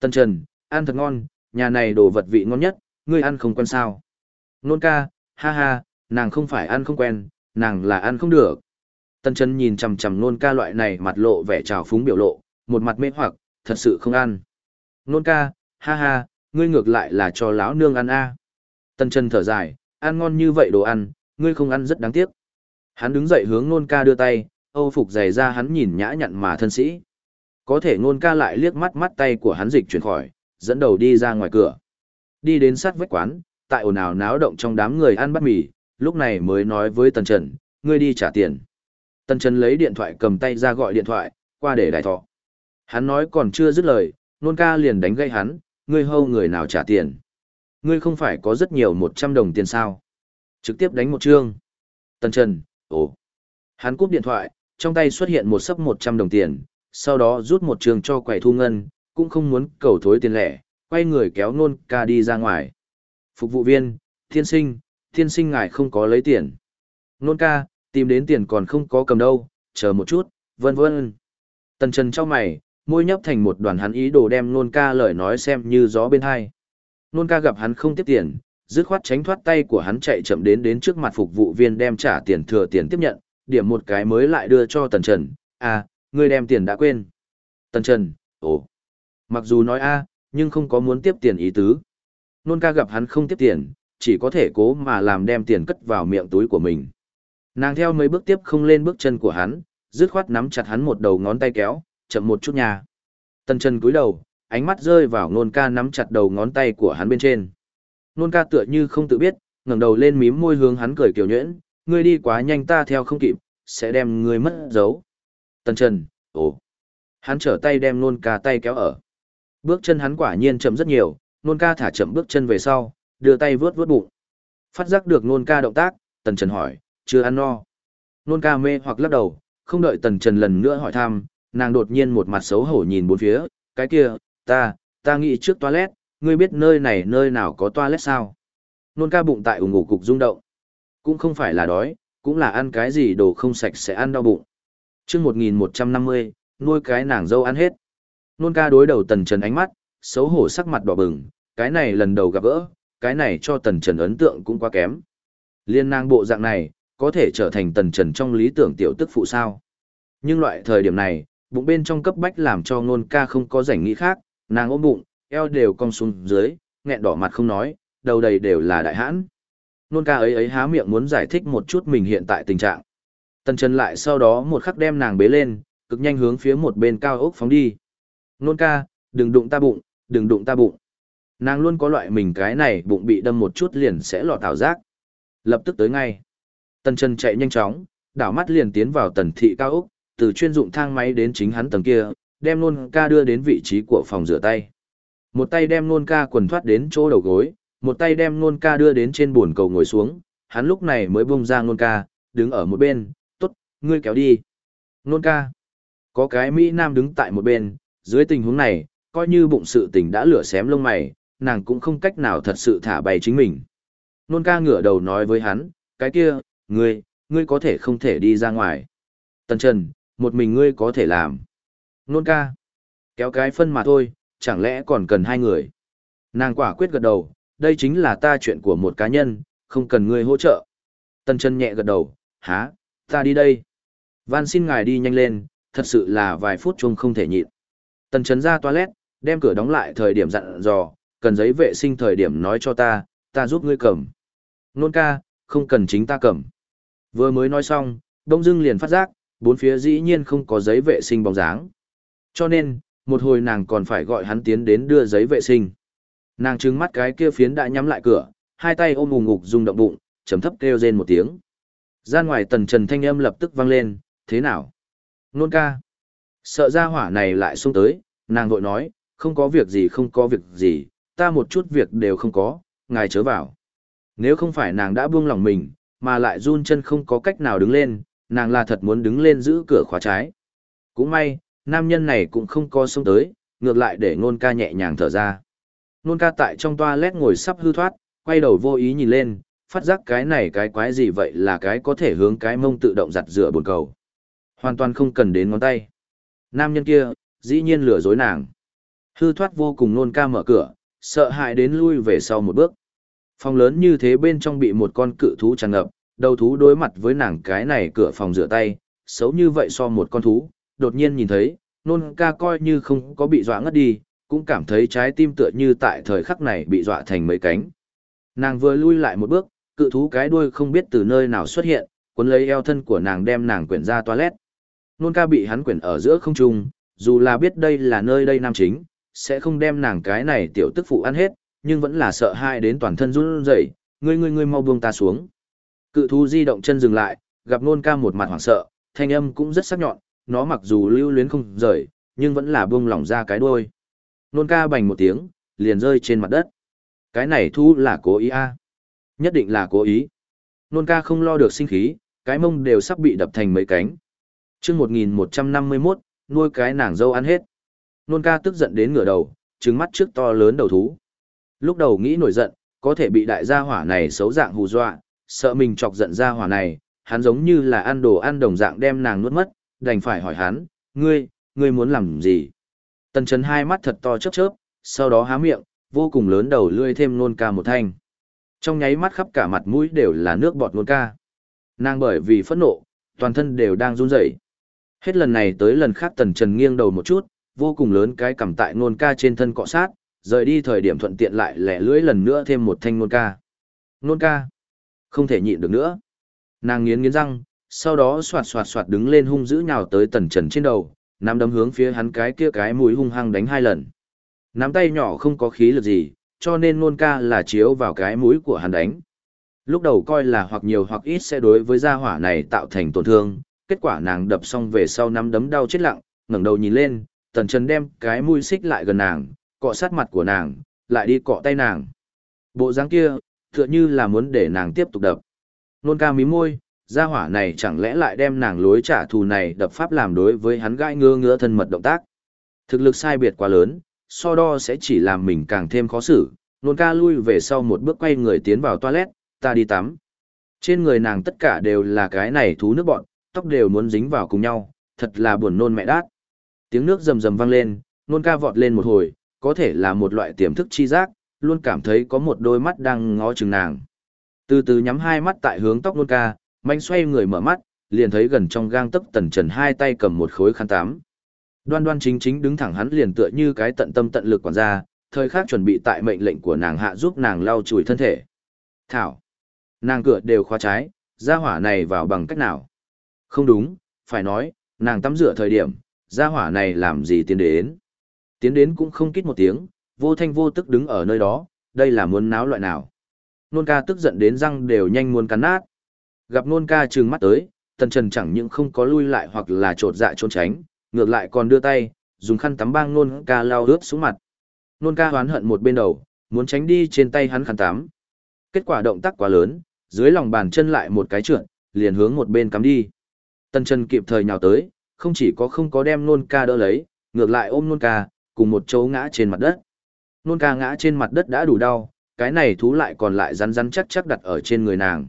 Tần trần, ăn thật ngon, nhà này đồ vật vị ngon nhất, ngươi ăn không quen sao? Nôn ca, ha ha, nàng không phải ăn không quen, nàng là ăn không được. Tần trần nhìn chằm chằm nôn ca loại này mặt lộ vẻ trào phúng biểu lộ, một mặt mê hoặc, thật sự không ăn. Nôn ca, ha ha, ngươi ngược lại là cho lão nương ăn a. Tần Trần thở dài, ăn ngon như vậy đồ ăn, ngươi không ăn rất đáng tiếc. Hắn đứng dậy hướng nôn ca đưa tay, âu phục giày ra hắn nhìn nhã nhặn mà thân sĩ. Có thể nôn ca lại liếc mắt mắt tay của hắn dịch chuyển khỏi, dẫn đầu đi ra ngoài cửa. Đi đến sát vách quán, tại ồn ào náo động trong đám người ăn bát mì, lúc này mới nói với Tần Trần, ngươi đi trả tiền. Tần Trần lấy điện thoại cầm tay ra gọi điện thoại, qua để đại thọ. Hắn nói còn chưa dứt lời, nôn ca liền đánh gây hắn, ngươi hâu người nào trả tiền. Ngươi không phải có rất nhiều một trăm đồng tiền sao. Trực tiếp đánh một chương. Tần Trần, ồ. Hắn cúp điện thoại, trong tay xuất hiện một sấp một trăm đồng tiền, sau đó rút một trường cho quầy thu ngân, cũng không muốn cầu thối tiền lẻ, quay người kéo nôn ca đi ra ngoài. Phục vụ viên, thiên sinh, thiên sinh ngài không có lấy tiền. Nôn ca, tìm đến tiền còn không có cầm đâu, chờ một chút, vân vân. Tần Trần trong mày, môi nhấp thành một đoàn hắn ý đồ đem nôn ca lời nói xem như gió bên hai. Nôn ca gặp hắn không tiếp tiền, dứt khoát tránh thoát tay của hắn chạy chậm đến đến trước mặt phục vụ viên đem trả tiền thừa tiền tiếp nhận, điểm một cái mới lại đưa cho Tần Trần. À, ngươi đem tiền đã quên. Tần Trần, ồ. Mặc dù nói a, nhưng không có muốn tiếp tiền ý tứ. Nôn ca gặp hắn không tiếp tiền, chỉ có thể cố mà làm đem tiền cất vào miệng túi của mình. Nàng theo mấy bước tiếp không lên bước chân của hắn, dứt khoát nắm chặt hắn một đầu ngón tay kéo, chậm một chút nhà. Tần Trần cúi đầu, ánh mắt rơi vào nôn ca nắm chặt đầu ngón tay của hắn bên trên. Nôn ca tựa như không tự biết, ngẩng đầu lên mím môi hướng hắn cười kiểu nhuyễn, ngươi đi quá nhanh ta theo không kịp, sẽ đem ngươi mất dấu. Tần Trần, ồ. Hắn trở tay đem nôn ca tay kéo ở. Bước chân hắn quả nhiên chậm rất nhiều, nôn ca thả chậm bước chân về sau, đưa tay vướt vướt bụng. Phát giác được nôn ca động tác, Tần Trần hỏi, chưa ăn no. Nôn ca mê hoặc lắc đầu, không đợi Tần Trần lần nữa hỏi thăm, nàng đột nhiên một mặt xấu hổ nhìn bốn phía, cái kia, ta, ta nghĩ trước toilet, ngươi biết nơi này nơi nào có toilet sao? Nôn ca bụng tại ủng ngủ cục rung động. Cũng không phải là đói, cũng là ăn cái gì đồ không sạch sẽ ăn đau bụng. chương 1150, nuôi cái nàng dâu ăn hết. Nôn ca đối đầu tần trần ánh mắt, xấu hổ sắc mặt đỏ bừng, cái này lần đầu gặp gỡ, cái này cho tần trần ấn tượng cũng quá kém. Liên nang bộ dạng này, có thể trở thành tần trần trong lý tưởng tiểu tức phụ sao. Nhưng loại thời điểm này, bụng bên trong cấp bách làm cho nôn ca không có rảnh nghĩ khác, nàng ôm bụng, eo đều cong xuống dưới, nghẹn đỏ mặt không nói, đầu đầy đều là đại hãn. Nôn ca ấy ấy há miệng muốn giải thích một chút mình hiện tại tình trạng. Tần Trần lại sau đó một khắc đem nàng bế lên, cực nhanh hướng phía một bên cao ốc phóng đi. Nôn ca, đừng đụng ta bụng, đừng đụng ta bụng. Nàng luôn có loại mình cái này bụng bị đâm một chút liền sẽ lọt thảo giác. Lập tức tới ngay. Tần Trần chạy nhanh chóng, đảo mắt liền tiến vào tần thị cao ốc, từ chuyên dụng thang máy đến chính hắn tầng kia, đem nôn ca đưa đến vị trí của phòng rửa tay. Một tay đem nôn ca quần thoát đến chỗ đầu gối, một tay đem nôn ca đưa đến trên bồn cầu ngồi xuống, hắn lúc này mới bung ra nôn ca, đứng ở một bên, tốt, ngươi kéo đi. Nôn ca. Có cái Mỹ Nam đứng tại một bên, dưới tình huống này, coi như bụng sự tình đã lửa xém lông mày, nàng cũng không cách nào thật sự thả bày chính mình. Nôn ca ngửa đầu nói với hắn, cái kia, ngươi, ngươi có thể không thể đi ra ngoài. Tần Trần, một mình ngươi có thể làm. Nôn ca, kéo cái phân mà thôi, chẳng lẽ còn cần hai người. Nàng quả quyết gật đầu, đây chính là ta chuyện của một cá nhân, không cần ngươi hỗ trợ. Tần chân nhẹ gật đầu, há, ta đi đây. Van xin ngài đi nhanh lên, thật sự là vài phút chung không thể nhịn. Tần Trấn ra toilet, đem cửa đóng lại thời điểm dặn dò, cần giấy vệ sinh thời điểm nói cho ta, ta giúp ngươi cầm. Nôn ca, không cần chính ta cầm. Vừa mới nói xong, Đông Dưng liền phát giác, bốn phía dĩ nhiên không có giấy vệ sinh bóng dáng. Cho nên, một hồi nàng còn phải gọi hắn tiến đến đưa giấy vệ sinh. Nàng trừng mắt cái kia phiến đã nhắm lại cửa, hai tay ôm ùng ngục rung động bụng, chấm thấp kêu rên một tiếng. Ra ngoài tần trần thanh âm lập tức vang lên, thế nào? Nôn ca. Sợ ra hỏa này lại xuống tới, nàng vội nói, không có việc gì không có việc gì, ta một chút việc đều không có, ngài chớ vào. Nếu không phải nàng đã buông lòng mình, mà lại run chân không có cách nào đứng lên, nàng là thật muốn đứng lên giữ cửa khóa trái. Cũng may, nam nhân này cũng không có xuống tới, ngược lại để nôn ca nhẹ nhàng thở ra. Nôn ca tại trong toilet ngồi sắp hư thoát, quay đầu vô ý nhìn lên, phát giác cái này cái quái gì vậy là cái có thể hướng cái mông tự động giặt rửa bồn cầu. Hoàn toàn không cần đến ngón tay. Nam nhân kia, dĩ nhiên lừa dối nàng. Hư thoát vô cùng nôn ca mở cửa, sợ hãi đến lui về sau một bước. Phòng lớn như thế bên trong bị một con cự thú tràn ngập, đầu thú đối mặt với nàng cái này cửa phòng rửa tay, xấu như vậy so một con thú, đột nhiên nhìn thấy, nôn ca coi như không có bị dọa ngất đi, cũng cảm thấy trái tim tựa như tại thời khắc này bị dọa thành mấy cánh. Nàng vừa lui lại một bước, cự thú cái đuôi không biết từ nơi nào xuất hiện, cuốn lấy eo thân của nàng đem nàng quyển ra toilet. Nôn ca bị hắn quyển ở giữa không trung, dù là biết đây là nơi đây nam chính, sẽ không đem nàng cái này tiểu tức phụ ăn hết, nhưng vẫn là sợ hai đến toàn thân run rẩy, ngươi ngươi ngươi mau buông ta xuống. Cự thú di động chân dừng lại, gặp nôn ca một mặt hoảng sợ, thanh âm cũng rất sắc nhọn, nó mặc dù lưu luyến không rời, nhưng vẫn là buông lỏng ra cái đuôi. Nôn ca bành một tiếng, liền rơi trên mặt đất. Cái này thu là cố ý a à? Nhất định là cố ý. Nôn ca không lo được sinh khí, cái mông đều sắp bị đập thành mấy cánh. chương 1151, nuôi cái nàng dâu ăn hết. Nôn ca tức giận đến ngửa đầu, trứng mắt trước to lớn đầu thú. Lúc đầu nghĩ nổi giận, có thể bị đại gia hỏa này xấu dạng hù dọa, sợ mình chọc giận gia hỏa này, hắn giống như là ăn đồ ăn đồng dạng đem nàng nuốt mất, đành phải hỏi hắn, ngươi, ngươi muốn làm gì? Tần Trấn hai mắt thật to chớp chớp, sau đó há miệng, vô cùng lớn đầu lươi thêm nôn ca một thanh. Trong nháy mắt khắp cả mặt mũi đều là nước bọt nôn ca. Nàng bởi vì phẫn nộ, toàn thân đều đang run rẩy. Hết lần này tới lần khác Tần Trần nghiêng đầu một chút, vô cùng lớn cái cầm tại nôn ca trên thân cọ sát, rời đi thời điểm thuận tiện lại lẻ lưỡi lần nữa thêm một thanh nôn ca. Nôn ca, không thể nhịn được nữa. Nàng nghiến nghiến răng, sau đó soạt soạt soạt đứng lên hung dữ nhào tới Tần Trần trên đầu, nắm đấm hướng phía hắn cái kia cái mũi hung hăng đánh hai lần. Nắm tay nhỏ không có khí lực gì, cho nên nôn ca là chiếu vào cái mũi của hắn đánh. Lúc đầu coi là hoặc nhiều hoặc ít sẽ đối với gia hỏa này tạo thành tổn thương, kết quả nàng đập xong về sau nắm đấm đau chết lặng, ngẩng đầu nhìn lên, tần trần đem cái mũi xích lại gần nàng, cọ sát mặt của nàng, lại đi cọ tay nàng. Bộ dáng kia, tựa như là muốn để nàng tiếp tục đập. Nôn ca mí môi, gia hỏa này chẳng lẽ lại đem nàng lối trả thù này đập pháp làm đối với hắn gãi ngứa ngứa thân mật động tác. Thực lực sai biệt quá lớn, so đo sẽ chỉ làm mình càng thêm khó xử, nôn ca lui về sau một bước quay người tiến vào toilet, ta đi tắm. Trên người nàng tất cả đều là cái này thú nước bọn, tóc đều muốn dính vào cùng nhau, thật là buồn nôn mẹ đát. Tiếng nước rầm rầm vang lên, nôn ca vọt lên một hồi, có thể là một loại tiềm thức chi giác, luôn cảm thấy có một đôi mắt đang ngó chừng nàng. Từ từ nhắm hai mắt tại hướng tóc nôn ca, manh xoay người mở mắt, liền thấy gần trong gang tấc tần trần hai tay cầm một khối khăn tám. Đoan đoan chính chính đứng thẳng hắn liền tựa như cái tận tâm tận lực quản gia, thời khắc chuẩn bị tại mệnh lệnh của nàng hạ giúp nàng lau chùi thân thể. Thảo. Nàng cửa đều khóa trái, gia hỏa này vào bằng cách nào? Không đúng, phải nói, nàng tắm rửa thời điểm, gia hỏa này làm gì tiến đến? Tiến đến cũng không kít một tiếng, vô thanh vô tức đứng ở nơi đó, đây là muốn náo loại nào? Nôn ca tức giận đến răng đều nhanh muốn cắn nát. Gặp nôn ca trừng mắt tới, tần trần chẳng những không có lui lại hoặc là trột dạ trốn tránh, ngược lại còn đưa tay, dùng khăn tắm băng nôn ca lao ướt xuống mặt. Nôn ca hoán hận một bên đầu, muốn tránh đi trên tay hắn khăn tắm. Kết quả động tác quá lớn, dưới lòng bàn chân lại một cái trượt, liền hướng một bên cắm đi. Tần Trần kịp thời nhào tới, không chỉ có không có đem nôn ca đỡ lấy, ngược lại ôm nôn ca, cùng một chỗ ngã trên mặt đất. Nôn ca ngã trên mặt đất đã đủ đau, cái này thú lại còn lại rắn rắn chắc chắc đặt ở trên người nàng.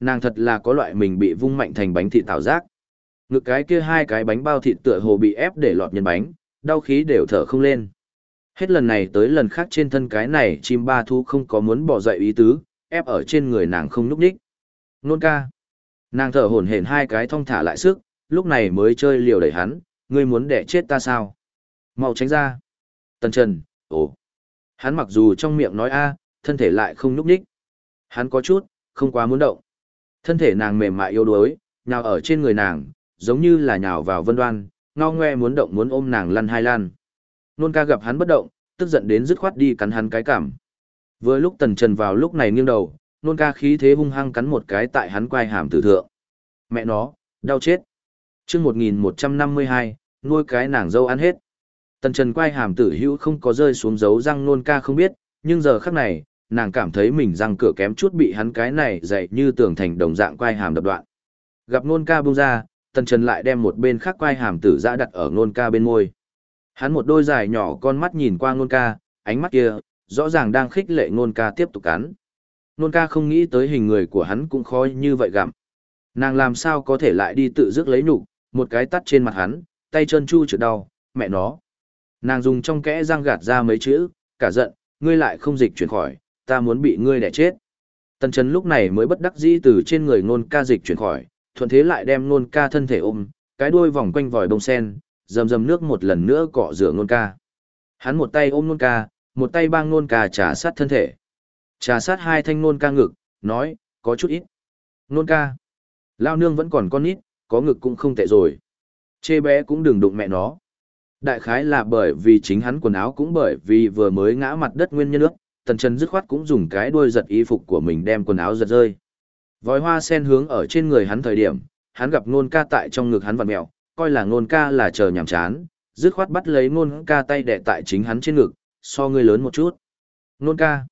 Nàng thật là có loại mình bị vung mạnh thành bánh thịt tạo giác. Ngực cái kia hai cái bánh bao thịt tựa hồ bị ép để lọt nhân bánh, đau khí đều thở không lên. Hết lần này tới lần khác trên thân cái này chim ba thu không có muốn bỏ dậy ý tứ, ép ở trên người nàng không núp đích. Nôn ca. Nàng thở hổn hển hai cái thong thả lại sức, lúc này mới chơi liều đẩy hắn, ngươi muốn đẻ chết ta sao? Mau tránh ra. Tần Trần, ồ. Hắn mặc dù trong miệng nói a, thân thể lại không núp đích. Hắn có chút, không quá muốn động. Thân thể nàng mềm mại yếu đuối, nhào ở trên người nàng, giống như là nhào vào vân đoan, ngao ngoe muốn động muốn ôm nàng lăn hai lan. Nôn ca gặp hắn bất động, tức giận đến dứt khoát đi cắn hắn cái cảm. Vừa lúc tần trần vào lúc này nghiêng đầu, nôn ca khí thế hung hăng cắn một cái tại hắn quai hàm tử thượng. Mẹ nó, đau chết. chương 1152, nuôi cái nàng dâu ăn hết. Tần trần quai hàm tử hữu không có rơi xuống dấu răng nôn ca không biết, nhưng giờ khắc này, nàng cảm thấy mình răng cửa kém chút bị hắn cái này dậy như tường thành đồng dạng quai hàm đập đoạn. Gặp nôn ca buông ra, tần trần lại đem một bên khác quai hàm tử ra đặt ở nôn ca bên môi. Hắn một đôi dài nhỏ con mắt nhìn qua nôn ca, ánh mắt kia, rõ ràng đang khích lệ nôn ca tiếp tục cắn. Nôn ca không nghĩ tới hình người của hắn cũng khó như vậy gặm. Nàng làm sao có thể lại đi tự dứt lấy nhục, một cái tắt trên mặt hắn, tay chân chu trượt đau, mẹ nó. Nàng dùng trong kẽ răng gạt ra mấy chữ, cả giận, ngươi lại không dịch chuyển khỏi, ta muốn bị ngươi đẻ chết. Tần Trấn lúc này mới bất đắc dĩ từ trên người nôn ca dịch chuyển khỏi, thuận thế lại đem nôn ca thân thể ôm, cái đuôi vòng quanh vòi bông sen, dầm dầm nước một lần nữa cọ rửa nôn ca. Hắn một tay ôm nôn ca, một tay bang nôn ca trà sát thân thể. Trà sát hai thanh nôn ca ngực, nói, có chút ít. Nôn ca. Lao nương vẫn còn con ít, có ngực cũng không tệ rồi. Chê bé cũng đừng đụng mẹ nó. Đại khái là bởi vì chính hắn quần áo cũng bởi vì vừa mới ngã mặt đất nguyên nhân nước, tần trần dứt khoát cũng dùng cái đuôi giật y phục của mình đem quần áo giật rơi. Vòi hoa sen hướng ở trên người hắn thời điểm, hắn gặp nôn ca tại trong ngực hắn vặt mẹo, coi là nôn ca là chờ nhảm chán, dứt khoát bắt lấy nôn ca tay đẻ tại chính hắn trên ngực, so ngươi lớn một chút. Nôn ca.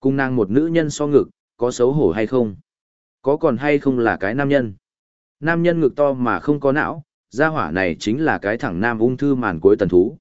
Cùng nàng một nữ nhân so ngực, có xấu hổ hay không? Có còn hay không là cái nam nhân? Nam nhân ngực to mà không có não, gia hỏa này chính là cái thẳng nam ung thư màn cuối tần thú.